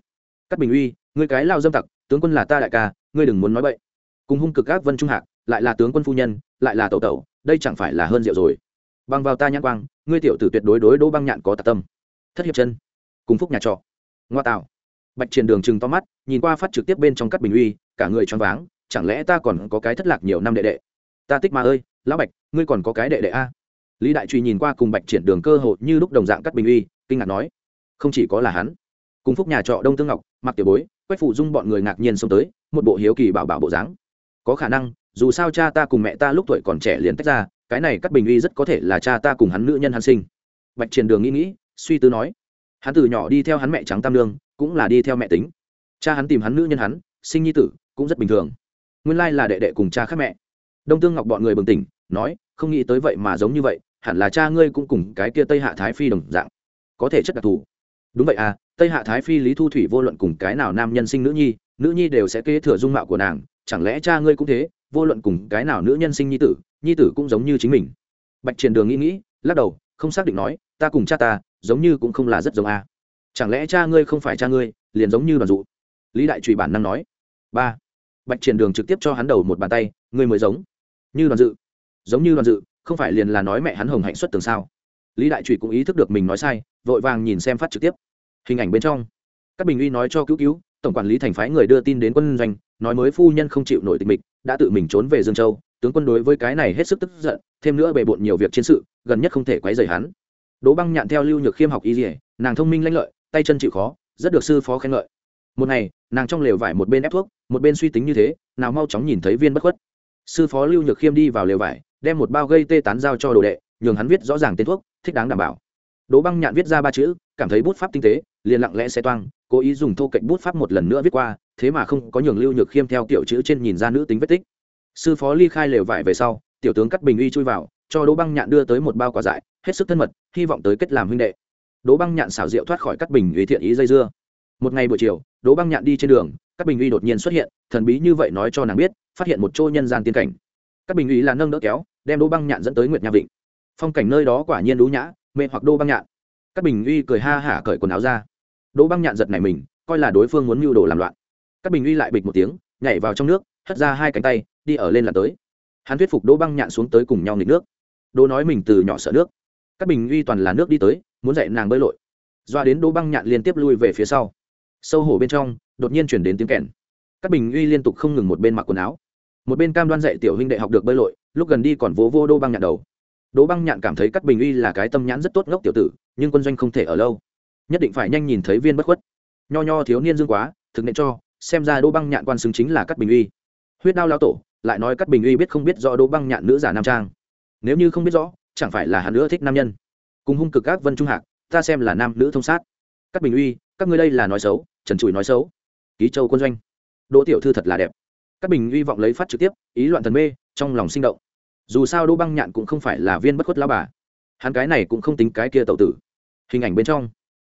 cắt bình uy, ngươi cái lao dâm tặc, tướng quân là ta đại ca, ngươi đừng muốn nói bậy. Cùng hung cực ác vân trung hạc, lại là tướng quân phu nhân, lại là tẩu tẩu, đây chẳng phải là hơn rượu rồi. Bằng vào ta nhãn quang, ngươi tiểu tử tuyệt đối đối đỗ băng nhạn có tạ tâm. Thất hiệp chân. Cùng phúc nhà trọ. Ngoa tạo. Bạch triển đường chừng to mắt, nhìn qua phát trực tiếp bên trong cắt bình uy, cả người choáng váng, chẳng lẽ ta còn có cái thất lạc nhiều năm đệ đệ? Ta tích mà ơi lão bạch, ngươi còn có cái đệ đệ a? Lý đại truy nhìn qua cùng bạch triển đường cơ hội như lúc đồng dạng cắt bình uy, kinh ngạc nói, không chỉ có là hắn. Cùng phúc nhà trọ đông tương ngọc mặc tiểu bối, quách phụ dung bọn người ngạc nhiên xông tới, một bộ hiếu kỳ bảo bảo bộ dáng. Có khả năng, dù sao cha ta cùng mẹ ta lúc tuổi còn trẻ liền tách ra, cái này cắt bình uy rất có thể là cha ta cùng hắn nữ nhân hắn sinh. Bạch triển đường nghĩ nghĩ, suy tư nói, hắn từ nhỏ đi theo hắn mẹ trắng tam lương, cũng là đi theo mẹ tính. Cha hắn tìm hắn nữ nhân hắn, sinh nhi tử, cũng rất bình thường. Nguyên lai là đệ đệ cùng cha khác mẹ đông tương ngọc bọn người bừng tỉnh, nói, không nghĩ tới vậy mà giống như vậy, hẳn là cha ngươi cũng cùng cái kia tây hạ thái phi đồng dạng, có thể chất đặc thù. Đúng vậy à tây hạ thái phi lý thu thủy vô luận cùng cái nào nam nhân sinh nữ nhi nữ nhi đều sẽ kế thừa dung mạo của nàng, chẳng lẽ cha ngươi cũng thế, vô luận cùng cái nào nữ nhân sinh nhi tử nhi tử cũng giống như chính mình? Bạch triển đường nghĩ nghĩ, lắc đầu, không xác định nói, ta cùng cha ta, giống như cũng không là rất giống a chẳng lẽ cha ngươi không phải cha ngươi, liền giống như đoàn dụ? Lý đại trùy bản năng nói. Ba. Bạch triển đường trực tiếp cho hắn đầu một bàn tay, ngươi mới giống như đoàn dự. Giống như đoàn dự, không phải liền là nói mẹ hắn hồng hạnh xuất tường sao? Lý đại Trụy cũng ý thức được mình nói sai, vội vàng nhìn xem phát trực tiếp. Hình ảnh bên trong. Các bình uy nói cho cứu cứu, tổng quản lý thành phái người đưa tin đến quân doanh, nói mới phu nhân không chịu nổi tình mịch, đã tự mình trốn về dương châu. Tướng quân đối với cái này hết sức tức giận, thêm nữa bề bộn nhiều việc chiến sự, gần nhất không thể quấy rầy hắn. Đỗ băng nhạn theo lưu nhược khiêm học y dỉa nàng thông minh lanh lợi, tay chân chịu khó, rất được sư phó khen ngợi. Một ngày, nàng trong lều vải một bên ép thuốc, một bên suy tính như thế, nào mau chóng nhìn thấy viên bất khuất sư phó lưu nhược khiêm đi vào lều vải, đem một bao gây tê tán giao cho đồ đệ, nhường hắn viết rõ ràng tên thuốc, thích đáng đảm bảo. Đỗ băng nhạn viết ra ba chữ, cảm thấy bút pháp tinh tế, liền lặng lẽ xe toang, cố ý dùng thô cạnh bút pháp một lần nữa viết qua, thế mà không có nhường lưu nhược khiêm theo kiểu chữ trên nhìn ra nữ tính vết tích. Sư phó ly khai lều vải về sau, tiểu tướng cắt bình uy chui vào, cho đỗ băng nhạn đưa tới một bao quả dại, hết sức thân mật, hy vọng tới kết làm huynh đệ. Đỗ băng nhạn xảo diệu thoát khỏi cắt bình uy thiện ý dây dưa một ngày buổi chiều, đỗ băng nhạn đi trên đường các bình uy đột nhiên xuất hiện, thần bí như vậy nói cho nàng biết, phát hiện một chỗ nhân gian tiên cảnh. Các bình uy là nâng đỡ kéo, đem đỗ băng nhạn dẫn tới nguyệt nha vịnh. Phong cảnh nơi đó quả nhiên đú nhã, mê hoặc đỗ băng nhạn. Các bình uy cười ha hả cởi quần áo ra. Đỗ băng nhạn giật này mình, coi là đối phương muốn mưu đồ làm loạn. Các bình uy lại bịch một tiếng, nhảy vào trong nước, hất ra hai cánh tay, đi ở lên là tới. Hắn thuyết phục đỗ băng nhạn xuống tới cùng nhau nghịch nước. Đỗ nói mình từ nhỏ sợ nước. Các bình uy toàn là nước đi tới, muốn dạy nàng bơi lội. Doa đến đỗ băng nhạn liên tiếp lui về phía sau sâu hổ bên trong, đột nhiên chuyển đến tiếng kèn. Các bình uy liên tục không ngừng một bên mặc quần áo. Một bên cam đoan dạy tiểu huynh đệ học được bơi lội, lúc gần đi còn vố vô Đô băng nhạn đầu. Đỗ băng nhạn cảm thấy các bình uy là cái tâm nhãn rất tốt ngốc tiểu tử, nhưng quân doanh không thể ở lâu. Nhất định phải nhanh nhìn thấy viên bất khuất. Nho nho thiếu niên dương quá, thực nệ cho, xem ra đỗ băng nhạn quan xứng chính là các bình uy. Huyết đao lao tổ, lại nói các bình uy biết không biết rõ đỗ băng nhạn nữ giả nam trang. Nếu như không biết rõ, chẳng phải là hắn nữa thích nam nhân. Cùng hung cực các vân trung hạc, ta xem là nam nữ thông sát. Các bình uy các ngươi đây là nói xấu, trần trụi nói xấu. Ký châu quân doanh. Đỗ tiểu thư thật là đẹp. Các bình uy vọng lấy phát trực tiếp, ý loạn thần mê, trong lòng sinh động. Dù sao đỗ băng nhạn cũng không phải là viên bất khuất lao bà. Hắn cái này cũng không tính cái kia tậu tử. Hình ảnh bên trong,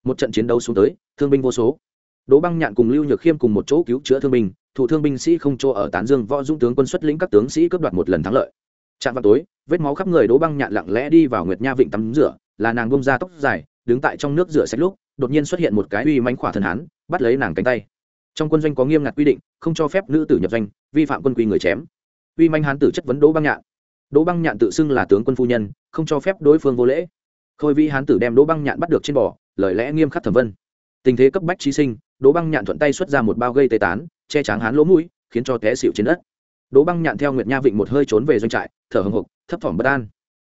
một trận chiến đấu xuống tới, thương binh vô số. Đỗ băng nhạn cùng lưu nhược khiêm cùng một chỗ cứu chữa thương binh, thủ thương binh sĩ không chỗ ở tán dương võ dũng tướng quân xuất lĩnh các tướng sĩ cướp đoạt một lần thắng lợi. Trạm vào tối, vết máu khắp người đỗ băng nhạn lặng lẽ đi vào nguyệt nha vịnh tắm rửa, là nàng bông ra tóc dài, đứng tại trong nước rửa sạch lúc đột nhiên xuất hiện một cái uy mánh khỏa thần hán, bắt lấy nàng cánh tay. Trong quân doanh có nghiêm ngặt quy định, không cho phép nữ tử nhập doanh, vi phạm quân quy người chém. Uy manh hán tử chất vấn đỗ băng nhạn. Đỗ băng nhạn tự xưng là tướng quân phu nhân, không cho phép đối phương vô lễ. Khôi vi hán tử đem đỗ băng nhạn bắt được trên bò, lời lẽ nghiêm khắc thẩm vân. Tình thế cấp bách trí sinh, đỗ băng nhạn thuận tay xuất ra một bao gây tê tán, che tráng hán lỗ mũi, khiến cho té xịu trên đất. Đỗ băng nhạn theo nguyệt nha vịnh một hơi trốn về doanh trại, thở hồng hộc thấp thỏm bất an.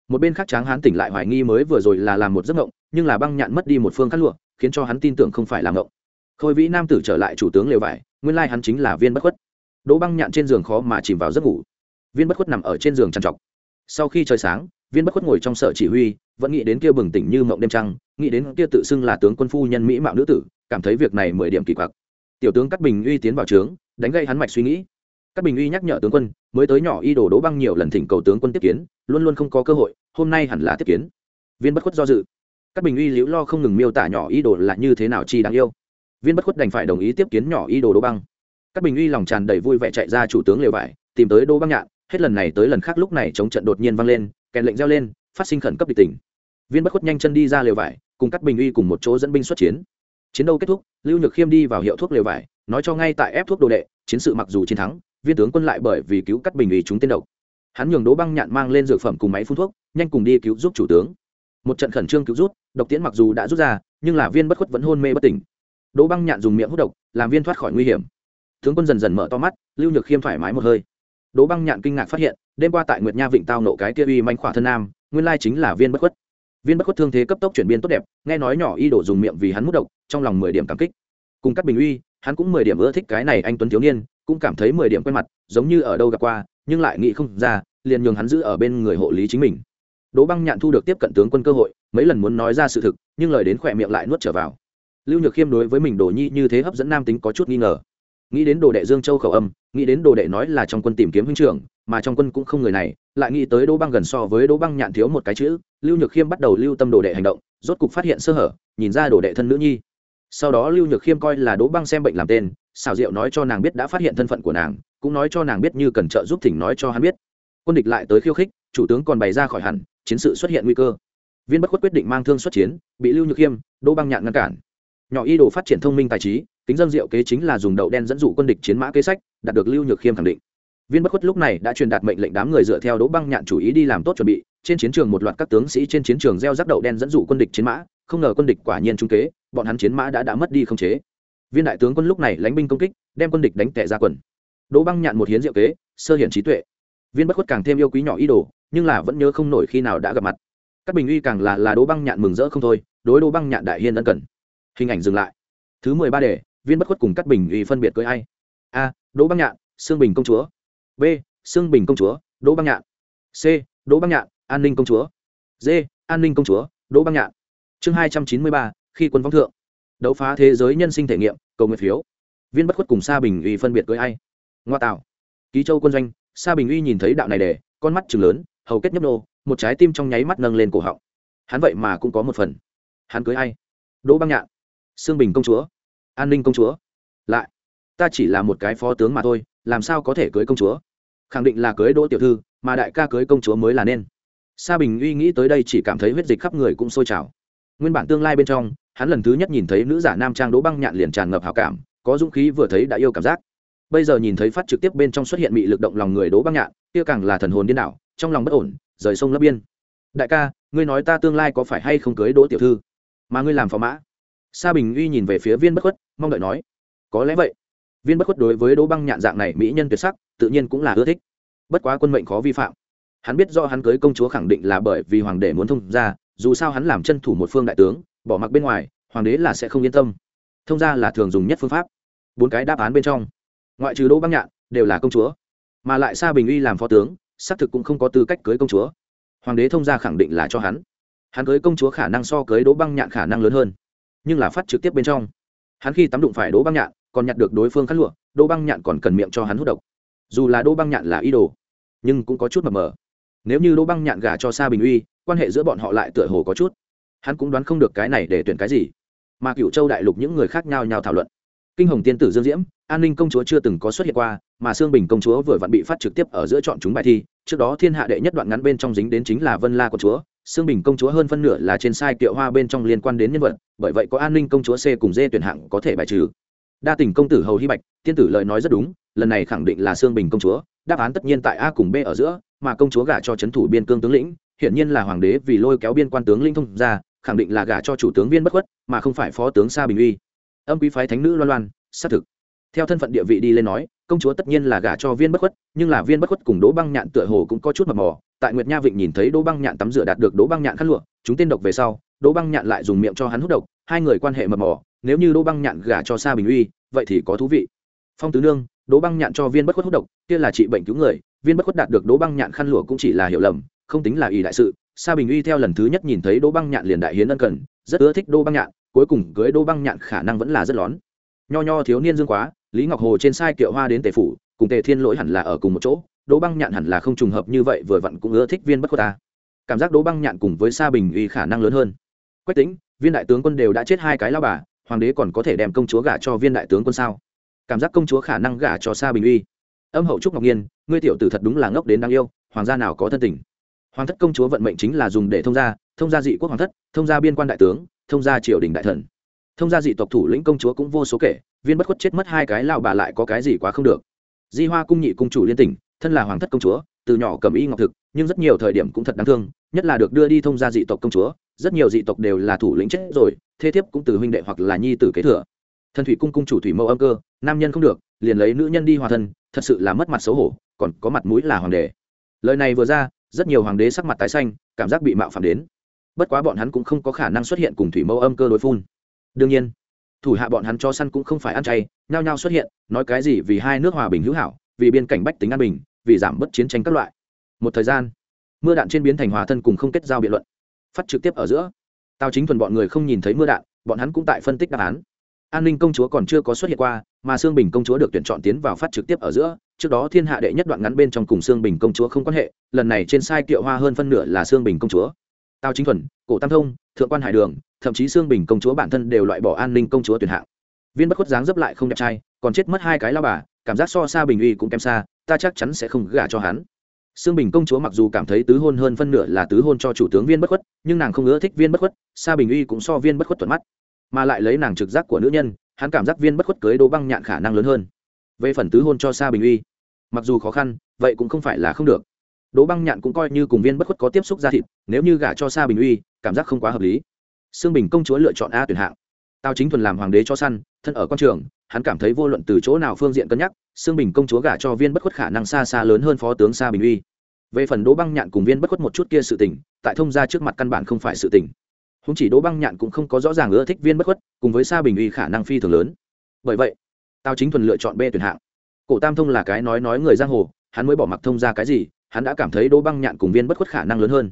Một bên khác tráng hán tỉnh lại hoài nghi mới vừa rồi là làm một giấc mộng, nhưng là băng nhạn mất đi một phương khát lụa khiến cho hắn tin tưởng không phải làm ngộng. Khôi vĩ nam tử trở lại chủ tướng lều vải, nguyên lai hắn chính là viên bất khuất. Đỗ băng nhạn trên giường khó mà chìm vào giấc ngủ. Viên bất khuất nằm ở trên giường trằn trọc. Sau khi trời sáng, viên bất khuất ngồi trong sở chỉ huy, vẫn nghĩ đến kia bừng tỉnh như mộng đêm trăng, nghĩ đến kia tự xưng là tướng quân phu nhân mỹ mạo nữ tử, cảm thấy việc này mười điểm kỳ quặc. Tiểu tướng cắt bình uy tiến vào trướng, đánh gây hắn mạch suy nghĩ. Cắt bình uy nhắc nhở tướng quân, mới tới nhỏ y đồ đỗ băng nhiều lần thỉnh cầu tướng quân tiếp kiến, luôn luôn không có cơ hội, hôm nay hẳn là tiếp kiến. Viên bất khuất do dự các bình uy liễu lo không ngừng miêu tả nhỏ y đồ là như thế nào chi đáng yêu. Viên bất khuất đành phải đồng ý tiếp kiến nhỏ y đồ đỗ băng. Các bình uy lòng tràn đầy vui vẻ chạy ra chủ tướng lều vải, tìm tới đỗ băng nhạn, hết lần này tới lần khác lúc này chống trận đột nhiên vang lên, kèn lệnh reo lên, phát sinh khẩn cấp địch tỉnh viên bất khuất nhanh chân đi ra lều vải, cùng các bình uy cùng một chỗ dẫn binh xuất chiến. Chiến đấu kết thúc, lưu nhược khiêm đi vào hiệu thuốc lều vải, nói cho ngay tại ép thuốc đồ đệ, chiến sự mặc dù chiến thắng, viên tướng quân lại bởi vì cứu các bình Uy chúng tên độc. Hắn nhường đỗ băng nhạn mang lên dược phẩm cùng máy phun thuốc, nhanh cùng đi cứu giúp chủ tướng một trận khẩn trương cứu rút, độc tiễn mặc dù đã rút ra, nhưng là viên bất khuất vẫn hôn mê bất tỉnh. Đỗ băng nhạn dùng miệng hút độc, làm viên thoát khỏi nguy hiểm. Tướng quân dần dần mở to mắt, lưu nhược khiêm thoải mái một hơi. Đỗ băng nhạn kinh ngạc phát hiện, đêm qua tại nguyệt nha vịnh tao nộ cái kia uy manh khỏa thân nam, nguyên lai chính là viên bất khuất. Viên bất khuất thương thế cấp tốc chuyển biến tốt đẹp, nghe nói nhỏ y đổ dùng miệng vì hắn hút độc, trong lòng mười điểm cảm kích. Cùng các bình uy, hắn cũng mười điểm ưa thích cái này anh tuấn thiếu niên, cũng cảm thấy mười điểm quen mặt, giống như ở đâu gặp qua, nhưng lại nghĩ không ra, liền nhường hắn giữ ở bên người hộ lý chính mình đỗ băng nhạn thu được tiếp cận tướng quân cơ hội, mấy lần muốn nói ra sự thực, nhưng lời đến khỏe miệng lại nuốt trở vào. Lưu nhược khiêm đối với mình đồ nhi như thế hấp dẫn nam tính có chút nghi ngờ. Nghĩ đến đồ đệ dương châu khẩu âm, nghĩ đến đồ đệ nói là trong quân tìm kiếm huynh trưởng, mà trong quân cũng không người này, lại nghĩ tới đỗ băng gần so với đỗ băng nhạn thiếu một cái chữ, lưu nhược khiêm bắt đầu lưu tâm đồ đệ hành động, rốt cục phát hiện sơ hở, nhìn ra đồ đệ thân nữ nhi. Sau đó lưu nhược khiêm coi là đỗ băng xem bệnh làm tên xào diệu nói cho nàng biết đã phát hiện thân phận của nàng, cũng nói cho nàng biết như cần trợ giúp thỉnh nói cho hắn biết. Quân địch lại tới khiêu khích, chủ tướng còn bày ra khỏi hẳn chiến sự xuất hiện nguy cơ. Viên bất khuất quyết định mang thương xuất chiến, bị lưu nhược khiêm, đỗ băng nhạn ngăn cản. Nhỏ y đồ phát triển thông minh tài trí, kính dân diệu kế chính là dùng đậu đen dẫn dụ quân địch chiến mã kế sách, đạt được lưu nhược khiêm khẳng định. Viên bất khuất lúc này đã truyền đạt mệnh lệnh đám người dựa theo đỗ băng nhạn chủ ý đi làm tốt chuẩn bị, trên chiến trường một loạt các tướng sĩ trên chiến trường gieo rắc đậu đen dẫn dụ quân địch chiến mã, không ngờ quân địch quả nhiên trung kế, bọn hắn chiến mã đã đã mất đi không chế. Viên đại tướng quân lúc này lánh binh công kích, đem quân địch đánh tệ ra quần. Đỗ băng nhạn một hiến diệu kế, sơ hiển trí tuệ. Viên bất khuất càng thêm yêu quý nhỏ ý đồ nhưng là vẫn nhớ không nổi khi nào đã gặp mặt. Các bình uy càng là là đỗ băng nhạn mừng rỡ không thôi, đối đỗ băng nhạn đại hiên ân cần. Hình ảnh dừng lại. Thứ mười ba đề, viên bất khuất cùng các bình uy phân biệt cưới ai? A đỗ băng nhạn, sương bình công chúa. B, sương bình công chúa đỗ băng nhạn. C đỗ băng nhạn, an ninh công chúa. D, an ninh công chúa đỗ băng nhạn. Chương hai trăm chín mươi ba, khi quân vong thượng. Đấu phá thế giới nhân sinh thể nghiệm, cầu nguyện phiếu. Viên bất khuất cùng sa bình uy phân biệt cưới ai? Ngoa tạo. Ký châu quân doanh, sa bình uy nhìn thấy đạo này để con mắt chừng lớn hầu kết nhấp nô, một trái tim trong nháy mắt nâng lên cổ họng. Hắn vậy mà cũng có một phần. Hắn cưới ai? Đỗ băng nhạn. Sương bình công chúa. An ninh công chúa. Lại, ta chỉ là một cái phó tướng mà thôi, làm sao có thể cưới công chúa? Khẳng định là cưới đỗ tiểu thư, mà đại ca cưới công chúa mới là nên. Sa bình uy nghĩ tới đây chỉ cảm thấy huyết dịch khắp người cũng sôi trào. Nguyên bản tương lai bên trong, hắn lần thứ nhất nhìn thấy nữ giả nam trang đỗ băng nhạn liền tràn ngập hào cảm, có dũng khí vừa thấy đã yêu cảm giác. Bây giờ nhìn thấy phát trực tiếp bên trong xuất hiện bị lực động lòng người đỗ băng nhạn, kia càng là thần hồn điên đảo trong lòng bất ổn, rời sông lấp biên. Đại ca, ngươi nói ta tương lai có phải hay không cưới đỗ tiểu thư? Mà ngươi làm phò mã. Sa bình uy nhìn về phía viên bất khuất, mong đợi nói, có lẽ vậy. Viên bất khuất đối với đỗ băng nhạn dạng này mỹ nhân tuyệt sắc, tự nhiên cũng là ưa thích. Bất quá quân mệnh khó vi phạm. Hắn biết do hắn cưới công chúa khẳng định là bởi vì hoàng đế muốn thông ra dù sao hắn làm chân thủ một phương đại tướng, bỏ mặc bên ngoài, hoàng đế là sẽ không yên tâm. Thông ra là thường dùng nhất phương pháp. Bốn cái đáp án bên trong. Ngoại trừ đỗ băng nhạn, đều là công chúa. Mà lại sa bình uy làm phó tướng xác thực cũng không có tư cách cưới công chúa. Hoàng đế thông gia khẳng định là cho hắn. Hắn cưới công chúa khả năng so cưới đỗ băng nhạn khả năng lớn hơn, nhưng là phát trực tiếp bên trong. Hắn khi tắm đụng phải đỗ băng nhạn, còn nhặt được đối phương khát lụa, đỗ băng nhạn còn cần miệng cho hắn hút độc. Dù là đỗ băng nhạn là ý đồ nhưng cũng có chút mập mờ. Nếu như đỗ băng nhạn gả cho sa bình uy, quan hệ giữa bọn họ lại tựa hồ có chút. Hắn cũng đoán không được cái này để tuyển cái gì. Mà cựu châu đại lục những người khác nhau nhau thảo luận. Kinh hồng tiên tử dương diễm, an ninh công chúa chưa từng có xuất hiện qua, mà sương bình công chúa vừa vặn bị phát trực tiếp ở giữa chọn chúng bài thi trước đó thiên hạ đệ nhất đoạn ngắn bên trong dính đến chính là vân la của chúa xương bình công chúa hơn phân nửa là trên sai kiệu hoa bên trong liên quan đến nhân vật bởi vậy có an ninh công chúa c cùng d tuyển hạng có thể bài trừ đa tình công tử hầu hy bạch tiên tử lời nói rất đúng lần này khẳng định là xương bình công chúa đáp án tất nhiên tại a cùng b ở giữa mà công chúa gả cho c h ấ n thủ biên cương tướng lĩnh hiển nhiên là hoàng đế vì lôi kéo biên quan tướng linh thông ra khẳng định là gả cho chủ tướng viên bất khuất mà không phải phó tướng sa bình uy âm quý phái thánh nữ loan loan xác thực theo thân phận địa vị đi lên nói công chúa tất nhiên là gả cho viên bất khuất nhưng là viên bất khuất cùng đỗ băng nhạn tựa hồ cũng có chút mập mò tại nguyệt nha vịnh nhìn thấy đỗ băng nhạn tắm rửa đạt được đỗ băng nhạn khăn lụa chúng tên độc về sau đỗ băng nhạn lại dùng miệng cho hắn hút độc hai người quan hệ mập mò nếu như đỗ băng nhạn gả cho sa bình uy vậy thì có thú vị phong tứ nương đỗ băng nhạn cho viên bất khuất hút độc kia là trị bệnh cứu người viên bất khuất đạt được đỗ băng nhạn khăn lụa cũng chỉ là hiểu lầm không tính là ý đại sự sa bình uy theo lần thứ nhất nhìn thấy đỗ băng nhạn liền đại hiến ân cần rất ưa thích đỗ băng nhạn cuối cùng cưới đỗ băng nhạn khả năng vẫn là rất lón nho nho thiếu niên dương quá lý ngọc hồ trên sai kiệu hoa đến tề phủ, cùng tề thiên lỗi hẳn là ở cùng một chỗ, đỗ băng nhạn hẳn là không trùng hợp như vậy, vừa vặn cũng ưa thích viên bất khuất ta. Cảm giác đỗ băng nhạn cùng với sa bình uy khả năng lớn hơn. Quách tính viên đại tướng quân đều đã chết hai cái lao bà, hoàng đế còn có thể đem công chúa gả cho viên đại tướng quân sao? Cảm giác công chúa khả năng gả cho sa bình uy. Âm hậu trúc ngọc nhiên, ngươi tiểu tử thật đúng là ngốc đến đáng yêu, hoàng gia nào có thân tình? Hoàng thất công chúa vận mệnh chính là dùng để thông gia thông gia dị quốc hoàng thất, thông gia biên quan đại tướng, thông gia triều đình đại thần thông gia dị tộc thủ lĩnh công chúa cũng vô số kể, viên bất khuất chết mất hai cái lao bà lại có cái gì quá không được. Di hoa cung nhị cung chủ liên tỉnh, thân là hoàng thất công chúa, từ nhỏ cầm y ngọc thực, nhưng rất nhiều thời điểm cũng thật đáng thương, nhất là được đưa đi thông gia dị tộc công chúa, rất nhiều dị tộc đều là thủ lĩnh chết rồi thế thiếp cũng từ huynh đệ hoặc là nhi tử kế thừa. Thần thủy cung cung chủ thủy mẫu âm cơ, nam nhân không được, liền lấy nữ nhân đi hòa thân, thật sự là mất mặt xấu hổ, còn có mặt mũi là hoàng đế. Lời này vừa ra, rất nhiều hoàng đế sắc mặt tái xanh, cảm giác bị mạo phạm đến. Bất quá bọn hắn cũng không có khả năng xuất hiện cùng thủy mẫu âm cơ đối phun đương nhiên, thủ hạ bọn hắn cho săn cũng không phải ăn chay, nhao nhao xuất hiện, nói cái gì vì hai nước hòa bình hữu hảo, vì biên cảnh bách tính an bình, vì giảm bớt chiến tranh các loại. Một thời gian, mưa đạn trên biến thành hòa thân cùng không kết giao biện luận, phát trực tiếp ở giữa. Tào chính thuần bọn người không nhìn thấy mưa đạn, bọn hắn cũng tại phân tích đáp án. An ninh công chúa còn chưa có xuất hiện qua, mà sương bình công chúa được tuyển chọn tiến vào phát trực tiếp ở giữa, trước đó thiên hạ đệ nhất đoạn ngắn bên trong cùng sương bình công chúa không quan hệ, lần này trên sai kiệu hoa hơn phân nửa là sương bình công chúa. Tào chính thuần, cổ tam thông, thượng quan hải đường thậm chí xương bình công chúa bản thân đều loại bỏ an ninh công chúa tuyển hạng viên bất khuất dáng dấp lại không đẹp trai còn chết mất hai cái lao bà cảm giác so xa bình uy cũng kém xa ta chắc chắn sẽ không gả cho hắn Sương Bình công chúa mặc dù cảm thấy tứ hôn hơn phân nửa là tứ hôn cho chủ tướng Viên Bất Khuất, nhưng nàng không ưa thích Viên Bất Khuất, Sa Bình Uy cũng so Viên Bất Khuất thuận mắt, mà lại lấy nàng trực giác của nữ nhân, hắn cảm giác Viên Bất Khuất cưới Đỗ Băng Nhạn khả năng lớn hơn. Về phần tứ hôn cho Sa Bình Uy, mặc dù khó khăn, vậy cũng không phải là không được. Đỗ Băng Nhạn cũng coi như cùng Viên Bất Khuất có tiếp xúc ra thịt, nếu như gả cho Sa Bình Uy, cảm giác không quá hợp lý. Sương Bình công chúa lựa chọn A tuyển hạng. Tào Chính thuần làm hoàng đế cho săn, thân ở quan trường, hắn cảm thấy vô luận từ chỗ nào phương diện cân nhắc, Sương Bình công chúa gả cho Viên Bất Khuất khả năng xa xa lớn hơn phó tướng Sa Bình Uy. Về phần đỗ băng nhạn cùng viên bất khuất một chút kia sự tình tại thông gia trước mặt căn bản không phải sự tình. Không chỉ đỗ băng nhạn cũng không có rõ ràng ưa thích viên bất khuất cùng với sa bình uy khả năng phi thường lớn. Bởi vậy tao chính thuần lựa chọn b tuyển hạng. Cổ tam thông là cái nói nói người giang hồ hắn mới bỏ mặc thông ra cái gì hắn đã cảm thấy đỗ băng nhạn cùng viên bất khuất khả năng lớn hơn.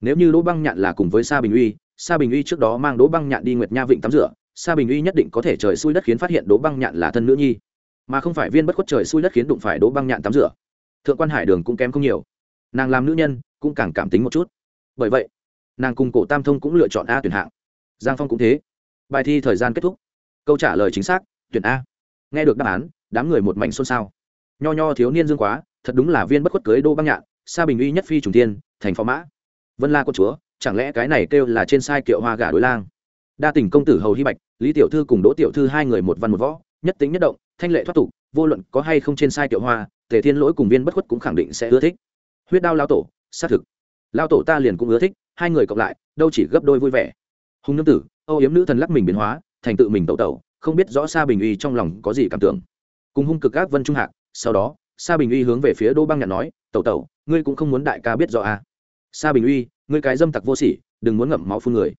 Nếu như đỗ băng nhạn là cùng với sa bình uy sa bình uy trước đó mang đỗ băng nhạn đi nguyệt nha vịnh tắm rửa, sa bình uy nhất định có thể trời xui đất khiến phát hiện đỗ băng nhạn là thân nữ nhi. Mà không phải viên bất khuất trời xui đất khiến đụng phải đỗ băng nhạn tắm rửa. Thượng quan hải đường cũng kém không nhiều. Nàng làm nữ nhân cũng càng cảm tính một chút. Bởi vậy, nàng cùng cổ tam thông cũng lựa chọn a tuyển hạng. Giang phong cũng thế. Bài thi thời gian kết thúc. Câu trả lời chính xác, tuyển a. Nghe được đáp án, đám người một mảnh xôn xao. Nho nho thiếu niên dương quá, thật đúng là viên bất khuất cưới đô băng nhạn, sa bình uy nhất phi trùng tiên thành phó mã. Vân la con chúa chẳng lẽ cái này kêu là trên sai kiệu hoa gà đối lang? Đa tình công tử hầu hy bạch, lý tiểu thư cùng đỗ tiểu thư hai người một văn một võ, nhất tính nhất động, thanh lệ thoát tục, vô luận có hay không trên sai kiệu hoa, tề thiên lỗi cùng viên bất khuất cũng khẳng định sẽ ưa thích. Huyết đao lao tổ, xác thực. Lao tổ ta liền cũng ưa thích, hai người cộng lại, đâu chỉ gấp đôi vui vẻ. Hùng nương tử, âu yếm nữ thần lắc mình biến hóa, thành tự mình tẩu tẩu, không biết rõ sa bình uy trong lòng có gì cảm tưởng. Cùng hung cực các vân trung hạc, sau đó, sa bình uy hướng về phía đỗ băng nhạn nói, tẩu tẩu, ngươi cũng không muốn đại ca biết rõ à. sa bình uy ngươi cái dâm tặc vô sỉ, đừng muốn ngậm máu phun người.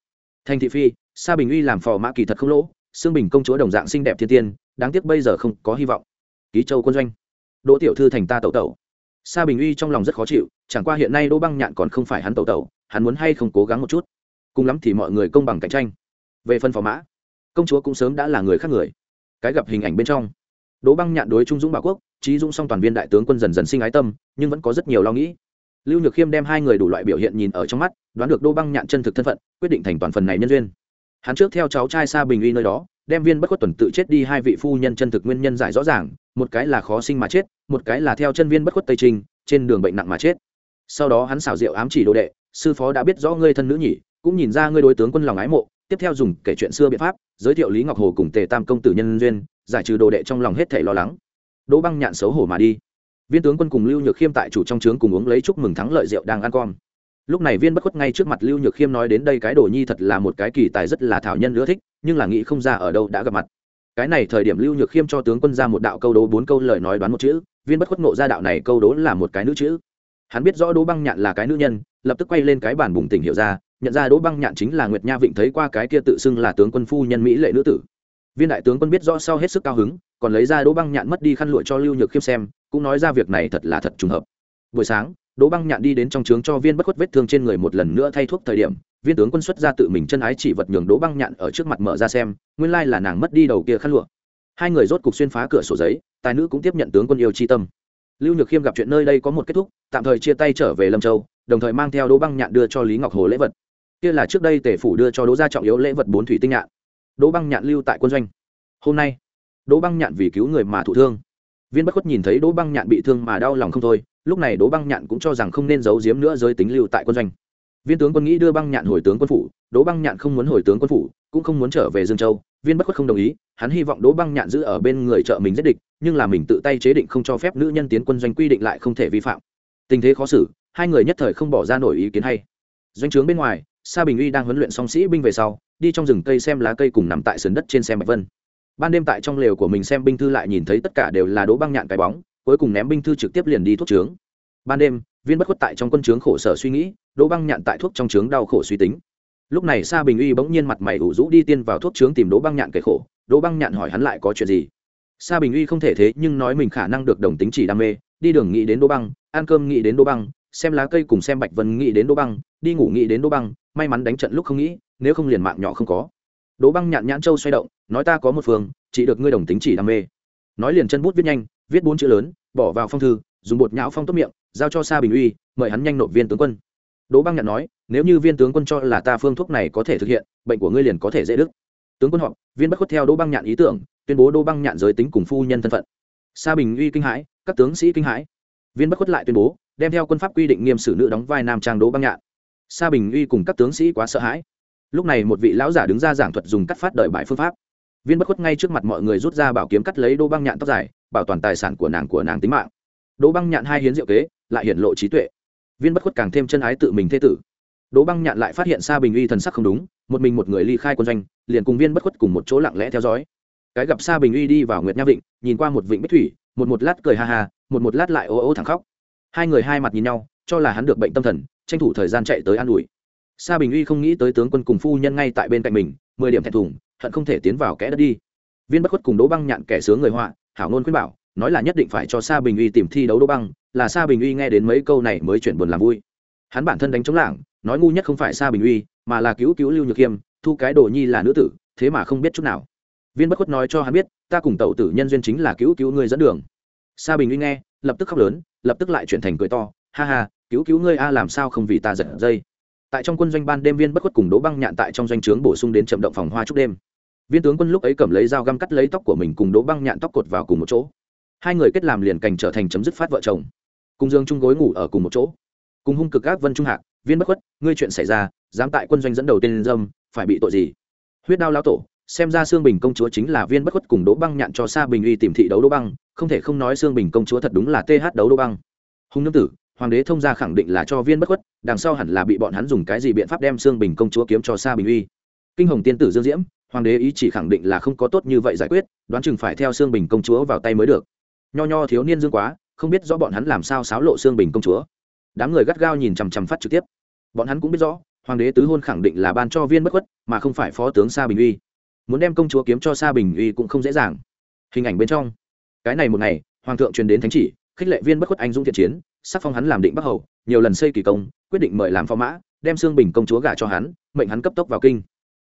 Thành thị phi, sa bình uy làm phò mã kỳ thật không lỗ xương bình công chúa đồng dạng xinh đẹp thiên tiên, đáng tiếc bây giờ không có hy vọng. Ký châu quân doanh. Đỗ tiểu thư thành ta tẩu tẩu. Sa bình uy trong lòng rất khó chịu, chẳng qua hiện nay đỗ băng nhạn còn không phải hắn tẩu tẩu, hắn muốn hay không cố gắng một chút. Cùng lắm thì mọi người công bằng cạnh tranh. Về phân phò mã, công chúa cũng sớm đã là người khác người. Cái gặp hình ảnh bên trong. Đỗ băng nhạn đối trung dũng bảo quốc trí dũng song toàn viên đại tướng quân dần dần sinh ái tâm, nhưng vẫn có rất nhiều lo nghĩ lưu nhược khiêm đem hai người đủ loại biểu hiện nhìn ở trong mắt, đoán được đỗ băng nhạn chân thực thân phận, quyết định thành toàn phần này nhân duyên. Hắn trước theo cháu trai sa bình uy nơi đó, đem viên bất khuất tuần tự chết đi hai vị phu nhân chân thực nguyên nhân giải rõ ràng, một cái là khó sinh mà chết, một cái là theo chân viên bất khuất tây trinh trên đường bệnh nặng mà chết. Sau đó hắn xảo diệu ám chỉ đồ đệ, sư phó đã biết rõ ngươi thân nữ nhỉ, cũng nhìn ra ngươi đối tướng quân lòng ái mộ, tiếp theo dùng kể chuyện xưa biện pháp, giới thiệu lý ngọc hồ cùng tề tam công tử nhân duyên, giải trừ đồ đệ trong lòng hết thể lo lắng. Đỗ băng nhạn xấu hổ mà đi viên tướng quân cùng lưu nhược khiêm tại chủ trong trướng cùng uống lấy chúc mừng thắng lợi rượu đang ăn con lúc này viên bất khuất ngay trước mặt lưu nhược khiêm nói đến đây cái đồ nhi thật là một cái kỳ tài rất là thảo nhân ưa thích, nhưng là nghĩ không ra ở đâu đã gặp mặt. Cái này thời điểm lưu nhược khiêm cho tướng quân ra một đạo câu đố bốn câu lời nói đoán một chữ, viên bất khuất nộ ra đạo này câu đố là một cái nữ chữ. Hắn biết rõ đỗ băng nhạn là cái nữ nhân, lập tức quay lên cái bản bùng tỉnh hiểu ra, nhận ra đỗ băng nhạn chính là nguyệt nha vịnh thấy qua cái kia tự xưng là tướng quân phu nhân mỹ lệ nữ tử. Viên đại tướng quân biết rõ sau hết sức cao hứng, còn lấy ra đỗ băng nhạn mất đi khăn lụa cho lưu nhược khiêm xem cũng nói ra việc này thật là thật trùng hợp. Buổi sáng, đỗ băng nhạn đi đến trong trướng cho viên bất khuất vết thương trên người một lần nữa thay thuốc thời điểm, viên tướng quân xuất ra tự mình chân ái chỉ vật nhường đỗ băng nhạn ở trước mặt mở ra xem, nguyên lai là nàng mất đi đầu kia khăn lụa. Hai người rốt cục xuyên phá cửa sổ giấy, tài nữ cũng tiếp nhận tướng quân yêu chi tâm. Lưu nhược khiêm gặp chuyện nơi đây có một kết thúc, tạm thời chia tay trở về lâm châu, đồng thời mang theo đỗ băng nhạn đưa cho lý ngọc hồ lễ vật. Kia là trước đây tể phủ đưa cho đỗ gia trọng yếu lễ vật bốn thủy tinh nhạn đỗ băng nhạn lưu tại quân doanh. Hôm nay, đỗ băng nhạn vì cứu người mà thụ thương viên bất khuất nhìn thấy đỗ băng nhạn bị thương mà đau lòng không thôi, lúc này đỗ băng nhạn cũng cho rằng không nên giấu giếm nữa giới tính lưu tại quân doanh. Viên tướng quân nghĩ đưa băng nhạn hồi tướng quân phủ, đỗ băng nhạn không muốn hồi tướng quân phủ, cũng không muốn trở về dương châu. Viên bất khuất không đồng ý, hắn hy vọng đỗ băng nhạn giữ ở bên người trợ mình giết địch, nhưng là mình tự tay chế định không cho phép nữ nhân tiến quân doanh quy định lại không thể vi phạm. Tình thế khó xử, hai người nhất thời không bỏ ra nổi ý kiến hay. Doanh trướng bên ngoài, sa bình uy đang huấn luyện song sĩ binh về sau, đi trong rừng cây xem lá cây cùng nằm tại sườn đất trên xe mạch vân ban đêm tại trong lều của mình xem binh thư lại nhìn thấy tất cả đều là đỗ băng nhạn cái bóng, cuối cùng ném binh thư trực tiếp liền đi thuốc trướng. Ban đêm, viên bất khuất tại trong quân trướng khổ sở suy nghĩ, đỗ băng nhạn tại thuốc trong trướng đau khổ suy tính. Lúc này sa bình uy bỗng nhiên mặt mày ủ rũ đi tiên vào thuốc trướng tìm đỗ băng nhạn kể khổ, đỗ băng nhạn hỏi hắn lại có chuyện gì? Sa bình uy không thể thế nhưng nói mình khả năng được đồng tính chỉ đam mê, đi đường nghĩ đến đỗ băng, ăn cơm nghĩ đến đỗ băng, xem lá cây cùng xem bạch vân nghĩ đến đỗ băng, đi ngủ nghĩ đến đỗ băng, may mắn đánh trận lúc không nghĩ, nếu không liền mạng nhỏ không có đỗ băng nhạn nhãn châu xoay động nói ta có một phương, chỉ được ngươi đồng tính chỉ đam mê. Nói liền chân bút viết nhanh viết bốn chữ lớn bỏ vào phong thư dùng bột nhão phong tốt miệng giao cho sa bình uy mời hắn nhanh nộp viên tướng quân. Đỗ băng nhạn nói nếu như viên tướng quân cho là ta phương thuốc này có thể thực hiện bệnh của ngươi liền có thể dễ đức tướng quân họp viên bất khuất theo đỗ băng nhạn ý tưởng tuyên bố đỗ băng nhạn giới tính cùng phu nhân thân phận. Sa bình uy kinh hãi các tướng sĩ kinh hãi. Viên bất khuất lại tuyên bố đem theo quân pháp quy định nghiêm xử nữ đóng vai nam trang đỗ băng nhạn. Sa bình uy cùng các tướng sĩ quá sợ hãi lúc này một vị lão giả đứng ra giảng thuật dùng cắt phát đợi bài phương pháp. Viên bất khuất ngay trước mặt mọi người rút ra bảo kiếm cắt lấy đỗ băng nhạn tóc dài, bảo toàn tài sản của nàng của nàng tính mạng. Đỗ băng nhạn hai hiến diệu kế, lại hiển lộ trí tuệ. Viên bất khuất càng thêm chân ái tự mình thế tử. Đỗ băng nhạn lại phát hiện sa bình uy thần sắc không đúng, một mình một người ly khai quân doanh, liền cùng viên bất khuất cùng một chỗ lặng lẽ theo dõi. Cái gặp sa bình uy đi vào nguyệt nha vịnh, nhìn qua một vịnh bích thủy, một một lát cười ha ha, một một lát lại ô ô thẳng khóc. Hai người hai mặt nhìn nhau, cho là hắn được bệnh tâm thần, tranh thủ thời gian chạy tới an ủi sa bình uy không nghĩ tới tướng quân cùng phu nhân ngay tại bên cạnh mình mười điểm thẹn thùng hận không thể tiến vào kẽ đất đi. Viên bất khuất cùng đỗ băng nhạn kẻ sướng người họa hảo ngôn khuyên bảo nói là nhất định phải cho sa bình uy tìm thi đấu đỗ băng là sa bình uy nghe đến mấy câu này mới chuyển buồn làm vui. Hắn bản thân đánh chống lảng nói ngu nhất không phải sa bình uy mà là cứu cứu lưu nhược Kiêm, thu cái đồ nhi là nữ tử thế mà không biết chút nào. Viên bất khuất nói cho hắn biết ta cùng tẩu tử nhân duyên chính là cứu cứu ngươi dẫn đường. Sa bình uy nghe lập tức khóc lớn lập tức lại chuyển thành cười to ha ha cứu cứu ngươi a làm sao không vì ta giật dây? Tại trong quân doanh ban đêm viên bất khuất cùng đỗ băng nhạn tại trong doanh trướng bổ sung đến chậm động phòng hoa chúc đêm. Viên tướng quân lúc ấy cầm lấy dao găm cắt lấy tóc của mình cùng đỗ băng nhạn tóc cột vào cùng một chỗ. Hai người kết làm liền cành trở thành chấm dứt phát vợ chồng. Cùng dương chung gối ngủ ở cùng một chỗ. Cùng hung cực các vân trung hạc, viên bất khuất, ngươi chuyện xảy ra, dám tại quân doanh dẫn đầu tên dâm, phải bị tội gì? Huyết đao lão tổ, xem ra xương bình công chúa chính là viên bất khuất cùng đỗ băng nhạn cho xa bình uy tìm thị đấu đỗ băng, không thể không nói xương bình công chúa thật đúng là th đấu đỗ băng. Hùng nương tử hoàng đế thông gia khẳng định là cho viên bất khuất, đằng sau hẳn là bị bọn hắn dùng cái gì biện pháp đem xương bình công chúa kiếm cho sa bình uy. Kinh hồng tiên tử dương diễm, hoàng đế ý chỉ khẳng định là không có tốt như vậy giải quyết, đoán chừng phải theo xương bình công chúa vào tay mới được. Nho nho thiếu niên dương quá, không biết rõ bọn hắn làm sao xáo lộ xương bình công chúa. Đám người gắt gao nhìn chằm chằm phát trực tiếp. Bọn hắn cũng biết rõ, hoàng đế tứ hôn khẳng định là ban cho viên bất khuất, mà không phải phó tướng sa bình uy. Muốn đem công chúa kiếm cho sa bình uy cũng không dễ dàng. Hình ảnh bên trong. Cái này một ngày, hoàng thượng truyền đến thánh chỉ, khích lệ viên bất khuất anh dũng thiện chiến sắc phong hắn làm định bắc hầu, nhiều lần xây kỳ công, quyết định mời làm phó mã, đem xương bình công chúa gả cho hắn, mệnh hắn cấp tốc vào kinh.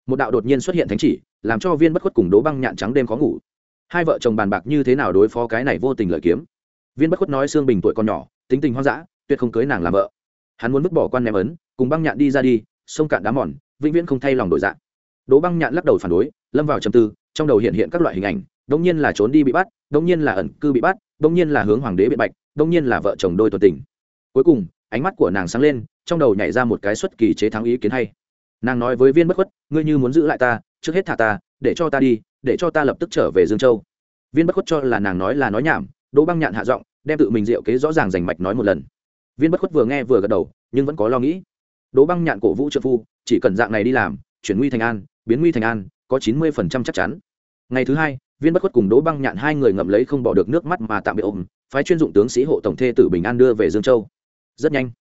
Một đạo đột nhiên xuất hiện thánh chỉ, làm cho viên bất khuất cùng đố băng nhạn trắng đêm khó ngủ. Hai vợ chồng bàn bạc như thế nào đối phó cái này vô tình lợi kiếm? Viên bất khuất nói xương bình tuổi còn nhỏ, tính tình hoang dã, tuyệt không cưới nàng làm vợ. Hắn muốn vứt bỏ quan ném ấn, cùng băng nhạn đi ra đi, sông cạn đá mòn, vĩnh viễn không thay lòng đổi dạng đố băng nhạn lắc đầu phản đối, lâm vào trầm tư, trong đầu hiện hiện các loại hình ảnh đông nhiên là trốn đi bị bắt đông nhiên là ẩn cư bị bắt đông nhiên là hướng hoàng đế bị bạch đông nhiên là vợ chồng đôi tuần tình. Cuối cùng, ánh mắt của nàng sáng lên, trong đầu nhảy ra một cái xuất kỳ chế thắng ý kiến hay. Nàng nói với viên bất khuất, ngươi như muốn giữ lại ta, trước hết thả ta, để cho ta đi, để cho ta lập tức trở về dương châu. Viên bất khuất cho là nàng nói là nói nhảm, đỗ băng nhạn hạ giọng, đem tự mình diệu kế rõ ràng rành mạch nói một lần. Viên bất khuất vừa nghe vừa gật đầu, nhưng vẫn có lo nghĩ. Đỗ băng nhạn cổ vũ trợ phu, chỉ cần dạng này đi làm, chuyển nguy thành an, biến nguy thành an, có chín mươi phần trăm chắc chắn. Ngày thứ hai, viên bất khuất cùng đỗ băng nhạn hai người ngậm lấy không bỏ được nước mắt mà tạm biệt ôm phái chuyên dụng tướng sĩ hộ tổng thê tử bình an đưa về dương châu. Rất nhanh,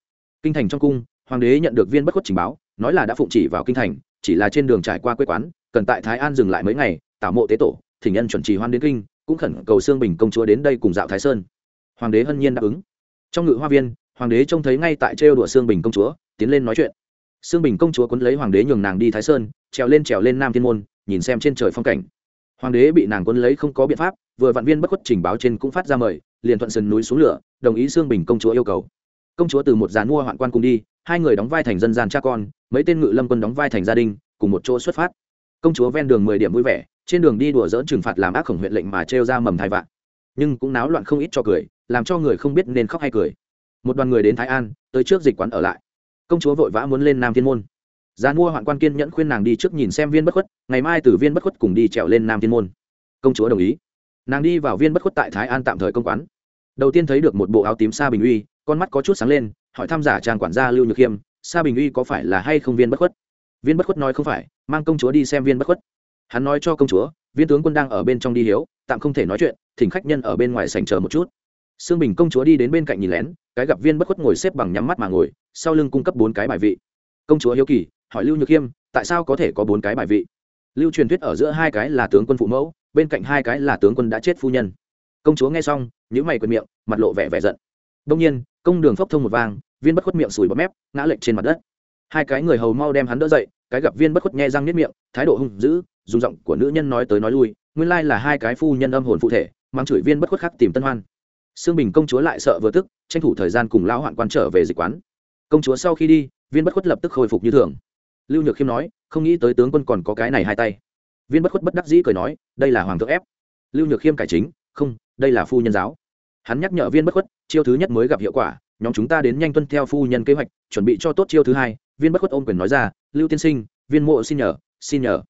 kinh thành trong cung, hoàng đế nhận được viên bất khuất trình báo, nói là đã phụng chỉ vào kinh thành, chỉ là trên đường trải qua quê quán, cần tại thái an dừng lại mấy ngày, tảo mộ tế tổ, thỉnh nhân chuẩn trì hoan đến kinh, cũng khẩn cầu xương bình công chúa đến đây cùng dạo thái sơn. Hoàng đế hân nhiên đáp ứng. Trong ngự hoa viên, hoàng đế trông thấy ngay tại trêu đùa xương bình công chúa, tiến lên nói chuyện. Xương bình công chúa quấn lấy hoàng đế nhường nàng đi thái sơn, trèo lên trèo lên nam thiên môn, nhìn xem trên trời phong cảnh. Hoàng đế bị nàng quấn lấy không có biện pháp, vừa vạn viên bất khuất trình báo trên cũng phát ra mời liền thuận sườn núi xuống lửa, đồng ý xương bình công chúa yêu cầu. Công chúa từ một giàn mua hoạn quan cùng đi, hai người đóng vai thành dân gian cha con, mấy tên ngự lâm quân đóng vai thành gia đình, cùng một chỗ xuất phát. Công chúa ven đường mười điểm vui vẻ, trên đường đi đùa dỡn trừng phạt làm ác khổng huyện lệnh mà trêu ra mầm thai vạn. Nhưng cũng náo loạn không ít cho cười, làm cho người không biết nên khóc hay cười. Một đoàn người đến thái an, tới trước dịch quán ở lại. Công chúa vội vã muốn lên nam thiên môn. Gian mua hoạn quan kiên nhẫn khuyên nàng đi trước nhìn xem viên bất khuất, ngày mai từ viên bất khuất cùng đi trèo lên nam thiên môn. Công chúa đồng ý nàng đi vào viên bất khuất tại thái an tạm thời công quán đầu tiên thấy được một bộ áo tím sa bình uy con mắt có chút sáng lên hỏi thăm giả trang quản gia lưu nhược khiêm sa bình uy có phải là hay không viên bất khuất viên bất khuất nói không phải mang công chúa đi xem viên bất khuất hắn nói cho công chúa viên tướng quân đang ở bên trong đi hiếu tạm không thể nói chuyện thỉnh khách nhân ở bên ngoài sành chờ một chút sương bình công chúa đi đến bên cạnh nhìn lén cái gặp viên bất khuất ngồi xếp bằng nhắm mắt mà ngồi sau lưng cung cấp bốn cái bài vị công chúa hiếu kỳ hỏi lưu nhược khiêm tại sao có thể có bốn cái bài vị lưu truyền thuyết ở giữa hai cái là tướng quân phụ mẫu bên cạnh hai cái là tướng quân đã chết phu nhân. Công chúa nghe xong nhữ mày quệt miệng, mặt lộ vẻ vẻ giận. Đông nhiên, công đường phốc thông một vang, viên bất khuất miệng sùi bọt mép, ngã lệch trên mặt đất. Hai cái người hầu mau đem hắn đỡ dậy, cái gặp viên bất khuất nhe răng nếp miệng, thái độ hung dữ, dùng giọng của nữ nhân nói tới nói lui, nguyên lai là hai cái phu nhân âm hồn phụ thể, mang chửi viên bất khuất khắc tìm tân hoan. Xương bình công chúa lại sợ vừa tức, tranh thủ thời gian cùng lão hoạn quan trở về dịch quán. Công chúa sau khi đi, viên bất khuất lập tức khôi phục như thường. Lưu nhược khiêm nói, không nghĩ tới tướng quân còn có cái này hai tay viên bất khuất bất đắc dĩ cười nói, đây là hoàng thượng ép. Lưu nhược khiêm cải chính, không, đây là phu nhân giáo. Hắn nhắc nhở viên bất khuất, chiêu thứ nhất mới gặp hiệu quả, nhóm chúng ta đến nhanh tuân theo phu nhân kế hoạch, chuẩn bị cho tốt chiêu thứ hai. Viên bất khuất ôm quyền nói ra, lưu tiên sinh, viên mộ xin nhờ xin nhờ.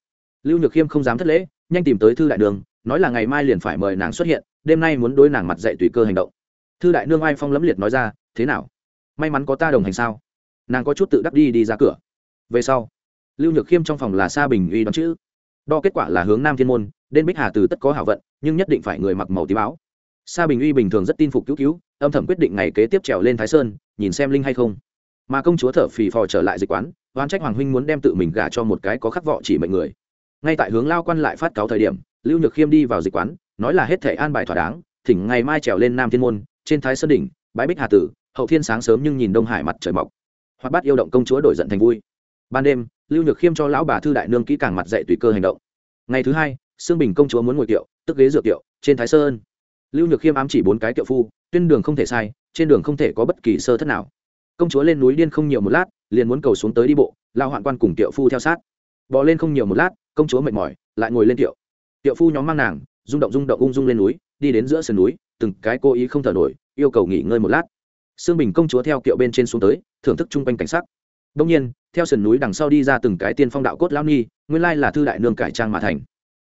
Lưu nhược khiêm không dám thất lễ, nhanh tìm tới thư đại đường, nói là ngày mai liền phải mời nàng xuất hiện, đêm nay muốn đối nàng mặt dạy tùy cơ hành động. Thư đại nương ai phong lẫm liệt nói ra, thế nào? May mắn có ta đồng hành sao? Nàng có chút tự đắc đi đi ra cửa. Về sau, lưu nhược khiêm trong phòng là sa bình uy đón chữ đo kết quả là hướng nam thiên môn, đến bích hà từ tất có hảo vận, nhưng nhất định phải người mặc màu tí báo sa bình uy bình thường rất tin phục cứu cứu, âm thầm quyết định ngày kế tiếp trèo lên thái sơn, nhìn xem linh hay không. Mà công chúa thở phì phò trở lại dịch quán oan trách hoàng huynh muốn đem tự mình gả cho một cái có khắc vọ chỉ mệnh người. Ngay tại hướng lao quan lại phát cáo thời điểm, lưu nhược khiêm đi vào dịch quán, nói là hết thể an bài thỏa đáng, thỉnh ngày mai trèo lên nam thiên môn, trên thái sơn đỉnh, bãi bích hà tử, hậu thiên sáng sớm nhưng nhìn đông hải mặt trời mọc. Hoặc bắt yêu động công chúa đổi giận thành vui. Ban đêm lưu nhược khiêm cho lão bà thư đại nương kỹ càng mặt dạy tùy cơ hành động. Ngày thứ hai, sương bình công chúa muốn ngồi kiệu, tức ghế dựa kiệu, trên thái sơn lưu nhược khiêm ám chỉ bốn cái kiệu phu, tuyên đường không thể sai, trên đường không thể có bất kỳ sơ thất nào. Công chúa lên núi điên không nhiều một lát, liền muốn cầu xuống tới đi bộ, lao hoạn quan cùng kiệu phu theo sát. Bò lên không nhiều một lát, công chúa mệt mỏi, lại ngồi lên kiệu. Kiệu phu nhóm mang nàng, rung động rung động ung dung lên núi, đi đến giữa sườn núi, từng cái cố ý không thở nổi, yêu cầu nghỉ ngơi một lát. Sương bình công chúa theo kiệu bên trên xuống tới, thưởng thức chung quanh cảnh sắc đông nhiên, theo sườn núi đằng sau đi ra từng cái tiên phong đạo cốt lao ni, nguyên lai là thư đại nương cải trang mà thành.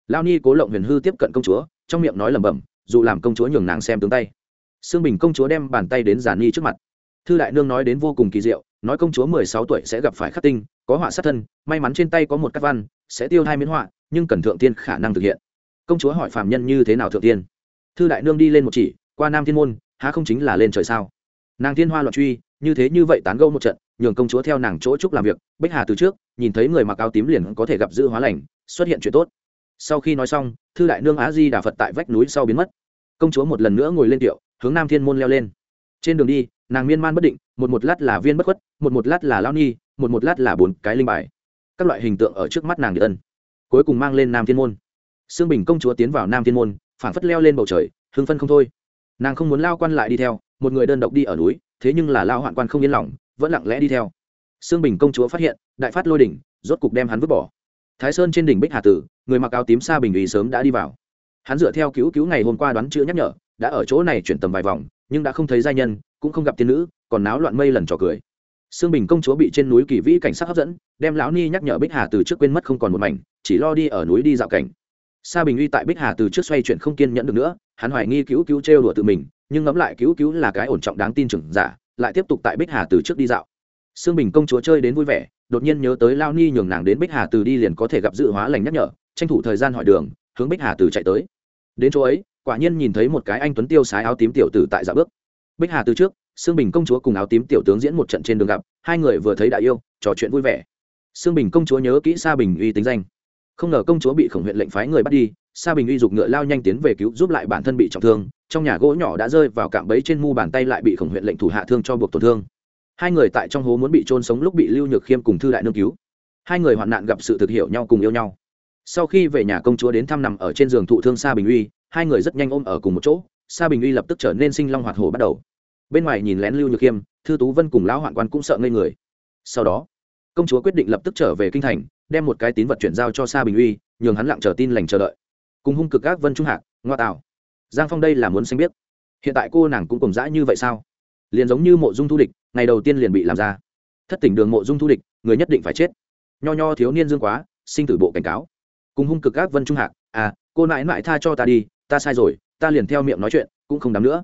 Lao ni cố lộng huyền hư tiếp cận công chúa, trong miệng nói lẩm bẩm, dù làm công chúa nhường nàng xem tướng tay. Xương bình công chúa đem bàn tay đến giàn ni trước mặt. Thư đại nương nói đến vô cùng kỳ diệu, nói công chúa mười sáu tuổi sẽ gặp phải khắc tinh, có họa sát thân, may mắn trên tay có một các văn, sẽ tiêu hai miến họa, nhưng cần thượng tiên khả năng thực hiện. Công chúa hỏi phạm nhân như thế nào thượng tiên? Thư đại nương đi lên một chỉ, qua nam thiên môn, há không chính là lên trời sao? Nàng thiên hoa loạn truy, như thế như vậy tán gẫu một trận, nhường công chúa theo nàng chỗ trúc làm việc, bích hà từ trước, nhìn thấy người mặc áo tím liền có thể gặp dữ hóa lành, xuất hiện chuyện tốt. Sau khi nói xong, thư đại nương á di đà phật tại vách núi sau biến mất. Công chúa một lần nữa ngồi lên tiệu, hướng nam thiên môn leo lên. Trên đường đi, nàng miên man bất định, một một lát là viên bất khuất, một một lát là lao ni, một một lát là bốn cái linh bài. Các loại hình tượng ở trước mắt nàng địa ân, cuối cùng mang lên nam thiên môn. Sương bình công chúa tiến vào nam thiên môn, phảng phất leo lên bầu trời, hưng phân không thôi. Nàng không muốn lao quan lại đi theo một người đơn độc đi ở núi, thế nhưng là lao hoạn quan không yên lòng, vẫn lặng lẽ đi theo. Sương bình công chúa phát hiện, đại phát lôi đỉnh, rốt cục đem hắn vứt bỏ. Thái sơn trên đỉnh bích hà tử, người mặc áo tím xa bình ủy sớm đã đi vào. Hắn dựa theo cứu cứu ngày hôm qua đoán chữ nhắc nhở, đã ở chỗ này chuyển tầm vài vòng, nhưng đã không thấy giai nhân, cũng không gặp tiên nữ, còn náo loạn mây lần trò cười. Sương bình công chúa bị trên núi kỳ vĩ cảnh sát hấp dẫn, đem lão ni nhắc nhở bích hà từ trước quên mất không còn một mảnh, chỉ lo đi ở núi đi dạo cảnh. Sa bình uy tại bích hà từ trước xoay chuyện không kiên nhẫn được nữa, hắn hoài nghi cứu cứu trêu đùa tự mình nhưng ngẫm lại cứu cứu là cái ổn trọng đáng tin trưởng giả, lại tiếp tục tại bích hà từ trước đi dạo. Sương bình công chúa chơi đến vui vẻ, đột nhiên nhớ tới lao ni nhường nàng đến bích hà từ đi liền có thể gặp dự hóa lành nhắc nhở, tranh thủ thời gian hỏi đường, hướng bích hà từ chạy tới. Đến chỗ ấy, quả nhiên nhìn thấy một cái anh tuấn tiêu sái áo tím tiểu tử tại dạ bước. Bích hà từ trước, sương bình công chúa cùng áo tím tiểu tướng diễn một trận trên đường gặp, hai người vừa thấy đại yêu, trò chuyện vui vẻ. Sương bình công chúa nhớ kỹ sa bình uy tính danh. Không ngờ công chúa bị khổng huyện lệnh phái người bắt đi, sa bình uy giục ngựa lao nhanh tiến về cứu giúp lại bản thân bị trọng thương trong nhà gỗ nhỏ đã rơi vào cạm bẫy trên mu bàn tay lại bị khổng huyện lệnh thủ hạ thương cho buộc tổn thương. Hai người tại trong hố muốn bị trôn sống lúc bị lưu nhược khiêm cùng thư đại nương cứu. Hai người hoạn nạn gặp sự thực hiểu nhau cùng yêu nhau. Sau khi về nhà công chúa đến thăm nằm ở trên giường thụ thương sa bình uy, hai người rất nhanh ôm ở cùng một chỗ, sa bình uy lập tức trở nên sinh long hoạt hổ bắt đầu. Bên ngoài nhìn lén lưu nhược khiêm, thư tú vân cùng lão hoạn quan cũng sợ ngây người. Sau đó, công chúa quyết định lập tức trở về kinh thành, đem một cái tín vật chuyển giao cho sa bình uy, nhường hắn lặng chờ tin lành chờ đợi. Cùng hung cực các vân trung hạc, ngoa tạo giang phong đây là muốn xanh biết hiện tại cô nàng cũng cùng dã như vậy sao? Liền giống như mộ dung thu địch, ngày đầu tiên liền bị làm ra. Thất tỉnh đường mộ dung thu địch, người nhất định phải chết. Nho nho thiếu niên dương quá, sinh tử bộ cảnh cáo. Cùng hung cực các vân trung hạc à cô nãi nãi tha cho ta đi, ta sai rồi, ta liền theo miệng nói chuyện, cũng không đắm nữa.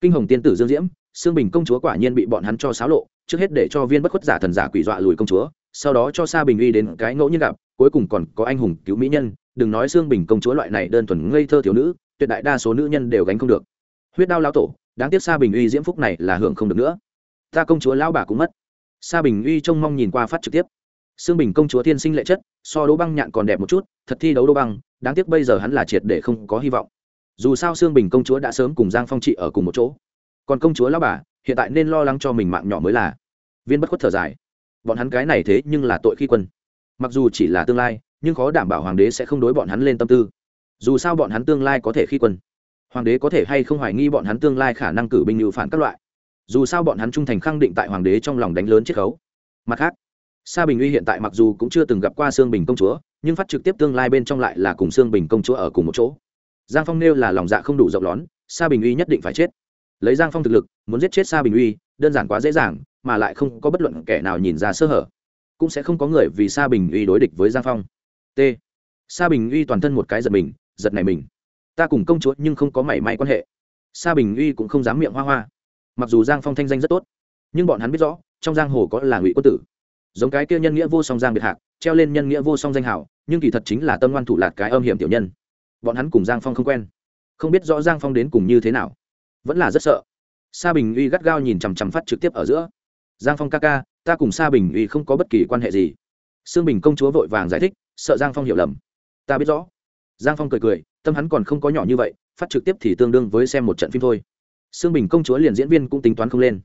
Kinh hồng tiên tử dương diễm xương bình công chúa quả nhiên bị bọn hắn cho xáo lộ, trước hết để cho viên bất khuất giả thần giả quỷ dọa lùi công chúa, sau đó cho sa bình uy đến cái ngẫu nhiên gặp, cuối cùng còn có anh hùng cứu mỹ nhân. Đừng nói xương bình công chúa loại này đơn thuần ngây thơ thiếu nữ tuyệt đại đa số nữ nhân đều gánh không được. Huyết đao lao tổ, đáng tiếc sa bình uy diễm phúc này là hưởng không được nữa. Ta công chúa lao bà cũng mất. Sa bình uy trông mong nhìn qua phát trực tiếp. Xương bình công chúa thiên sinh lệ chất, so đỗ băng nhạn còn đẹp một chút, thật thi đấu đỗ băng, đáng tiếc bây giờ hắn là triệt để không có hy vọng. Dù sao xương bình công chúa đã sớm cùng giang phong trị ở cùng một chỗ. Còn công chúa lao bà, hiện tại nên lo lắng cho mình mạng nhỏ mới là. Viên bất khuất thở dài. Bọn hắn cái này thế nhưng là tội khi quân. Mặc dù chỉ là tương lai, nhưng khó đảm bảo hoàng đế sẽ không đối bọn hắn lên tâm tư dù sao bọn hắn tương lai có thể khi quân. Hoàng đế có thể hay không hoài nghi bọn hắn tương lai khả năng cử binh lưu phản các loại? Dù sao bọn hắn trung thành khẳng định tại hoàng đế trong lòng đánh lớn chiết khấu. Mặt khác, sa bình uy hiện tại mặc dù cũng chưa từng gặp qua sương bình công chúa, nhưng phát trực tiếp tương lai bên trong lại là cùng sương bình công chúa ở cùng một chỗ. Giang phong nêu là lòng dạ không đủ rộng lón sa bình uy nhất định phải chết. Lấy giang phong thực lực, muốn giết chết sa bình uy, đơn giản quá dễ dàng, mà lại không có bất luận kẻ nào nhìn ra sơ hở. Cũng sẽ không có người vì sa bình uy đối địch với giang phong. T. Sa bình uy toàn thân một cái giật mình giật này mình. Ta cùng công chúa nhưng không có mảy may quan hệ. Sa bình uy cũng không dám miệng hoa hoa. Mặc dù giang phong thanh danh rất tốt, nhưng bọn hắn biết rõ, trong giang hồ có là ngụy quân tử. Giống cái kia nhân nghĩa vô song giang biệt hạc, treo lên nhân nghĩa vô song danh hảo nhưng kỳ thật chính là tâm ngoan thủ lạc cái âm hiểm tiểu nhân. Bọn hắn cùng giang phong không quen. Không biết rõ giang phong đến cùng như thế nào. Vẫn là rất sợ. Sa bình uy gắt gao nhìn chằm chằm phát trực tiếp ở giữa. Giang phong ca ca, ta cùng sa bình uy không có bất kỳ quan hệ gì. Sương bình công chúa vội vàng giải thích, sợ giang phong hiểu lầm. Ta biết rõ giang phong cười cười, tâm hắn còn không có nhỏ như vậy, phát trực tiếp thì tương đương với xem một trận phim thôi. Sương bình công chúa liền diễn viên cũng tính toán không lên.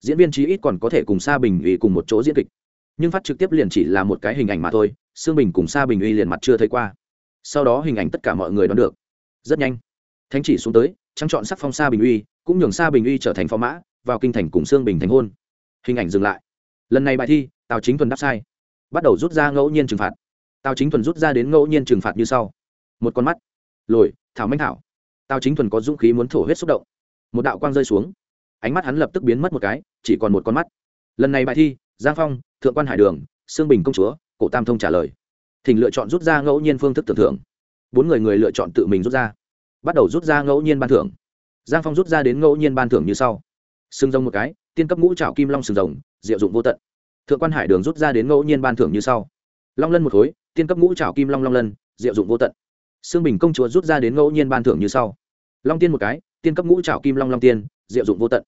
Diễn viên chí ít còn có thể cùng sa bình uy cùng một chỗ diễn kịch. Nhưng phát trực tiếp liền chỉ là một cái hình ảnh mà thôi, sương bình cùng sa bình uy liền mặt chưa thấy qua. Sau đó hình ảnh tất cả mọi người đoán được. Rất nhanh, thánh chỉ xuống tới, trắng chọn sắc phong sa bình uy, cũng nhường sa bình uy trở thành phó mã, vào kinh thành cùng sương bình thành hôn. Hình ảnh dừng lại. Lần này bài thi, tào chính thuần đáp sai. Bắt đầu rút ra ngẫu nhiên trừng phạt. Tào chính thuần rút ra đến ngẫu nhiên trừng phạt như sau một con mắt. Lồi, thảo minh thảo. Tao chính thuần có dũng khí muốn thổ huyết xúc động. Một đạo quang rơi xuống. Ánh mắt hắn lập tức biến mất một cái, chỉ còn một con mắt. Lần này bài thi, giang phong, thượng quan hải đường, sương bình công chúa, cổ tam thông trả lời. Thỉnh lựa chọn rút ra ngẫu nhiên phương thức tưởng thưởng. Bốn người người lựa chọn tự mình rút ra. Bắt đầu rút ra ngẫu nhiên ban thưởng. Giang phong rút ra đến ngẫu nhiên ban thưởng như sau. Sừng rồng một cái, tiên cấp ngũ trào kim long sừng rồng, diệu dụng vô tận. Thượng quan hải đường rút ra đến ngẫu nhiên ban thưởng như sau. Long lân một khối, tiên cấp ngũ trào kim long long lân, diệu dụng vô tận sương bình công chúa rút ra đến ngẫu nhiên ban thưởng như sau. Long tiên một cái, tiên cấp ngũ trảo kim long long tiên, diệu dụng vô tận.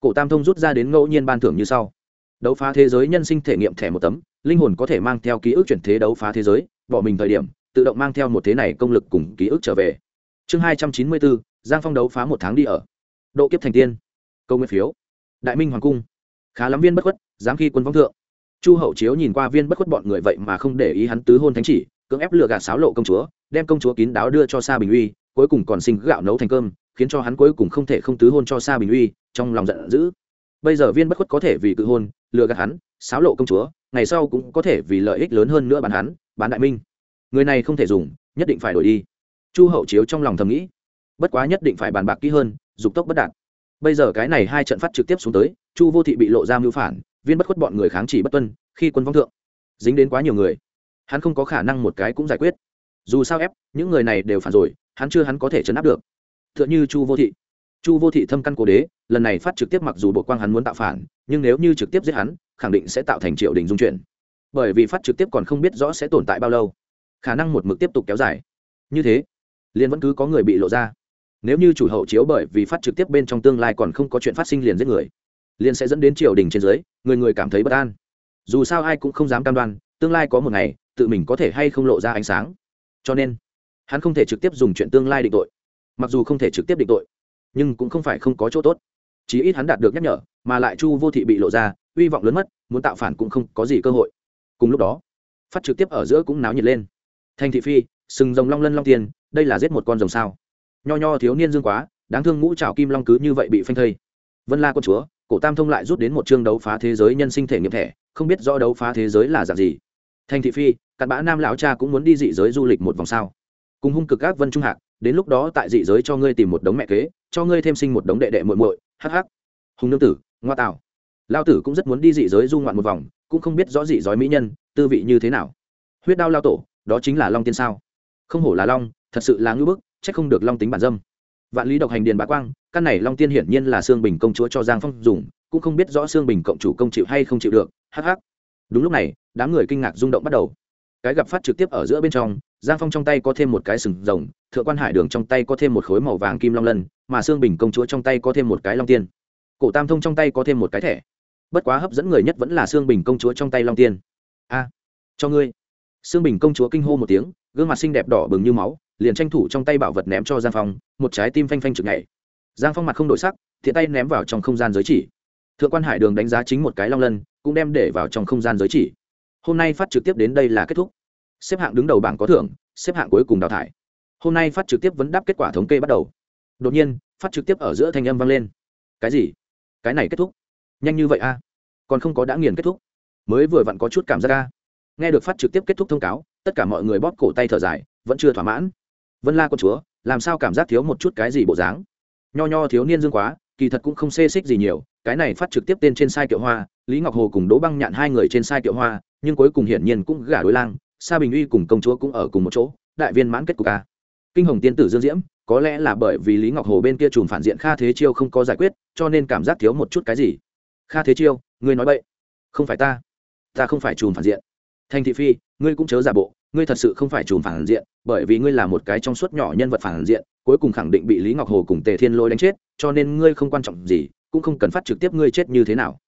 Cổ tam thông rút ra đến ngẫu nhiên ban thưởng như sau. Đấu phá thế giới nhân sinh thể nghiệm thẻ một tấm, linh hồn có thể mang theo ký ức chuyển thế đấu phá thế giới, bỏ mình thời điểm, tự động mang theo một thế này công lực cùng ký ức trở về. Chương hai trăm chín mươi bốn, giang phong đấu phá một tháng đi ở. Độ kiếp thành tiên. Câu nguyên phiếu. Đại minh hoàng cung. Khá lắm viên bất khuất, dám khi quân vong thượng. Chu hậu chiếu nhìn qua viên bất khuất bọn người vậy mà không để ý hắn tứ hôn thánh chỉ cưỡng ép lừa gạt sáo lộ công chúa, đem công chúa kín đáo đưa cho sa bình uy, cuối cùng còn sinh gạo nấu thành cơm, khiến cho hắn cuối cùng không thể không tứ hôn cho sa bình uy, trong lòng giận dữ. Bây giờ viên bất khuất có thể vì cự hôn, lừa gạt hắn sáo lộ công chúa, ngày sau cũng có thể vì lợi ích lớn hơn nữa bán hắn, bán đại minh. Người này không thể dùng, nhất định phải đổi đi. Chu hậu chiếu trong lòng thầm nghĩ, bất quá nhất định phải bàn bạc kỹ hơn, dục tốc bất đạt. Bây giờ cái này hai trận phát trực tiếp xuống tới, chu vô thị bị lộ ra mưu phản, viên bất khuất bọn người kháng chỉ bất tuân, khi quân vong thượng, dính đến quá nhiều người hắn không có khả năng một cái cũng giải quyết. Dù sao ép, những người này đều phản rồi, hắn chưa hắn có thể chấn áp được. T h ư ợ n h ư chu vô thị. Chu vô thị thâm căn cố đế, lần này phát trực tiếp mặc dù bộ quang hắn muốn tạo phản, nhưng nếu như trực tiếp giết hắn, khẳng định sẽ tạo thành triệu đình dung chuyển. Bởi vì phát trực tiếp còn không biết rõ sẽ tồn tại bao lâu. Khả năng một mực tiếp tục kéo dài. Như thế, liền vẫn cứ có người bị lộ ra. Nếu như chủ hậu chiếu bởi vì phát trực tiếp bên trong tương lai còn không có chuyện phát sinh liền giết người, liền sẽ dẫn đến triều đình trên dưới, người người cảm thấy bất an. Dù sao ai cũng không dám cam đoan, tương lai có một ngày tự mình có thể hay không lộ ra ánh sáng. Cho nên, hắn không thể trực tiếp dùng chuyện tương lai định tội. Mặc dù không thể trực tiếp định tội, nhưng cũng không phải không có chỗ tốt. Chí ít hắn đạt được nhắc nhở, mà lại chu vô thị bị lộ ra, hy vọng lớn mất, muốn tạo phản cũng không có gì cơ hội. Cùng lúc đó, phát trực tiếp ở giữa cũng náo nhiệt lên. Thành thị phi, sừng rồng long lân long tiền, đây là giết một con rồng sao? Nho nho thiếu niên dương quá, đáng thương ngũ trào kim long cứ như vậy bị phanh thây. Vân la con chúa, cổ tam thông lại rút đến một chương đấu phá thế giới nhân sinh thể nghiệm thẻ, không biết rõ đấu phá thế giới là dạng gì thành thị phi cặn bã nam lão cha cũng muốn đi dị giới du lịch một vòng sao. Cùng hung cực các vân trung hạc đến lúc đó tại dị giới cho ngươi tìm một đống mẹ kế cho ngươi thêm sinh một đống đệ đệ muội muội hắc hắc. Hùng nương tử ngoa tào, lao tử cũng rất muốn đi dị giới du ngoạn một vòng cũng không biết rõ dị giới mỹ nhân tư vị như thế nào. Huyết đao lao tổ đó chính là long tiên sao? Không hổ là long thật sự là ngưỡng bức chắc không được long tính bản dâm. Vạn lý độc hành điền bá quang căn này long tiên hiển nhiên là xương bình công chúa cho giang phong dùng cũng không biết rõ xương bình cộng chủ công chịu hay không chịu được Hắc hắc, đúng lúc này đám người kinh ngạc rung động bắt đầu. Cái gặp phát trực tiếp ở giữa bên trong, giang phong trong tay có thêm một cái sừng rồng, thượng quan hải đường trong tay có thêm một khối màu vàng kim long lân, mà xương bình công chúa trong tay có thêm một cái long tiên. Cổ tam thông trong tay có thêm một cái thẻ. Bất quá hấp dẫn người nhất vẫn là xương bình công chúa trong tay long tiên. A, cho ngươi. Xương bình công chúa kinh hô một tiếng, gương mặt xinh đẹp đỏ bừng như máu, liền tranh thủ trong tay bảo vật ném cho giang phong, một trái tim phanh phanh chực ngày giang phong mặt không đổi sắc, thiện tay ném vào trong không gian giới chỉ. Thượng quan hải đường đánh giá chính một cái long lân, cũng đem để vào trong không gian giới chỉ hôm nay phát trực tiếp đến đây là kết thúc. Xếp hạng đứng đầu bảng có thưởng, xếp hạng cuối cùng đào thải. Hôm nay phát trực tiếp vẫn đáp kết quả thống kê bắt đầu. Đột nhiên, phát trực tiếp ở giữa thanh âm vang lên. Cái gì? Cái này kết thúc? Nhanh như vậy a còn không có đã nghiền kết thúc. Mới vừa vặn có chút cảm giác a nghe được phát trực tiếp kết thúc thông cáo, tất cả mọi người bóp cổ tay thở dài, vẫn chưa thỏa mãn. Vân la con chúa, làm sao cảm giác thiếu một chút cái gì bộ dáng? Nho nho thiếu niên dương quá, kỳ thật cũng không xê xích gì nhiều, cái này phát trực tiếp tên trên sai kiệu hoa, lý ngọc hồ cùng đỗ băng nhạn hai người trên sai kiệu hoa nhưng cuối cùng hiển nhiên cũng gả đối lang, sa bình uy cùng công chúa cũng ở cùng một chỗ, đại viên mãn kết cục a. Kinh hồng tiên tử dương diễm, có lẽ là bởi vì lý ngọc hồ bên kia chùm phản diện kha thế chiêu không có giải quyết, cho nên cảm giác thiếu một chút cái gì. Kha thế chiêu, ngươi nói vậy không phải ta. Ta không phải chùm phản diện. Thành thị phi, ngươi cũng chớ giả bộ, ngươi thật sự không phải chùm phản diện, bởi vì ngươi là một cái trong suốt nhỏ nhân vật phản diện, cuối cùng khẳng định bị lý ngọc hồ cùng tề thiên lôi đánh chết, cho nên ngươi không quan trọng gì, cũng không cần phát trực tiếp ngươi chết như thế nào.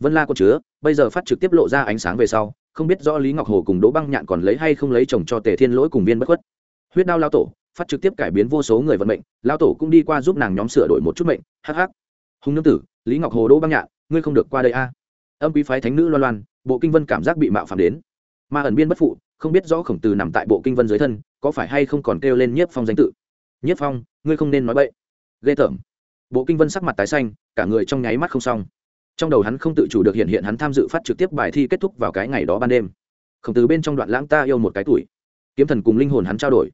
Vân la có chứa, bây giờ phát trực tiếp lộ ra ánh sáng về sau không biết rõ lý ngọc hồ cùng đỗ băng nhạn còn lấy hay không lấy chồng cho tề thiên lỗi cùng viên bất khuất. Huyết đao lao tổ, phát trực tiếp cải biến vô số người vận mệnh, lao tổ cũng đi qua giúp nàng nhóm sửa đổi một chút mệnh hh hùng nương tử, lý ngọc hồ, đỗ băng nhạn, ngươi không được qua đây a. Âm quý phái thánh nữ loan loan, bộ kinh vân cảm giác bị mạo phạm đến. Mà ẩn biên bất phụ, không biết rõ khổng tử nằm tại bộ kinh vân dưới thân, có phải hay không còn kêu lên nhiếp phong danh tự? Nhiếp phong, ngươi không nên nói bậy. Ghê tởm. Bộ kinh vân sắc mặt tái xanh, cả người trong nháy mắt không xong trong đầu hắn không tự chủ được hiện hiện hắn tham dự phát trực tiếp bài thi kết thúc vào cái ngày đó ban đêm. Khổng tử bên trong đoạn lãng ta yêu một cái tuổi. Kiếm thần cùng linh hồn hắn trao đổi.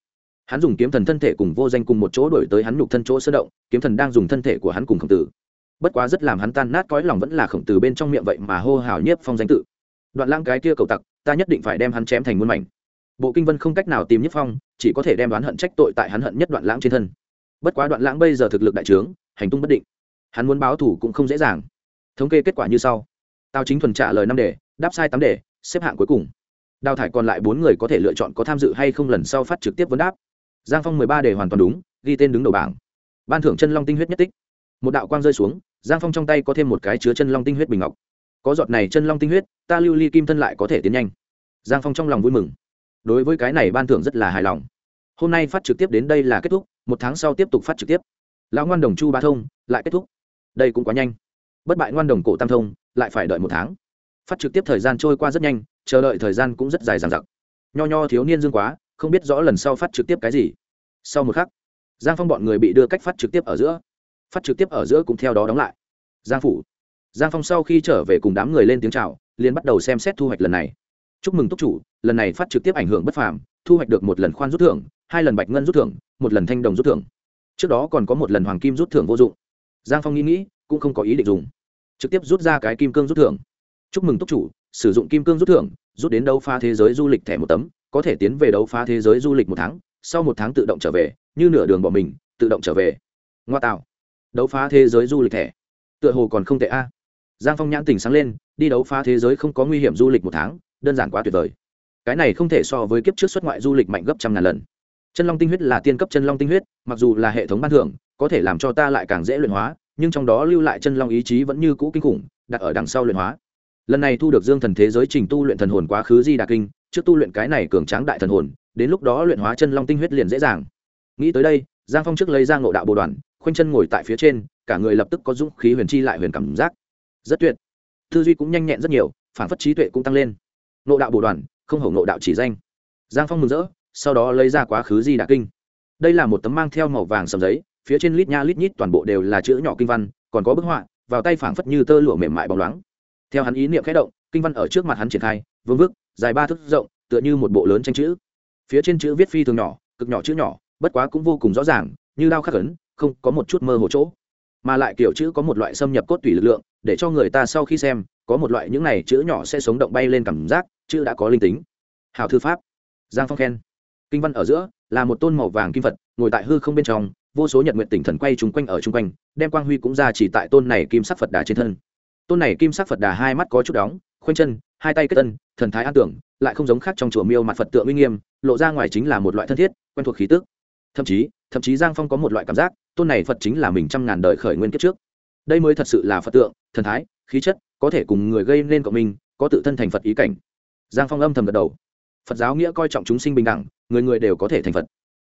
Hắn dùng kiếm thần thân thể cùng vô danh cùng một chỗ đổi tới hắn nhục thân chỗ sơ động, kiếm thần đang dùng thân thể của hắn cùng khổng tử. Bất quá rất làm hắn tan nát cõi lòng vẫn là khổng tử bên trong miệng vậy mà hô hào nhiếp phong danh tự. Đoạn lãng cái kia cầu tặc, ta nhất định phải đem hắn chém thành muôn mảnh. Bộ kinh vân không cách nào tìm nhiếp phong, chỉ có thể đem đoán hận trách tội tại hắn hận nhất đoạn lãng trên thân. Bất quá đoạn lãng bây giờ thực lực đại trướng, hành tung bất định. Hắn muốn báo thủ cũng không dễ dàng thống kê kết quả như sau. Tao chính thuần trả lời năm đề, đáp sai tám đề, xếp hạng cuối cùng. Đào thải còn lại bốn người có thể lựa chọn có tham dự hay không lần sau phát trực tiếp vấn đáp. Giang phong mười ba đề hoàn toàn đúng, ghi tên đứng đầu bảng. Ban thưởng chân long tinh huyết nhất tích. Một đạo quang rơi xuống, giang phong trong tay có thêm một cái chứa chân long tinh huyết bình ngọc. Có giọt này chân long tinh huyết, ta lưu ly kim thân lại có thể tiến nhanh. Giang phong trong lòng vui mừng. Đối với cái này ban thưởng rất là hài lòng. Hôm nay phát trực tiếp đến đây là kết thúc, một tháng sau tiếp tục phát trực tiếp. Lão ngoan đồng chu ba thông, lại kết thúc. Đây cũng quá nhanh bất bại ngoan đồng cổ tam thông, lại phải đợi một tháng. Phát trực tiếp thời gian trôi qua rất nhanh, chờ đợi thời gian cũng rất dài dằng dặc. Nho nho thiếu niên dương quá, không biết rõ lần sau phát trực tiếp cái gì. Sau một khắc, giang phong bọn người bị đưa cách phát trực tiếp ở giữa. Phát trực tiếp ở giữa cũng theo đó đóng lại. Giang phủ. Giang phong sau khi trở về cùng đám người lên tiếng c h à o liền bắt đầu xem xét thu hoạch lần này. Chúc mừng túc chủ, lần này phát trực tiếp ảnh hưởng bất phàm, thu hoạch được một lần khoan rút thưởng, hai lần bạch ngân rút thưởng, một lần thanh đồng rút thưởng. Trước đó còn có một lần hoàng kim rút thưởng vô dụng. Giang phong nghĩ nghĩ cũng không có ý định dùng. Trực tiếp rút ra cái kim cương rút thưởng. Chúc mừng túc chủ, sử dụng kim cương rút thưởng, rút đến đấu phá thế giới du lịch thẻ một tấm, có thể tiến về đấu phá thế giới du lịch một tháng, sau một tháng tự động trở về, như nửa đường bỏ mình, tự động trở về. Ngoa tạo. Đấu phá thế giới du lịch thẻ. Tựa hồ còn không tệ a. Giang phong nhãn tỉnh sáng lên, đi đấu phá thế giới không có nguy hiểm du lịch một tháng, đơn giản quá tuyệt vời. Cái này không thể so với kiếp trước xuất ngoại du lịch mạnh gấp trăm ngàn lần. Chân long tinh huyết là tiên cấp chân long tinh huyết, mặc dù là hệ thống ban thưởng, có thể làm cho ta lại càng dễ luyện hóa nhưng trong đó lưu lại chân long ý chí vẫn như cũ kinh khủng, đặt ở đằng sau luyện hóa. Lần này thu được dương thần thế giới trình tu luyện thần hồn quá khứ di đà kinh, trước tu luyện cái này cường tráng đại thần hồn, đến lúc đó luyện hóa chân long tinh huyết liền dễ dàng. Nghĩ tới đây, giang phong trước lấy ra ngộ đạo bồ đoàn, khoanh chân ngồi tại phía trên, cả người lập tức có dũng khí huyền chi lại huyền cảm giác. Rất tuyệt. Tư duy cũng nhanh nhẹn rất nhiều, phản phất trí tuệ cũng tăng lên. Ngộ đạo bồ đoàn, không hổ ngộ đạo chỉ danh. Giang phong mừng rỡ, sau đó lấy ra quá khứ di đà kinh. Đây là một tấm mang theo màu vàng sầm giấy phía trên lít nha lít nhít toàn bộ đều là chữ nhỏ kinh văn, còn có bức họa, vào tay phảng phất như tơ lụa mềm mại bóng loáng. Theo hắn ý niệm khẽ động, kinh văn ở trước mặt hắn triển khai, vương vức, dài ba thước rộng, tựa như một bộ lớn tranh chữ. Phía trên chữ viết phi thường nhỏ, cực nhỏ chữ nhỏ, bất quá cũng vô cùng rõ ràng, như đao khắc ấn, không có một chút mơ hồ chỗ. Mà lại kiểu chữ có một loại xâm nhập cốt tủy lực lượng, để cho người ta sau khi xem, có một loại những này chữ nhỏ sẽ sống động bay lên cảm giác, chữ đã có linh tính. Hào thư pháp. Giang phong khen. Kinh văn ở giữa là một tôn màu vàng kim phật, ngồi tại hư không bên trong vô số nhật nguyện tỉnh thần quay chung quanh ở chung quanh, đem quang huy cũng ra chỉ tại tôn này kim sắc phật đà trên thân. Tôn này kim sắc phật đà hai mắt có chút đóng, khoanh chân, hai tay kết tân thần thái an tưởng, lại không giống khác trong chùa miêu mặt phật tượng uy nghiêm, lộ ra ngoài chính là một loại thân thiết, quen thuộc khí tức. Thậm chí thậm chí giang phong có một loại cảm giác, tôn này phật chính là mình trăm ngàn đời khởi nguyên kiếp trước. Đây mới thật sự là phật tượng, thần thái, khí chất, có thể cùng người gây nên cộng minh, có tự thân thành phật ý cảnh. Giang phong âm thầm gật đầu. Phật giáo nghĩa coi trọng chúng sinh bình đẳng, người người đều có thể thành phật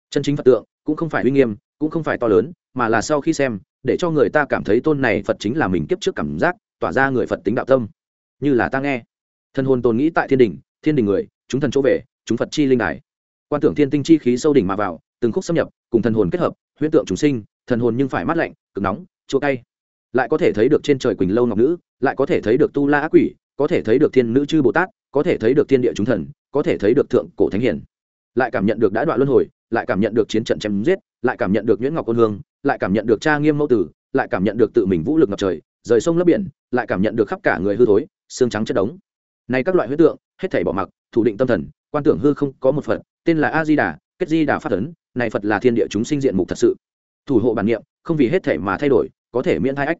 chân chính phật tượng cũng không phải uy nghiêm, cũng không phải to lớn, mà là sau khi xem, để cho người ta cảm thấy tôn này phật chính là mình kiếp trước cảm giác, tỏa ra người phật tính đạo tâm. Như là ta nghe, thần hồn tồn nghĩ tại thiên đình thiên đình người, chúng thần chỗ về, chúng phật chi linh đài. Quan tưởng thiên tinh chi khí sâu đỉnh mà vào, từng khúc xâm nhập, cùng thần hồn kết hợp, huyễn tượng chúng sinh, thần hồn nhưng phải mát lạnh, cực nóng, chua cay. Lại có thể thấy được trên trời quỳnh lâu ngọc nữ, lại có thể thấy được tu la ác quỷ, có thể thấy được thiên nữ chư bồ tát, có thể thấy được thiên địa chúng thần, có thể thấy được thượng cổ thánh hiển lại cảm nhận được đã đoạn luân hồi, lại cảm nhận được chiến trận chém giết, lại cảm nhận được nhuyễn ngọc ôn hương, lại cảm nhận được cha nghiêm mẫu tử, lại cảm nhận được tự mình vũ lực ngập trời, rời sông lấp biển, lại cảm nhận được khắp cả người hư thối, xương trắng chất đống. Này các loại huyết tượng, hết thảy bỏ mặc, thủ định tâm thần, quan tưởng hư không có một phật, tên là a di đà, kết di đà phát ấn này phật là thiên địa chúng sinh diện mục thật sự. Thủ hộ bản niệm, không vì hết thảy mà thay đổi, có thể miễn thai ách.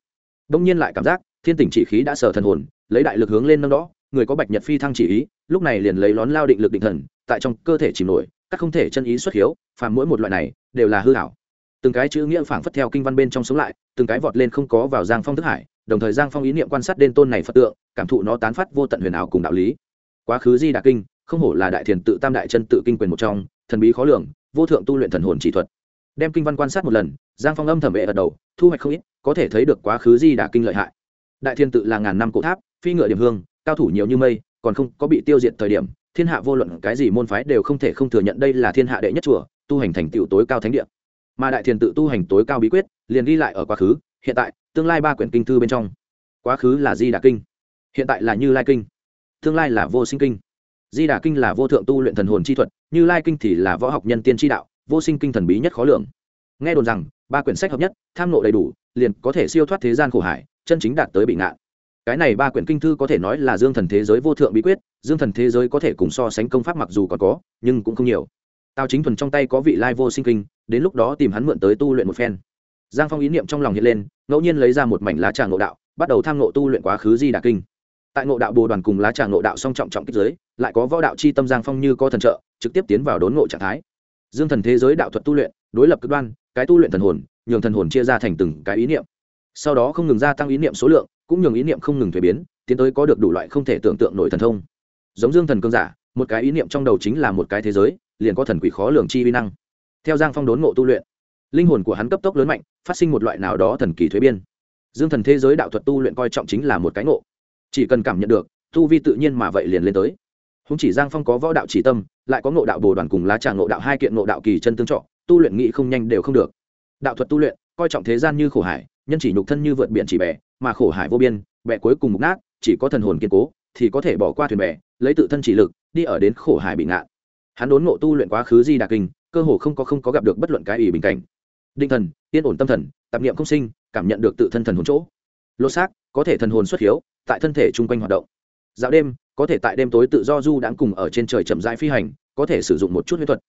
Đông nhiên lại cảm giác, thiên tỉnh chỉ khí đã sở thần hồn, lấy đại lực hướng lên nâng đó người có bạch nhật phi thăng chỉ ý, lúc này liền lấy lón lao định lực định thần tại trong cơ thể chìm nổi, các không thể chân ý xuất hiếu, phàm mỗi một loại này, đều là hư hảo từng cái chữ nghĩa phảng phất theo kinh văn bên trong sống lại, từng cái vọt lên không có vào giang phong thức hải, đồng thời giang phong ý niệm quan sát đen tôn này phật tượng, cảm thụ nó tán phát vô tận huyền ảo cùng đạo lý. Quá khứ di đà kinh, không hổ là đại thiền tự tam đại chân tự kinh quyền một trong, thần bí khó lường, vô thượng tu luyện thần hồn chỉ thuật. Đem kinh văn quan sát một lần, giang phong âm thẩm vệ ở đầu, thu hoạch không ít, có thể thấy được quá khứ di đà kinh lợi hại. Đại thiên tự là ngàn năm cổ tháp, phi ngựa điểm hương, cao thủ nhiều như mây, còn không có bị tiêu diệt thời điểm thiên hạ vô luận cái gì môn phái đều không thể không thừa nhận đây là thiên hạ đệ nhất chùa, tu hành thành tựu tối cao thánh địa. Mà đại thiền tự tu hành tối cao bí quyết, liền ghi lại ở quá khứ, hiện tại, tương lai ba quyển kinh thư bên trong. Quá khứ là di đà kinh, hiện tại là như lai kinh, tương lai là vô sinh kinh. Di đà kinh là vô thượng tu luyện thần hồn chi thuật, như lai kinh thì là võ học nhân tiên tri đạo, vô sinh kinh thần bí nhất khó lường. Nghe đồn rằng, ba quyển sách hợp nhất, tham nộ đầy đủ, liền có thể siêu thoát thế gian khổ hải, chân chính đạt tới bị ngạn cái này ba quyển kinh thư có thể nói là dương thần thế giới vô thượng bí quyết, dương thần thế giới có thể cùng so sánh công pháp mặc dù còn có, nhưng cũng không nhiều. Tào chính thuần trong tay có vị lai vô sinh kinh, đến lúc đó tìm hắn mượn tới tu luyện một phen. Giang phong ý niệm trong lòng hiện lên, ngẫu nhiên lấy ra một mảnh lá trà ngộ đạo, bắt đầu tham ngộ tu luyện quá khứ di đà kinh. Tại ngộ đạo bồ đoàn cùng lá trà ngộ đạo song trọng trọng kích giới, lại có võ đạo c h i tâm giang phong như có thần trợ, trực tiếp tiến vào đốn ngộ trạng thái. Dương thần thế giới đạo thuật tu luyện, đối lập cực đoan, cái tu luyện thần hồn, nhường thần hồn chia ra thành từng cái ý niệm. Sau đó không ngừng gia tăng ý niệm số lượng cũng nhường ý niệm không ngừng thuế biến, tiến tới có được đủ loại không thể tưởng tượng nổi thần thông. Giống dương thần cương giả, một cái ý niệm trong đầu chính là một cái thế giới, liền có thần quỷ khó lường chi vi năng. Theo giang phong đốn ngộ tu luyện, linh hồn của hắn cấp tốc lớn mạnh, phát sinh một loại nào đó thần kỳ thuế biên dương thần thế giới đạo thuật tu luyện coi trọng chính là một cái ngộ. Chỉ cần cảm nhận được, tu vi tự nhiên mà vậy liền lên tới. Không chỉ giang phong có võ đạo chỉ tâm, lại có ngộ đạo bồ đoàn cùng lá tràng ngộ đạo hai kiện ngộ đạo kỳ chân tương trọ, tu luyện nghị không nhanh đều không được. Đạo thuật tu luyện, coi trọng thế gian như khổ hải nhân chỉ nhục thân như vượt biển chỉ bè, mà khổ hải vô biên, bè cuối cùng mục nát, chỉ có thần hồn kiên cố, thì có thể bỏ qua thuyền bè, lấy tự thân chỉ lực, đi ở đến khổ hải bị ngạn. Hắn đốn ngộ tu luyện quá khứ di đà kinh, cơ hồ không có không có gặp được bất luận cái ủy bình cảnh. Định thần, yên ổn tâm thần, tạp niệm không sinh, cảm nhận được tự thân thần hồn chỗ. Lô xác, có thể thần hồn xuất hiếu, tại thân thể chung quanh hoạt động. Dạo đêm, có thể tại đêm tối tự do du đãng cùng ở trên trời chậm rãi phi hành, có thể sử dụng một chút huyết thuật.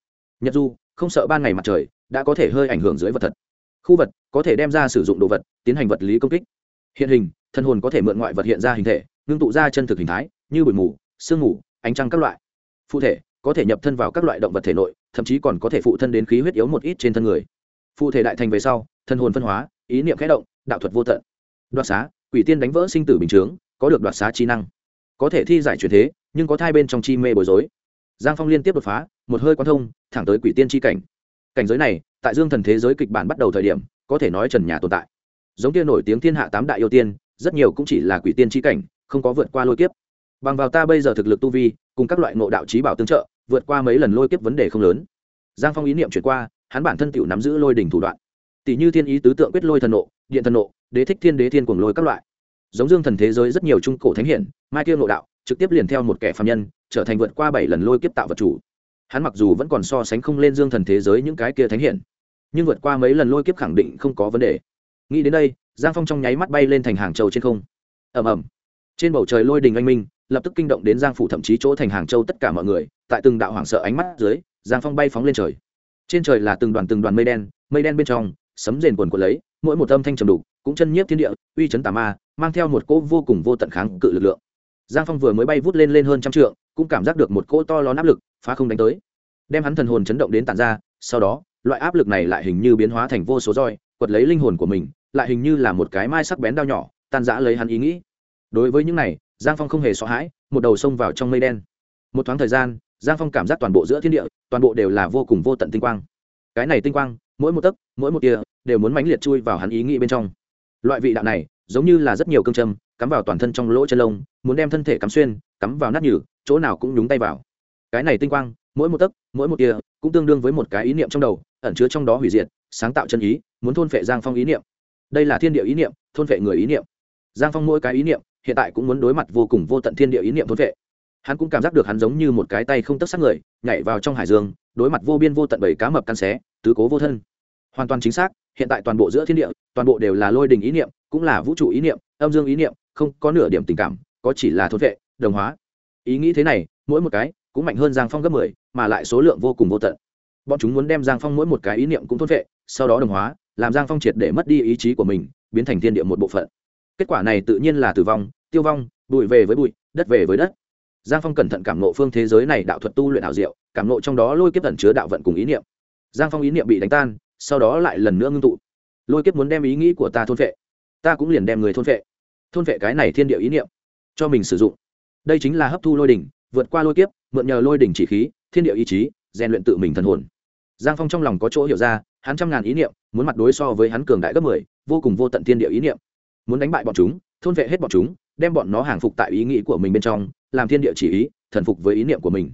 Nhật du, không sợ ban ngày mặt trời, đã có thể hơi ảnh hưởng dưới vật thật khu vật có thể đem ra sử dụng đồ vật, tiến hành vật lý công kích. Hiện hình, thân hồn có thể mượn ngoại vật hiện ra hình thể, ngưng tụ ra chân thực hình thái, như bụi mù, sương mù, ánh trăng các loại. Phụ thể có thể nhập thân vào các loại động vật thể nội, thậm chí còn có thể phụ thân đến khí huyết yếu một ít trên thân người. Phụ thể đại thành về sau, thân hồn phân hóa, ý niệm khẽ động, đạo thuật vô tận. Đoạt xá, quỷ tiên đánh vỡ sinh tử bình chướng, có được đoạt xá trí năng. Có thể thi giải truyền thế, nhưng có thai bên trong chi mê bối rối. Giang phong liên tiếp đột phá, một hơi quan thông, thẳng tới quỷ tiên chi cảnh. Cảnh giới này tại dương thần thế giới kịch bản bắt đầu thời điểm, có thể nói trần nhà tồn tại. Giống kia nổi tiếng thiên hạ tám đại yêu tiên, rất nhiều cũng chỉ là quỷ tiên trí cảnh, không có vượt qua lôi kiếp. Bằng vào ta bây giờ thực lực tu vi, cùng các loại ngộ đạo trí bảo tương trợ, vượt qua mấy lần lôi kiếp vấn đề không lớn. Giang phong ý niệm chuyển qua, hắn bản thân tựu nắm giữ lôi đỉnh thủ đoạn. Tỷ như thiên ý tứ tượng quyết lôi thần nộ, điện thần nộ, đế thích thiên đế thiên cuồng lôi các loại. Giống dương thần thế giới rất nhiều trung cổ thánh hiển, mai kia ngộ đạo, trực tiếp liền theo một kẻ phạm nhân, trở thành vượt qua bảy lần lôi kiếp tạo vật chủ hắn mặc dù vẫn còn so sánh không lên dương thần thế giới những cái kia thánh hiển, nhưng vượt qua mấy lần lôi kiếp khẳng định không có vấn đề. Nghĩ đến đây, giang phong trong nháy mắt bay lên thành hàng châu trên không. Ẩm ẩm trên bầu trời lôi đình anh minh, lập tức kinh động đến giang phủ thậm chí chỗ thành hàng châu tất cả mọi người, tại từng đạo hoảng sợ ánh mắt dưới, giang phong bay phóng lên trời. Trên trời là từng đoàn từng đoàn mây đen mây đen bên trong, sấm rền quần quần lấy, mỗi một âm thanh trầm đục, cũng chân nhiếp thiên địa, uy chấn tà ma, mang theo một cỗ vô cùng vô tận kháng cự lực lượng. Giang phong vừa mới bay vút lên lên hơn trăm trượng, cũng cảm giác được một cỗ to lớn áp lực phá không đánh tới. Đem hắn thần hồn chấn động đến tàn ra, sau đó, loại áp lực này lại hình như biến hóa thành vô số roi, quật lấy linh hồn của mình, lại hình như là một cái mai sắc bén đao nhỏ, tan rã lấy hắn ý nghĩ. Đối với những này, giang phong không hề sợ hãi, một đầu xông vào trong mây đen. Một thoáng thời gian, giang phong cảm giác toàn bộ giữa thiên địa, toàn bộ đều là vô cùng vô tận tinh quang. Cái này tinh quang, mỗi một tấc, mỗi một tia, đều muốn mãnh liệt chui vào hắn ý nghĩ bên trong. Loại vị đạo này, giống như là rất nhiều cương châm, cắm vào toàn thân trong lỗ chân lông, muốn đem thân thể cắm xuyên, cắm vào nát nhử chỗ nào cũng nhúng tay vào cái này tinh quang, mỗi một tấc, mỗi một tia cũng tương đương với một cái ý niệm trong đầu, ẩn chứa trong đó hủy diệt, sáng tạo chân ý, muốn thôn phệ giang phong ý niệm. Đây là thiên địa ý niệm, thôn phệ người ý niệm. Giang phong mỗi cái ý niệm, hiện tại cũng muốn đối mặt vô cùng vô tận thiên địa ý niệm thôn phệ. Hắn cũng cảm giác được hắn giống như một cái tay không tấc sát người, nhảy vào trong hải dương, đối mặt vô biên vô tận bảy cá mập căn xé, tứ cố vô thân. Hoàn toàn chính xác, hiện tại toàn bộ giữa thiên địa, toàn bộ đều là lôi đình ý niệm, cũng là vũ trụ ý niệm, âm dương ý niệm, không có nửa điểm tình cảm, có chỉ là thôn vệ đồng hóa. Ý nghĩ thế này, mỗi một cái cũng mạnh hơn giang phong gấp mười, mà lại số lượng vô cùng vô tận. Bọn chúng muốn đem giang phong mỗi một cái ý niệm cũng thôn vệ sau đó đồng hóa, làm giang phong triệt để mất đi ý chí của mình, biến thành thiên địa một bộ phận. Kết quả này tự nhiên là tử vong, tiêu vong, bụi về với bụi, đất về với đất. Giang phong cẩn thận cảm nộ phương thế giới này đạo thuật tu luyện ảo diệu, cảm nộ trong đó lôi kiếp ẩn chứa đạo vận cùng ý niệm. Giang phong ý niệm bị đánh tan, sau đó lại lần nữa ngưng tụ. Lôi kiếp muốn đem ý nghĩ của ta thôn vệ ta cũng liền đem người thôn vệ thôn vệ cái này thiên địa ý niệm, cho mình sử dụng. Đây chính là hấp thu lôi đỉnh vượt qua lôi kiếp, mượn nhờ lôi đỉnh chỉ khí, thiên địa ý chí, rèn luyện tự mình thần hồn. Giang phong trong lòng có chỗ hiểu ra, hắn trăm ngàn ý niệm, muốn mặt đối so với hắn cường đại gấp mười, vô cùng vô tận thiên địa ý niệm. Muốn đánh bại bọn chúng, thôn vệ hết bọn chúng, đem bọn nó hàng phục tại ý nghĩ của mình bên trong, làm thiên địa chỉ ý, thần phục với ý niệm của mình.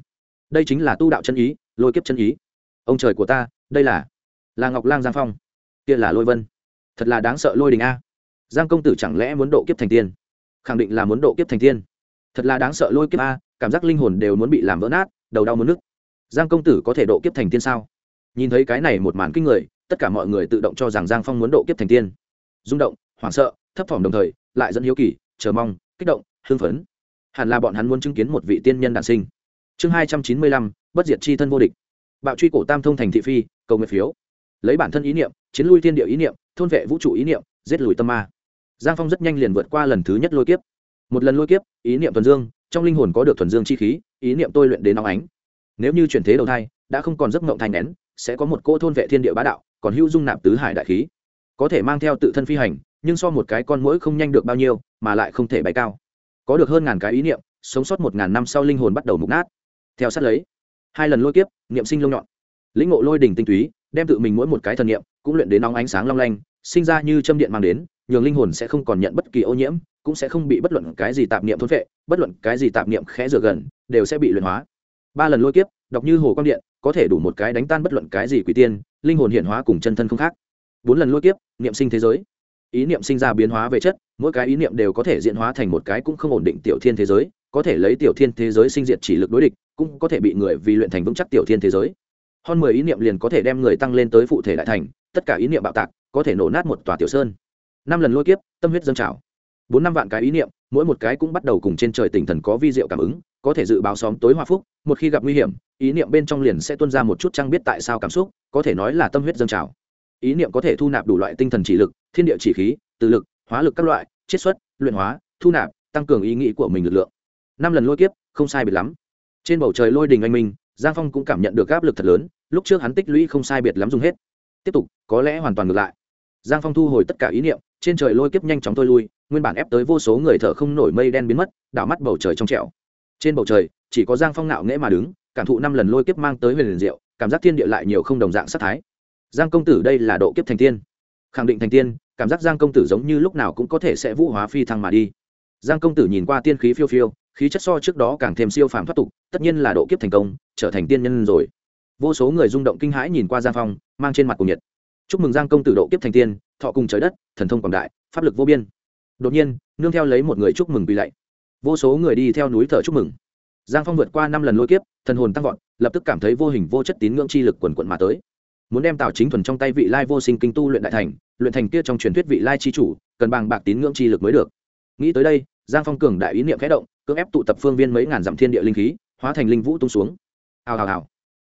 Đây chính là tu đạo chân ý, lôi kiếp chân ý. Ông trời của ta, đây là là ngọc lang giang phong. Kia là lôi vân. Thật là đáng sợ lôi đình a. Giang công tử chẳng lẽ muốn độ kiếp thành tiên? Khẳng định là muốn độ kiếp thành tiên. Thật là đáng sợ lôi kiếp a cảm giác linh hồn đều muốn bị làm vỡ nát, đầu đau muốn nức giang công tử có thể độ kiếp thành tiên sao? Nhìn thấy cái này một màn kinh người, tất cả mọi người tự động cho rằng giang phong muốn độ kiếp thành tiên. Rung động, hoảng sợ, thấp thỏm đồng thời, lại dẫn hiếu kỳ, chờ mong, kích động, hưng phấn. Hẳn là bọn hắn muốn chứng kiến một vị tiên nhân đản sinh. Chương hai trăm chín mươi lăm, bất diệt c h i thân vô địch. Bạo truy cổ tam thông thành thị phi, cầu nguyện phiếu. Lấy bản thân ý niệm, chiến lui thiên địa ý niệm, thôn vệ vũ trụ ý niệm, giết lùi tâm ma. Giang phong rất nhanh liền vượt qua lần thứ nhất lôi kiếp. Một lần lôi kiếp, ý niệm tuần dương trong linh hồn có được thuần dương chi khí, ý niệm tôi luyện đến nóng ánh. Nếu như chuyển thế đầu thai, đã không còn giấc mộng thành nén, sẽ có một cô thôn vệ thiên địa bá đạo, còn hữu dung nạp tứ hải đại khí. Có thể mang theo tự thân phi hành, nhưng so một cái con mũi không nhanh được bao nhiêu, mà lại không thể bay cao. Có được hơn ngàn cái ý niệm, sống sót một ngàn năm sau linh hồn bắt đầu mục nát. Theo sát lấy, hai lần lôi kiếp, niệm sinh lông nhọn. Lĩnh ngộ lôi đình tinh túy, đem tự mình mỗi một cái thần niệm, cũng luyện đến nóng ánh sáng long lanh, sinh ra như châm điện mang đến, nhường linh hồn sẽ không còn nhận bất kỳ ô nhiễm cũng sẽ không bị bất luận cái gì tạp niệm thôn phệ, bất luận cái gì tạp niệm khẽ rửa gần đều sẽ bị luyện hóa. Ba lần lôi kiếp đọc như hồ quang điện có thể đủ một cái đánh tan bất luận cái gì quỷ tiên linh hồn hiện hóa cùng chân thân không khác. Bốn lần lôi kiếp niệm sinh thế giới. Ý niệm sinh ra biến hóa về chất mỗi cái ý niệm đều có thể diễn hóa thành một cái cũng không ổn định tiểu thiên thế giới có thể lấy tiểu thiên thế giới sinh diệt chỉ lực đối địch cũng có thể bị người vì luyện thành vững chắc tiểu thiên thế giới. Hơn mười ý niệm liền có thể đem người tăng lên tới phụ thể đại thành tất cả ý niệm bạo tạc có thể nổ nát một tòa tiểu sơn. Năm lần lôi kiếp tâm huyết dâng trào bốn năm vạn cái ý niệm, mỗi một cái cũng bắt đầu cùng trên trời tỉnh thần có vi diệu cảm ứng, có thể dự báo xóm tối hòa phúc, một khi gặp nguy hiểm, ý niệm bên trong liền sẽ tuân ra một chút trang biết tại sao cảm xúc, có thể nói là tâm huyết dâng trào. Ý niệm có thể thu nạp đủ loại tinh thần chỉ lực, thiên địa chỉ khí, từ lực, hóa lực các loại, chiết xuất, luyện hóa, thu nạp, tăng cường ý nghĩ của mình lực lượng. Năm lần lôi kiếp, không sai biệt lắm. Trên bầu trời lôi đình anh minh, giang phong cũng cảm nhận được áp lực thật lớn, lúc trước hắn tích lũy không sai biệt lắm dùng hết. Tiếp tục, có lẽ hoàn toàn ngược lại. Giang phong thu hồi tất cả ý niệm trên trời lôi kiếp nhanh chóng tôi lui, nguyên bản ép tới vô số người thở không nổi mây đen biến mất, đảo mắt bầu trời trong trẻo. Trên bầu trời, chỉ có giang phong nạo nghễ mà đứng, cảm thụ năm lần lôi kiếp mang tới huyền liền diệu, cảm giác thiên địa lại nhiều không đồng dạng sát thái. Giang công tử đây là độ kiếp thành tiên. Khẳng định thành tiên, cảm giác giang công tử giống như lúc nào cũng có thể sẽ vũ hóa phi thăng mà đi. Giang công tử nhìn qua tiên khí phiêu phiêu, khí chất so trước đó càng thêm siêu phàm thoát tục, tất nhiên là độ kiếp thành công, trở thành tiên nhân rồi. Vô số người rung động kinh hãi nhìn qua giang phong, mang trên mặt cùng nhiệt chúc mừng giang công tử độ kiếp thành tiên, thọ cùng trời đất, thần thông quảng đại, pháp lực vô biên. Đột nhiên, nương theo lấy một người chúc mừng bị lạy. Vô số người đi theo núi thở chúc mừng. Giang phong vượt qua năm lần lôi kiếp, thần hồn tăng vọt, lập tức cảm thấy vô hình vô chất tín ngưỡng chi lực quần quận mà tới. Muốn đem tào chính thuần trong tay vị lai vô sinh kinh tu luyện đại thành, luyện thành kia trong truyền thuyết vị lai chi chủ, cần bằng bạc tín ngưỡng chi lực mới được. Nghĩ tới đây, giang phong cường đại ý niệm khẽ động, cưỡng ép tụ tập phương viên mấy ngàn dặm thiên địa linh khí, hóa thành linh vũ tung xuống. Hào hào hào.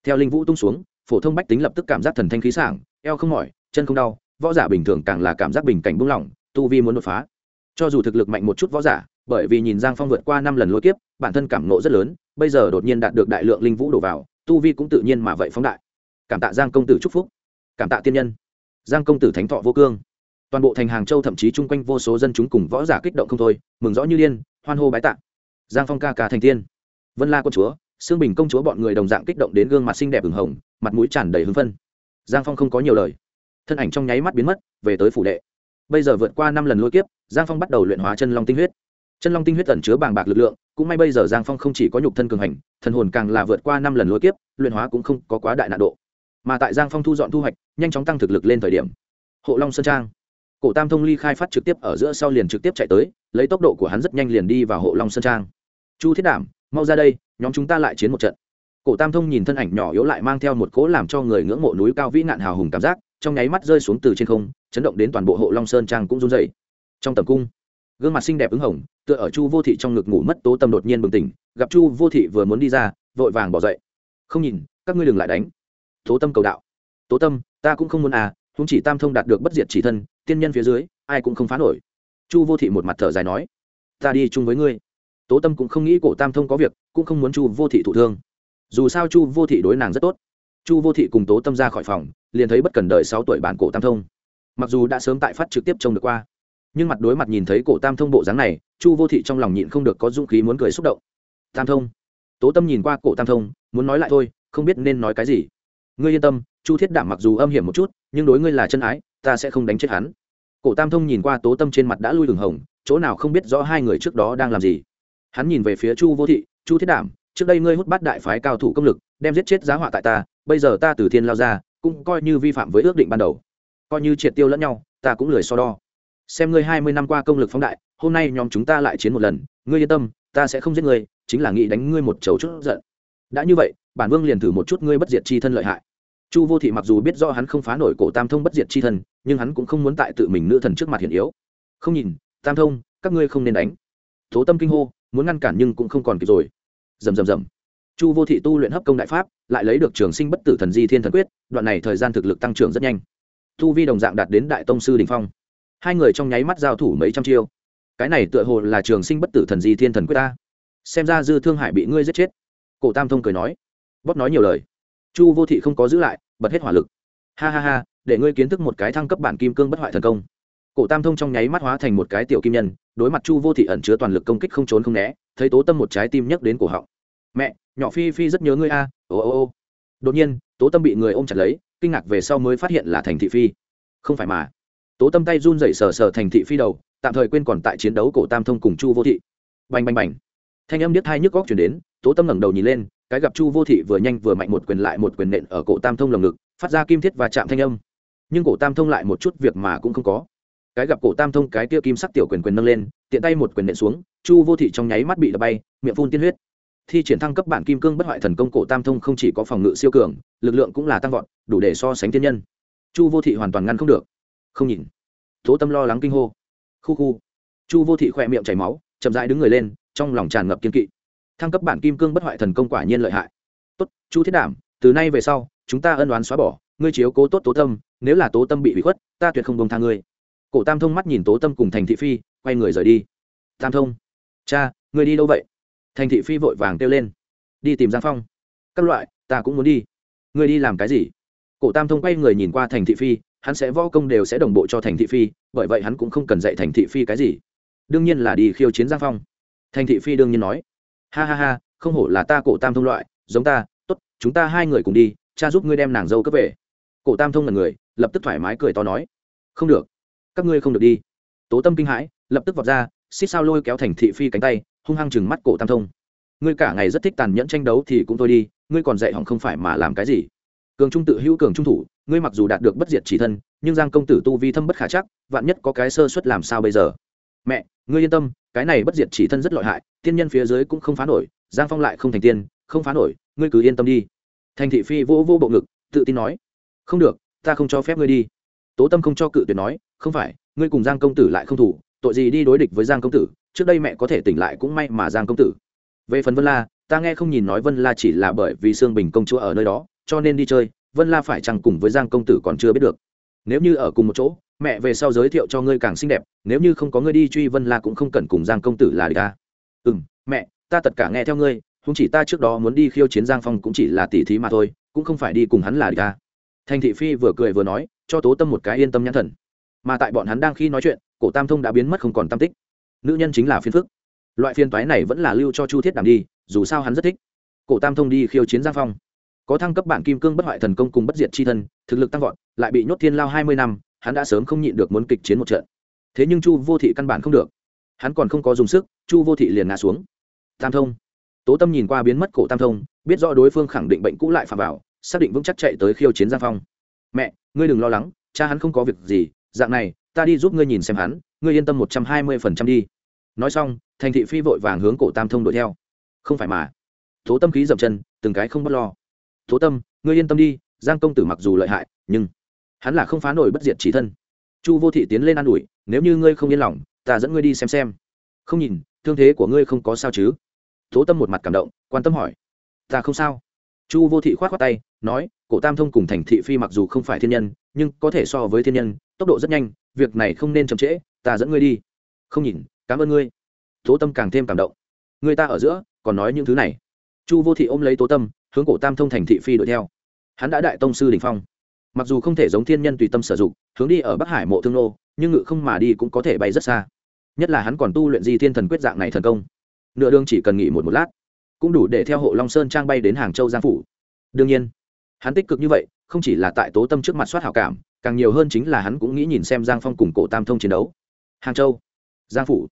Theo linh vũ tung xuống, phổ thông bách tính lập tức cảm giác thần thanh khí sảng eo không mỏi, chân không đau, võ giả bình thường càng là cảm giác bình cảnh buông lỏng tu vi muốn đột phá. Cho dù thực lực mạnh một chút võ giả, bởi vì nhìn giang phong vượt qua năm lần lôi kiếp, bản thân cảm nộ rất lớn, bây giờ đột nhiên đạt được đại lượng linh vũ đổ vào, tu vi cũng tự nhiên mà vậy phóng đại. Cảm tạ giang công tử chúc phúc. Cảm tạ tiên nhân. Giang công tử thánh thọ vô cương. Toàn bộ thành hàng châu thậm chí chung quanh vô số dân chúng cùng võ giả kích động không thôi, mừng rõ như liên hoan hô bái tạ. Giang phong ca ca thành tiên. Vân la quân chúa xương bình công chúa bọn người đồng dạng kích động đến gương mặt xinh đẹp ửng hồng, mặt mũi tràn đầy hưng phân giang phong không có nhiều lời. Thân ảnh trong nháy mắt biến mất, về tới phủ đệ. Bây giờ vượt qua năm lần lôi kiếp, giang phong bắt đầu luyện hóa chân long tinh huyết. Chân long tinh huyết tẩn chứa bàng bạc lực lượng, cũng may bây giờ giang phong không chỉ có nhục thân cường hành, thần hồn càng là vượt qua năm lần lôi kiếp, luyện hóa cũng không có quá đại nạn độ. Mà tại giang phong thu dọn thu hoạch, nhanh chóng tăng thực lực lên thời điểm. Hộ long sơn trang. Cổ tam thông ly khai phát trực tiếp ở giữa sau liền trực tiếp chạy tới, lấy tốc độ của hắn rất nhanh liền đi vào hộ long sơn trang. Chu thiết đảm, mau ra đây, nhóm chúng ta lại chiến một trận cổ tam thông nhìn thân ảnh nhỏ yếu lại mang theo một cỗ làm cho người ngưỡng mộ núi cao vĩ nạn hào hùng cảm giác, trong nháy mắt rơi xuống từ trên không, chấn động đến toàn bộ hộ long sơn trang cũng run dày trong tầm cung, gương mặt xinh đẹp ứng hồng, tựa ở chu vô thị trong ngực ngủ mất tố tâm đột nhiên bừng tỉnh, gặp chu vô thị vừa muốn đi ra, vội vàng bỏ dậy. Không nhìn, các ngươi đừng lại đánh. Tố tâm cầu đạo. Tố tâm, ta cũng không muốn à không chỉ tam thông đạt được bất diệt chỉ thân, tiên nhân phía dưới, ai cũng không phá nổi. Chu vô thị một mặt thở dài nói. Ta đi chung với ngươi. Tố tâm cũng không nghĩ cổ tam thông có việc, cũng không muốn chu vô thị thụ thương dù sao chu vô thị đối nàng rất tốt. Chu vô thị cùng tố tâm ra khỏi phòng, liền thấy bất cần đợi sáu tuổi bản cổ tam thông. Mặc dù đã sớm tại phát trực tiếp trông được qua, nhưng mặt đối mặt nhìn thấy cổ tam thông bộ dáng này, chu vô thị trong lòng nhịn không được có dũng khí muốn cười xúc động. Tam thông. Tố tâm nhìn qua cổ tam thông, muốn nói lại thôi, không biết nên nói cái gì. Ngươi yên tâm, chu thiết đảm mặc dù âm hiểm một chút, nhưng đối ngươi là chân ái, ta sẽ không đánh chết hắn. Cổ tam thông nhìn qua tố tâm trên mặt đã lui đường hồng, chỗ nào không biết rõ hai người trước đó đang làm gì. Hắn nhìn về phía chu vô thị, chu thiết đảm trước đây ngươi hút bát đại phái cao thủ công lực, đem giết chết giá họa tại ta, bây giờ ta từ thiên lao ra, cũng coi như vi phạm với ước định ban đầu. Coi như triệt tiêu lẫn nhau, ta cũng lười so đo. Xem ngươi hai mươi năm qua công lực phóng đại, hôm nay nhóm chúng ta lại chiến một lần, ngươi yên tâm, ta sẽ không giết ngươi, chính là nghĩ đánh ngươi một chầu chút giận. Đã như vậy, bản vương liền thử một chút ngươi bất diệt chi thân lợi hại. Chu vô thị mặc dù biết do hắn không phá nổi cổ tam thông bất diệt chi thân, nhưng hắn cũng không muốn tại tự mình nữ thần trước mặt hiển yếu. Không nhìn, tam thông, các ngươi không nên đánh. Tố tâm kinh hô, muốn ngăn cản nhưng cũng không còn kịp rồi rầm rầm rầm. Chu vô thị tu luyện hấp công đại pháp, lại lấy được trường sinh bất tử thần di thiên thần quyết, đoạn này thời gian thực lực tăng trưởng rất nhanh. Tu vi đồng dạng đạt đến đại tông sư đình phong. Hai người trong nháy mắt giao thủ mấy trăm chiêu. Cái này tựa hồ là trường sinh bất tử thần di thiên thần quyết ta xem ra dư thương hải bị ngươi giết chết. Cổ tam thông cười nói. Bóp nói nhiều lời. Chu vô thị không có giữ lại, bật hết hỏa lực. Ha ha ha, để ngươi kiến thức một cái thăng cấp bản kim cương bất hoại thần công cổ tam thông trong nháy mắt hóa thành một cái tiểu kim nhân, đối mặt chu vô thị ẩn chứa toàn lực công kích không trốn không né, thấy tố tâm một trái tim nhấc đến cổ họng. Mẹ, nhỏ phi phi rất nhớ ngươi a, ô ô ô. Đột nhiên, tố tâm bị người ôm chặt lấy, kinh ngạc về sau mới phát hiện là thành thị phi. Không phải mà. Tố tâm tay run dậy sờ sờ thành thị phi đầu, tạm thời quên còn tại chiến đấu cổ tam thông cùng chu vô thị. Bành bành bành. Thanh âm điếc hai nhức góc chuyển đến, tố tâm ngẩng đầu nhìn lên, cái gặp chu vô thị vừa nhanh vừa mạnh một quyền lại một quyền nện ở cổ tam thông lồng ngực, phát ra kim thiết và chạm thanh âm. Nhưng cổ tam thông lại một chút việc mà cũng không có cái gặp cổ tam thông cái kia kim sắc tiểu quyền quyền nâng lên, tiện tay một quyền nện xuống, chu vô thị trong nháy mắt bị đập bay, miệng phun tiên huyết. Thi triển thăng cấp bản kim cương bất hoại thần công cổ tam thông không chỉ có phòng ngự siêu cường, lực lượng cũng là tăng vọt, đủ để so sánh tiên nhân. Chu vô thị hoàn toàn ngăn không được. Không nhìn. Tố tâm lo lắng kinh hô. Khu khu. Chu vô thị khỏe miệng chảy máu, chậm rãi đứng người lên, trong lòng tràn ngập kiên kỵ. Thăng cấp bản kim cương bất hoại thần công quả nhiên lợi hại. Tốt, chu thiết đảm, từ nay về sau, chúng ta ân đoán xóa bỏ, ngươi chiếu cố tốt tố tâm, nếu là tố tâm bị hủy khuất, ta tuyệt không bông tha ngươi cổ tam thông mắt nhìn tố tâm cùng thành thị phi, quay người rời đi. Tam thông, cha người đi đâu vậy? Thành thị phi vội vàng kêu lên, đi tìm giang phong. Các loại, ta cũng muốn đi. Người đi làm cái gì? Cổ tam thông quay người nhìn qua thành thị phi, hắn sẽ võ công đều sẽ đồng bộ cho thành thị phi, bởi vậy hắn cũng không cần dạy thành thị phi cái gì. Đương nhiên là đi khiêu chiến giang phong. Thành thị phi đương nhiên nói. Ha ha ha, không hổ là ta cổ tam thông loại, giống ta, tốt, chúng ta hai người cùng đi, cha giúp ngươi đem nàng dâu cấp về. Cổ tam thông là người, lập tức thoải mái cười to nói. Không được các ngươi không được đi. Tố tâm kinh hãi, lập tức vọt ra, xích sao lôi kéo thành thị phi cánh tay, hung hăng chừng mắt cổ tam thông. Ngươi cả ngày rất thích tàn nhẫn tranh đấu thì cũng thôi đi, ngươi còn dạy hỏng không phải mà làm cái gì. Cường trung tự hữu cường trung thủ, ngươi mặc dù đạt được bất diệt chỉ thân, nhưng giang công tử tu vi thâm bất khả chắc, vạn nhất có cái sơ suất làm sao bây giờ? Mẹ, ngươi yên tâm, cái này bất diệt chỉ thân rất lợi hại, tiên nhân phía dưới cũng không phá nổi, giang phong lại không thành tiên, không phá nổi, ngươi cứ yên tâm đi. Thành thị phi vỗ vô bộ ngực, tự tin nói, không được, ta không cho phép ngươi đi. Tố tâm không cho cự tuyệt nói không phải, ngươi cùng giang công tử lại không thủ, tội gì đi đối địch với giang công tử, trước đây mẹ có thể tỉnh lại cũng may mà giang công tử. Về phần vân la, ta nghe không nhìn nói vân la chỉ là bởi vì sương bình công chúa ở nơi đó, cho nên đi chơi, vân la phải chăng cùng với giang công tử còn chưa biết được. Nếu như ở cùng một chỗ, mẹ về sau giới thiệu cho ngươi càng xinh đẹp, nếu như không có ngươi đi truy vân la cũng không cần cùng giang công tử là địch ta. Ừ m mẹ, ta tất cả nghe theo ngươi không chỉ ta trước đó muốn đi khiêu chiến giang phong cũng chỉ là tỉ thí mà thôi, cũng không phải đi cùng hắn là địch ta. Thành thị phi vừa cười vừa nói, cho tố tâm một cái yên tâm nhãn thần mà tại bọn hắn đang khi nói chuyện, cổ tam thông đã biến mất không còn tam tích. Nữ nhân chính là phiên phức. Loại phiên toái này vẫn là lưu cho chu thiết đảm đi, dù sao hắn rất thích. Cổ tam thông đi khiêu chiến giang phong. Có thăng cấp bản kim cương bất hoại thần công cùng bất diệt c h i thân, thực lực tăng vọt, lại bị nhốt thiên lao hai mươi năm, hắn đã sớm không nhịn được muốn kịch chiến một trận. Thế nhưng chu vô thị căn bản không được. Hắn còn không có dùng sức, chu vô thị liền ngã xuống. Tam thông. Tố tâm nhìn qua biến mất cổ tam thông, biết rõ đối phương khẳng định bệnh cũ lại phạm vào, xác định vững chắc chạy tới khiêu chiến giang phong. Mẹ, ngươi đừng lo lắng, cha hắn không có việc gì dạng này, ta đi giúp ngươi nhìn xem hắn, ngươi yên tâm một trăm hai mươi phần trăm đi. Nói xong, thành thị phi vội vàng hướng cổ tam thông đuổi theo. Không phải mà. Tố tâm khí dậm chân, từng cái không b lo. Tố tâm, ngươi yên tâm đi, giang công tử mặc dù lợi hại, nhưng hắn là không phá nổi bất diệt chỉ thân. Chu vô thị tiến lên an ủi, nếu như ngươi không yên lòng, ta dẫn ngươi đi xem xem. Không nhìn, thương thế của ngươi không có sao chứ? Tố tâm một mặt cảm động, quan tâm hỏi. Ta không sao. Chu vô thị k h o á t khoác tay, nói, cổ tam thông cùng thành thị phi mặc dù không phải thiên nhân, nhưng có thể so với thiên nhân tốc độ rất nhanh, việc này không nên chậm trễ, ta dẫn ngươi đi. Không nhìn, cảm ơn ngươi. Tố tâm càng thêm cảm động. Người ta ở giữa, còn nói những thứ này. Chu vô thị ôm lấy tố tâm, hướng cổ tam thông thành thị phi đuổi theo. Hắn đã đại tông sư đình phong. Mặc dù không thể giống thiên nhân tùy tâm sử dụng, hướng đi ở bắc hải mộ thương nô, nhưng ngự không mà đi cũng có thể bay rất xa. Nhất là hắn còn tu luyện di thiên thần quyết dạng này thần công. Nửa đường chỉ cần nghỉ một một lát, cũng đủ để theo hộ long sơn trang bay đến hàng châu giang phủ. Đương nhiên, hắn tích cực như vậy, không chỉ là tại tố tâm trước mặt soát hảo cảm càng nhiều hơn chính là hắn cũng nghĩ nhìn xem giang phong cùng cổ tam thông chiến đấu. Hàng châu, giang phủ,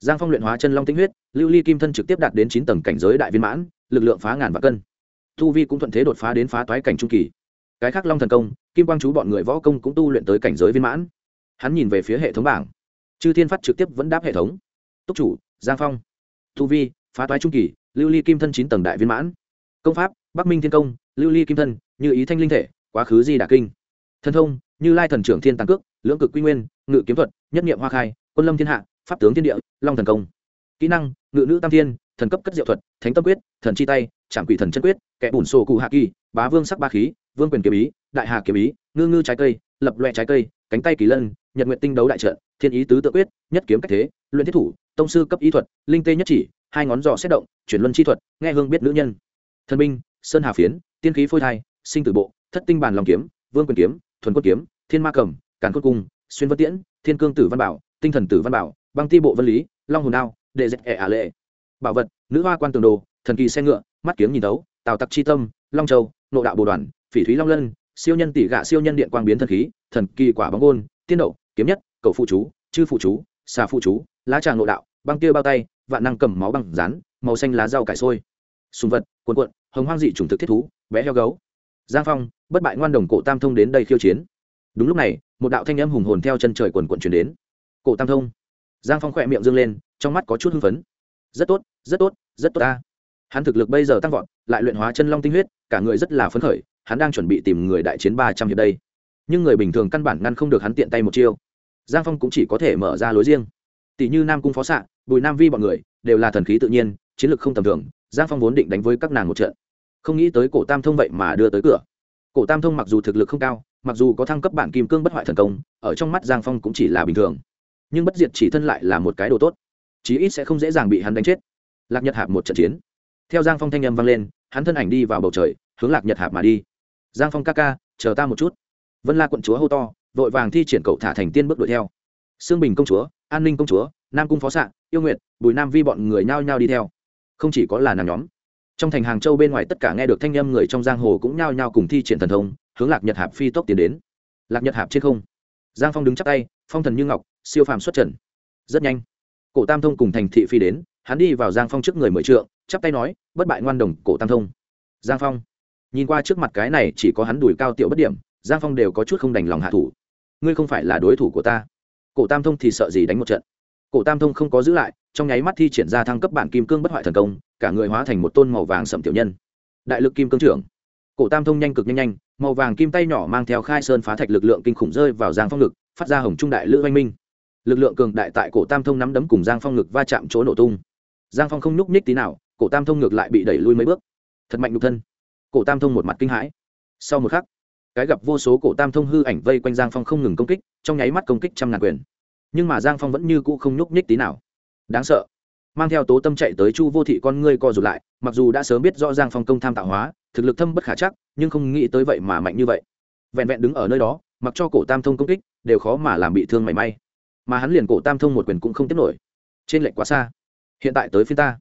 giang phong luyện hóa chân long tinh huyết, lưu ly kim thân trực tiếp đạt đến chín tầng cảnh giới đại viên mãn, lực lượng phá ngàn và cân. Thu vi cũng thuận thế đột phá đến phá toái cảnh trung kỳ. Cái khác long thần công, kim quang chú bọn người võ công cũng tu luyện tới cảnh giới viên mãn. Hắn nhìn về phía hệ thống bảng. Chư thiên phát trực tiếp vẫn đáp hệ thống. Túc chủ, giang phong. Thu vi, phá toái trung kỳ, lưu ly kim thân chín tầng đại viên mãn. Công pháp, bắc minh thiên công, lưu ly kim thân, như ý thanh linh thể, quá khứ di đà kinh. Thân thông như lai thần trưởng thiên tàng cước, lưỡng cực quy nguyên, ngự kiếm thuật, nhất nghiệm hoa khai, quân lâm thiên hạ, pháp tướng thiên địa, long thần công. Kỹ năng, ngự nữ tam thiên, thần cấp cất diệu thuật, thánh tâm quyết, thần chi tay trảm quỷ thần chân quyết, kẻ bùn sổ cụ hạ kỳ, bá vương sắc ba khí, vương quyền kiếm ý, đại hà kiếm ý, ngư ngư trái cây, lập loẹ trái cây, cánh tay kỳ lân, nhật nguyện tinh đấu đại trận, thiên ý tứ tự quyết, nhất kiếm cách thế, luyện thiết thủ, tông sư cấp ý thuật, linh tê nhất chỉ, hai ngón giò xét động, chuyển luân chi thuật, nghe hương biết nữ nhân. Thần binh, sơn hà phiến, tiên khí phôi thai, sinh tử bộ, thất tinh bàn lòng kiếm, vương quyền kiếm thuần quân kiếm, thiên ma cầm, càn cốt cung, xuyên vân tiễn, thiên cương tử văn bảo, tinh thần tử văn bảo, băng ti bộ vân lý, long hồn đao, đệ dẹp ẻ ả lệ. Bảo vật, nữ hoa quan tường đồ, thần kỳ xe ngựa, mắt kiếm nhìn tấu tào tặc chi tâm, long châu, nộ đạo bồ đoàn, phỉ thúy long lân, siêu nhân tỷ gạ siêu nhân điện quang biến thần khí, thần kỳ quả bóng gôn, tiên đậu, kiếm nhất, cầu phụ chú, chư phụ chú, xà phụ chú, lá trà nộ đạo, băng kia bao tay, vạn năng cầm máu bằng rán, màu xanh lá rau cải sôi sùng vật, cuộn cuộn, hồng hoang dị chủng thực thiết thú, bé heo gấu giang phong, bất bại ngoan đồng cổ tam thông đến đây khiêu chiến. Đúng lúc này, một đạo thanh âm hùng hồn theo chân trời quần quận chuyển đến. Cổ tam thông. Giang phong khỏe miệng dâng lên, trong mắt có chút hưng phấn. Rất tốt rất tốt rất tốt ta. Hắn thực lực bây giờ tăng vọt, lại luyện hóa chân long tinh huyết, cả người rất là phấn khởi, hắn đang chuẩn bị tìm người đại chiến ba trăm hiệp đây. Nhưng người bình thường căn bản ngăn không được hắn tiện tay một chiêu. Giang phong cũng chỉ có thể mở ra lối riêng. Tỷ như nam cung phó xạ, bùi nam vi bọn người, đều là thần khí tự nhiên, chiến lược không tầm thường, giang phong vốn định đánh với các nàng một trận không nghĩ tới cổ tam thông vậy mà đưa tới cửa. Cổ tam thông mặc dù thực lực không cao, mặc dù có thăng cấp bản kim cương bất hoại thần công, ở trong mắt giang phong cũng chỉ là bình thường. Nhưng bất diệt chỉ thân lại là một cái đồ tốt, chí ít sẽ không dễ dàng bị hắn đánh chết. Lạc nhật hạp một trận chiến. Theo giang phong thanh â m vang lên, hắn thân ảnh đi vào bầu trời, hướng lạc nhật hạp mà đi. Giang phong ca ca, chờ ta một chút. Vân la quận chúa hô to, vội vàng thi triển cậu thả thành tiên bước đuổi theo. Sương bình công chúa, an ninh công chúa, nam cung phó s yêu nguyệt, bùi nam vi bọn người nhao nhao đi theo. Không chỉ có là nàng nhóm trong thành hàng châu bên ngoài tất cả nghe được thanh â m người trong giang hồ cũng nhao nhao cùng thi triển thần thông, hướng lạc nhật hạp phi tốc tiến đến. Lạc nhật hạp trên không. Giang phong đứng chắc tay, phong thần như ngọc, siêu phàm xuất trần. Rất nhanh, cổ tam thông cùng thành thị phi đến, hắn đi vào giang phong trước người mười trượng, chắp tay nói, bất bại ngoan đồng, cổ tam thông. Giang phong nhìn qua trước mặt cái này chỉ có hắn đùi cao tiểu bất điểm, giang phong đều có chút không đành lòng hạ thủ. Ngươi không phải là đối thủ của ta. Cổ tam thông thì sợ gì đánh một trận. Cổ tam thông không có giữ lại trong nháy mắt thi triển ra thăng cấp bản kim cương bất hoại thần công, cả người hóa thành một tôn màu vàng sậm tiểu nhân. Đại lực kim cương trưởng. Cổ tam thông nhanh cực nhanh nhanh, màu vàng kim tay nhỏ mang theo khai sơn phá thạch lực lượng kinh khủng rơi vào giang phong ngực, phát ra hồng trung đại lữ oanh minh. Lực lượng cường đại tại cổ tam thông nắm đấm cùng giang phong ngực va chạm chỗ nổ tung. Giang phong không nhúc nhích tí nào, cổ tam thông ngược lại bị đẩy lui mấy bước. Thật mạnh nhục thân. Cổ tam thông một mặt kinh hãi. Sau một khắc, cái gặp vô số cổ tam thông hư ảnh vây quanh giang phong không ngừng công kích, trong nháy mắt công kích trăm ngàn quyền. Nhưng mà giang phong vẫn như cũ không nhúc nhích tí nào đáng sợ. Mang theo tố tâm chạy tới chu vô thị con ngươi co rụt lại, mặc dù đã sớm biết rõ giang phong công tham tạo hóa, thực lực thâm bất khả chắc, nhưng không nghĩ tới vậy mà mạnh như vậy. Vẹn vẹn đứng ở nơi đó, mặc cho cổ tam thông công kích, đều khó mà làm bị thương mảy may. Mà hắn liền cổ tam thông một quyền cũng không tiếp nổi. Trên lệnh quá xa. Hiện tại tới phía ta.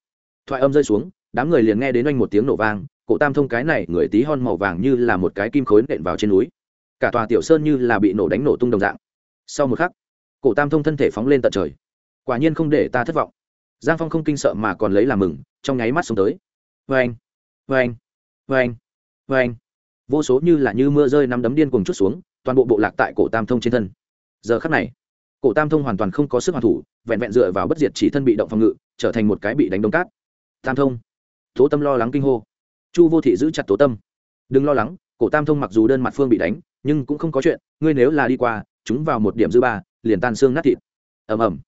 Thoại âm rơi xuống, đám người liền nghe đến oanh một tiếng nổ vang, cổ tam thông cái này người tí hon màu vàng như là một cái kim khối nện vào trên núi. Cả tòa tiểu sơn như là bị nổ đánh nổ tung đồng dạng. Sau một khắc, cổ tam thông thân thể phóng lên tận trời quả nhiên không để ta thất vọng. Giang phong không kinh sợ mà còn lấy làm mừng, trong nháy mắt xuống tới. Vê anh vê anh vê anh vê anh vô số như là như mưa rơi nắm đấm điên cùng chút xuống, toàn bộ bộ lạc tại cổ tam thông trên thân. Giờ khắc này, cổ tam thông hoàn toàn không có sức hoàn thủ, vẹn vẹn dựa vào bất diệt chỉ thân bị động phòng ngự, trở thành một cái bị đánh đông cát. Tam thông. Tố tâm lo lắng kinh hô. Chu vô thị giữ chặt tố tâm. Đừng lo lắng, cổ tam thông mặc dù đơn mặt phương bị đánh, nhưng cũng không có chuyện, ngươi nếu là đi qua, chúng vào một điểm dư ba, liền tan xương nát thịt. Ầm ầm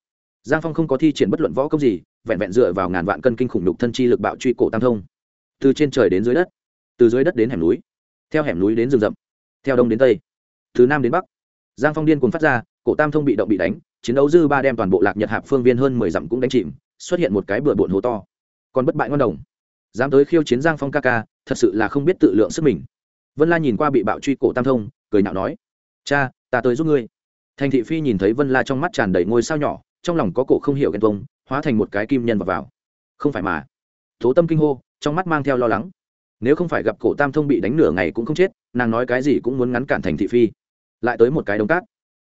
giang phong không có thi triển bất luận võ công gì, vẹn vẹn dựa vào ngàn vạn cân kinh khủng đục thân chi lực bạo truy cổ tam thông. Từ trên trời đến dưới đất, từ dưới đất đến hẻm núi, theo hẻm núi đến rừng rậm, theo đông đến tây, từ nam đến bắc, giang phong điên cùng phát ra, cổ tam thông bị động bị đánh, chiến đấu dư ba đem toàn bộ lạc nhật hạp phương viên hơn mười dặm cũng đánh chìm, xuất hiện một cái bừa bộn hố to, còn bất bại ngon đồng. Dám tới khiêu chiến giang phong ca ca, thật sự là không biết tự lượng sức mình. Vân la nhìn qua bị bạo truy cổ tam thông, cười nhạo nói, cha, ta tới giúp ngươi. Thành thị phi nhìn thấy vân la trong mắt tràn đầy ngôi sao nhỏ trong lòng có cổ không hiểu ghen tuông hóa thành một cái kim nhân vào, vào. không phải mà. Tố tâm kinh hô trong mắt mang theo lo lắng. Nếu không phải gặp cổ tam thông bị đánh nửa ngày cũng không chết nàng nói cái gì cũng muốn ngắn cản thành thị phi. Lại tới một cái đống cát.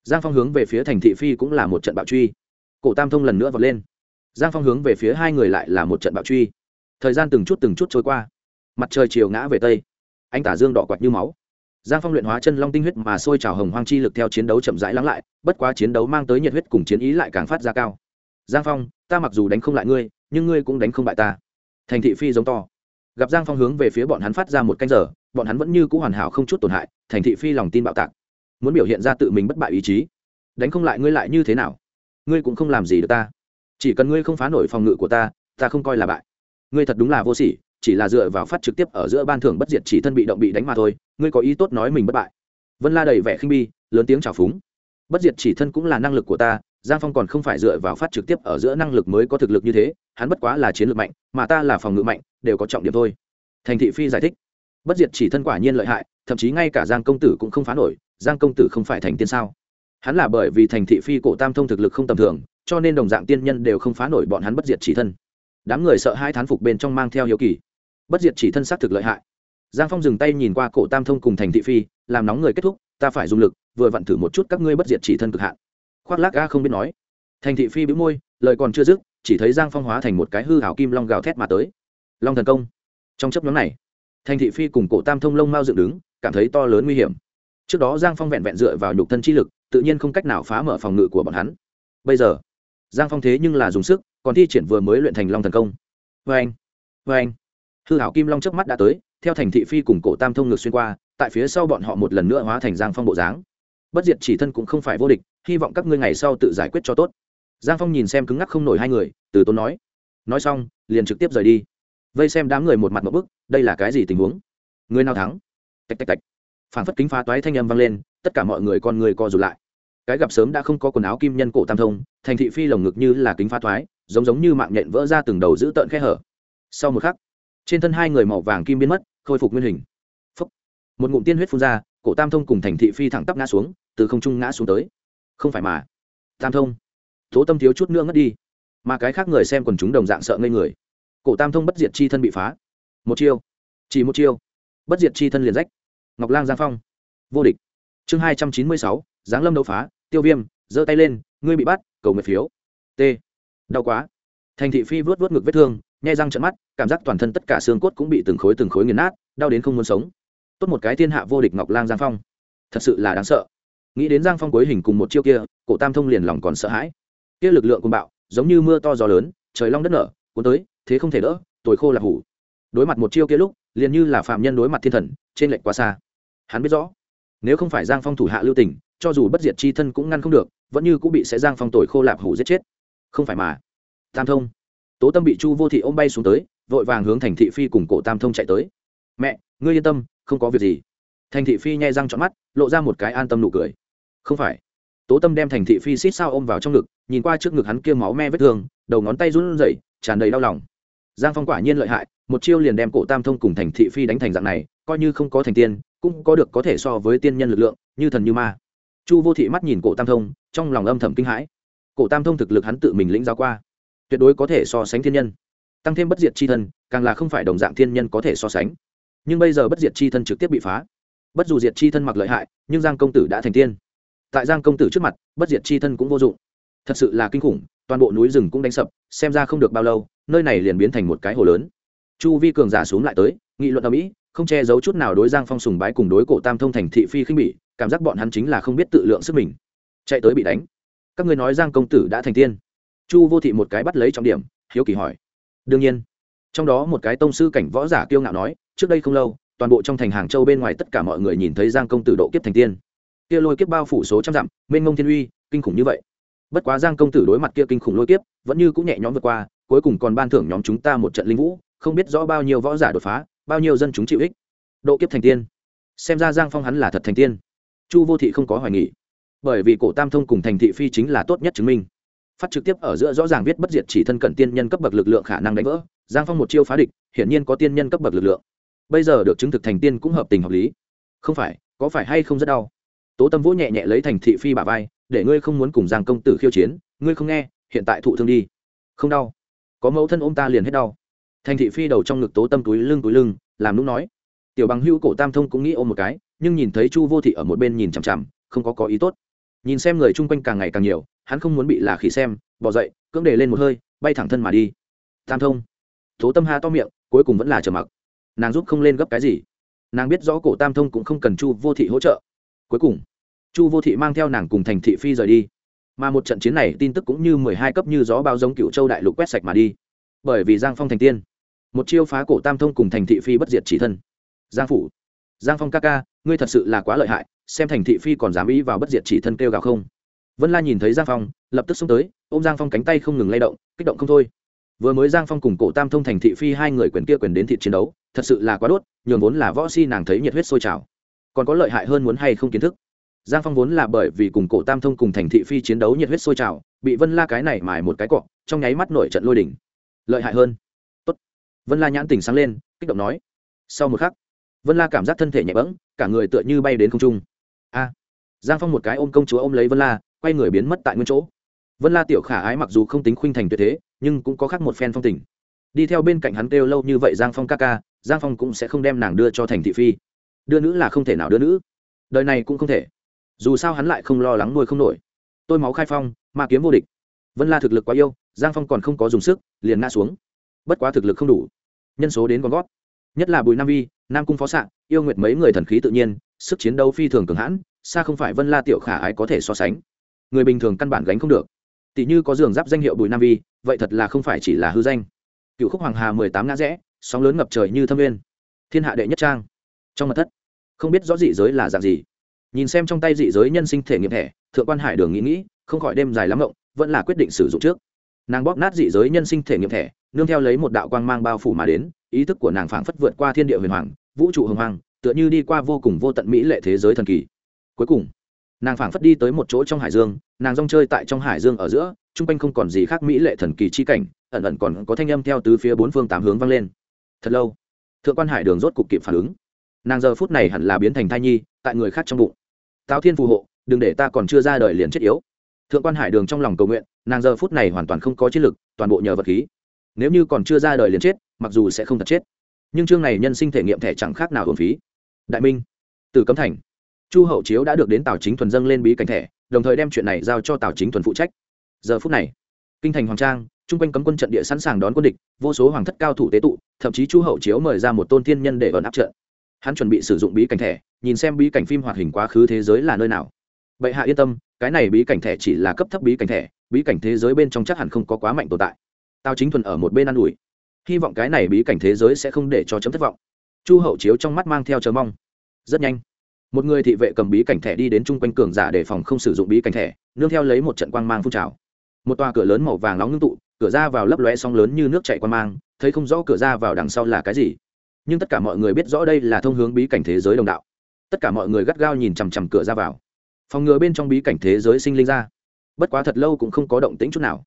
Giang phong hướng về phía thành thị phi cũng là một trận bạo truy. Cổ tam thông lần nữa vọt lên. Giang phong hướng về phía hai người lại là một trận bạo truy. Thời gian từng chút từng chút trôi qua. Mặt trời chiều ngã về tây. Anh tả dương đỏ quạt như máu giang phong luyện hóa chân long tinh huyết mà sôi trào hồng hoang chi lực theo chiến đấu chậm rãi lắng lại, bất quá chiến đấu mang tới nhiệt huyết cùng chiến ý lại càng phát ra cao. Giang phong, ta mặc dù đánh không lại ngươi, nhưng ngươi cũng đánh không bại ta. Thành thị phi giống to. Gặp giang phong hướng về phía bọn hắn phát ra một canh giờ, bọn hắn vẫn như c ũ hoàn hảo không chút tổn hại, thành thị phi lòng tin bạo tạc. Muốn biểu hiện ra tự mình bất bại ý chí. Đánh không lại ngươi lại như thế nào? Ngươi cũng không làm gì được ta. Chỉ cần ngươi không phá nổi phòng ngự của ta ta không coi là bại. Ngươi thật đúng là vô sỉ chỉ là dựa vào phát trực tiếp ở giữa ban thưởng bất diệt chỉ thân bị động bị đánh mà thôi, ngươi có ý tốt nói mình bất bại. Vân la đầy vẻ khinh bi lớn tiếng trào phúng. Bất diệt chỉ thân cũng là năng lực của ta, giang phong còn không phải dựa vào phát trực tiếp ở giữa năng lực mới có thực lực như thế, hắn bất quá là chiến lược mạnh, mà ta là phòng ngự mạnh, đều có trọng điểm thôi. Thành thị phi giải thích. Bất diệt chỉ thân quả nhiên lợi hại, thậm chí ngay cả giang công tử cũng không phá nổi, giang công tử không phải thành tiên sao? Hắn là bởi vì thành thị phi cổ tam thông thực lực không tầm thường, cho nên đồng dạng tiên nhân đều không phá nổi bọn hắn bất diệt chỉ thân. Đám người sợ hai thán phục bên trong mang theo hiếu kỳ bất diệt chỉ thân xác thực lợi hại. Giang phong dừng tay nhìn qua cổ tam thông cùng thành thị phi, làm nóng người kết thúc, ta phải dùng lực, vừa vặn thử một chút các ngươi bất diệt chỉ thân cực hạn. Khoác lác ga không biết nói. Thành thị phi bĩu môi, lời còn chưa dứt, chỉ thấy giang phong hóa thành một cái hư hảo kim long gào thét mà tới. Long thần công. Trong chấp nhóm này, thành thị phi cùng cổ tam thông lông mau dựng đứng, cảm thấy to lớn nguy hiểm. Trước đó giang phong vẹn vẹn dựa vào nhục thân chi lực, tự nhiên không cách nào phá mở phòng ngự của bọn hắn. Bây giờ, giang phong thế nhưng là dùng sức, còn thi triển vừa mới luyện thành long thần công. Vê anh vê anh hư hảo kim long trước mắt đã tới, theo thành thị phi cùng cổ tam thông ngược xuyên qua, tại phía sau bọn họ một lần nữa hóa thành giang phong bộ dáng. Bất diệt chỉ thân cũng không phải vô địch, hy vọng các ngươi ngày sau tự giải quyết cho tốt. Giang phong nhìn xem cứng ngắc không nổi hai người, từ tốn nói. Nói xong, liền trực tiếp rời đi. Vây xem đám người một mặt một bức, đây là cái gì tình huống? Người nào thắng? Tạch tạch tạch. Phản phất kính phá toái thanh âm vang lên, tất cả mọi người con người co rụt lại. Cái gặp sớm đã không có quần áo kim nhân cổ tam thông, thành thị phi lồng ngực như là kính phá toái, giống giống như mạng nhện vỡ ra từng đầu giữ tợn khe hở. Sau một khắc trên thân hai người màu vàng kim biến mất, khôi phục nguyên hình. Phúc. một ngụm tiên huyết phun ra, cổ tam thông cùng thành thị phi thẳng tắp ngã xuống, từ không trung ngã xuống tới. Không phải mà. Tam thông. Tố tâm thiếu chút nữa ngất đi. Mà cái khác người xem còn chúng đồng dạng sợ ngây người. Cổ tam thông bất diệt chi thân bị phá. Một chiêu. Chỉ một chiêu. Bất diệt chi thân liền rách. Ngọc lang giang phong. Vô địch. Chương hai trăm chín mươi sáu, giáng lâm đấu phá, tiêu viêm, giơ tay lên, ngươi bị bắt, cầu nguyện phiếu. T. Đau quá. Thành thị phi vớt vớt ngực vết thương nhai răng trận mắt, cảm giác toàn thân tất cả xương cốt cũng bị từng khối từng khối nghiền nát, đau đến không muốn sống. Tốt một cái thiên hạ vô địch ngọc lang giang phong. Thật sự là đáng sợ. Nghĩ đến giang phong cuối hình cùng một chiêu kia, cổ tam thông liền lòng còn sợ hãi. Kia lực lượng cùng bạo, giống như mưa to gió lớn, trời long đất nở, cuốn tới, thế không thể đỡ tuổi khô là hủ. Đối mặt một chiêu kia lúc, liền như là phạm nhân đối mặt thiên thần, trên lệnh quá xa. Hắn biết rõ, nếu không phải giang phong thủ hạ lưu tình, cho dù bất diệt chi thân cũng ngăn không được, vẫn như cũng bị sẽ giang phong tuổi khô lạp hủ giết chết. Không phải mà. Tam thông tố tâm bị chu vô thị ôm bay xuống tới, vội vàng hướng thành thị phi cùng cổ tam thông chạy tới. Mẹ, ngươi yên tâm, không có việc gì. Thành thị phi nhai răng trọn mắt, lộ ra một cái an tâm nụ cười. Không phải. Tố tâm đem thành thị phi xít sao ôm vào trong ngực, nhìn qua trước ngực hắn kia máu me vết thương, đầu ngón tay run rẩy, tràn đầy đau lòng. Giang phong quả nhiên lợi hại, một chiêu liền đem cổ tam thông cùng thành thị phi đánh thành dạng này, coi như không có thành tiên, cũng có được có thể so với tiên nhân lực lượng, như thần như ma. Chu vô thị mắt nhìn cổ tam thông, trong lòng âm thầm kinh hãi. Cổ tam thông thực lực hắn tự mình lĩnh giáo qua tuyệt đối có thể so sánh thiên nhân. Tăng thêm bất diệt c h i thân, càng là không phải đồng dạng thiên nhân có thể so sánh. Nhưng bây giờ bất diệt chi thân trực tiếp bị phá. Bất dù diệt chi thân mặc lợi hại, nhưng giang công tử đã thành tiên. Tại giang công tử trước mặt, bất diệt chi thân cũng vô dụng. Thật sự là kinh khủng, toàn bộ núi rừng cũng đánh sập, xem ra không được bao lâu, nơi này liền biến thành một cái hồ lớn. Chu vi cường giả xuống lại tới, nghị luận ở mỹ, không che giấu chút nào đối giang phong sùng bái cùng đối cổ tam thông thành thị phi khinh bỉ, cảm giác bọn hắn chính là không biết tự lượng sức mình. Chạy tới bị đánh. Các người nói giang công tử đã thành tiên chu vô thị một cái bắt lấy trọng điểm, hiếu kỳ hỏi. Đương nhiên. Trong đó một cái tông sư cảnh võ giả kiêu ngạo nói, trước đây không lâu, toàn bộ trong thành hàng châu bên ngoài tất cả mọi người nhìn thấy giang công tử độ kiếp thành tiên. Kia lôi kiếp bao phủ số trăm dặm, mênh ngông thiên uy, kinh khủng như vậy. Bất quá giang công tử đối mặt kia kinh khủng lôi kiếp, vẫn như cũng nhẹ nhõm vượt qua, cuối cùng còn ban thưởng nhóm chúng ta một trận linh vũ, không biết rõ bao nhiêu võ giả đột phá, bao nhiêu dân chúng chịu ích. Độ kiếp thành tiên. Xem ra giang phong hắn là thật thành tiên. Chu vô thị không có hoài nghỉ bởi vì cổ tam thông cùng thành thị phi chính là tốt nhất chứng minh phát trực tiếp ở giữa rõ ràng viết bất diệt chỉ thân cận tiên nhân cấp bậc lực lượng khả năng đánh vỡ, giang phong một chiêu phá địch, hiển nhiên có tiên nhân cấp bậc lực lượng. Bây giờ được chứng thực thành tiên cũng hợp tình hợp lý. Không phải, có phải hay không rất đau? Tố tâm vỗ nhẹ nhẹ lấy thành thị phi bà vai, để ngươi không muốn cùng giang công tử khiêu chiến, ngươi không nghe, hiện tại thụ thương đi. Không đau. Có mẫu thân ôm ta liền hết đau. Thành thị phi đầu trong ngực tố tâm túi lưng túi lưng, làm nũng nói. Tiểu bằng hưu cổ tam thông cũng nghĩ ôm một cái, nhưng nhìn thấy chu vô thị ở một bên nhìn chằm chằm, không có có ý tốt. Nhìn xem người chung quanh càng ngày càng nhiều hắn không muốn bị là khỉ xem, bỏ dậy, cưỡng để lên một hơi, bay thẳng thân mà đi. Tam thông. Tố tâm ha to miệng, cuối cùng vẫn là trở mặc. Nàng giúp không lên gấp cái gì. Nàng biết rõ cổ tam thông cũng không cần chu vô thị hỗ trợ. Cuối cùng, chu vô thị mang theo nàng cùng thành thị phi rời đi. Mà một trận chiến này, tin tức cũng như mười hai cấp như gió bao giống cựu châu đại lục quét sạch mà đi. Bởi vì giang phong thành tiên, một chiêu phá cổ tam thông cùng thành thị phi bất diệt chỉ thân. Giang phủ, giang phong ca ca, ngươi thật sự là quá lợi hại, xem thành thị phi còn dám ý vào bất diệt chỉ thân kêu gào không? Vân la nhìn thấy giang phong, lập tức xông tới ô m giang phong cánh tay không ngừng lay động, kích động không thôi. Vừa mới giang phong cùng cổ tam thông thành thị phi hai người quyền kia quyền đến thị chiến đấu, thật sự là quá đốt, nhường vốn là võ si nàng thấy nhiệt huyết sôi trào. Còn có lợi hại hơn muốn hay không kiến thức. Giang phong vốn là bởi vì cùng cổ tam thông cùng thành thị phi chiến đấu nhiệt huyết sôi trào, bị vân la cái này mài một cái cọ, trong nháy mắt nổi trận lôi đỉnh lợi hại hơn. Tốt. vân la nhãn tỉnh sáng lên, kích động nói. Sau một khắc, vân la cảm giác thân thể nhẹ bẫng, cả người tựa như bay đến không trung giang phong một cái ôm công chúa ôm lấy vân la, quay người biến mất tại nguyên chỗ. Vân la tiểu khả ái mặc dù không tính khuynh thành tuyệt thế, nhưng cũng có khác một phen phong tình. Đi theo bên cạnh hắn kêu lâu như vậy giang phong ca ca, giang phong cũng sẽ không đem nàng đưa cho thành thị phi. Đưa nữ là không thể nào đưa nữ. Đời này cũng không thể. Dù sao hắn lại không lo lắng nuôi không nổi. Tôi máu khai phong, ma kiếm vô địch. Vân la thực lực quá yêu, giang phong còn không có dùng sức, liền ngã xuống. Bất quá thực lực không đủ. Nhân số đến con gót. Nhất là bùi nam vi, nam cung phó s yêu nguyệt mấy người thần khí tự nhiên, sức chiến đấu phi thường cường hãn xa không phải vân la tiểu khả ái có thể so sánh. Người bình thường căn bản gánh không được. Tỷ như có giường giáp danh hiệu bùi nam vi, vậy thật là không phải chỉ là hư danh. Cựu khúc hoàng hà mười tám ngã rẽ, sóng lớn ngập trời như thâm viên thiên hạ đệ nhất trang. Trong mặt thất, không biết rõ dị giới là dạng gì. Nhìn xem trong tay dị giới nhân sinh thể nghiệm thẻ, thượng quan hải đường nghĩ nghĩ, không khỏi đêm dài lắm rộng vẫn là quyết định sử dụng trước. Nàng bóp nát dị giới nhân sinh thể nghiệm thẻ, nương theo lấy một đạo quang mang bao phủ mà đến, ý thức của nàng phảng phất vượt qua thiên địa huyền hoàng, vũ trụ hồng hoàng, tựa như đi qua vô cùng vô tận mỹ lệ thế giới thần kỳ cuối cùng, nàng phảng phất đi tới một chỗ trong hải dương, nàng rong chơi tại trong hải dương ở giữa t r u n g quanh không còn gì khác mỹ lệ thần kỳ chi cảnh, ẩn ẩn còn có thanh âm theo từ phía bốn phương tám hướng vang lên. Thật lâu, thượng quan hải đường rốt cục kịp phản ứng. Nàng giờ phút này hẳn là biến thành thai nhi, tại người khác trong bụng. Tào thiên phù hộ, đừng để ta còn chưa ra đời liền chết yếu. Thượng quan hải đường trong lòng cầu nguyện, nàng giờ phút này hoàn toàn không có chiến lực, toàn bộ nhờ vật khí. Nếu như còn chưa ra đời liền chết, mặc dù sẽ không thật chết. Nhưng chương này nhân sinh thể nghiệm thẻ chẳng khác nào hồn phí. Đại minh, từ cấm thành chu hậu chiếu đã được đến tào chính thuần dâng lên bí cảnh thẻ, đồng thời đem chuyện này giao cho tào chính thuần phụ trách. Giờ phút này, kinh thành hoàng trang, chung quanh cấm quân trận địa sẵn sàng đón quân địch, vô số hoàng thất cao thủ tế tụ, thậm chí chu hậu chiếu mời ra một tôn thiên nhân để ẩn áp trận. Hắn chuẩn bị sử dụng bí cảnh thẻ, nhìn xem bí cảnh phim hoạt hình quá khứ thế giới là nơi nào. Bệ hạ yên tâm, cái này bí cảnh thẻ chỉ là cấp thấp bí cảnh thẻ, bí cảnh thế giới bên trong chắc hẳn không có quá mạnh tồn tại. Tào chính thuần ở một bên ă n ủi. Hy vọng cái này bí cảnh thế giới sẽ không để cho chấm thất vọng. Chu hậu chiếu trong mắt mang theo chờ mong. Rất nhanh một người thị vệ cầm bí cảnh thẻ đi đến chung quanh cường giả để phòng không sử dụng bí cảnh thẻ, nương theo lấy một trận quang mang phun trào. Một tòa cửa lớn màu vàng nóng ngưng tụ, cửa ra vào lấp lóe sóng lớn như nước chạy quang mang, thấy không rõ cửa ra vào đằng sau là cái gì. Nhưng tất cả mọi người biết rõ đây là thông hướng bí cảnh thế giới đồng đạo. Tất cả mọi người gắt gao nhìn chằm chằm cửa ra vào. Phòng ngừa bên trong bí cảnh thế giới sinh linh ra. Bất quá thật lâu cũng không có động tĩnh chút nào.